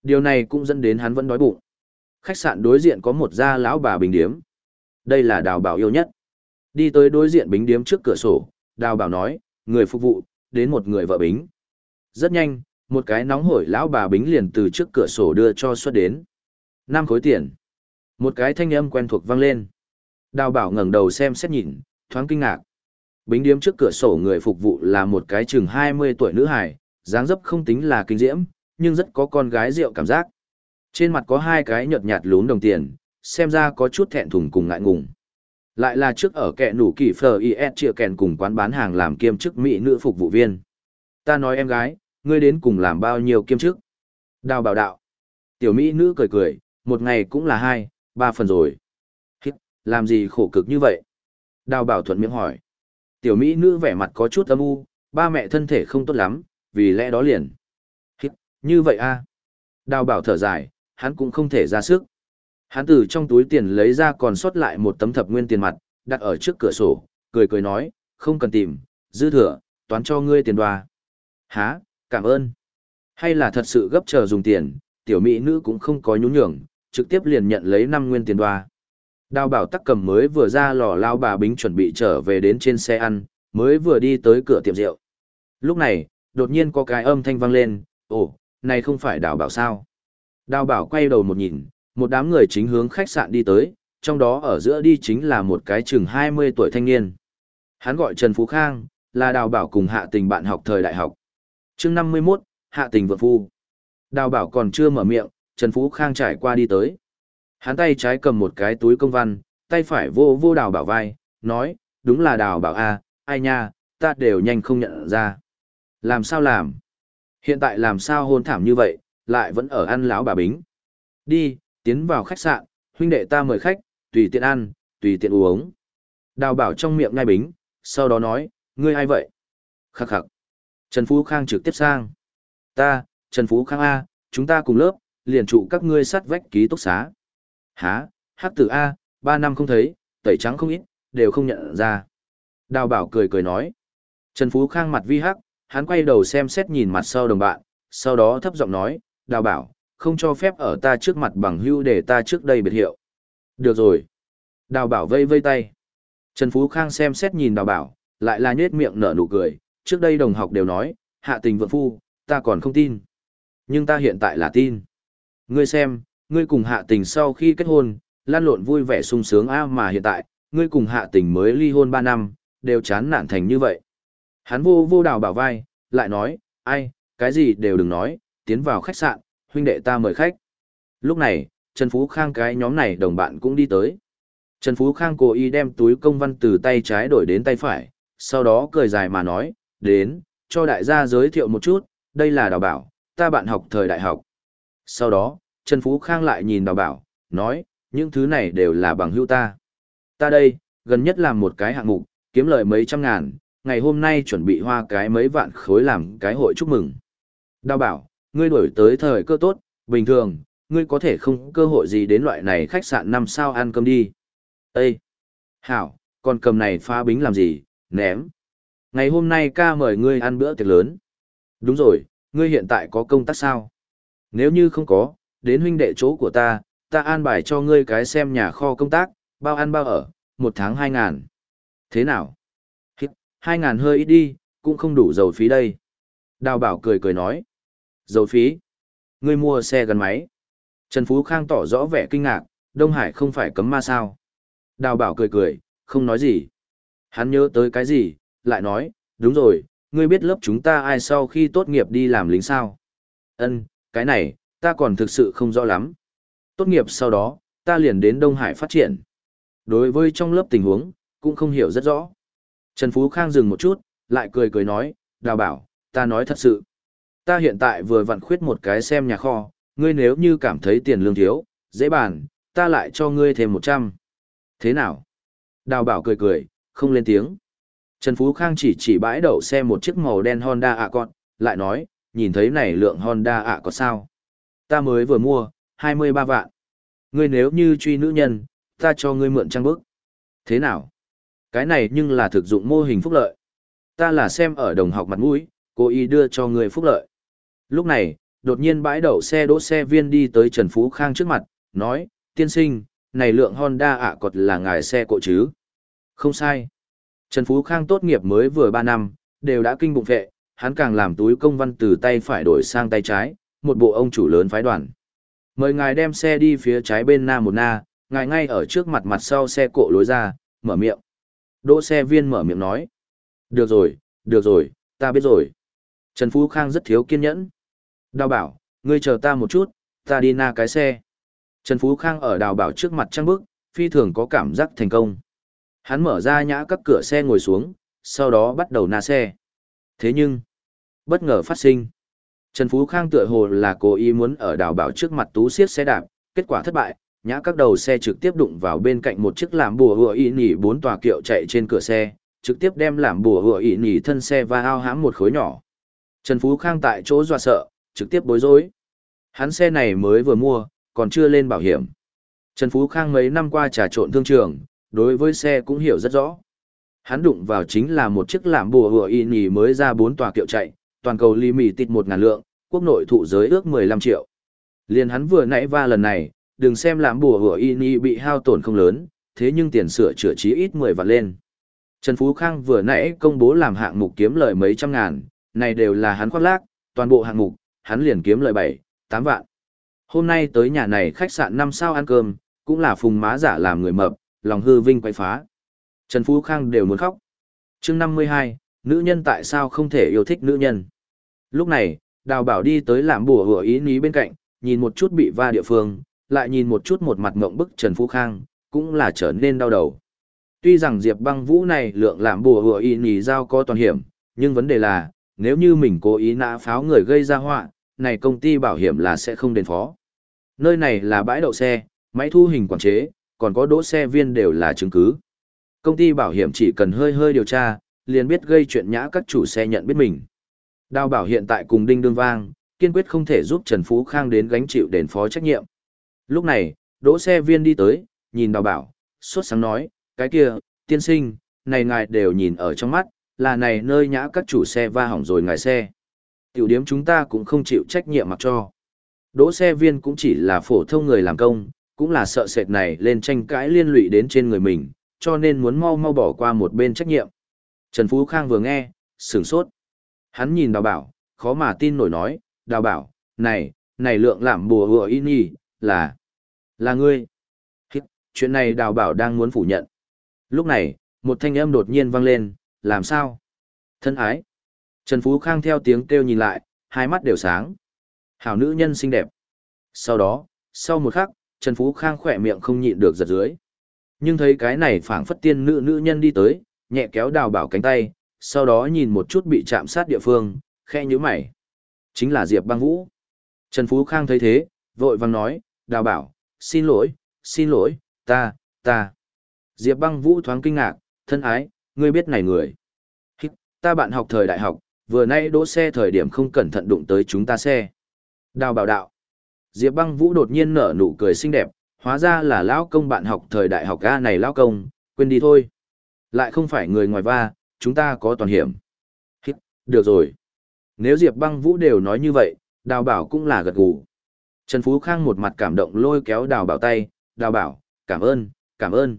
A: Điều này cũng dẫn đến hắn vẫn đói bụng. Khách sạn đối diện có một gia lão bà bình điếm. Đây là đào bảo yêu nhất. Đi tới đối diện bính điếm trước cửa sổ, đào bảo nói, người phục vụ, đến một người vợ bính. Rất nhanh, một cái nóng hổi lão bà bính liền từ trước cửa sổ đưa cho xuất đến. năm khối tiền. Một cái thanh âm quen thuộc vang lên. Đào bảo ngẩng đầu xem xét nhìn, thoáng kinh ngạc. Bính điếm trước cửa sổ người phục vụ là một cái chừng 20 tuổi nữ hài, dáng dấp không tính là kinh diễm, nhưng rất có con gái rượu cảm giác. Trên mặt có hai cái nhợt nhạt lún đồng tiền, xem ra có chút thẹn thùng cùng ngại ngùng. Lại là trước ở kẹ nủ kỳ phờ IS chia kèn cùng quán bán hàng làm kiêm chức mỹ nữ phục vụ viên. Ta nói em gái, ngươi đến cùng làm bao nhiêu kiêm chức? Đào bảo đạo. Tiểu mỹ nữ cười cười, một ngày cũng là hai, ba phần rồi. Hít, làm gì khổ cực như vậy? Đào bảo thuận miệng hỏi. Tiểu mỹ nữ vẻ mặt có chút âm u, ba mẹ thân thể không tốt lắm, vì lẽ đó liền. Hít, như vậy a Đào bảo thở dài, hắn cũng không thể ra sức. Hắn từ trong túi tiền lấy ra còn sót lại một tấm thập nguyên tiền mặt, đặt ở trước cửa sổ, cười cười nói, không cần tìm, dư thừa, toán cho ngươi tiền đoà. Há, cảm ơn. Hay là thật sự gấp chờ dùng tiền, tiểu mỹ nữ cũng không có nhún nhường, trực tiếp liền nhận lấy năm nguyên tiền đoà. Đào bảo tắc cầm mới vừa ra lò lao bà bính chuẩn bị trở về đến trên xe ăn, mới vừa đi tới cửa tiệm rượu. Lúc này, đột nhiên có cái âm thanh vang lên, ồ, này không phải đào bảo sao. Đào bảo quay đầu một nhìn, một đám người chính hướng khách sạn đi tới, trong đó ở giữa đi chính là một cái chừng 20 tuổi thanh niên. Hắn gọi Trần Phú Khang, là đào bảo cùng hạ tình bạn học thời đại học. chương 51, hạ tình vượt phu. Đào bảo còn chưa mở miệng, Trần Phú Khang trải qua đi tới. Hắn tay trái cầm một cái túi công văn, tay phải vô vô đào bảo vai, nói, đúng là đào bảo A, ai nha, ta đều nhanh không nhận ra. Làm sao làm? Hiện tại làm sao hôn thảm như vậy, lại vẫn ở ăn lão bà bính. Đi, tiến vào khách sạn, huynh đệ ta mời khách, tùy tiện ăn, tùy tiện uống. Đào bảo trong miệng ngay bính, sau đó nói, ngươi ai vậy? Khắc khắc. Trần Phú Khang trực tiếp sang. Ta, Trần Phú Khang A, chúng ta cùng lớp, liền trụ các ngươi sát vách ký túc xá. Há, hắc tử A, ba năm không thấy, tẩy trắng không ít, đều không nhận ra. Đào bảo cười cười nói. Trần Phú Khang mặt vi hắc, hắn quay đầu xem xét nhìn mặt sau đồng bạn, sau đó thấp giọng nói, đào bảo, không cho phép ở ta trước mặt bằng hưu để ta trước đây biệt hiệu. Được rồi. Đào bảo vây vây tay. Trần Phú Khang xem xét nhìn đào bảo, lại là nhết miệng nở nụ cười, trước đây đồng học đều nói, hạ tình vượng phu, ta còn không tin. Nhưng ta hiện tại là tin. Ngươi xem, ngươi cùng hạ tình sau khi kết hôn, lan lộn vui vẻ sung sướng a mà hiện tại, ngươi cùng hạ tình mới ly hôn 3 năm, đều chán nản thành như vậy. Hắn vô vô đào bảo vai, lại nói, ai, cái gì đều đừng nói, tiến vào khách sạn, huynh đệ ta mời khách. Lúc này, Trần Phú Khang cái nhóm này đồng bạn cũng đi tới. Trần Phú Khang cố ý đem túi công văn từ tay trái đổi đến tay phải, sau đó cười dài mà nói, đến, cho đại gia giới thiệu một chút, đây là đào bảo, ta bạn học thời đại học. Sau đó, Trần Phú Khang lại nhìn đào bảo, nói, những thứ này đều là bằng hữu ta. Ta đây, gần nhất làm một cái hạng mục, kiếm lời mấy trăm ngàn, ngày hôm nay chuẩn bị hoa cái mấy vạn khối làm cái hội chúc mừng. Đào bảo, ngươi đổi tới thời cơ tốt, bình thường, ngươi có thể không cơ hội gì đến loại này khách sạn năm sao ăn cơm đi. Ê! Hảo, còn cầm này pha bính làm gì, ném. Ngày hôm nay ca mời ngươi ăn bữa tiệc lớn. Đúng rồi, ngươi hiện tại có công tác sao? Nếu như không có, đến huynh đệ chỗ của ta, ta an bài cho ngươi cái xem nhà kho công tác, bao ăn bao ở, một tháng hai ngàn. Thế nào? Hít, hai ngàn hơi ít đi, cũng không đủ dầu phí đây. Đào bảo cười cười nói. Dầu phí? Ngươi mua xe gắn máy. Trần Phú Khang tỏ rõ vẻ kinh ngạc, Đông Hải không phải cấm ma sao. Đào bảo cười cười, không nói gì. Hắn nhớ tới cái gì, lại nói, đúng rồi, ngươi biết lớp chúng ta ai sau khi tốt nghiệp đi làm lính sao? Ân, cái này, ta còn thực sự không rõ lắm. Tốt nghiệp sau đó, ta liền đến Đông Hải phát triển. Đối với trong lớp tình huống, cũng không hiểu rất rõ. Trần Phú Khang dừng một chút, lại cười cười nói, đào bảo, ta nói thật sự. Ta hiện tại vừa vặn khuyết một cái xem nhà kho, ngươi nếu như cảm thấy tiền lương thiếu, dễ bàn, ta lại cho ngươi thêm một trăm. Thế nào? Đào bảo cười cười, không lên tiếng. Trần Phú Khang chỉ chỉ bãi đậu xe một chiếc màu đen Honda Accord, lại nói, nhìn thấy này lượng Honda Accord sao? Ta mới vừa mua, 23 vạn. Ngươi nếu như truy nữ nhân, ta cho ngươi mượn trang bức. Thế nào? Cái này nhưng là thực dụng mô hình phúc lợi. Ta là xem ở đồng học mặt mũi, cố ý đưa cho ngươi phúc lợi. Lúc này, đột nhiên bãi đậu xe đỗ xe viên đi tới Trần Phú Khang trước mặt, nói, tiên sinh, này lượng Honda ạ cột là ngài xe cộ chứ? Không sai. Trần Phú Khang tốt nghiệp mới vừa 3 năm, đều đã kinh bụng vệ, hắn càng làm túi công văn từ tay phải đổi sang tay trái, một bộ ông chủ lớn phái đoàn. Mời ngài đem xe đi phía trái bên nam một na, ngài ngay ở trước mặt mặt sau xe cộ lối ra, mở miệng. Đỗ xe viên mở miệng nói. Được rồi, được rồi, ta biết rồi. Trần Phú Khang rất thiếu kiên nhẫn. Đào bảo, ngươi chờ ta một chút, ta đi na cái xe. Trần Phú Khang ở đào bảo trước mặt trăng bức, phi thường có cảm giác thành công. Hắn mở ra nhã các cửa xe ngồi xuống, sau đó bắt đầu na xe. Thế nhưng, bất ngờ phát sinh. Trần Phú Khang tựa hồ là cố ý muốn ở đào bảo trước mặt tú siết xe đạp, kết quả thất bại, nhã các đầu xe trực tiếp đụng vào bên cạnh một chiếc làm bùa hựa y nỉ bốn tòa kiệu chạy trên cửa xe, trực tiếp đem làm bùa hựa y nỉ thân xe và ao hãm một khối nhỏ. Trần Phú Khang tại chỗ dọa sợ, trực tiếp bối rối. Hắn xe này mới vừa mua, còn chưa lên bảo hiểm. Trần Phú Khang mấy năm qua trà trộn thương trường, đối với xe cũng hiểu rất rõ. Hắn đụng vào chính là một chiếc làm bùa hựa y nhì mới ra bốn tòa kiệu chạy, toàn cầu ly mì tịt một ngàn lượng, quốc nội thụ giới ước 15 triệu. Liên hắn vừa nãy va lần này, đừng xem làm bùa hựa y nhì bị hao tổn không lớn, thế nhưng tiền sửa chữa chí ít 10 vạn lên. Trần Phú Khang vừa nãy công bố làm hạng mục kiếm lời mấy trăm ngàn, này đều là hắn khoác lác, toàn bộ hạng mục, hắn liền kiếm lợi 7, 8 vạn. Hôm nay tới nhà này khách sạn 5 sao ăn cơm, cũng là phùng má giả làm người mập, lòng hư vinh quay phá. Trần Phú Khang đều muốn khóc. chương 52, nữ nhân tại sao không thể yêu thích nữ nhân? Lúc này, đào bảo đi tới làm bùa hửa ý ní bên cạnh, nhìn một chút bị va địa phương, lại nhìn một chút một mặt ngộng bức Trần Phú Khang, cũng là trở nên đau đầu. Tuy rằng Diệp băng vũ này lượng làm bùa hửa ý ní giao có toàn hiểm, nhưng vấn đề là, nếu như mình cố ý nã pháo người gây ra họa, này công ty bảo hiểm là sẽ không đền phó. Nơi này là bãi đậu xe, máy thu hình quản chế, còn có đỗ xe viên đều là chứng cứ. Công ty bảo hiểm chỉ cần hơi hơi điều tra, liền biết gây chuyện nhã các chủ xe nhận biết mình. Đào bảo hiện tại cùng đinh đương vang, kiên quyết không thể giúp Trần Phú Khang đến gánh chịu đền phó trách nhiệm. Lúc này, đỗ xe viên đi tới, nhìn đào bảo, suốt sáng nói, cái kia, tiên sinh, này ngài đều nhìn ở trong mắt, là này nơi nhã các chủ xe va hỏng rồi ngài xe. Tiểu điếm chúng ta cũng không chịu trách nhiệm mặc cho. Đỗ xe viên cũng chỉ là phổ thông người làm công, cũng là sợ sệt này lên tranh cãi liên lụy đến trên người mình, cho nên muốn mau mau bỏ qua một bên trách nhiệm. Trần Phú Khang vừa nghe, sửng sốt. Hắn nhìn đào bảo, khó mà tin nổi nói, đào bảo, này, này lượng làm bùa vừa in nhì, là, là ngươi. Chuyện này đào bảo đang muốn phủ nhận. Lúc này, một thanh âm đột nhiên vang lên, làm sao? Thân ái. Trần Phú Khang theo tiếng kêu nhìn lại, hai mắt đều sáng. Hảo nữ nhân xinh đẹp. Sau đó, sau một khắc, Trần Phú Khang khỏe miệng không nhịn được giật dưới. Nhưng thấy cái này phảng phất tiên nữ nữ nhân đi tới, nhẹ kéo đào bảo cánh tay, sau đó nhìn một chút bị chạm sát địa phương, khe nhíu mày. Chính là Diệp băng vũ. Trần Phú Khang thấy thế, vội vàng nói, đào bảo, xin lỗi, xin lỗi, ta, ta. Diệp băng vũ thoáng kinh ngạc, thân ái, ngươi biết này người. Ta bạn học thời đại học, vừa nay đỗ xe thời điểm không cẩn thận đụng tới chúng ta xe. Đào bảo đạo. Diệp băng vũ đột nhiên nở nụ cười xinh đẹp, hóa ra là lão công bạn học thời đại học A này lão công, quên đi thôi. Lại không phải người ngoài va, chúng ta có toàn hiểm. Hít, được rồi. Nếu Diệp băng vũ đều nói như vậy, đào bảo cũng là gật gù. Trần Phú Khang một mặt cảm động lôi kéo đào bảo tay, đào bảo, cảm ơn, cảm ơn.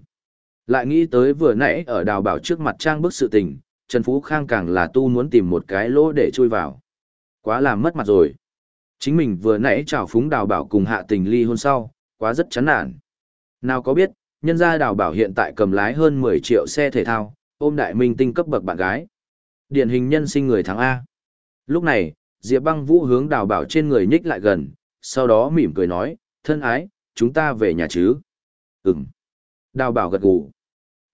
A: Lại nghĩ tới vừa nãy ở đào bảo trước mặt trang bức sự tình, Trần Phú Khang càng là tu muốn tìm một cái lỗ để chui vào. Quá làm mất mặt rồi. Chính mình vừa nãy chào phúng đào bảo cùng hạ tình ly hôn sau, quá rất chán nản. Nào có biết, nhân gia đào bảo hiện tại cầm lái hơn 10 triệu xe thể thao, ôm đại minh tinh cấp bậc bạn gái. Điển hình nhân sinh người thắng A. Lúc này, Diệp băng vũ hướng đào bảo trên người nhích lại gần, sau đó mỉm cười nói, thân ái, chúng ta về nhà chứ. Ừm. Đào bảo gật gù.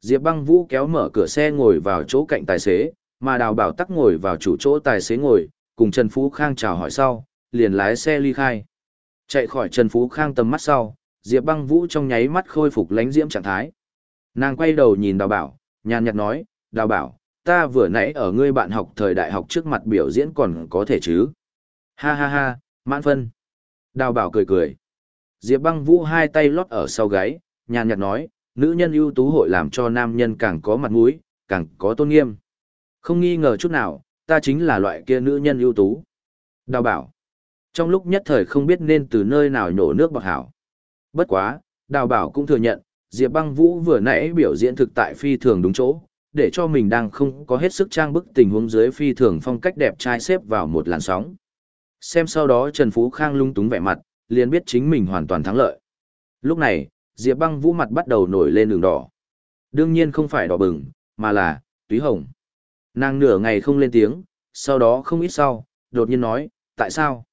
A: Diệp băng vũ kéo mở cửa xe ngồi vào chỗ cạnh tài xế, mà đào bảo tắc ngồi vào chủ chỗ tài xế ngồi, cùng Trần Phú Khang chào hỏi sau, liền lái xe ly khai. Chạy khỏi Trần Phú Khang tầm mắt sau, Diệp băng vũ trong nháy mắt khôi phục lánh diễm trạng thái. Nàng quay đầu nhìn đào bảo, nhàn nhạt nói, đào bảo, ta vừa nãy ở ngươi bạn học thời đại học trước mặt biểu diễn còn có thể chứ. Ha ha ha, mãn phân. Đào bảo cười cười. Diệp băng vũ hai tay lót ở sau gáy, nhàn nhạt nói, nữ nhân ưu tú hội làm cho nam nhân càng có mặt mũi, càng có tôn nghiêm. Không nghi ngờ chút nào, ta chính là loại kia nữ nhân ưu tú. Đào bảo. Trong lúc nhất thời không biết nên từ nơi nào nhổ nước bọt hảo. Bất quá, đào bảo cũng thừa nhận, Diệp băng vũ vừa nãy biểu diễn thực tại phi thường đúng chỗ, để cho mình đang không có hết sức trang bức tình huống dưới phi thường phong cách đẹp trai xếp vào một làn sóng. Xem sau đó Trần Phú Khang lung túng vẻ mặt, liền biết chính mình hoàn toàn thắng lợi. Lúc này, Diệp băng vũ mặt bắt đầu nổi lên đường đỏ. Đương nhiên không phải đỏ bừng, mà là, túy hồng. Nàng nửa ngày không lên tiếng, sau đó không ít sau, đột nhiên nói, tại sao?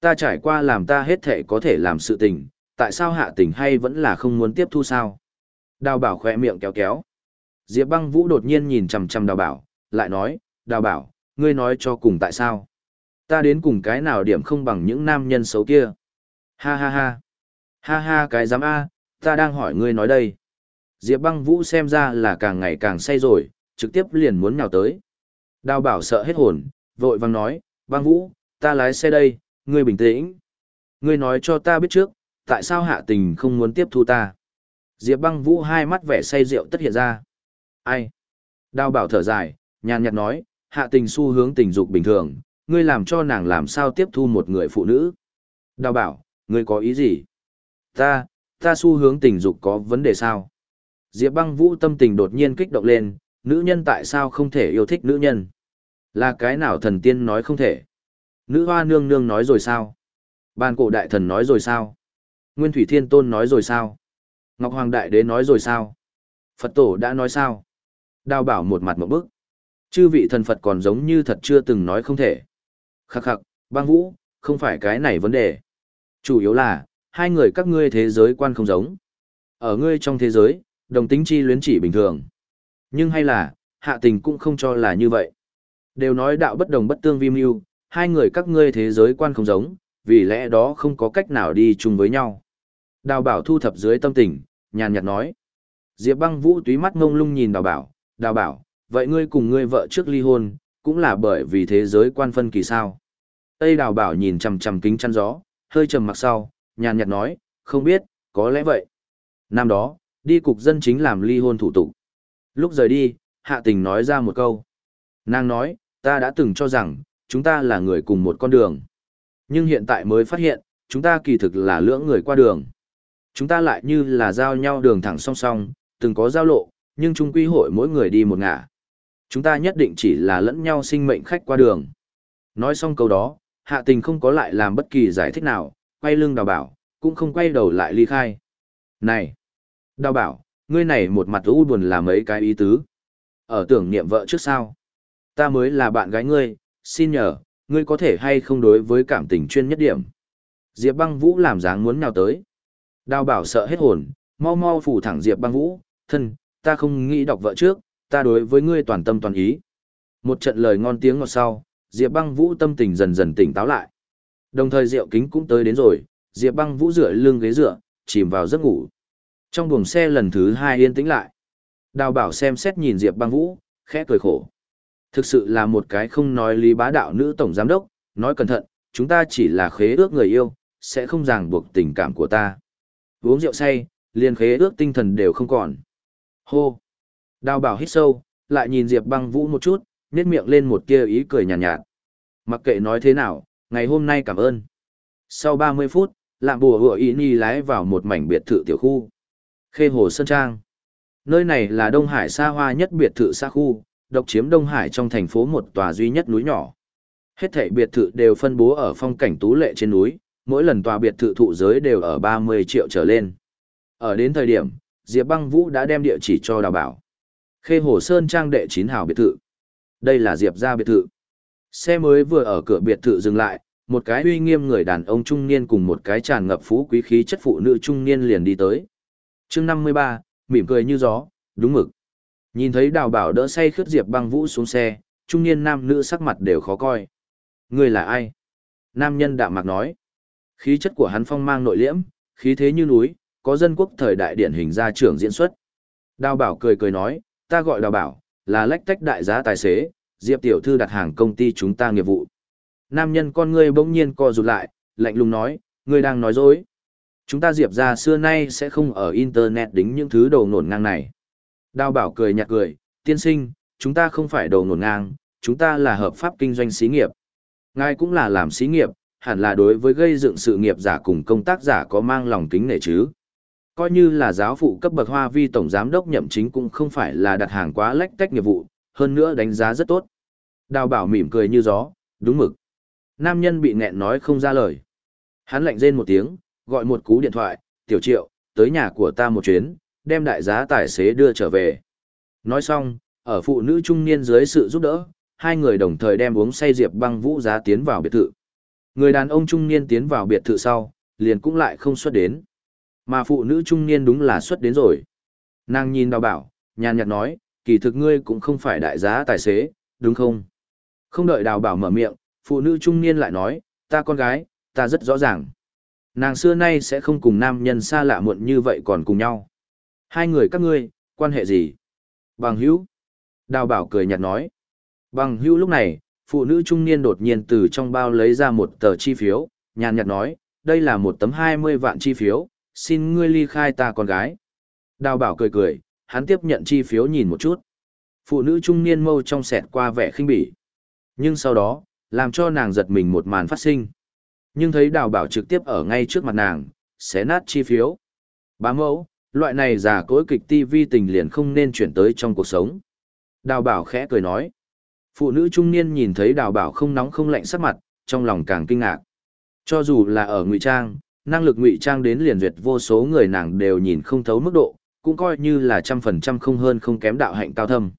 A: Ta trải qua làm ta hết thể có thể làm sự tình, tại sao hạ tình hay vẫn là không muốn tiếp thu sao? Đào bảo khỏe miệng kéo kéo. Diệp băng vũ đột nhiên nhìn chằm chằm đào bảo, lại nói, đào bảo, ngươi nói cho cùng tại sao? Ta đến cùng cái nào điểm không bằng những nam nhân xấu kia? Ha ha ha. Ha ha cái dám A, ta đang hỏi ngươi nói đây. Diệp băng vũ xem ra là càng ngày càng say rồi, trực tiếp liền muốn nhào tới. Đào bảo sợ hết hồn, vội vang nói, băng vũ, ta lái xe đây, ngươi bình tĩnh. Ngươi nói cho ta biết trước, tại sao hạ tình không muốn tiếp thu ta? Diệp băng vũ hai mắt vẻ say rượu tất hiện ra. Ai? Đào bảo thở dài, nhàn nhạt nói, hạ tình xu hướng tình dục bình thường, ngươi làm cho nàng làm sao tiếp thu một người phụ nữ. Đào bảo, ngươi có ý gì? Ta, ta xu hướng tình dục có vấn đề sao? Diệp băng vũ tâm tình đột nhiên kích động lên, nữ nhân tại sao không thể yêu thích nữ nhân? Là cái nào thần tiên nói không thể? Nữ hoa nương nương nói rồi sao? Ban cổ đại thần nói rồi sao? Nguyên thủy thiên tôn nói rồi sao? Ngọc Hoàng đại đế nói rồi sao? Phật tổ đã nói sao? Đào bảo một mặt một bức. Chư vị thần Phật còn giống như thật chưa từng nói không thể. Khắc khắc, băng vũ, không phải cái này vấn đề. Chủ yếu là, hai người các ngươi thế giới quan không giống. Ở ngươi trong thế giới, đồng tính chi luyến chỉ bình thường. Nhưng hay là, hạ tình cũng không cho là như vậy. Đều nói đạo bất đồng bất tương vi mưu, hai người các ngươi thế giới quan không giống, vì lẽ đó không có cách nào đi chung với nhau. Đào bảo thu thập dưới tâm tình, nhàn nhạt nói. Diệp băng vũ túy mắt ngông lung nhìn đào bảo, đào bảo, vậy ngươi cùng ngươi vợ trước ly hôn, cũng là bởi vì thế giới quan phân kỳ sao. Tây đào bảo nhìn chằm chằm kính chăn gió, hơi trầm mặc sau, nhàn nhạt nói, không biết, có lẽ vậy. Năm đó, đi cục dân chính làm ly hôn thủ tục. Lúc rời đi, hạ tình nói ra một câu. Nàng nói, ta đã từng cho rằng, chúng ta là người cùng một con đường. Nhưng hiện tại mới phát hiện, chúng ta kỳ thực là lưỡng người qua đường. Chúng ta lại như là giao nhau đường thẳng song song, từng có giao lộ, nhưng chung quy hội mỗi người đi một ngả. Chúng ta nhất định chỉ là lẫn nhau sinh mệnh khách qua đường. Nói xong câu đó, hạ tình không có lại làm bất kỳ giải thích nào, quay lưng đào bảo, cũng không quay đầu lại ly khai. Này! Đào bảo, ngươi này một mặt u buồn là mấy cái ý tứ. Ở tưởng niệm vợ trước sao? Ta mới là bạn gái ngươi, xin nhờ, ngươi có thể hay không đối với cảm tình chuyên nhất điểm. Diệp băng vũ làm dáng muốn nào tới. Đào bảo sợ hết hồn, mau mau phủ thẳng Diệp băng vũ, thân, ta không nghĩ đọc vợ trước, ta đối với ngươi toàn tâm toàn ý. Một trận lời ngon tiếng ngọt sau, Diệp băng vũ tâm tình dần dần tỉnh táo lại. Đồng thời rượu kính cũng tới đến rồi, Diệp băng vũ rửa lưng ghế dựa, chìm vào giấc ngủ. Trong buồng xe lần thứ hai yên tĩnh lại. Đào bảo xem xét nhìn Diệp băng vũ, khẽ cười khổ. Thực sự là một cái không nói lý bá đạo nữ tổng giám đốc, nói cẩn thận, chúng ta chỉ là khế ước người yêu, sẽ không ràng buộc tình cảm của ta. Uống rượu say, liền khế ước tinh thần đều không còn. Hô! Đào bảo hít sâu, lại nhìn Diệp băng vũ một chút, nét miệng lên một kia ý cười nhàn nhạt, nhạt. Mặc kệ nói thế nào, ngày hôm nay cảm ơn. Sau 30 phút, lạm bùa hựa ý Nhi lái vào một mảnh biệt thự tiểu khu. Khê Hồ Sơn Trang. Nơi này là Đông Hải xa hoa nhất biệt thự xa khu, độc chiếm Đông Hải trong thành phố một tòa duy nhất núi nhỏ. Hết thảy biệt thự đều phân bố ở phong cảnh tú lệ trên núi, mỗi lần tòa biệt thự thụ giới đều ở 30 triệu trở lên. Ở đến thời điểm, Diệp Băng Vũ đã đem địa chỉ cho đào bảo. Khê Hồ Sơn Trang đệ 9 hào biệt thự. Đây là Diệp gia biệt thự. Xe mới vừa ở cửa biệt thự dừng lại, một cái uy nghiêm người đàn ông trung niên cùng một cái tràn ngập phú quý khí chất phụ nữ trung niên liền đi tới. chương 53, mỉm cười như gió, đúng mực. Nhìn thấy đào bảo đỡ say khướt Diệp băng vũ xuống xe, trung niên nam nữ sắc mặt đều khó coi. Người là ai? Nam nhân đạm mạc nói. Khí chất của hắn phong mang nội liễm, khí thế như núi, có dân quốc thời đại điển hình ra trưởng diễn xuất. Đào bảo cười cười nói, ta gọi đào bảo, là lách tách đại giá tài xế, Diệp tiểu thư đặt hàng công ty chúng ta nghiệp vụ. Nam nhân con ngươi bỗng nhiên co rụt lại, lạnh lùng nói, ngươi đang nói dối. Chúng ta Diệp ra xưa nay sẽ không ở Internet đính những thứ đồ nổn ngang này. Đào bảo cười nhạt cười, tiên sinh, chúng ta không phải đồ nổn ngang, chúng ta là hợp pháp kinh doanh xí nghiệp. Ngài cũng là làm xí nghiệp, hẳn là đối với gây dựng sự nghiệp giả cùng công tác giả có mang lòng kính nể chứ. Coi như là giáo phụ cấp bậc hoa vi tổng giám đốc nhậm chính cũng không phải là đặt hàng quá lách tách nghiệp vụ, hơn nữa đánh giá rất tốt. Đào bảo mỉm cười như gió, đúng mực. Nam nhân bị nghẹn nói không ra lời. Hắn lạnh rên một tiếng, gọi một cú điện thoại, tiểu triệu, tới nhà của ta một chuyến, đem đại giá tài xế đưa trở về. Nói xong, ở phụ nữ trung niên dưới sự giúp đỡ, hai người đồng thời đem uống say diệp băng vũ giá tiến vào biệt thự. Người đàn ông trung niên tiến vào biệt thự sau, liền cũng lại không xuất đến. Mà phụ nữ trung niên đúng là xuất đến rồi. Nàng nhìn đào bảo, nhàn nhạt nói, kỳ thực ngươi cũng không phải đại giá tài xế, đúng không? Không đợi đào bảo mở miệng, phụ nữ trung niên lại nói, ta con gái, ta rất rõ ràng. Nàng xưa nay sẽ không cùng nam nhân xa lạ muộn như vậy còn cùng nhau. Hai người các ngươi, quan hệ gì? Bằng hữu. Đào bảo cười nhạt nói. Bằng hữu lúc này, phụ nữ trung niên đột nhiên từ trong bao lấy ra một tờ chi phiếu, nhàn nhạt nói, đây là một tấm 20 vạn chi phiếu, xin ngươi ly khai ta con gái. Đào bảo cười cười, hắn tiếp nhận chi phiếu nhìn một chút. Phụ nữ trung niên mâu trong sẹt qua vẻ khinh bỉ. Nhưng sau đó, làm cho nàng giật mình một màn phát sinh. Nhưng thấy đào bảo trực tiếp ở ngay trước mặt nàng, xé nát chi phiếu. Bá mẫu, loại này giả cối kịch TV tình liền không nên chuyển tới trong cuộc sống. Đào bảo khẽ cười nói. Phụ nữ trung niên nhìn thấy đào bảo không nóng không lạnh sắc mặt, trong lòng càng kinh ngạc. Cho dù là ở ngụy trang, năng lực ngụy trang đến liền duyệt vô số người nàng đều nhìn không thấu mức độ, cũng coi như là trăm phần trăm không hơn không kém đạo hạnh cao thâm.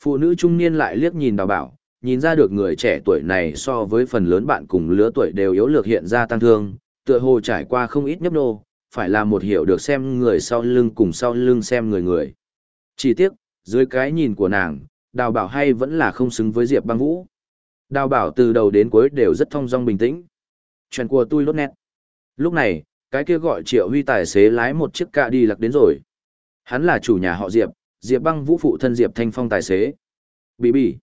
A: Phụ nữ trung niên lại liếc nhìn đào bảo, nhìn ra được người trẻ tuổi này so với phần lớn bạn cùng lứa tuổi đều yếu lược hiện ra tăng thương, tựa hồ trải qua không ít nhấp nô, phải là một hiểu được xem người sau lưng cùng sau lưng xem người người. Chỉ tiếc, dưới cái nhìn của nàng, đào bảo hay vẫn là không xứng với Diệp băng vũ. Đào bảo từ đầu đến cuối đều rất thong dong bình tĩnh. Chuyện của tôi lốt nét. Lúc này, cái kia gọi triệu huy tài xế lái một chiếc cạ đi lạc đến rồi. Hắn là chủ nhà họ Diệp, Diệp băng vũ phụ thân Diệp Thanh Phong tài xế. Bì bì.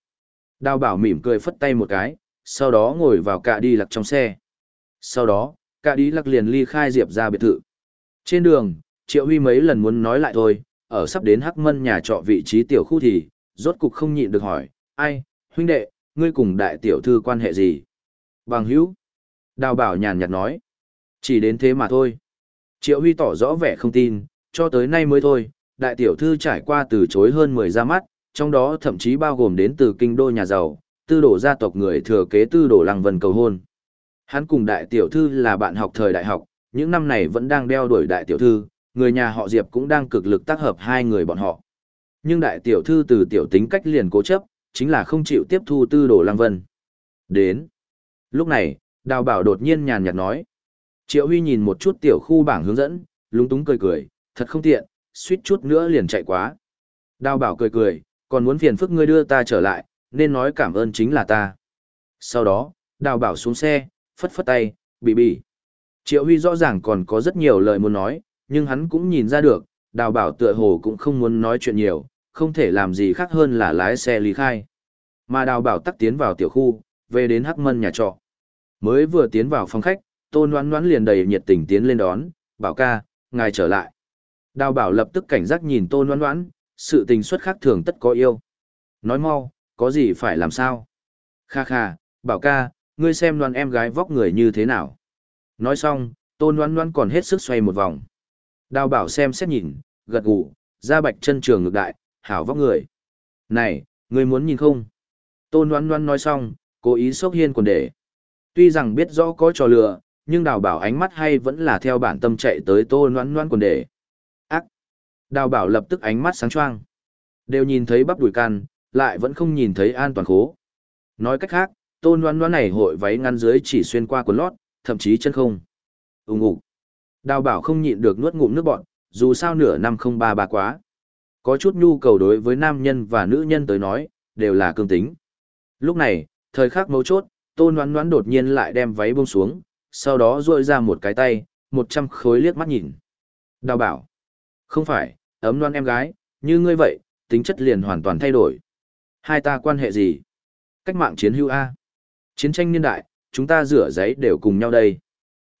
A: Đào bảo mỉm cười phất tay một cái, sau đó ngồi vào cạ đi lặc trong xe. Sau đó, cạ đi lặc liền ly khai Diệp ra biệt thự. Trên đường, Triệu Huy mấy lần muốn nói lại thôi, ở sắp đến Hắc Mân nhà trọ vị trí tiểu khu thì, rốt cục không nhịn được hỏi, ai, huynh đệ, ngươi cùng đại tiểu thư quan hệ gì? Bằng hữu. Đào bảo nhàn nhạt nói, chỉ đến thế mà thôi. Triệu Huy tỏ rõ vẻ không tin, cho tới nay mới thôi, đại tiểu thư trải qua từ chối hơn 10 ra mắt, trong đó thậm chí bao gồm đến từ kinh đô nhà giàu, tư đổ gia tộc người thừa kế tư đổ lăng vân cầu hôn. Hắn cùng đại tiểu thư là bạn học thời đại học, những năm này vẫn đang đeo đuổi đại tiểu thư, người nhà họ Diệp cũng đang cực lực tác hợp hai người bọn họ. Nhưng đại tiểu thư từ tiểu tính cách liền cố chấp, chính là không chịu tiếp thu tư đồ lăng vân. Đến. Lúc này, đào bảo đột nhiên nhàn nhạt nói. Triệu Huy nhìn một chút tiểu khu bảng hướng dẫn, lúng túng cười cười, thật không tiện, suýt chút nữa liền chạy quá. Đào bảo cười cười, còn muốn phiền phức ngươi đưa ta trở lại, nên nói cảm ơn chính là ta. Sau đó, đào bảo xuống xe, phất phất tay, bị bị. Triệu Huy rõ ràng còn có rất nhiều lời muốn nói, nhưng hắn cũng nhìn ra được, đào bảo tựa hồ cũng không muốn nói chuyện nhiều, không thể làm gì khác hơn là lái xe lý khai. Mà đào bảo tắt tiến vào tiểu khu, về đến Hắc Mân nhà trọ. Mới vừa tiến vào phòng khách, tôn đoán đoán liền đầy nhiệt tình tiến lên đón, bảo ca, ngài trở lại. Đào bảo lập tức cảnh giác nhìn tôn đoán đoán, sự tình xuất khác thường tất có yêu. Nói mau, có gì phải làm sao? Kha kha, bảo ca, ngươi xem đoàn em gái vóc người như thế nào? Nói xong, tôn đoán đoán còn hết sức xoay một vòng. Đào bảo xem xét nhìn, gật gù, ra bạch chân trường ngược đại, hảo vóc người. Này, ngươi muốn nhìn không? Tôn đoán đoán nói xong, cố ý sốc hiên quần để. Tuy rằng biết rõ có trò lừa, nhưng đào bảo ánh mắt hay vẫn là theo bản tâm chạy tới tôn đoán đoán quần để. Đào bảo lập tức ánh mắt sáng choang. Đều nhìn thấy bắp đùi can, lại vẫn không nhìn thấy an toàn khố. Nói cách khác, tôn đoán đoán này hội váy ngăn dưới chỉ xuyên qua quần lót, thậm chí chân không. Úng ủ. Đào bảo không nhịn được nuốt ngụm nước bọn, dù sao nửa năm không ba ba quá. Có chút nhu cầu đối với nam nhân và nữ nhân tới nói, đều là cương tính. Lúc này, thời khắc mấu chốt, tôn đoán đoán đột nhiên lại đem váy buông xuống, sau đó duỗi ra một cái tay, một trăm khối liếc mắt nhìn. Đào bảo. Không phải, ấm loan em gái, như ngươi vậy, tính chất liền hoàn toàn thay đổi. Hai ta quan hệ gì? Cách mạng chiến hữu A. Chiến tranh niên đại, chúng ta rửa giấy đều cùng nhau đây.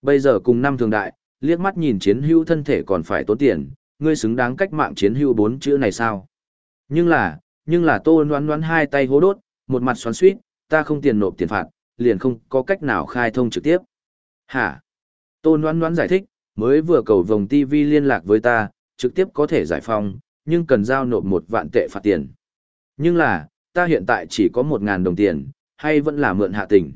A: Bây giờ cùng năm thường đại, liếc mắt nhìn chiến hữu thân thể còn phải tốn tiền, ngươi xứng đáng cách mạng chiến hữu bốn chữ này sao? Nhưng là, nhưng là tô noan noan hai tay hố đốt, một mặt xoắn suýt, ta không tiền nộp tiền phạt, liền không có cách nào khai thông trực tiếp. Hả? Tô noan noan giải thích, mới vừa cầu vòng TV liên lạc với ta, trực tiếp có thể giải phong, nhưng cần giao nộp một vạn tệ phạt tiền. Nhưng là, ta hiện tại chỉ có một ngàn đồng tiền, hay vẫn là mượn hạ tình.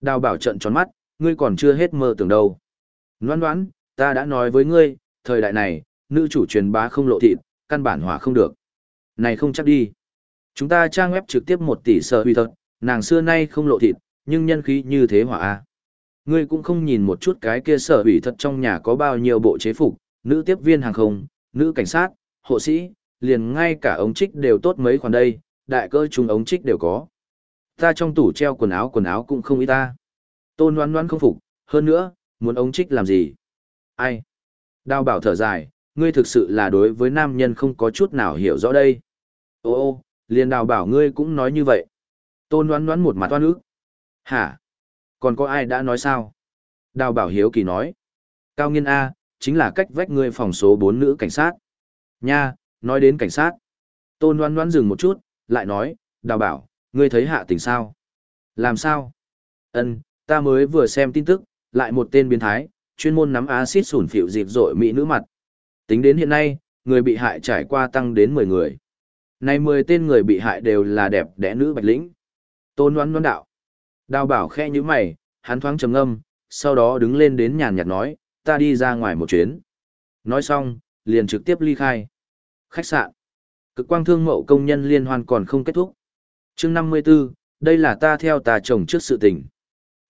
A: Đào bảo trận tròn mắt, ngươi còn chưa hết mơ tưởng đâu. Loan đoán, ta đã nói với ngươi, thời đại này, nữ chủ truyền bá không lộ thịt, căn bản hỏa không được. Này không chắc đi. Chúng ta trang web trực tiếp một tỷ sở huy thật, nàng xưa nay không lộ thịt, nhưng nhân khí như thế hỏa a. Ngươi cũng không nhìn một chút cái kia sở hủy thật trong nhà có bao nhiêu bộ chế phục, nữ tiếp viên hàng không, nữ cảnh sát, hộ sĩ, liền ngay cả ống trích đều tốt mấy khoản đây, đại cơ chúng ống trích đều có. Ta trong tủ treo quần áo quần áo cũng không ít ta. Tôn đoán đoán không phục, hơn nữa, muốn ống trích làm gì? Ai? Đào bảo thở dài, ngươi thực sự là đối với nam nhân không có chút nào hiểu rõ đây. Ô ô, liền đào bảo ngươi cũng nói như vậy. Tôn đoán đoán một mặt toan ức. Hả? Còn có ai đã nói sao? Đào bảo hiếu kỳ nói. Cao nghiên A, chính là cách vách ngươi phòng số 4 nữ cảnh sát. Nha, nói đến cảnh sát. Tôn Loan Loan dừng một chút, lại nói, đào bảo, ngươi thấy hạ tình sao? Làm sao? Ân, ta mới vừa xem tin tức, lại một tên biến thái, chuyên môn nắm axit sủn phịu dịp dội mỹ nữ mặt. Tính đến hiện nay, người bị hại trải qua tăng đến 10 người. nay 10 tên người bị hại đều là đẹp đẽ nữ bạch lĩnh. Tôn Loan Loan đạo. Đào bảo khe như mày, hắn thoáng trầm ngâm, sau đó đứng lên đến nhàn nhạt nói, ta đi ra ngoài một chuyến. Nói xong, liền trực tiếp ly khai. Khách sạn. Cực quang thương mậu công nhân liên hoan còn không kết thúc. chương 54, đây là ta theo tà chồng trước sự tình.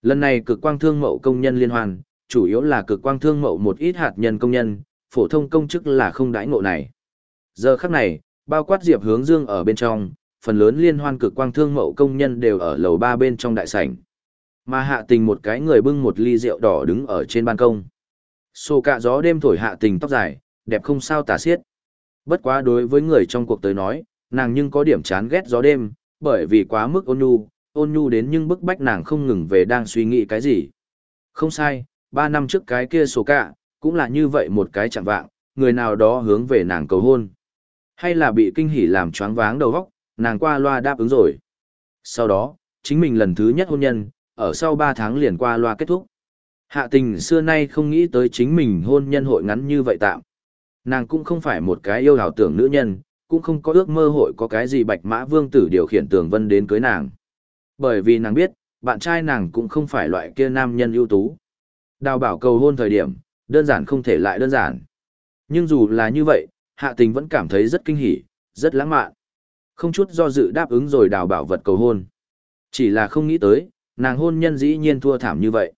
A: Lần này cực quang thương mậu công nhân liên hoan, chủ yếu là cực quang thương mậu một ít hạt nhân công nhân, phổ thông công chức là không đãi ngộ này. Giờ khắc này, bao quát diệp hướng dương ở bên trong, phần lớn liên hoan cực quang thương mậu công nhân đều ở lầu ba bên trong đại sảnh. Mà hạ tình một cái người bưng một ly rượu đỏ đứng ở trên ban công. Xô cạ gió đêm thổi hạ tình tóc dài, đẹp không sao tả xiết. Bất quá đối với người trong cuộc tới nói, nàng nhưng có điểm chán ghét gió đêm, bởi vì quá mức ôn nhu, ôn nhu đến nhưng bức bách nàng không ngừng về đang suy nghĩ cái gì. Không sai, ba năm trước cái kia sổ cạ, cũng là như vậy một cái chẳng vạng, người nào đó hướng về nàng cầu hôn. Hay là bị kinh hỉ làm choáng váng đầu óc, nàng qua loa đáp ứng rồi. Sau đó, chính mình lần thứ nhất hôn nhân, ở sau ba tháng liền qua loa kết thúc. Hạ tình xưa nay không nghĩ tới chính mình hôn nhân hội ngắn như vậy tạm. Nàng cũng không phải một cái yêu hào tưởng nữ nhân, cũng không có ước mơ hội có cái gì bạch mã vương tử điều khiển tường vân đến cưới nàng. Bởi vì nàng biết, bạn trai nàng cũng không phải loại kia nam nhân ưu tú. Đào bảo cầu hôn thời điểm, đơn giản không thể lại đơn giản. Nhưng dù là như vậy, hạ tình vẫn cảm thấy rất kinh hỉ, rất lãng mạn. Không chút do dự đáp ứng rồi đào bảo vật cầu hôn. Chỉ là không nghĩ tới, nàng hôn nhân dĩ nhiên thua thảm như vậy.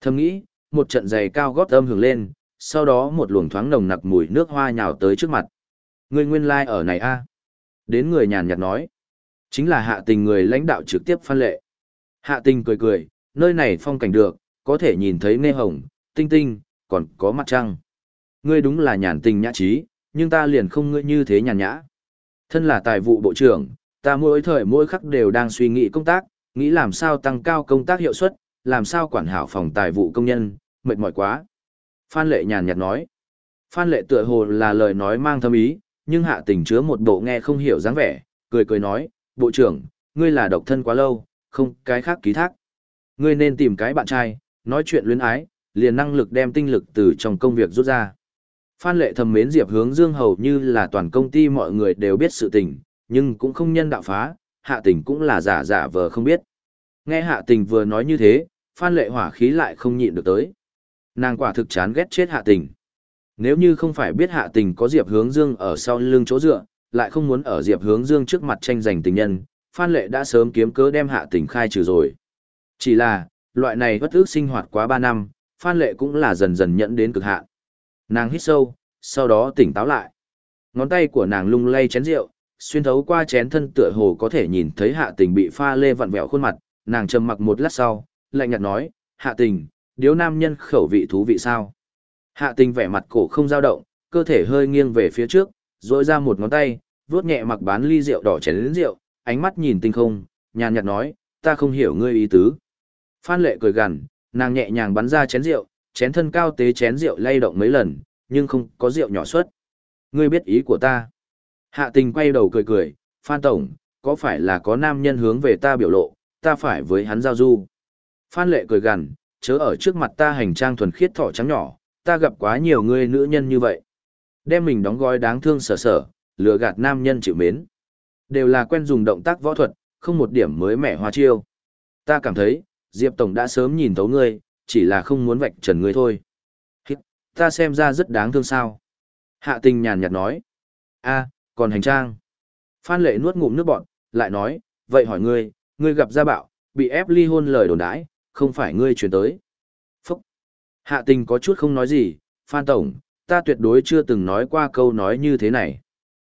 A: Thầm nghĩ, một trận giày cao gót âm hưởng lên, sau đó một luồng thoáng nồng nặc mùi nước hoa nhào tới trước mặt. Người nguyên lai like ở này a à? Đến người nhàn nhạt nói. Chính là hạ tình người lãnh đạo trực tiếp phan lệ. Hạ tình cười cười, nơi này phong cảnh được, có thể nhìn thấy nê hồng, tinh tinh, còn có mặt trăng. Ngươi đúng là nhàn tình nhã trí, nhưng ta liền không ngươi như thế nhàn nhã. Thân là tài vụ bộ trưởng, ta mỗi thời mỗi khắc đều đang suy nghĩ công tác, nghĩ làm sao tăng cao công tác hiệu suất, làm sao quản hảo phòng tài vụ công nhân, mệt mỏi quá. Phan lệ nhàn nhạt nói. Phan lệ tựa hồ là lời nói mang thâm ý, nhưng hạ tình chứa một bộ nghe không hiểu dáng vẻ, cười cười nói, bộ trưởng, ngươi là độc thân quá lâu, không cái khác ký thác. Ngươi nên tìm cái bạn trai, nói chuyện luyến ái, liền năng lực đem tinh lực từ trong công việc rút ra. Phan lệ thầm mến Diệp hướng dương hầu như là toàn công ty mọi người đều biết sự tình, nhưng cũng không nhân đạo phá, hạ tình cũng là giả giả vờ không biết. Nghe hạ tình vừa nói như thế, phan lệ hỏa khí lại không nhịn được tới. Nàng quả thực chán ghét chết hạ tình. Nếu như không phải biết hạ tình có Diệp hướng dương ở sau lưng chỗ dựa, lại không muốn ở Diệp hướng dương trước mặt tranh giành tình nhân, phan lệ đã sớm kiếm cớ đem hạ tình khai trừ rồi. Chỉ là, loại này bất ước sinh hoạt quá 3 năm, phan lệ cũng là dần dần nhận đến cực hạn. Nàng hít sâu, sau đó tỉnh táo lại. Ngón tay của nàng lung lay chén rượu, xuyên thấu qua chén thân tựa hồ có thể nhìn thấy hạ tình bị pha lê vặn vẹo khuôn mặt, nàng trầm mặc một lát sau, lạnh nhạt nói, hạ tình, điếu nam nhân khẩu vị thú vị sao? Hạ tình vẻ mặt cổ không dao động, cơ thể hơi nghiêng về phía trước, rỗi ra một ngón tay, vuốt nhẹ mặc bán ly rượu đỏ chén lĩnh rượu, ánh mắt nhìn tinh không, nhàn nhạt nói, ta không hiểu ngươi ý tứ. Phan lệ cười gằn, nàng nhẹ nhàng bắn ra chén rượu, chén thân cao tế chén rượu lay động mấy lần, nhưng không có rượu nhỏ suất. Ngươi biết ý của ta. Hạ tình quay đầu cười cười, Phan Tổng, có phải là có nam nhân hướng về ta biểu lộ, ta phải với hắn giao du. Phan lệ cười gằn, chớ ở trước mặt ta hành trang thuần khiết thỏ trắng nhỏ, ta gặp quá nhiều người nữ nhân như vậy. Đem mình đóng gói đáng thương sở sở, lừa gạt nam nhân chịu mến. Đều là quen dùng động tác võ thuật, không một điểm mới mẻ hoa chiêu. Ta cảm thấy, Diệp Tổng đã sớm nhìn thấu ngươi, chỉ là không muốn vạch trần ngươi thôi. Hít, ta xem ra rất đáng thương sao. Hạ tình nhàn nhạt nói. a còn hành trang. Phan lệ nuốt ngụm nước bọn, lại nói, vậy hỏi ngươi, ngươi gặp gia bạo, bị ép ly hôn lời đồn đãi, không phải ngươi chuyển tới. Phúc! Hạ tình có chút không nói gì, Phan Tổng, ta tuyệt đối chưa từng nói qua câu nói như thế này.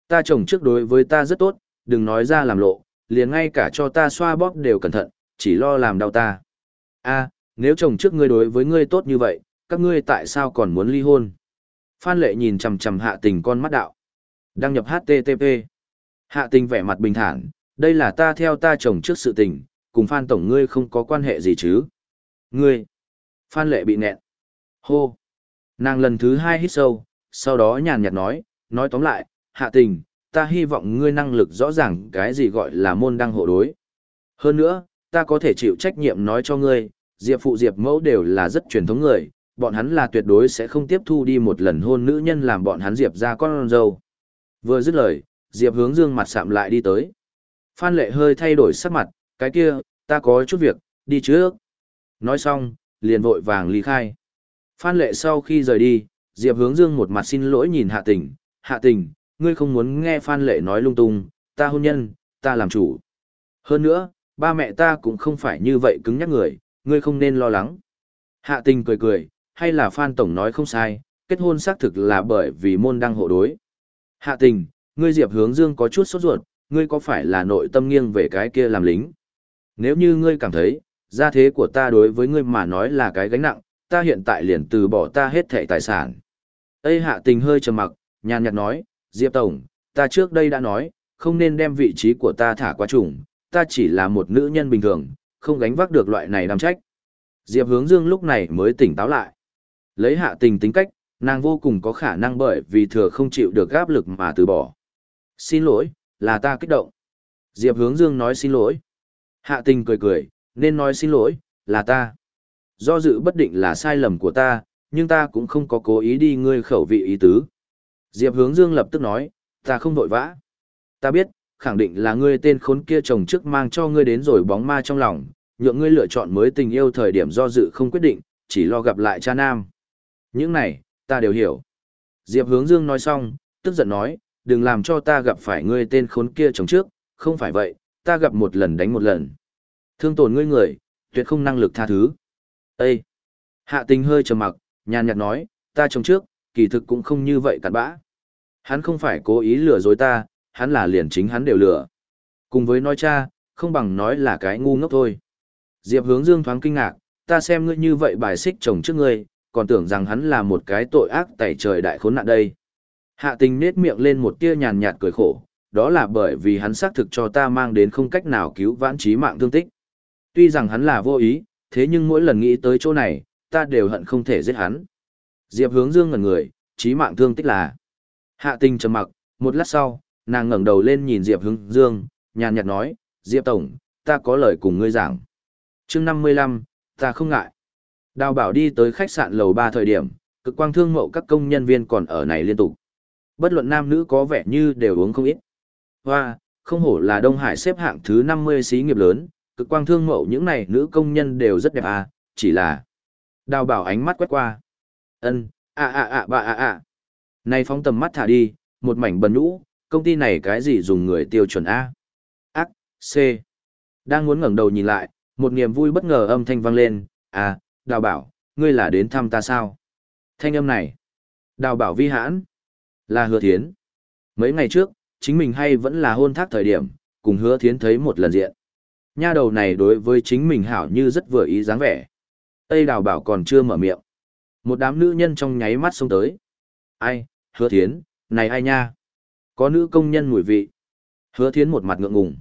A: Ta chồng trước đối với ta rất tốt, đừng nói ra làm lộ, liền ngay cả cho ta xoa bóp đều cẩn thận, chỉ lo làm đau ta. a nếu chồng trước ngươi đối với ngươi tốt như vậy, các ngươi tại sao còn muốn ly hôn? Phan lệ nhìn chầm chầm hạ tình con mắt đạo. Đăng nhập HTTP. Hạ tình vẻ mặt bình thản, đây là ta theo ta chồng trước sự tình, cùng Phan Tổng ngươi không có quan hệ gì chứ. Ngươi, Phan lệ bị nẹn. Hô. Nàng lần thứ hai hít sâu, sau đó nhàn nhạt nói, nói tóm lại, hạ tình, ta hy vọng ngươi năng lực rõ ràng cái gì gọi là môn đăng hộ đối. Hơn nữa, ta có thể chịu trách nhiệm nói cho ngươi, Diệp phụ Diệp mẫu đều là rất truyền thống người, bọn hắn là tuyệt đối sẽ không tiếp thu đi một lần hôn nữ nhân làm bọn hắn Diệp ra con dâu. Vừa dứt lời, Diệp hướng dương mặt sạm lại đi tới. Phan lệ hơi thay đổi sắc mặt, cái kia, ta có chút việc, đi trước. Nói xong, liền vội vàng ly khai. Phan lệ sau khi rời đi, Diệp hướng dương một mặt xin lỗi nhìn hạ tình, hạ tình, ngươi không muốn nghe Phan lệ nói lung tung, ta hôn nhân, ta làm chủ. Hơn nữa, ba mẹ ta cũng không phải như vậy cứng nhắc người, ngươi không nên lo lắng. Hạ tình cười cười, hay là Phan Tổng nói không sai, kết hôn xác thực là bởi vì môn đăng hộ đối. Hạ tình, ngươi Diệp hướng dương có chút sốt ruột, ngươi có phải là nội tâm nghiêng về cái kia làm lính? Nếu như ngươi cảm thấy, gia thế của ta đối với ngươi mà nói là cái gánh nặng, ta hiện tại liền từ bỏ ta hết thảy tài sản. Ây hạ tình hơi trầm mặc, nhàn nhạt nói, Diệp Tổng, ta trước đây đã nói, không nên đem vị trí của ta thả qua trùng, ta chỉ là một nữ nhân bình thường, không gánh vác được loại này đam trách. Diệp hướng dương lúc này mới tỉnh táo lại. Lấy hạ tình tính cách, nàng vô cùng có khả năng bởi vì thừa không chịu được áp lực mà từ bỏ. Xin lỗi, là ta kích động. Diệp hướng dương nói xin lỗi. Hạ tình cười cười, nên nói xin lỗi, là ta. Do dự bất định là sai lầm của ta, nhưng ta cũng không có cố ý đi ngươi khẩu vị ý tứ. Diệp hướng dương lập tức nói, ta không vội vã. Ta biết, khẳng định là ngươi tên khốn kia chồng trước mang cho ngươi đến rồi bóng ma trong lòng, nhượng ngươi lựa chọn mới tình yêu thời điểm do dự không quyết định, chỉ lo gặp lại cha nam. Những này, ta đều hiểu. Diệp hướng dương nói xong, tức giận nói, đừng làm cho ta gặp phải ngươi tên khốn kia chồng trước, không phải vậy, ta gặp một lần đánh một lần. Thương tổn ngươi người, tuyệt không năng lực tha thứ. Ê! Hạ tình hơi trầm mặc, nhàn nhạt nói, ta chồng trước, kỳ thực cũng không như vậy cặn bã. Hắn không phải cố ý lừa dối ta, hắn là liền chính hắn đều lừa. Cùng với nói cha, không bằng nói là cái ngu ngốc thôi. Diệp hướng dương thoáng kinh ngạc, ta xem ngươi như vậy bài xích chồng trước ngươi, còn tưởng rằng hắn là một cái tội ác tẩy trời đại khốn nạn đây. Hạ tình nết miệng lên một tia nhàn nhạt cười khổ, đó là bởi vì hắn xác thực cho ta mang đến không cách nào cứu vãn trí mạng thương tích. Tuy rằng hắn là vô ý, thế nhưng mỗi lần nghĩ tới chỗ này, ta đều hận không thể giết hắn. Diệp hướng dương ngẩn người, trí mạng thương tích là. Hạ tình trầm mặc, một lát sau, nàng ngẩng đầu lên nhìn Diệp hướng dương, nhàn nhạt nói, Diệp Tổng, ta có lời cùng ngươi giảng. chương 55, ta không ngại. Đào bảo đi tới khách sạn lầu 3 thời điểm, cực quang thương mậu các công nhân viên còn ở này liên tục. Bất luận nam nữ có vẻ như đều uống không ít. Hoa, không hổ là Đông Hải xếp hạng thứ 50 xí nghiệp lớn, cực quang thương mậu những này nữ công nhân đều rất đẹp à, chỉ là... Đào bảo ánh mắt quét qua. ân à à à bà à à. Này phóng tầm mắt thả đi, một mảnh bần nhũ, công ty này cái gì dùng người tiêu chuẩn A. Ác, C. Đang muốn ngẩng đầu nhìn lại, một niềm vui bất ngờ âm thanh vang lên, à, đào bảo, ngươi là đến thăm ta sao? Thanh âm này. Đào bảo vi hãn. Là hứa thiến. Mấy ngày trước, chính mình hay vẫn là hôn thác thời điểm, cùng hứa thiến thấy một lần diện. Nha đầu này đối với chính mình hảo như rất vừa ý dáng vẻ. Tây đào bảo còn chưa mở miệng. Một đám nữ nhân trong nháy mắt xông tới. Ai, hứa thiến, này ai nha? Có nữ công nhân mùi vị. Hứa thiến một mặt ngượng ngùng.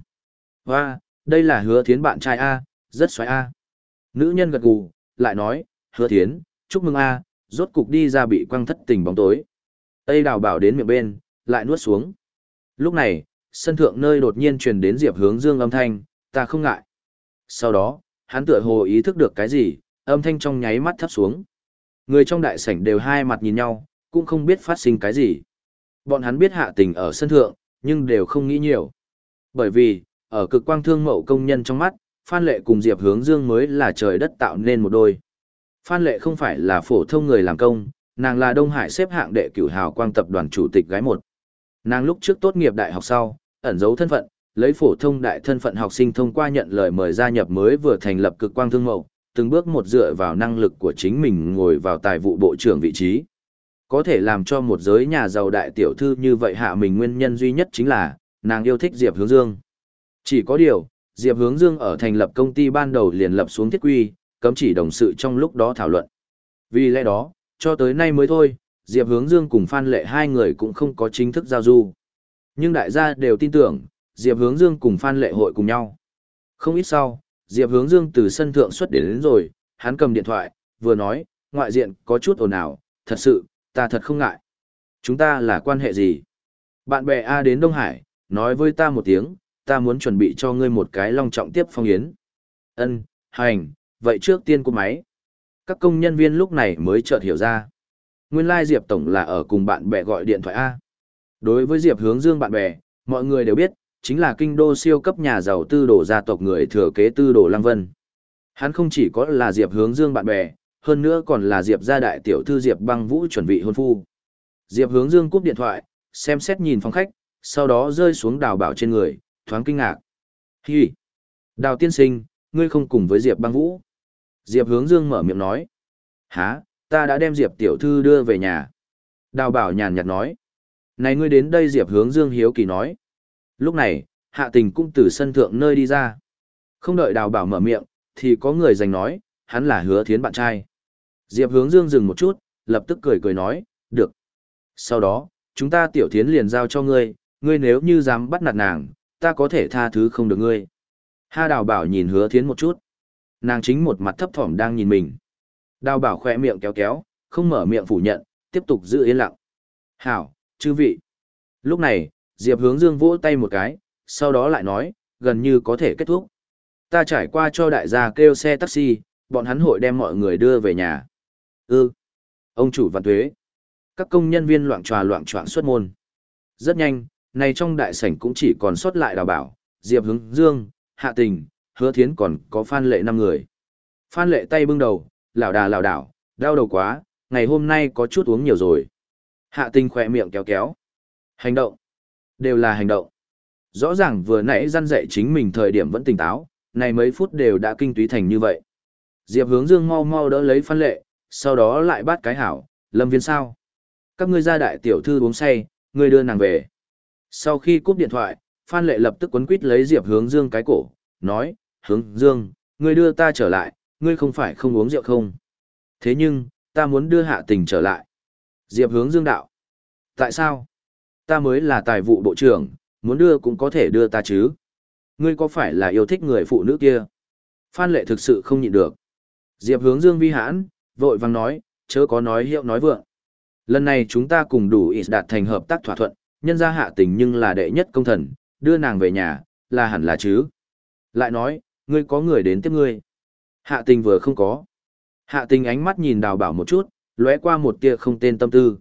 A: Hoa, đây là hứa thiến bạn trai A, rất xoáy A. Nữ nhân gật gù, lại nói, hứa thiến, chúc mừng A, rốt cục đi ra bị quăng thất tình bóng tối. Tây đào bảo đến miệng bên, lại nuốt xuống. Lúc này, sân thượng nơi đột nhiên truyền đến Diệp hướng dương âm thanh, ta không ngại. Sau đó, hắn tựa hồ ý thức được cái gì, âm thanh trong nháy mắt thấp xuống. Người trong đại sảnh đều hai mặt nhìn nhau, cũng không biết phát sinh cái gì. Bọn hắn biết hạ tình ở sân thượng, nhưng đều không nghĩ nhiều. Bởi vì, ở cực quang thương mậu công nhân trong mắt, Phan Lệ cùng Diệp Hướng Dương mới là trời đất tạo nên một đôi. Phan Lệ không phải là phổ thông người làm công, nàng là Đông Hải xếp hạng đệ cửu hào quang tập đoàn chủ tịch gái một. Nàng lúc trước tốt nghiệp đại học sau, ẩn giấu thân phận, lấy phổ thông đại thân phận học sinh thông qua nhận lời mời gia nhập mới vừa thành lập cực quang thương mậu, từng bước một dựa vào năng lực của chính mình ngồi vào tài vụ bộ trưởng vị trí. Có thể làm cho một giới nhà giàu đại tiểu thư như vậy hạ mình nguyên nhân duy nhất chính là, nàng yêu thích Diệp Hướng Dương. Chỉ có điều, Diệp Hướng Dương ở thành lập công ty ban đầu liền lập xuống thiết quy, cấm chỉ đồng sự trong lúc đó thảo luận. Vì lẽ đó, cho tới nay mới thôi, Diệp Hướng Dương cùng Phan Lệ hai người cũng không có chính thức giao du. Nhưng đại gia đều tin tưởng, Diệp Hướng Dương cùng Phan Lệ hội cùng nhau. Không ít sau, Diệp Hướng Dương từ sân thượng xuất đến, đến rồi, hắn cầm điện thoại, vừa nói, ngoại diện có chút ồn ào, thật sự, ta thật không ngại. Chúng ta là quan hệ gì? Bạn bè A đến Đông Hải, nói với ta một tiếng, ta muốn chuẩn bị cho ngươi một cái long trọng tiếp phong yến. Ân, hành, vậy trước tiên của máy. Các công nhân viên lúc này mới chợt hiểu ra. Nguyên lai Diệp Tổng là ở cùng bạn bè gọi điện thoại A. Đối với Diệp hướng dương bạn bè, mọi người đều biết, chính là kinh đô siêu cấp nhà giàu tư đồ gia tộc người thừa kế tư đồ Lăng Vân. Hắn không chỉ có là Diệp hướng dương bạn bè, hơn nữa còn là Diệp gia đại tiểu thư Diệp băng vũ chuẩn bị hôn phu. Diệp hướng dương cúp điện thoại, xem xét nhìn phòng khách, sau đó rơi xuống đào bảo trên người, thoáng kinh ngạc. Hi! Đào tiên sinh, ngươi không cùng với Diệp băng vũ. Diệp hướng dương mở miệng nói. Hả, ta đã đem Diệp tiểu thư đưa về nhà. Đào bảo nhàn nhạt nói. Này ngươi đến đây Diệp hướng dương hiếu kỳ nói. Lúc này, hạ tình cũng từ sân thượng nơi đi ra. Không đợi đào bảo mở miệng, thì có người giành nói, hắn là hứa thiến bạn trai. Diệp hướng dương dừng một chút, lập tức cười cười nói, được. Sau đó, chúng ta tiểu thiến liền giao cho ngươi, ngươi nếu như dám bắt nạt nàng, ta có thể tha thứ không được ngươi. Ha đào bảo nhìn hứa thiến một chút. Nàng chính một mặt thấp thỏm đang nhìn mình. Đào bảo khỏe miệng kéo kéo, không mở miệng phủ nhận, tiếp tục giữ yên lặng. Hảo, chư vị. Lúc này, Diệp hướng dương vỗ tay một cái, sau đó lại nói, gần như có thể kết thúc. Ta trải qua cho đại gia kêu xe taxi, bọn hắn hội đem mọi người đưa về nhà. Ư. Ông chủ văn thuế. Các công nhân viên loạn tròa loạn troạn xuất môn. Rất nhanh, này trong đại sảnh cũng chỉ còn sót lại đào bảo, Diệp hướng dương, hạ tình, hứa thiến còn có phan lệ năm người. Phan lệ tay bưng đầu, lảo đà lảo đảo, đau đầu quá, ngày hôm nay có chút uống nhiều rồi. Hạ tình khỏe miệng kéo kéo. Hành động. Đều là hành động. Rõ ràng vừa nãy răn dạy chính mình thời điểm vẫn tỉnh táo, này mấy phút đều đã kinh túy thành như vậy. Diệp hướng dương mau mau đỡ lấy phan lệ, sau đó lại bắt cái hảo, lâm viên sao. Các ngươi ra đại tiểu thư uống say, ngươi đưa nàng về. Sau khi cúp điện thoại, phan lệ lập tức quấn quýt lấy diệp hướng dương cái cổ, nói, hướng dương, ngươi đưa ta trở lại, ngươi không phải không uống rượu không. Thế nhưng, ta muốn đưa hạ tình trở lại. Diệp hướng dương đạo. Tại sao? Ta mới là tài vụ bộ trưởng, muốn đưa cũng có thể đưa ta chứ. Ngươi có phải là yêu thích người phụ nữ kia? Phan lệ thực sự không nhịn được. Diệp hướng dương vi hãn, vội vàng nói, chớ có nói hiệu nói vượng. Lần này chúng ta cùng đủ ít đạt thành hợp tác thỏa thuận, nhân ra hạ tình nhưng là đệ nhất công thần, đưa nàng về nhà, là hẳn là chứ. Lại nói, ngươi có người đến tiếp ngươi. Hạ tình vừa không có. Hạ tình ánh mắt nhìn đào bảo một chút, lóe qua một tia không tên tâm tư.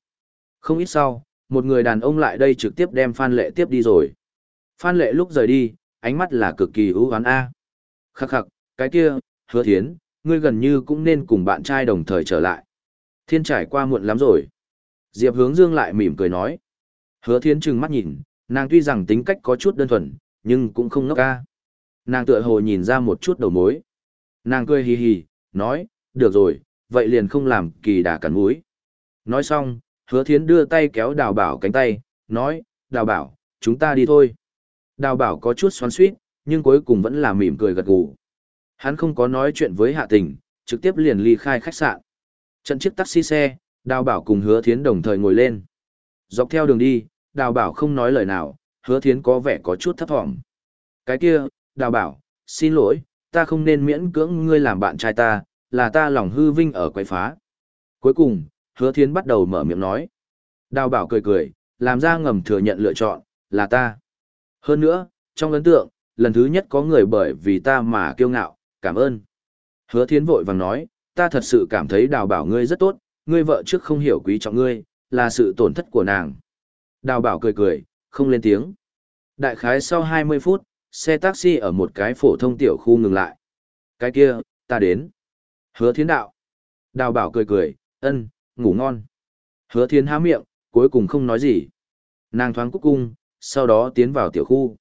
A: Không ít sau, một người đàn ông lại đây trực tiếp đem Phan Lệ tiếp đi rồi. Phan Lệ lúc rời đi, ánh mắt là cực kỳ ưu hoán A. Khắc khắc, cái kia, hứa thiến, ngươi gần như cũng nên cùng bạn trai đồng thời trở lại. Thiên trải qua muộn lắm rồi. Diệp hướng dương lại mỉm cười nói. Hứa thiến trừng mắt nhìn, nàng tuy rằng tính cách có chút đơn thuần, nhưng cũng không ngốc ca. Nàng tựa hồ nhìn ra một chút đầu mối. Nàng cười hì hì, nói, được rồi, vậy liền không làm kỳ đà cắn mũi. Nói xong, hứa thiến đưa tay kéo đào bảo cánh tay, nói, đào bảo, chúng ta đi thôi. Đào bảo có chút xoắn suýt, nhưng cuối cùng vẫn là mỉm cười gật gù. Hắn không có nói chuyện với hạ tình, trực tiếp liền ly khai khách sạn. Trận chiếc taxi xe, đào bảo cùng hứa thiến đồng thời ngồi lên. Dọc theo đường đi, đào bảo không nói lời nào, hứa thiến có vẻ có chút thấp thỏm. Cái kia, đào bảo, xin lỗi, ta không nên miễn cưỡng ngươi làm bạn trai ta, là ta lòng hư vinh ở quấy phá. Cuối cùng, hứa thiến bắt đầu mở miệng nói. Đào bảo cười cười, làm ra ngầm thừa nhận lựa chọn, là ta. Hơn nữa, trong ấn tượng, lần thứ nhất có người bởi vì ta mà kiêu ngạo, cảm ơn. Hứa thiến vội vàng nói, ta thật sự cảm thấy đào bảo ngươi rất tốt, ngươi vợ trước không hiểu quý trọng ngươi, là sự tổn thất của nàng. Đào bảo cười cười, không lên tiếng. Đại khái sau 20 phút, xe taxi ở một cái phổ thông tiểu khu ngừng lại. Cái kia, ta đến. Hứa thiến đạo. Đào bảo cười cười, ân, ngủ ngon. Hứa thiến há miệng, cuối cùng không nói gì. Nàng thoáng cúc cung, sau đó tiến vào tiểu khu.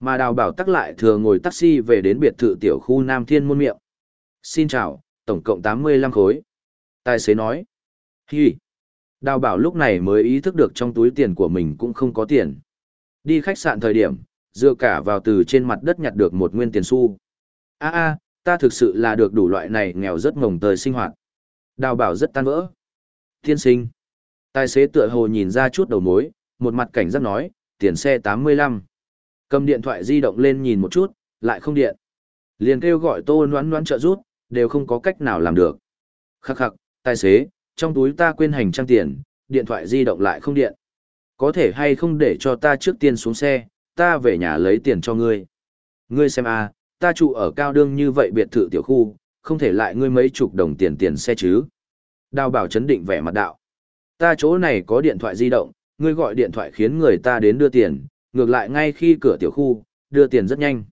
A: Mà đào bảo tắc lại thừa ngồi taxi về đến biệt thự tiểu khu Nam Thiên Môn Miệng. Xin chào, tổng cộng 85 khối. Tài xế nói. Hi. Đào bảo lúc này mới ý thức được trong túi tiền của mình cũng không có tiền. Đi khách sạn thời điểm, dựa cả vào từ trên mặt đất nhặt được một nguyên tiền xu. a a ta thực sự là được đủ loại này nghèo rất ngồng tời sinh hoạt. Đào bảo rất tan vỡ. Tiên sinh. Tài xế tựa hồ nhìn ra chút đầu mối, một mặt cảnh giác nói, tiền xe 85. Cầm điện thoại di động lên nhìn một chút, lại không điện. Liền kêu gọi tô noán noán trợ rút, đều không có cách nào làm được. Khắc khắc, tài xế, trong túi ta quên hành trang tiền, điện thoại di động lại không điện. Có thể hay không để cho ta trước tiên xuống xe, ta về nhà lấy tiền cho ngươi. Ngươi xem a, ta trụ ở cao đương như vậy biệt thự tiểu khu, không thể lại ngươi mấy chục đồng tiền tiền xe chứ. Đào bảo chấn định vẻ mặt đạo. Ta chỗ này có điện thoại di động, ngươi gọi điện thoại khiến người ta đến đưa tiền, ngược lại ngay khi cửa tiểu khu, đưa tiền rất nhanh.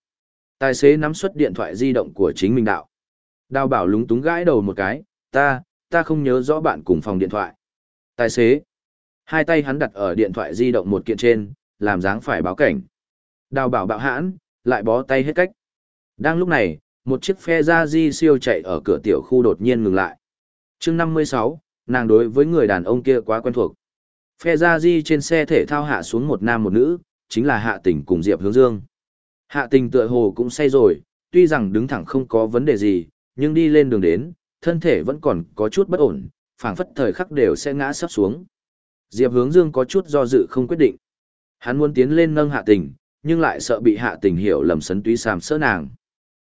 A: Tài xế nắm xuất điện thoại di động của chính mình đạo. Đào bảo lúng túng gãi đầu một cái, ta, ta không nhớ rõ bạn cùng phòng điện thoại. Tài xế. Hai tay hắn đặt ở điện thoại di động một kiện trên, làm dáng phải báo cảnh. Đào bảo bạo hãn, lại bó tay hết cách. Đang lúc này, một chiếc phe ra di siêu chạy ở cửa tiểu khu đột nhiên ngừng lại. chương 56, nàng đối với người đàn ông kia quá quen thuộc. Phe ra di trên xe thể thao hạ xuống một nam một nữ, chính là Hạ Tình cùng Diệp Hướng Dương. Hạ Tình tựa hồ cũng say rồi, tuy rằng đứng thẳng không có vấn đề gì, nhưng đi lên đường đến, thân thể vẫn còn có chút bất ổn, phảng phất thời khắc đều sẽ ngã sắp xuống. Diệp Hướng Dương có chút do dự không quyết định. Hắn muốn tiến lên nâng Hạ Tình, nhưng lại sợ bị Hạ Tình hiểu lầm sấn túy sàm sỡ nàng.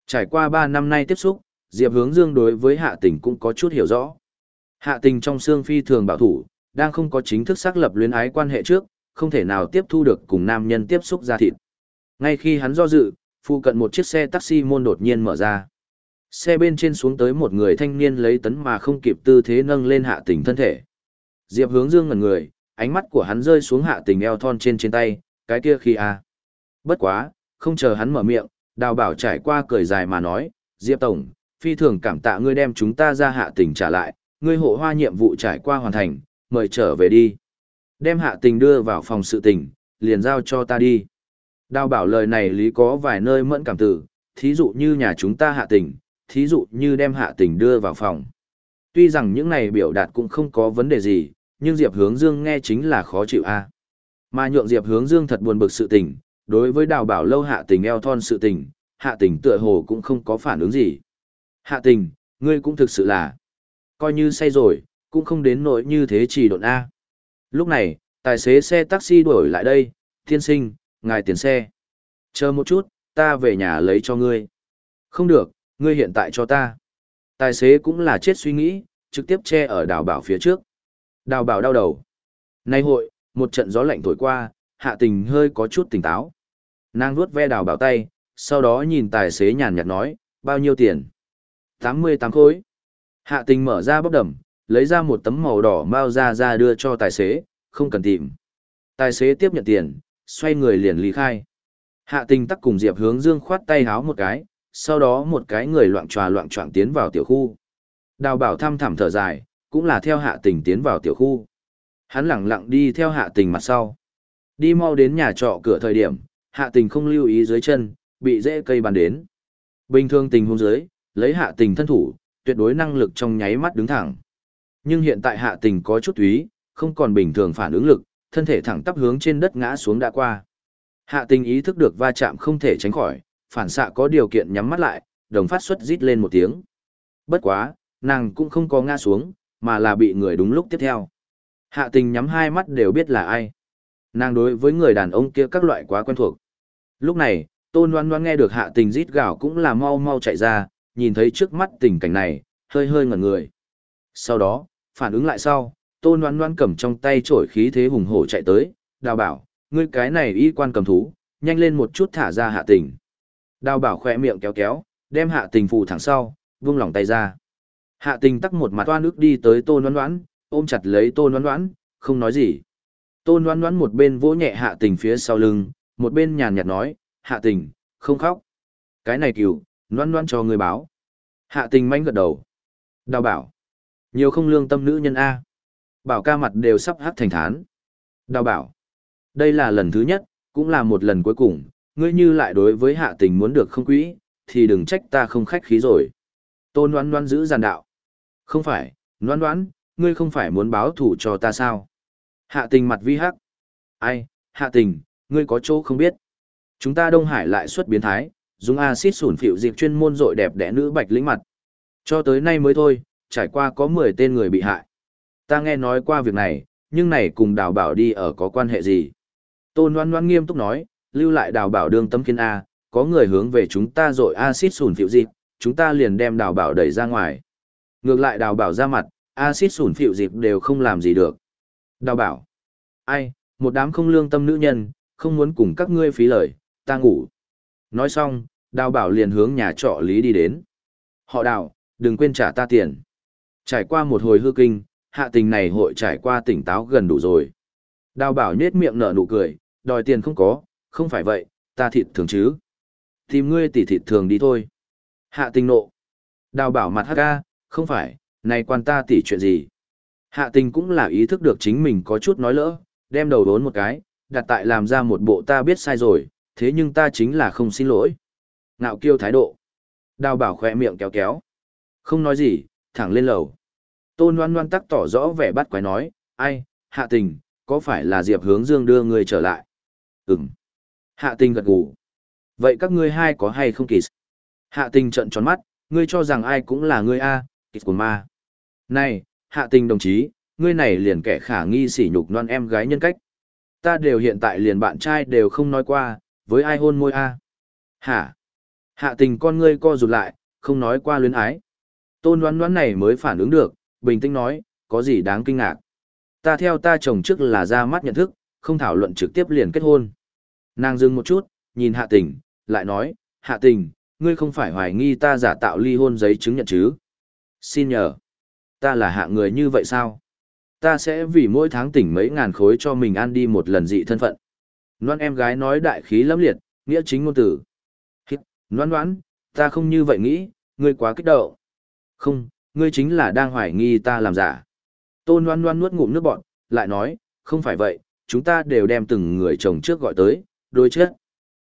A: Trải qua 3 năm nay tiếp xúc, Diệp Hướng Dương đối với Hạ Tình cũng có chút hiểu rõ. Hạ Tình trong xương phi thường bảo thủ, đang không có chính thức xác lập luyến ái quan hệ trước, không thể nào tiếp thu được cùng nam nhân tiếp xúc ra thịt. Ngay khi hắn do dự, phụ cận một chiếc xe taxi môn đột nhiên mở ra. Xe bên trên xuống tới một người thanh niên lấy tấn mà không kịp tư thế nâng lên hạ tình thân thể. Diệp hướng dương ngẩn người, ánh mắt của hắn rơi xuống hạ tình eo thon trên trên tay, cái kia khi a Bất quá, không chờ hắn mở miệng, đào bảo trải qua cười dài mà nói, Diệp Tổng, phi thường cảm tạ ngươi đem chúng ta ra hạ tình trả lại, ngươi hộ hoa nhiệm vụ trải qua hoàn thành, mời trở về đi. Đem hạ tình đưa vào phòng sự tình, liền giao cho ta đi. Đào bảo lời này lý có vài nơi mẫn cảm tử, thí dụ như nhà chúng ta hạ tình, thí dụ như đem hạ tình đưa vào phòng. Tuy rằng những này biểu đạt cũng không có vấn đề gì, nhưng Diệp Hướng Dương nghe chính là khó chịu a. Mà nhượng Diệp Hướng Dương thật buồn bực sự tình, đối với đào bảo lâu hạ tình eo thon sự tình, hạ tình tựa hồ cũng không có phản ứng gì. Hạ tình, ngươi cũng thực sự là, coi như say rồi, cũng không đến nỗi như thế chỉ độn A. Lúc này, tài xế xe taxi đuổi lại đây, thiên sinh, ngài tiền xe. Chờ một chút, ta về nhà lấy cho ngươi. Không được, ngươi hiện tại cho ta. Tài xế cũng là chết suy nghĩ, trực tiếp che ở đào bảo phía trước. Đào bảo đau đầu. Nay hội, một trận gió lạnh thổi qua, hạ tình hơi có chút tỉnh táo. Nàng vuốt ve đào bảo tay, sau đó nhìn tài xế nhàn nhạt nói, bao nhiêu tiền? 88 khối. Hạ tình mở ra bốc đầm, lấy ra một tấm màu đỏ mao ra ra đưa cho tài xế, không cần tìm. Tài xế tiếp nhận tiền, xoay người liền lý khai. Hạ tình tắc cùng Diệp hướng dương khoát tay háo một cái, sau đó một cái người loạn tròa loạn trọng tiến vào tiểu khu. Đào bảo thăm thẳm thở dài, cũng là theo hạ tình tiến vào tiểu khu. Hắn lẳng lặng đi theo hạ tình mặt sau. Đi mau đến nhà trọ cửa thời điểm, hạ tình không lưu ý dưới chân, bị rễ cây bàn đến. Bình thường tình huống dưới, lấy hạ tình thân thủ, tuyệt đối năng lực trong nháy mắt đứng thẳng. Nhưng hiện tại hạ tình có chút úy không còn bình thường phản ứng lực, thân thể thẳng tắp hướng trên đất ngã xuống đã qua. Hạ tình ý thức được va chạm không thể tránh khỏi, phản xạ có điều kiện nhắm mắt lại, đồng phát xuất rít lên một tiếng. Bất quá, nàng cũng không có ngã xuống, mà là bị người đúng lúc tiếp theo. Hạ tình nhắm hai mắt đều biết là ai. Nàng đối với người đàn ông kia các loại quá quen thuộc. Lúc này, tôn loan loan nghe được hạ tình rít gào cũng là mau mau chạy ra, nhìn thấy trước mắt tình cảnh này, hơi hơi ngẩn người. Sau đó, phản ứng lại sau, tôn loan loan cầm trong tay trổi khí thế hùng hổ chạy tới, đào bảo, ngươi cái này y quan cầm thú, nhanh lên một chút thả ra hạ tình. Đào bảo khỏe miệng kéo kéo, đem hạ tình phụ thẳng sau, vung lòng tay ra. Hạ tình tắc một mặt toan ước đi tới tôn loan loan, ôm chặt lấy tôn loan loan, không nói gì. Tôn loan loan một bên vỗ nhẹ hạ tình phía sau lưng, một bên nhàn nhạt nói, hạ tình, không khóc. Cái này cừu, loan loan cho người báo. Hạ tình manh gật đầu. Đào bảo. Nhiều không lương tâm nữ nhân A. Bảo ca mặt đều sắp hát thành thán. Đào bảo. Đây là lần thứ nhất, cũng là một lần cuối cùng, ngươi như lại đối với hạ tình muốn được không quỹ, thì đừng trách ta không khách khí rồi. Tôn Loan Loan giữ giàn đạo. Không phải, Loan Loan, ngươi không phải muốn báo thủ cho ta sao? Hạ tình mặt vi hắc. Ai, hạ tình, ngươi có chỗ không biết. Chúng ta Đông Hải lại xuất biến thái, dùng axit sủn phịu dịp chuyên môn rội đẹp đẽ nữ bạch lĩnh mặt. Cho tới nay mới thôi, trải qua có 10 tên người bị hại. Ta nghe nói qua việc này, nhưng này cùng đào bảo đi ở có quan hệ gì? Tôn Loan Loan nghiêm túc nói, lưu lại đào bảo đương tấm kiên A, có người hướng về chúng ta dội axit sủn phịu dịp, chúng ta liền đem đào bảo đẩy ra ngoài. Ngược lại đào bảo ra mặt, axit sủn phịu dịp đều không làm gì được. Đào bảo. Ai, một đám không lương tâm nữ nhân, không muốn cùng các ngươi phí lời, ta ngủ. Nói xong, đào bảo liền hướng nhà trọ lý đi đến. Họ đào, đừng quên trả ta tiền. Trải qua một hồi hư kinh, hạ tình này hội trải qua tỉnh táo gần đủ rồi. Đào bảo nhết miệng nở nụ cười, đòi tiền không có, không phải vậy, ta thịt thường chứ. Tìm ngươi tỉ thịt thường đi thôi. Hạ tình nộ. Đào bảo mặt hắc ca, không phải, này quan ta tỉ chuyện gì. Hạ tình cũng là ý thức được chính mình có chút nói lỡ, đem đầu đốn một cái, đặt tại làm ra một bộ ta biết sai rồi, thế nhưng ta chính là không xin lỗi. Ngạo kiêu thái độ. Đào bảo khỏe miệng kéo kéo. Không nói gì, thẳng lên lầu. Tôn loan loan tắc tỏ rõ vẻ bắt quái nói, ai, hạ tình, có phải là Diệp hướng dương đưa người trở lại? Ừm. Hạ tình gật gù. Vậy các ngươi hai có hay không kỳ? Hạ tình trận tròn mắt, ngươi cho rằng ai cũng là ngươi a, kỳ của ma. Này, hạ tình đồng chí, ngươi này liền kẻ khả nghi sỉ nhục non em gái nhân cách. Ta đều hiện tại liền bạn trai đều không nói qua, với ai hôn môi a? Hả? Hạ tình con ngươi co rụt lại, không nói qua luyến ái. Tôn đoán đoán này mới phản ứng được, bình tĩnh nói, có gì đáng kinh ngạc. Ta theo ta chồng trước là ra mắt nhận thức, không thảo luận trực tiếp liền kết hôn. Nàng dừng một chút, nhìn hạ tình, lại nói, hạ tình, ngươi không phải hoài nghi ta giả tạo ly hôn giấy chứng nhận chứ? Xin nhờ. Ta là hạ người như vậy sao? Ta sẽ vì mỗi tháng tỉnh mấy ngàn khối cho mình ăn đi một lần dị thân phận. Loan em gái nói đại khí lắm liệt, nghĩa chính ngôn tử. Hít, noan noan, ta không như vậy nghĩ, ngươi quá kích động. Không, ngươi chính là đang hoài nghi ta làm giả. Tôn loan loan nuốt ngụm nước bọn, lại nói, không phải vậy, chúng ta đều đem từng người chồng trước gọi tới, đôi chết.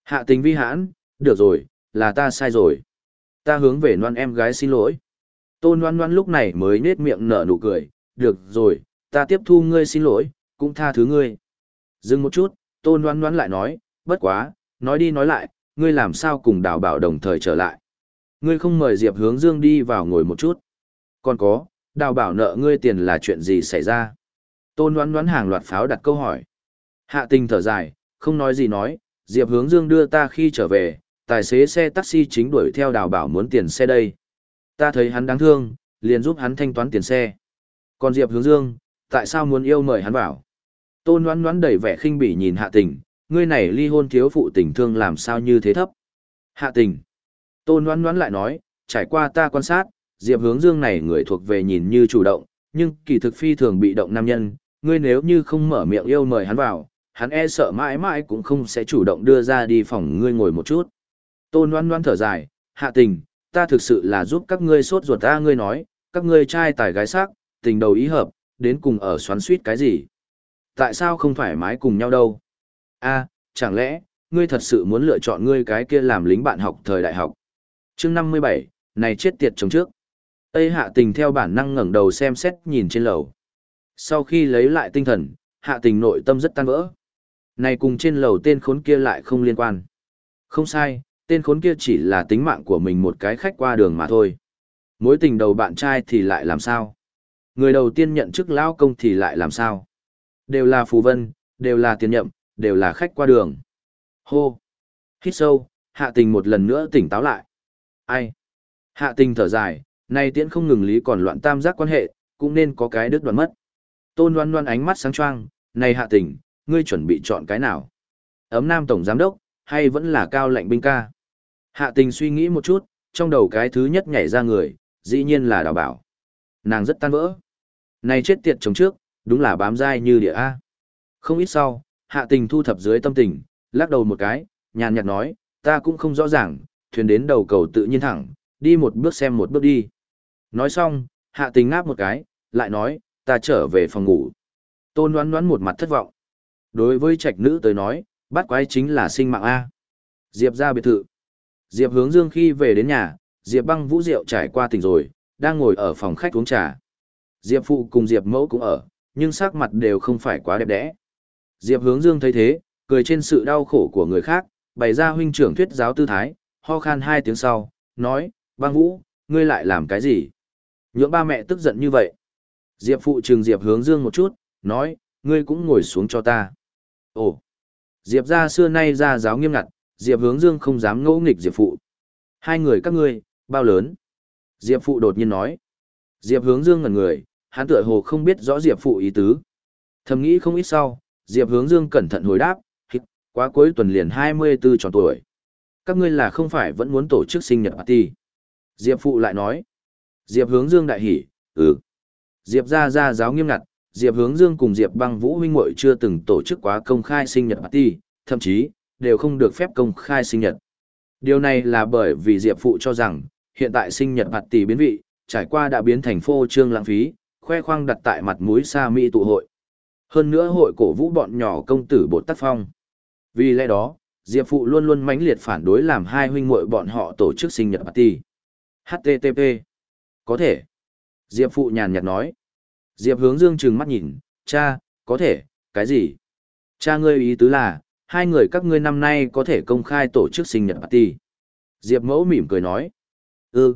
A: Hạ tình vi hãn, được rồi, là ta sai rồi. Ta hướng về loan em gái xin lỗi. Tôn loan loan lúc này mới nết miệng nở nụ cười, được rồi, ta tiếp thu ngươi xin lỗi, cũng tha thứ ngươi. Dừng một chút, tôn loan loan lại nói, bất quá, nói đi nói lại, ngươi làm sao cùng đào bảo đồng thời trở lại. Ngươi không mời Diệp hướng dương đi vào ngồi một chút. Còn có, đào bảo nợ ngươi tiền là chuyện gì xảy ra? Tôn Loan Loan hàng loạt pháo đặt câu hỏi. Hạ tình thở dài, không nói gì nói, Diệp hướng dương đưa ta khi trở về, tài xế xe taxi chính đuổi theo đào bảo muốn tiền xe đây. Ta thấy hắn đáng thương, liền giúp hắn thanh toán tiền xe. Còn Diệp hướng dương, tại sao muốn yêu mời hắn vào? Tôn đoán đoán đầy vẻ khinh bỉ nhìn hạ tình, ngươi này ly hôn thiếu phụ tình thương làm sao như thế thấp. Hạ tình. Tôn đoán đoán lại nói, trải qua ta quan sát, Diệp hướng dương này người thuộc về nhìn như chủ động, nhưng kỳ thực phi thường bị động nam nhân, ngươi nếu như không mở miệng yêu mời hắn vào, hắn e sợ mãi mãi cũng không sẽ chủ động đưa ra đi phòng ngươi ngồi một chút. Tôn đoán đoán thở dài, hạ tình, ta thực sự là giúp các ngươi sốt ruột ta ngươi nói, các ngươi trai tài gái sắc, tình đầu ý hợp, đến cùng ở xoắn suýt cái gì? Tại sao không thoải mái cùng nhau đâu? a chẳng lẽ, ngươi thật sự muốn lựa chọn ngươi cái kia làm lính bạn học thời đại học? chương năm mươi bảy này chết tiệt chống trước. Tây hạ tình theo bản năng ngẩng đầu xem xét nhìn trên lầu. Sau khi lấy lại tinh thần, hạ tình nội tâm rất tan vỡ. Này cùng trên lầu tên khốn kia lại không liên quan. Không sai, tên khốn kia chỉ là tính mạng của mình một cái khách qua đường mà thôi. Mối tình đầu bạn trai thì lại làm sao? Người đầu tiên nhận chức lao công thì lại làm sao? Đều là phù vân, đều là tiền nhậm, đều là khách qua đường. Hô! Hít sâu, hạ tình một lần nữa tỉnh táo lại. Ai? Hạ tình thở dài, nay tiễn không ngừng lý còn loạn tam giác quan hệ, cũng nên có cái đứt đoạn mất. Tôn đoan đoan ánh mắt sáng choang, này hạ tình, ngươi chuẩn bị chọn cái nào? Ấm nam tổng giám đốc, hay vẫn là cao lạnh binh ca? Hạ tình suy nghĩ một chút, trong đầu cái thứ nhất nhảy ra người, dĩ nhiên là đào bảo. Nàng rất tan vỡ. Này chết tiệt chồng trước, đúng là bám dai như địa A. Không ít sau, hạ tình thu thập dưới tâm tình, lắc đầu một cái, nhàn nhạt nói, ta cũng không rõ ràng, thuyền đến đầu cầu tự nhiên thẳng, đi một bước xem một bước đi. Nói xong, hạ tình ngáp một cái, lại nói, ta trở về phòng ngủ. Tôn đoán đoán một mặt thất vọng. Đối với trạch nữ tới nói, bắt quái chính là sinh mạng A. Diệp ra biệt thự. Diệp hướng dương khi về đến nhà, Diệp băng vũ rượu trải qua tỉnh rồi, đang ngồi ở phòng khách uống trà. Diệp phụ cùng Diệp mẫu cũng ở, nhưng sắc mặt đều không phải quá đẹp đẽ. Diệp hướng dương thấy thế, cười trên sự đau khổ của người khác, bày ra huynh trưởng thuyết giáo tư thái, ho khan hai tiếng sau, nói, băng vũ, ngươi lại làm cái gì? Nhượng ba mẹ tức giận như vậy. Diệp phụ trừng Diệp hướng dương một chút, nói, ngươi cũng ngồi xuống cho ta. Ồ, Diệp ra xưa nay ra giáo nghiêm ngặt, Diệp hướng dương không dám ngỗ nghịch Diệp phụ. Hai người các ngươi, bao lớn? Diệp phụ đột nhiên nói. Diệp hướng dương ngẩn người, hắn tựa hồ không biết rõ Diệp phụ ý tứ. Thầm nghĩ không ít sau, Diệp hướng dương cẩn thận hồi đáp, hít, quá cuối tuần liền 24 tròn tuổi. Các ngươi là không phải vẫn muốn tổ chức sinh nhật party. Diệp phụ lại nói. Diệp hướng dương đại hỉ, ừ. Diệp ra ra giáo nghiêm ngặt, Diệp hướng dương cùng Diệp băng vũ huynh muội chưa từng tổ chức quá công khai sinh nhật party, thậm chí, đều không được phép công khai sinh nhật. Điều này là bởi vì Diệp phụ cho rằng, hiện tại sinh nhật mặt tỷ biến vị, trải qua đã biến thành phô trương lãng phí, khoe khoang đặt tại mặt mũi xa mỹ tụ hội. Hơn nữa hội cổ vũ bọn nhỏ công tử bột tác phong. Vì lẽ đó, Diệp Phụ luôn luôn mãnh liệt phản đối làm hai huynh muội bọn họ tổ chức sinh nhật party. HTTP. Có thể. Diệp Phụ nhàn nhạt nói. Diệp hướng dương trừng mắt nhìn, cha, có thể, cái gì? Cha ngươi ý tứ là, hai người các ngươi năm nay có thể công khai tổ chức sinh nhật party. Diệp mẫu mỉm cười nói. Ừ.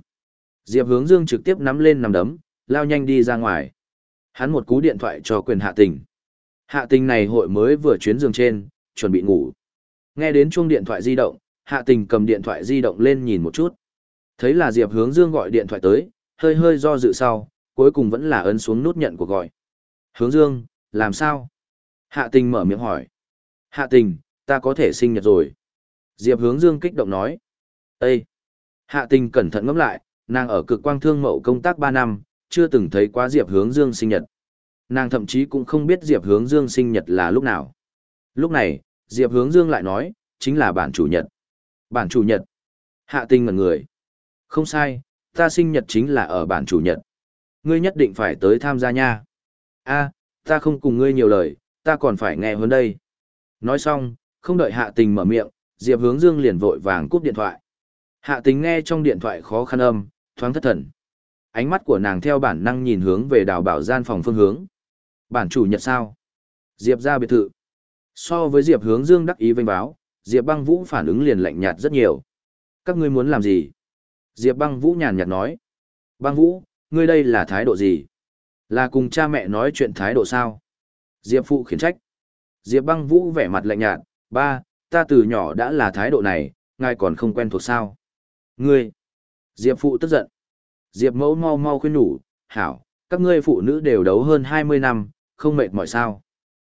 A: Diệp hướng dương trực tiếp nắm lên nằm đấm, lao nhanh đi ra ngoài. Hắn một cú điện thoại cho quyền hạ tình. Hạ tình này hội mới vừa chuyến giường trên, chuẩn bị ngủ. Nghe đến chuông điện thoại di động, hạ tình cầm điện thoại di động lên nhìn một chút. Thấy là Diệp hướng dương gọi điện thoại tới, hơi hơi do dự sau, cuối cùng vẫn là ấn xuống nút nhận cuộc gọi. Hướng dương, làm sao? Hạ tình mở miệng hỏi. Hạ tình, ta có thể sinh nhật rồi. Diệp hướng dương kích động nói. Ê! Hạ tình cẩn thận ngẫm lại, nàng ở cực quang thương mậu công tác 3 năm, chưa từng thấy quá Diệp hướng dương sinh nhật. Nàng thậm chí cũng không biết Diệp hướng dương sinh nhật là lúc nào. Lúc này, Diệp hướng dương lại nói, chính là bản chủ nhật. Bản chủ nhật. Hạ tình ngẩn người. Không sai, ta sinh nhật chính là ở bản chủ nhật. Ngươi nhất định phải tới tham gia nha. a ta không cùng ngươi nhiều lời, ta còn phải nghe hơn đây. Nói xong, không đợi hạ tình mở miệng, Diệp hướng dương liền vội vàng cúp điện thoại. Hạ tình nghe trong điện thoại khó khăn âm, thoáng thất thần. Ánh mắt của nàng theo bản năng nhìn hướng về đào bảo gian phòng phương hướng. Bản chủ nhật sao? Diệp ra biệt thự. So với Diệp hướng dương đắc ý vênh báo, Diệp băng vũ phản ứng liền lạnh nhạt rất nhiều. Các ngươi muốn làm gì? Diệp băng vũ nhàn nhạt nói. Băng vũ, ngươi đây là thái độ gì? Là cùng cha mẹ nói chuyện thái độ sao? Diệp phụ khiển trách. Diệp băng vũ vẻ mặt lạnh nhạt, ba, ta từ nhỏ đã là thái độ này, ngài còn không quen thuộc sao? Ngươi! Diệp phụ tức giận. Diệp mẫu mau mau khuyên nhủ, hảo, các ngươi phụ nữ đều đấu hơn 20 năm, không mệt mỏi sao.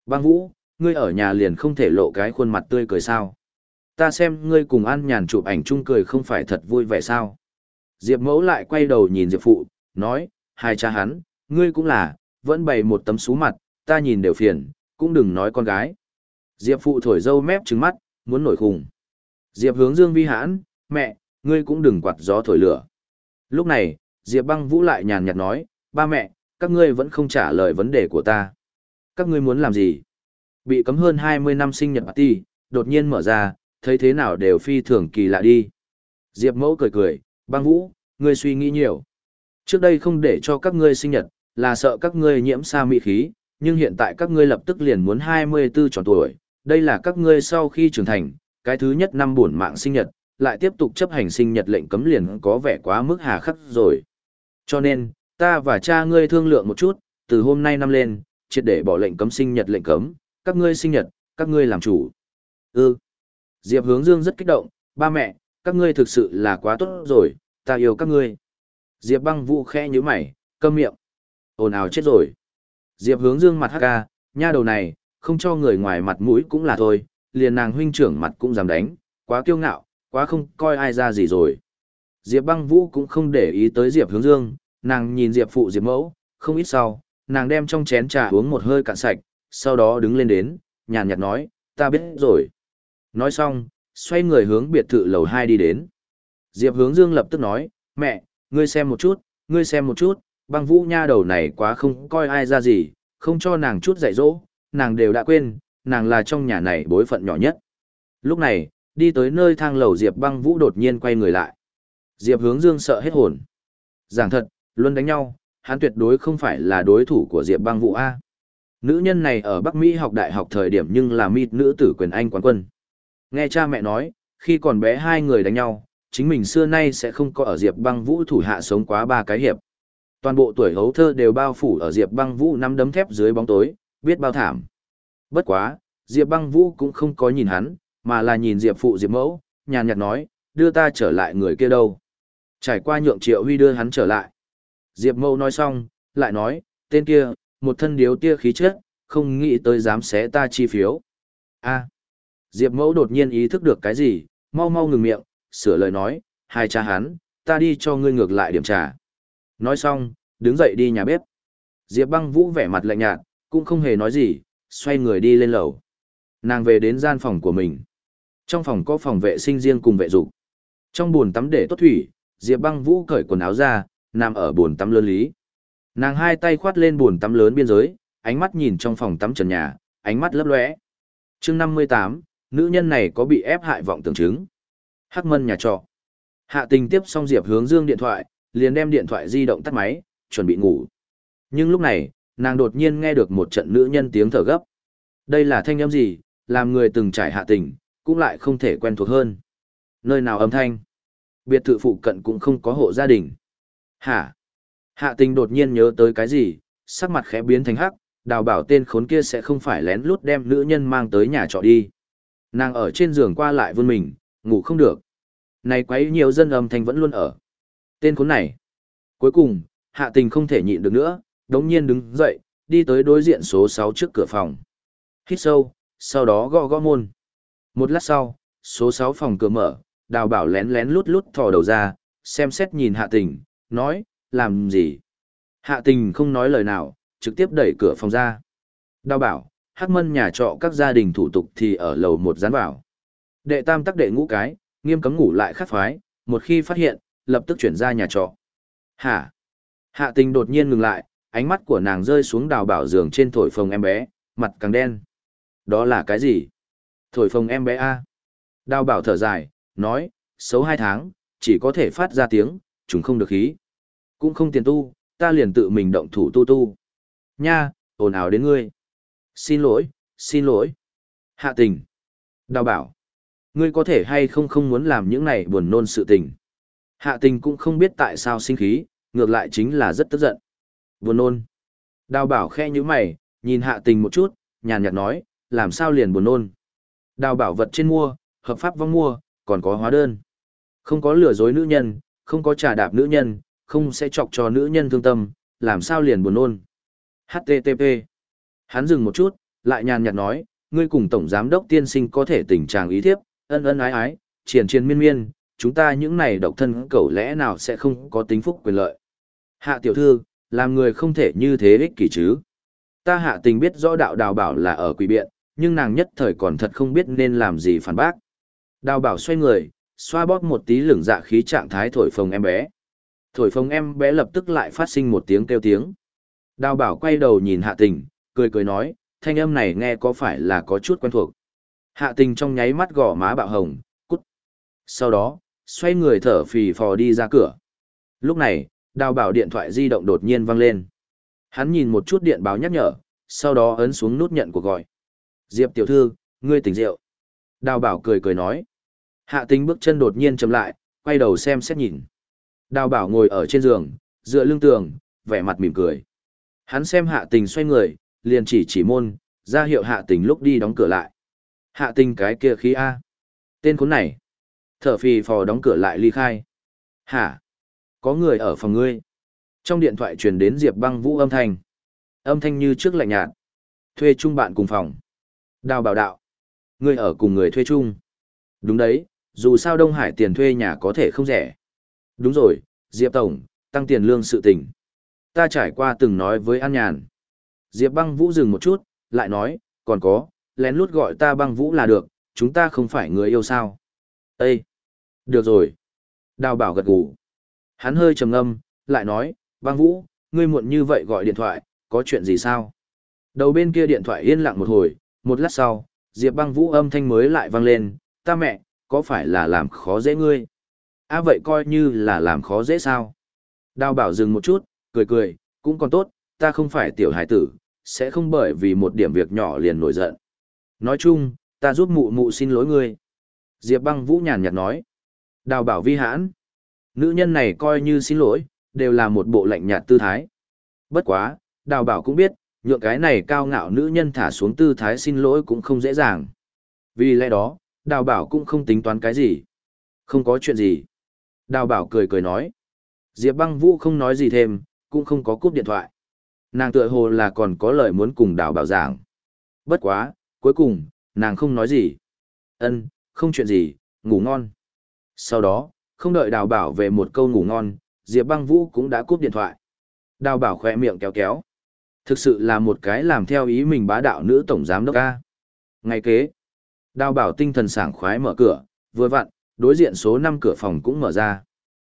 A: Băng vũ, ngươi ở nhà liền không thể lộ cái khuôn mặt tươi cười sao. Ta xem ngươi cùng ăn nhàn chụp ảnh chung cười không phải thật vui vẻ sao. Diệp mẫu lại quay đầu nhìn Diệp phụ, nói, hai cha hắn, ngươi cũng là, vẫn bày một tấm xú mặt, ta nhìn đều phiền, cũng đừng nói con gái. Diệp phụ thổi dâu mép trứng mắt, muốn nổi khùng. Diệp hướng dương vi hãn, mẹ, ngươi cũng đừng quạt gió thổi lửa. Lúc này, Diệp băng vũ lại nhàn nhạt nói, ba mẹ, các ngươi vẫn không trả lời vấn đề của ta. Các ngươi muốn làm gì? Bị cấm hơn 20 năm sinh nhật party, đột nhiên mở ra, thấy thế nào đều phi thường kỳ lạ đi. Diệp mẫu cười cười, băng vũ, ngươi suy nghĩ nhiều. Trước đây không để cho các ngươi sinh nhật, là sợ các ngươi nhiễm sa mị khí, nhưng hiện tại các ngươi lập tức liền muốn 24 tròn tuổi, đây là các ngươi sau khi trưởng thành, cái thứ nhất năm buồn mạng sinh nhật, lại tiếp tục chấp hành sinh nhật lệnh cấm liền có vẻ quá mức hà khắc rồi. Cho nên, ta và cha ngươi thương lượng một chút, từ hôm nay năm lên, triệt để bỏ lệnh cấm sinh nhật lệnh cấm, các ngươi sinh nhật, các ngươi làm chủ. Ừ. Diệp hướng dương rất kích động, ba mẹ, các ngươi thực sự là quá tốt rồi, ta yêu các ngươi. Diệp băng vũ khẽ như mày, câm miệng. Ồn ào chết rồi. Diệp hướng dương mặt hắc ca, nha đầu này, không cho người ngoài mặt mũi cũng là thôi, liền nàng huynh trưởng mặt cũng dám đánh, quá kiêu ngạo, quá không coi ai ra gì rồi. Diệp băng vũ cũng không để ý tới Diệp hướng dương, nàng nhìn Diệp phụ Diệp mẫu, không ít sau, nàng đem trong chén trà uống một hơi cạn sạch, sau đó đứng lên đến, nhàn nhạt nói, ta biết rồi. Nói xong, xoay người hướng biệt thự lầu 2 đi đến. Diệp hướng dương lập tức nói, mẹ, ngươi xem một chút, ngươi xem một chút, băng vũ nha đầu này quá không coi ai ra gì, không cho nàng chút dạy dỗ, nàng đều đã quên, nàng là trong nhà này bối phận nhỏ nhất. Lúc này, đi tới nơi thang lầu Diệp băng vũ đột nhiên quay người lại. Diệp hướng dương sợ hết hồn. Giảng thật, luôn đánh nhau, hắn tuyệt đối không phải là đối thủ của Diệp băng vũ A. Nữ nhân này ở Bắc Mỹ học đại học thời điểm nhưng là mịt nữ tử quyền Anh quán quân. Nghe cha mẹ nói, khi còn bé hai người đánh nhau, chính mình xưa nay sẽ không có ở Diệp băng vũ thủ hạ sống quá ba cái hiệp. Toàn bộ tuổi hấu thơ đều bao phủ ở Diệp băng vũ nắm đấm thép dưới bóng tối, biết bao thảm. Bất quá, Diệp băng vũ cũng không có nhìn hắn, mà là nhìn Diệp phụ Diệp mẫu, nhàn nhạt nói, đưa ta trở lại người kia đâu. Trải qua nhượng triệu huy đưa hắn trở lại. Diệp Mẫu nói xong, lại nói, tên kia, một thân điếu tia khí chất, không nghĩ tới dám xé ta chi phiếu. a Diệp Mẫu đột nhiên ý thức được cái gì, mau mau ngừng miệng, sửa lời nói, hai cha hắn, ta đi cho ngươi ngược lại điểm trà. Nói xong, đứng dậy đi nhà bếp. Diệp băng vũ vẻ mặt lạnh nhạt, cũng không hề nói gì, xoay người đi lên lầu. Nàng về đến gian phòng của mình. Trong phòng có phòng vệ sinh riêng cùng vệ dục. Trong bồn tắm để tốt thủy, Diệp băng vũ cởi quần áo ra, nằm ở bồn tắm lớn lý. Nàng hai tay khoát lên bồn tắm lớn biên giới, ánh mắt nhìn trong phòng tắm trần nhà, ánh mắt lấp lóe. Chương năm mươi tám, nữ nhân này có bị ép hại vọng tưởng chứng. Hắc Mân nhà trọ. Hạ Tình tiếp xong Diệp Hướng Dương điện thoại, liền đem điện thoại di động tắt máy, chuẩn bị ngủ. Nhưng lúc này, nàng đột nhiên nghe được một trận nữ nhân tiếng thở gấp. Đây là thanh âm gì, làm người từng trải hạ tình, cũng lại không thể quen thuộc hơn. Nơi nào âm thanh? Biệt thự phụ cận cũng không có hộ gia đình. Hả? Hạ tình đột nhiên nhớ tới cái gì, sắc mặt khẽ biến thành hắc, đào bảo tên khốn kia sẽ không phải lén lút đem nữ nhân mang tới nhà trọ đi. Nàng ở trên giường qua lại vươn mình, ngủ không được. Này quấy nhiều dân âm thanh vẫn luôn ở. Tên khốn này. Cuối cùng, hạ tình không thể nhịn được nữa, đống nhiên đứng dậy, đi tới đối diện số 6 trước cửa phòng. Hít sâu, sau đó gõ gõ môn. Một lát sau, số 6 phòng cửa mở, đào bảo lén lén lút lút thò đầu ra, xem xét nhìn hạ tình, nói, làm gì? Hạ tình không nói lời nào, trực tiếp đẩy cửa phòng ra. Đào bảo, hắc mân nhà trọ các gia đình thủ tục thì ở lầu một dán vào. Đệ tam tắc đệ ngũ cái, nghiêm cấm ngủ lại khắc phái, một khi phát hiện, lập tức chuyển ra nhà trọ. Hả? Hạ tình đột nhiên ngừng lại, ánh mắt của nàng rơi xuống đào bảo giường trên thổi phồng em bé, mặt càng đen. Đó là cái gì? Thổi phồng em bé A. Đào bảo thở dài, nói, xấu hai tháng, chỉ có thể phát ra tiếng, chúng không được khí. Cũng không tiền tu, ta liền tự mình động thủ tu tu. Nha, ồn ào đến ngươi. Xin lỗi, xin lỗi. Hạ tình. Đào bảo. Ngươi có thể hay không không muốn làm những này buồn nôn sự tình. Hạ tình cũng không biết tại sao sinh khí, ngược lại chính là rất tức giận. Buồn nôn. Đào bảo khe như mày, nhìn hạ tình một chút, nhàn nhạt nói, làm sao liền buồn nôn. Đào bảo vật trên mua, hợp pháp vong mua, còn có hóa đơn. Không có lừa dối nữ nhân, không có trà đạp nữ nhân, không sẽ chọc cho nữ nhân thương tâm, làm sao liền buồn nôn. HTTP. Hắn dừng một chút, lại nhàn nhạt nói, ngươi cùng tổng giám đốc tiên sinh có thể tình trạng ý thiếp, ân ân ái ái, triền triền miên miên, chúng ta những này độc thân cẩu lẽ nào sẽ không có tính phúc quyền lợi. Hạ tiểu thư, làm người không thể như thế ích kỷ chứ. Ta hạ tình biết rõ đạo đào bảo là ở quỷ biện, nhưng nàng nhất thời còn thật không biết nên làm gì phản bác. Đào bảo xoay người, xoa bóp một tí lửng dạ khí trạng thái thổi phồng em bé. Thổi phồng em bé lập tức lại phát sinh một tiếng kêu tiếng. Đào bảo quay đầu nhìn hạ tình, cười cười nói, thanh âm này nghe có phải là có chút quen thuộc. Hạ tình trong nháy mắt gò má bạo hồng, cút. Sau đó, xoay người thở phì phò đi ra cửa. Lúc này, đào bảo điện thoại di động đột nhiên vang lên. Hắn nhìn một chút điện báo nhắc nhở, sau đó ấn xuống nút nhận cuộc gọi. Diệp tiểu thư, ngươi tỉnh rượu. Đào bảo cười cười nói. Hạ tính bước chân đột nhiên chậm lại, quay đầu xem xét nhìn. Đào bảo ngồi ở trên giường, dựa lưng tường, vẻ mặt mỉm cười. Hắn xem hạ tình xoay người, liền chỉ chỉ môn, ra hiệu hạ tình lúc đi đóng cửa lại. Hạ tình cái kia khí A. Tên khốn này. Thở phì phò đóng cửa lại ly khai. Hả? Có người ở phòng ngươi. Trong điện thoại truyền đến Diệp băng vũ âm thanh. Âm thanh như trước lạnh nhạt. Thuê chung bạn cùng phòng. Đào bảo đạo. Ngươi ở cùng người thuê chung. Đúng đấy, dù sao Đông Hải tiền thuê nhà có thể không rẻ. Đúng rồi, Diệp Tổng, tăng tiền lương sự tình. Ta trải qua từng nói với An Nhàn. Diệp băng vũ dừng một chút, lại nói, còn có, lén lút gọi ta băng vũ là được, chúng ta không phải người yêu sao. Ê! Được rồi. Đào bảo gật gù. Hắn hơi trầm ngâm, lại nói, băng vũ, ngươi muộn như vậy gọi điện thoại, có chuyện gì sao? Đầu bên kia điện thoại yên lặng một hồi, một lát sau, Diệp băng vũ âm thanh mới lại vang lên, ta mẹ, có phải là làm khó dễ ngươi? À vậy coi như là làm khó dễ sao? Đào bảo dừng một chút, cười cười, cũng còn tốt, ta không phải tiểu hải tử, sẽ không bởi vì một điểm việc nhỏ liền nổi giận. Nói chung, ta giúp mụ mụ xin lỗi ngươi. Diệp băng vũ nhàn nhạt nói. Đào bảo vi hãn. Nữ nhân này coi như xin lỗi, đều là một bộ lạnh nhạt tư thái. Bất quá, đào bảo cũng biết, nhượng cái này cao ngạo nữ nhân thả xuống tư thái xin lỗi cũng không dễ dàng. Vì lẽ đó, đào bảo cũng không tính toán cái gì. Không có chuyện gì. Đào bảo cười cười nói. Diệp băng vũ không nói gì thêm, cũng không có cúp điện thoại. Nàng tựa hồ là còn có lời muốn cùng đào bảo giảng. Bất quá, cuối cùng, nàng không nói gì. Ân, không chuyện gì, ngủ ngon. Sau đó, không đợi đào bảo về một câu ngủ ngon, Diệp băng vũ cũng đã cúp điện thoại. Đào bảo khoe miệng kéo kéo. Thực sự là một cái làm theo ý mình bá đạo nữ tổng giám đốc ca. Ngay kế, đào bảo tinh thần sảng khoái mở cửa, vừa vặn, đối diện số năm cửa phòng cũng mở ra.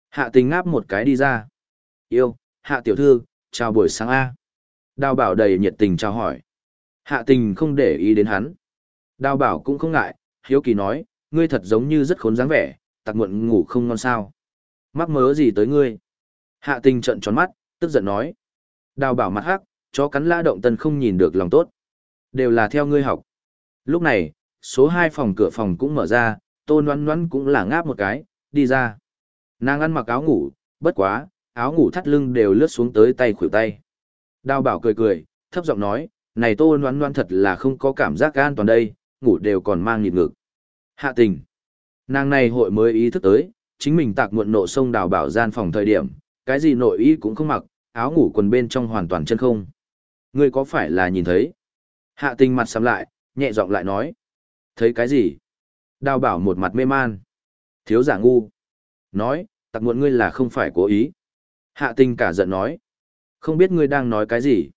A: Hạ tình ngáp một cái đi ra. Yêu, hạ tiểu thư, chào buổi sáng A. Đào bảo đầy nhiệt tình chào hỏi. Hạ tình không để ý đến hắn. Đào bảo cũng không ngại, hiếu kỳ nói, ngươi thật giống như rất khốn dáng vẻ, tặc muộn ngủ không ngon sao. Mắc mớ gì tới ngươi? Hạ tình trận tròn mắt, tức giận nói. Đào bảo mặt hắc, chó cắn la động tân không nhìn được lòng tốt. Đều là theo ngươi học. Lúc này, số hai phòng cửa phòng cũng mở ra, Tô noan noan cũng là ngáp một cái, đi ra. Nàng ăn mặc áo ngủ, bất quá, áo ngủ thắt lưng đều lướt xuống tới tay khuỷu tay. Đào bảo cười cười, thấp giọng nói, này tô noan noan thật là không có cảm giác an toàn đây, ngủ đều còn mang nhịp ngực. Hạ tình. Nàng này hội mới ý thức tới, chính mình tạc muộn nộ sông đào bảo gian phòng thời điểm, cái gì nội y cũng không mặc, áo ngủ quần bên trong hoàn toàn chân không. Ngươi có phải là nhìn thấy? Hạ tình mặt sắm lại, nhẹ giọng lại nói. Thấy cái gì? Đào bảo một mặt mê man. Thiếu giả ngu. Nói, tặc muộn ngươi là không phải cố ý. Hạ tình cả giận nói. Không biết ngươi đang nói cái gì.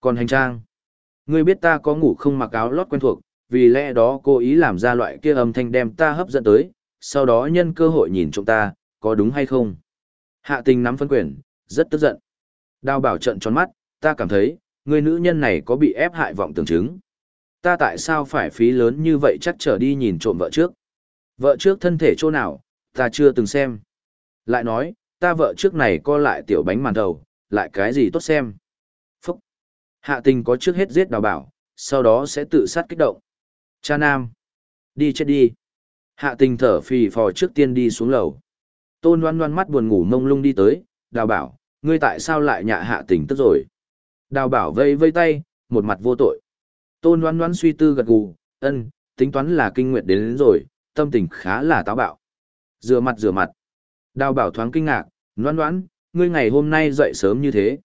A: Còn hành trang. Ngươi biết ta có ngủ không mặc áo lót quen thuộc, vì lẽ đó cô ý làm ra loại kia âm thanh đem ta hấp dẫn tới, sau đó nhân cơ hội nhìn trộm ta, có đúng hay không? Hạ tình nắm phân quyền, rất tức giận. Đào bảo trận tròn mắt, ta cảm thấy, người nữ nhân này có bị ép hại vọng tưởng chứng. Ta tại sao phải phí lớn như vậy chắc trở đi nhìn trộm vợ trước? Vợ trước thân thể chỗ nào, ta chưa từng xem. Lại nói, ta vợ trước này co lại tiểu bánh màn đầu, lại cái gì tốt xem. Phúc! Hạ tình có trước hết giết đào bảo, sau đó sẽ tự sát kích động. Cha nam! Đi chết đi! Hạ tình thở phì phò trước tiên đi xuống lầu. Tôn loan loan mắt buồn ngủ mông lung đi tới, đào bảo, ngươi tại sao lại nhạ hạ tình tức rồi? Đào bảo vây vây tay, một mặt vô tội. Tôn loan loan suy tư gật gù, ân, tính toán là kinh nguyệt đến, đến rồi, tâm tình khá là táo bạo. Rửa mặt rửa mặt. Đào bảo thoáng kinh ngạc, loan loan, ngươi ngày hôm nay dậy sớm như thế.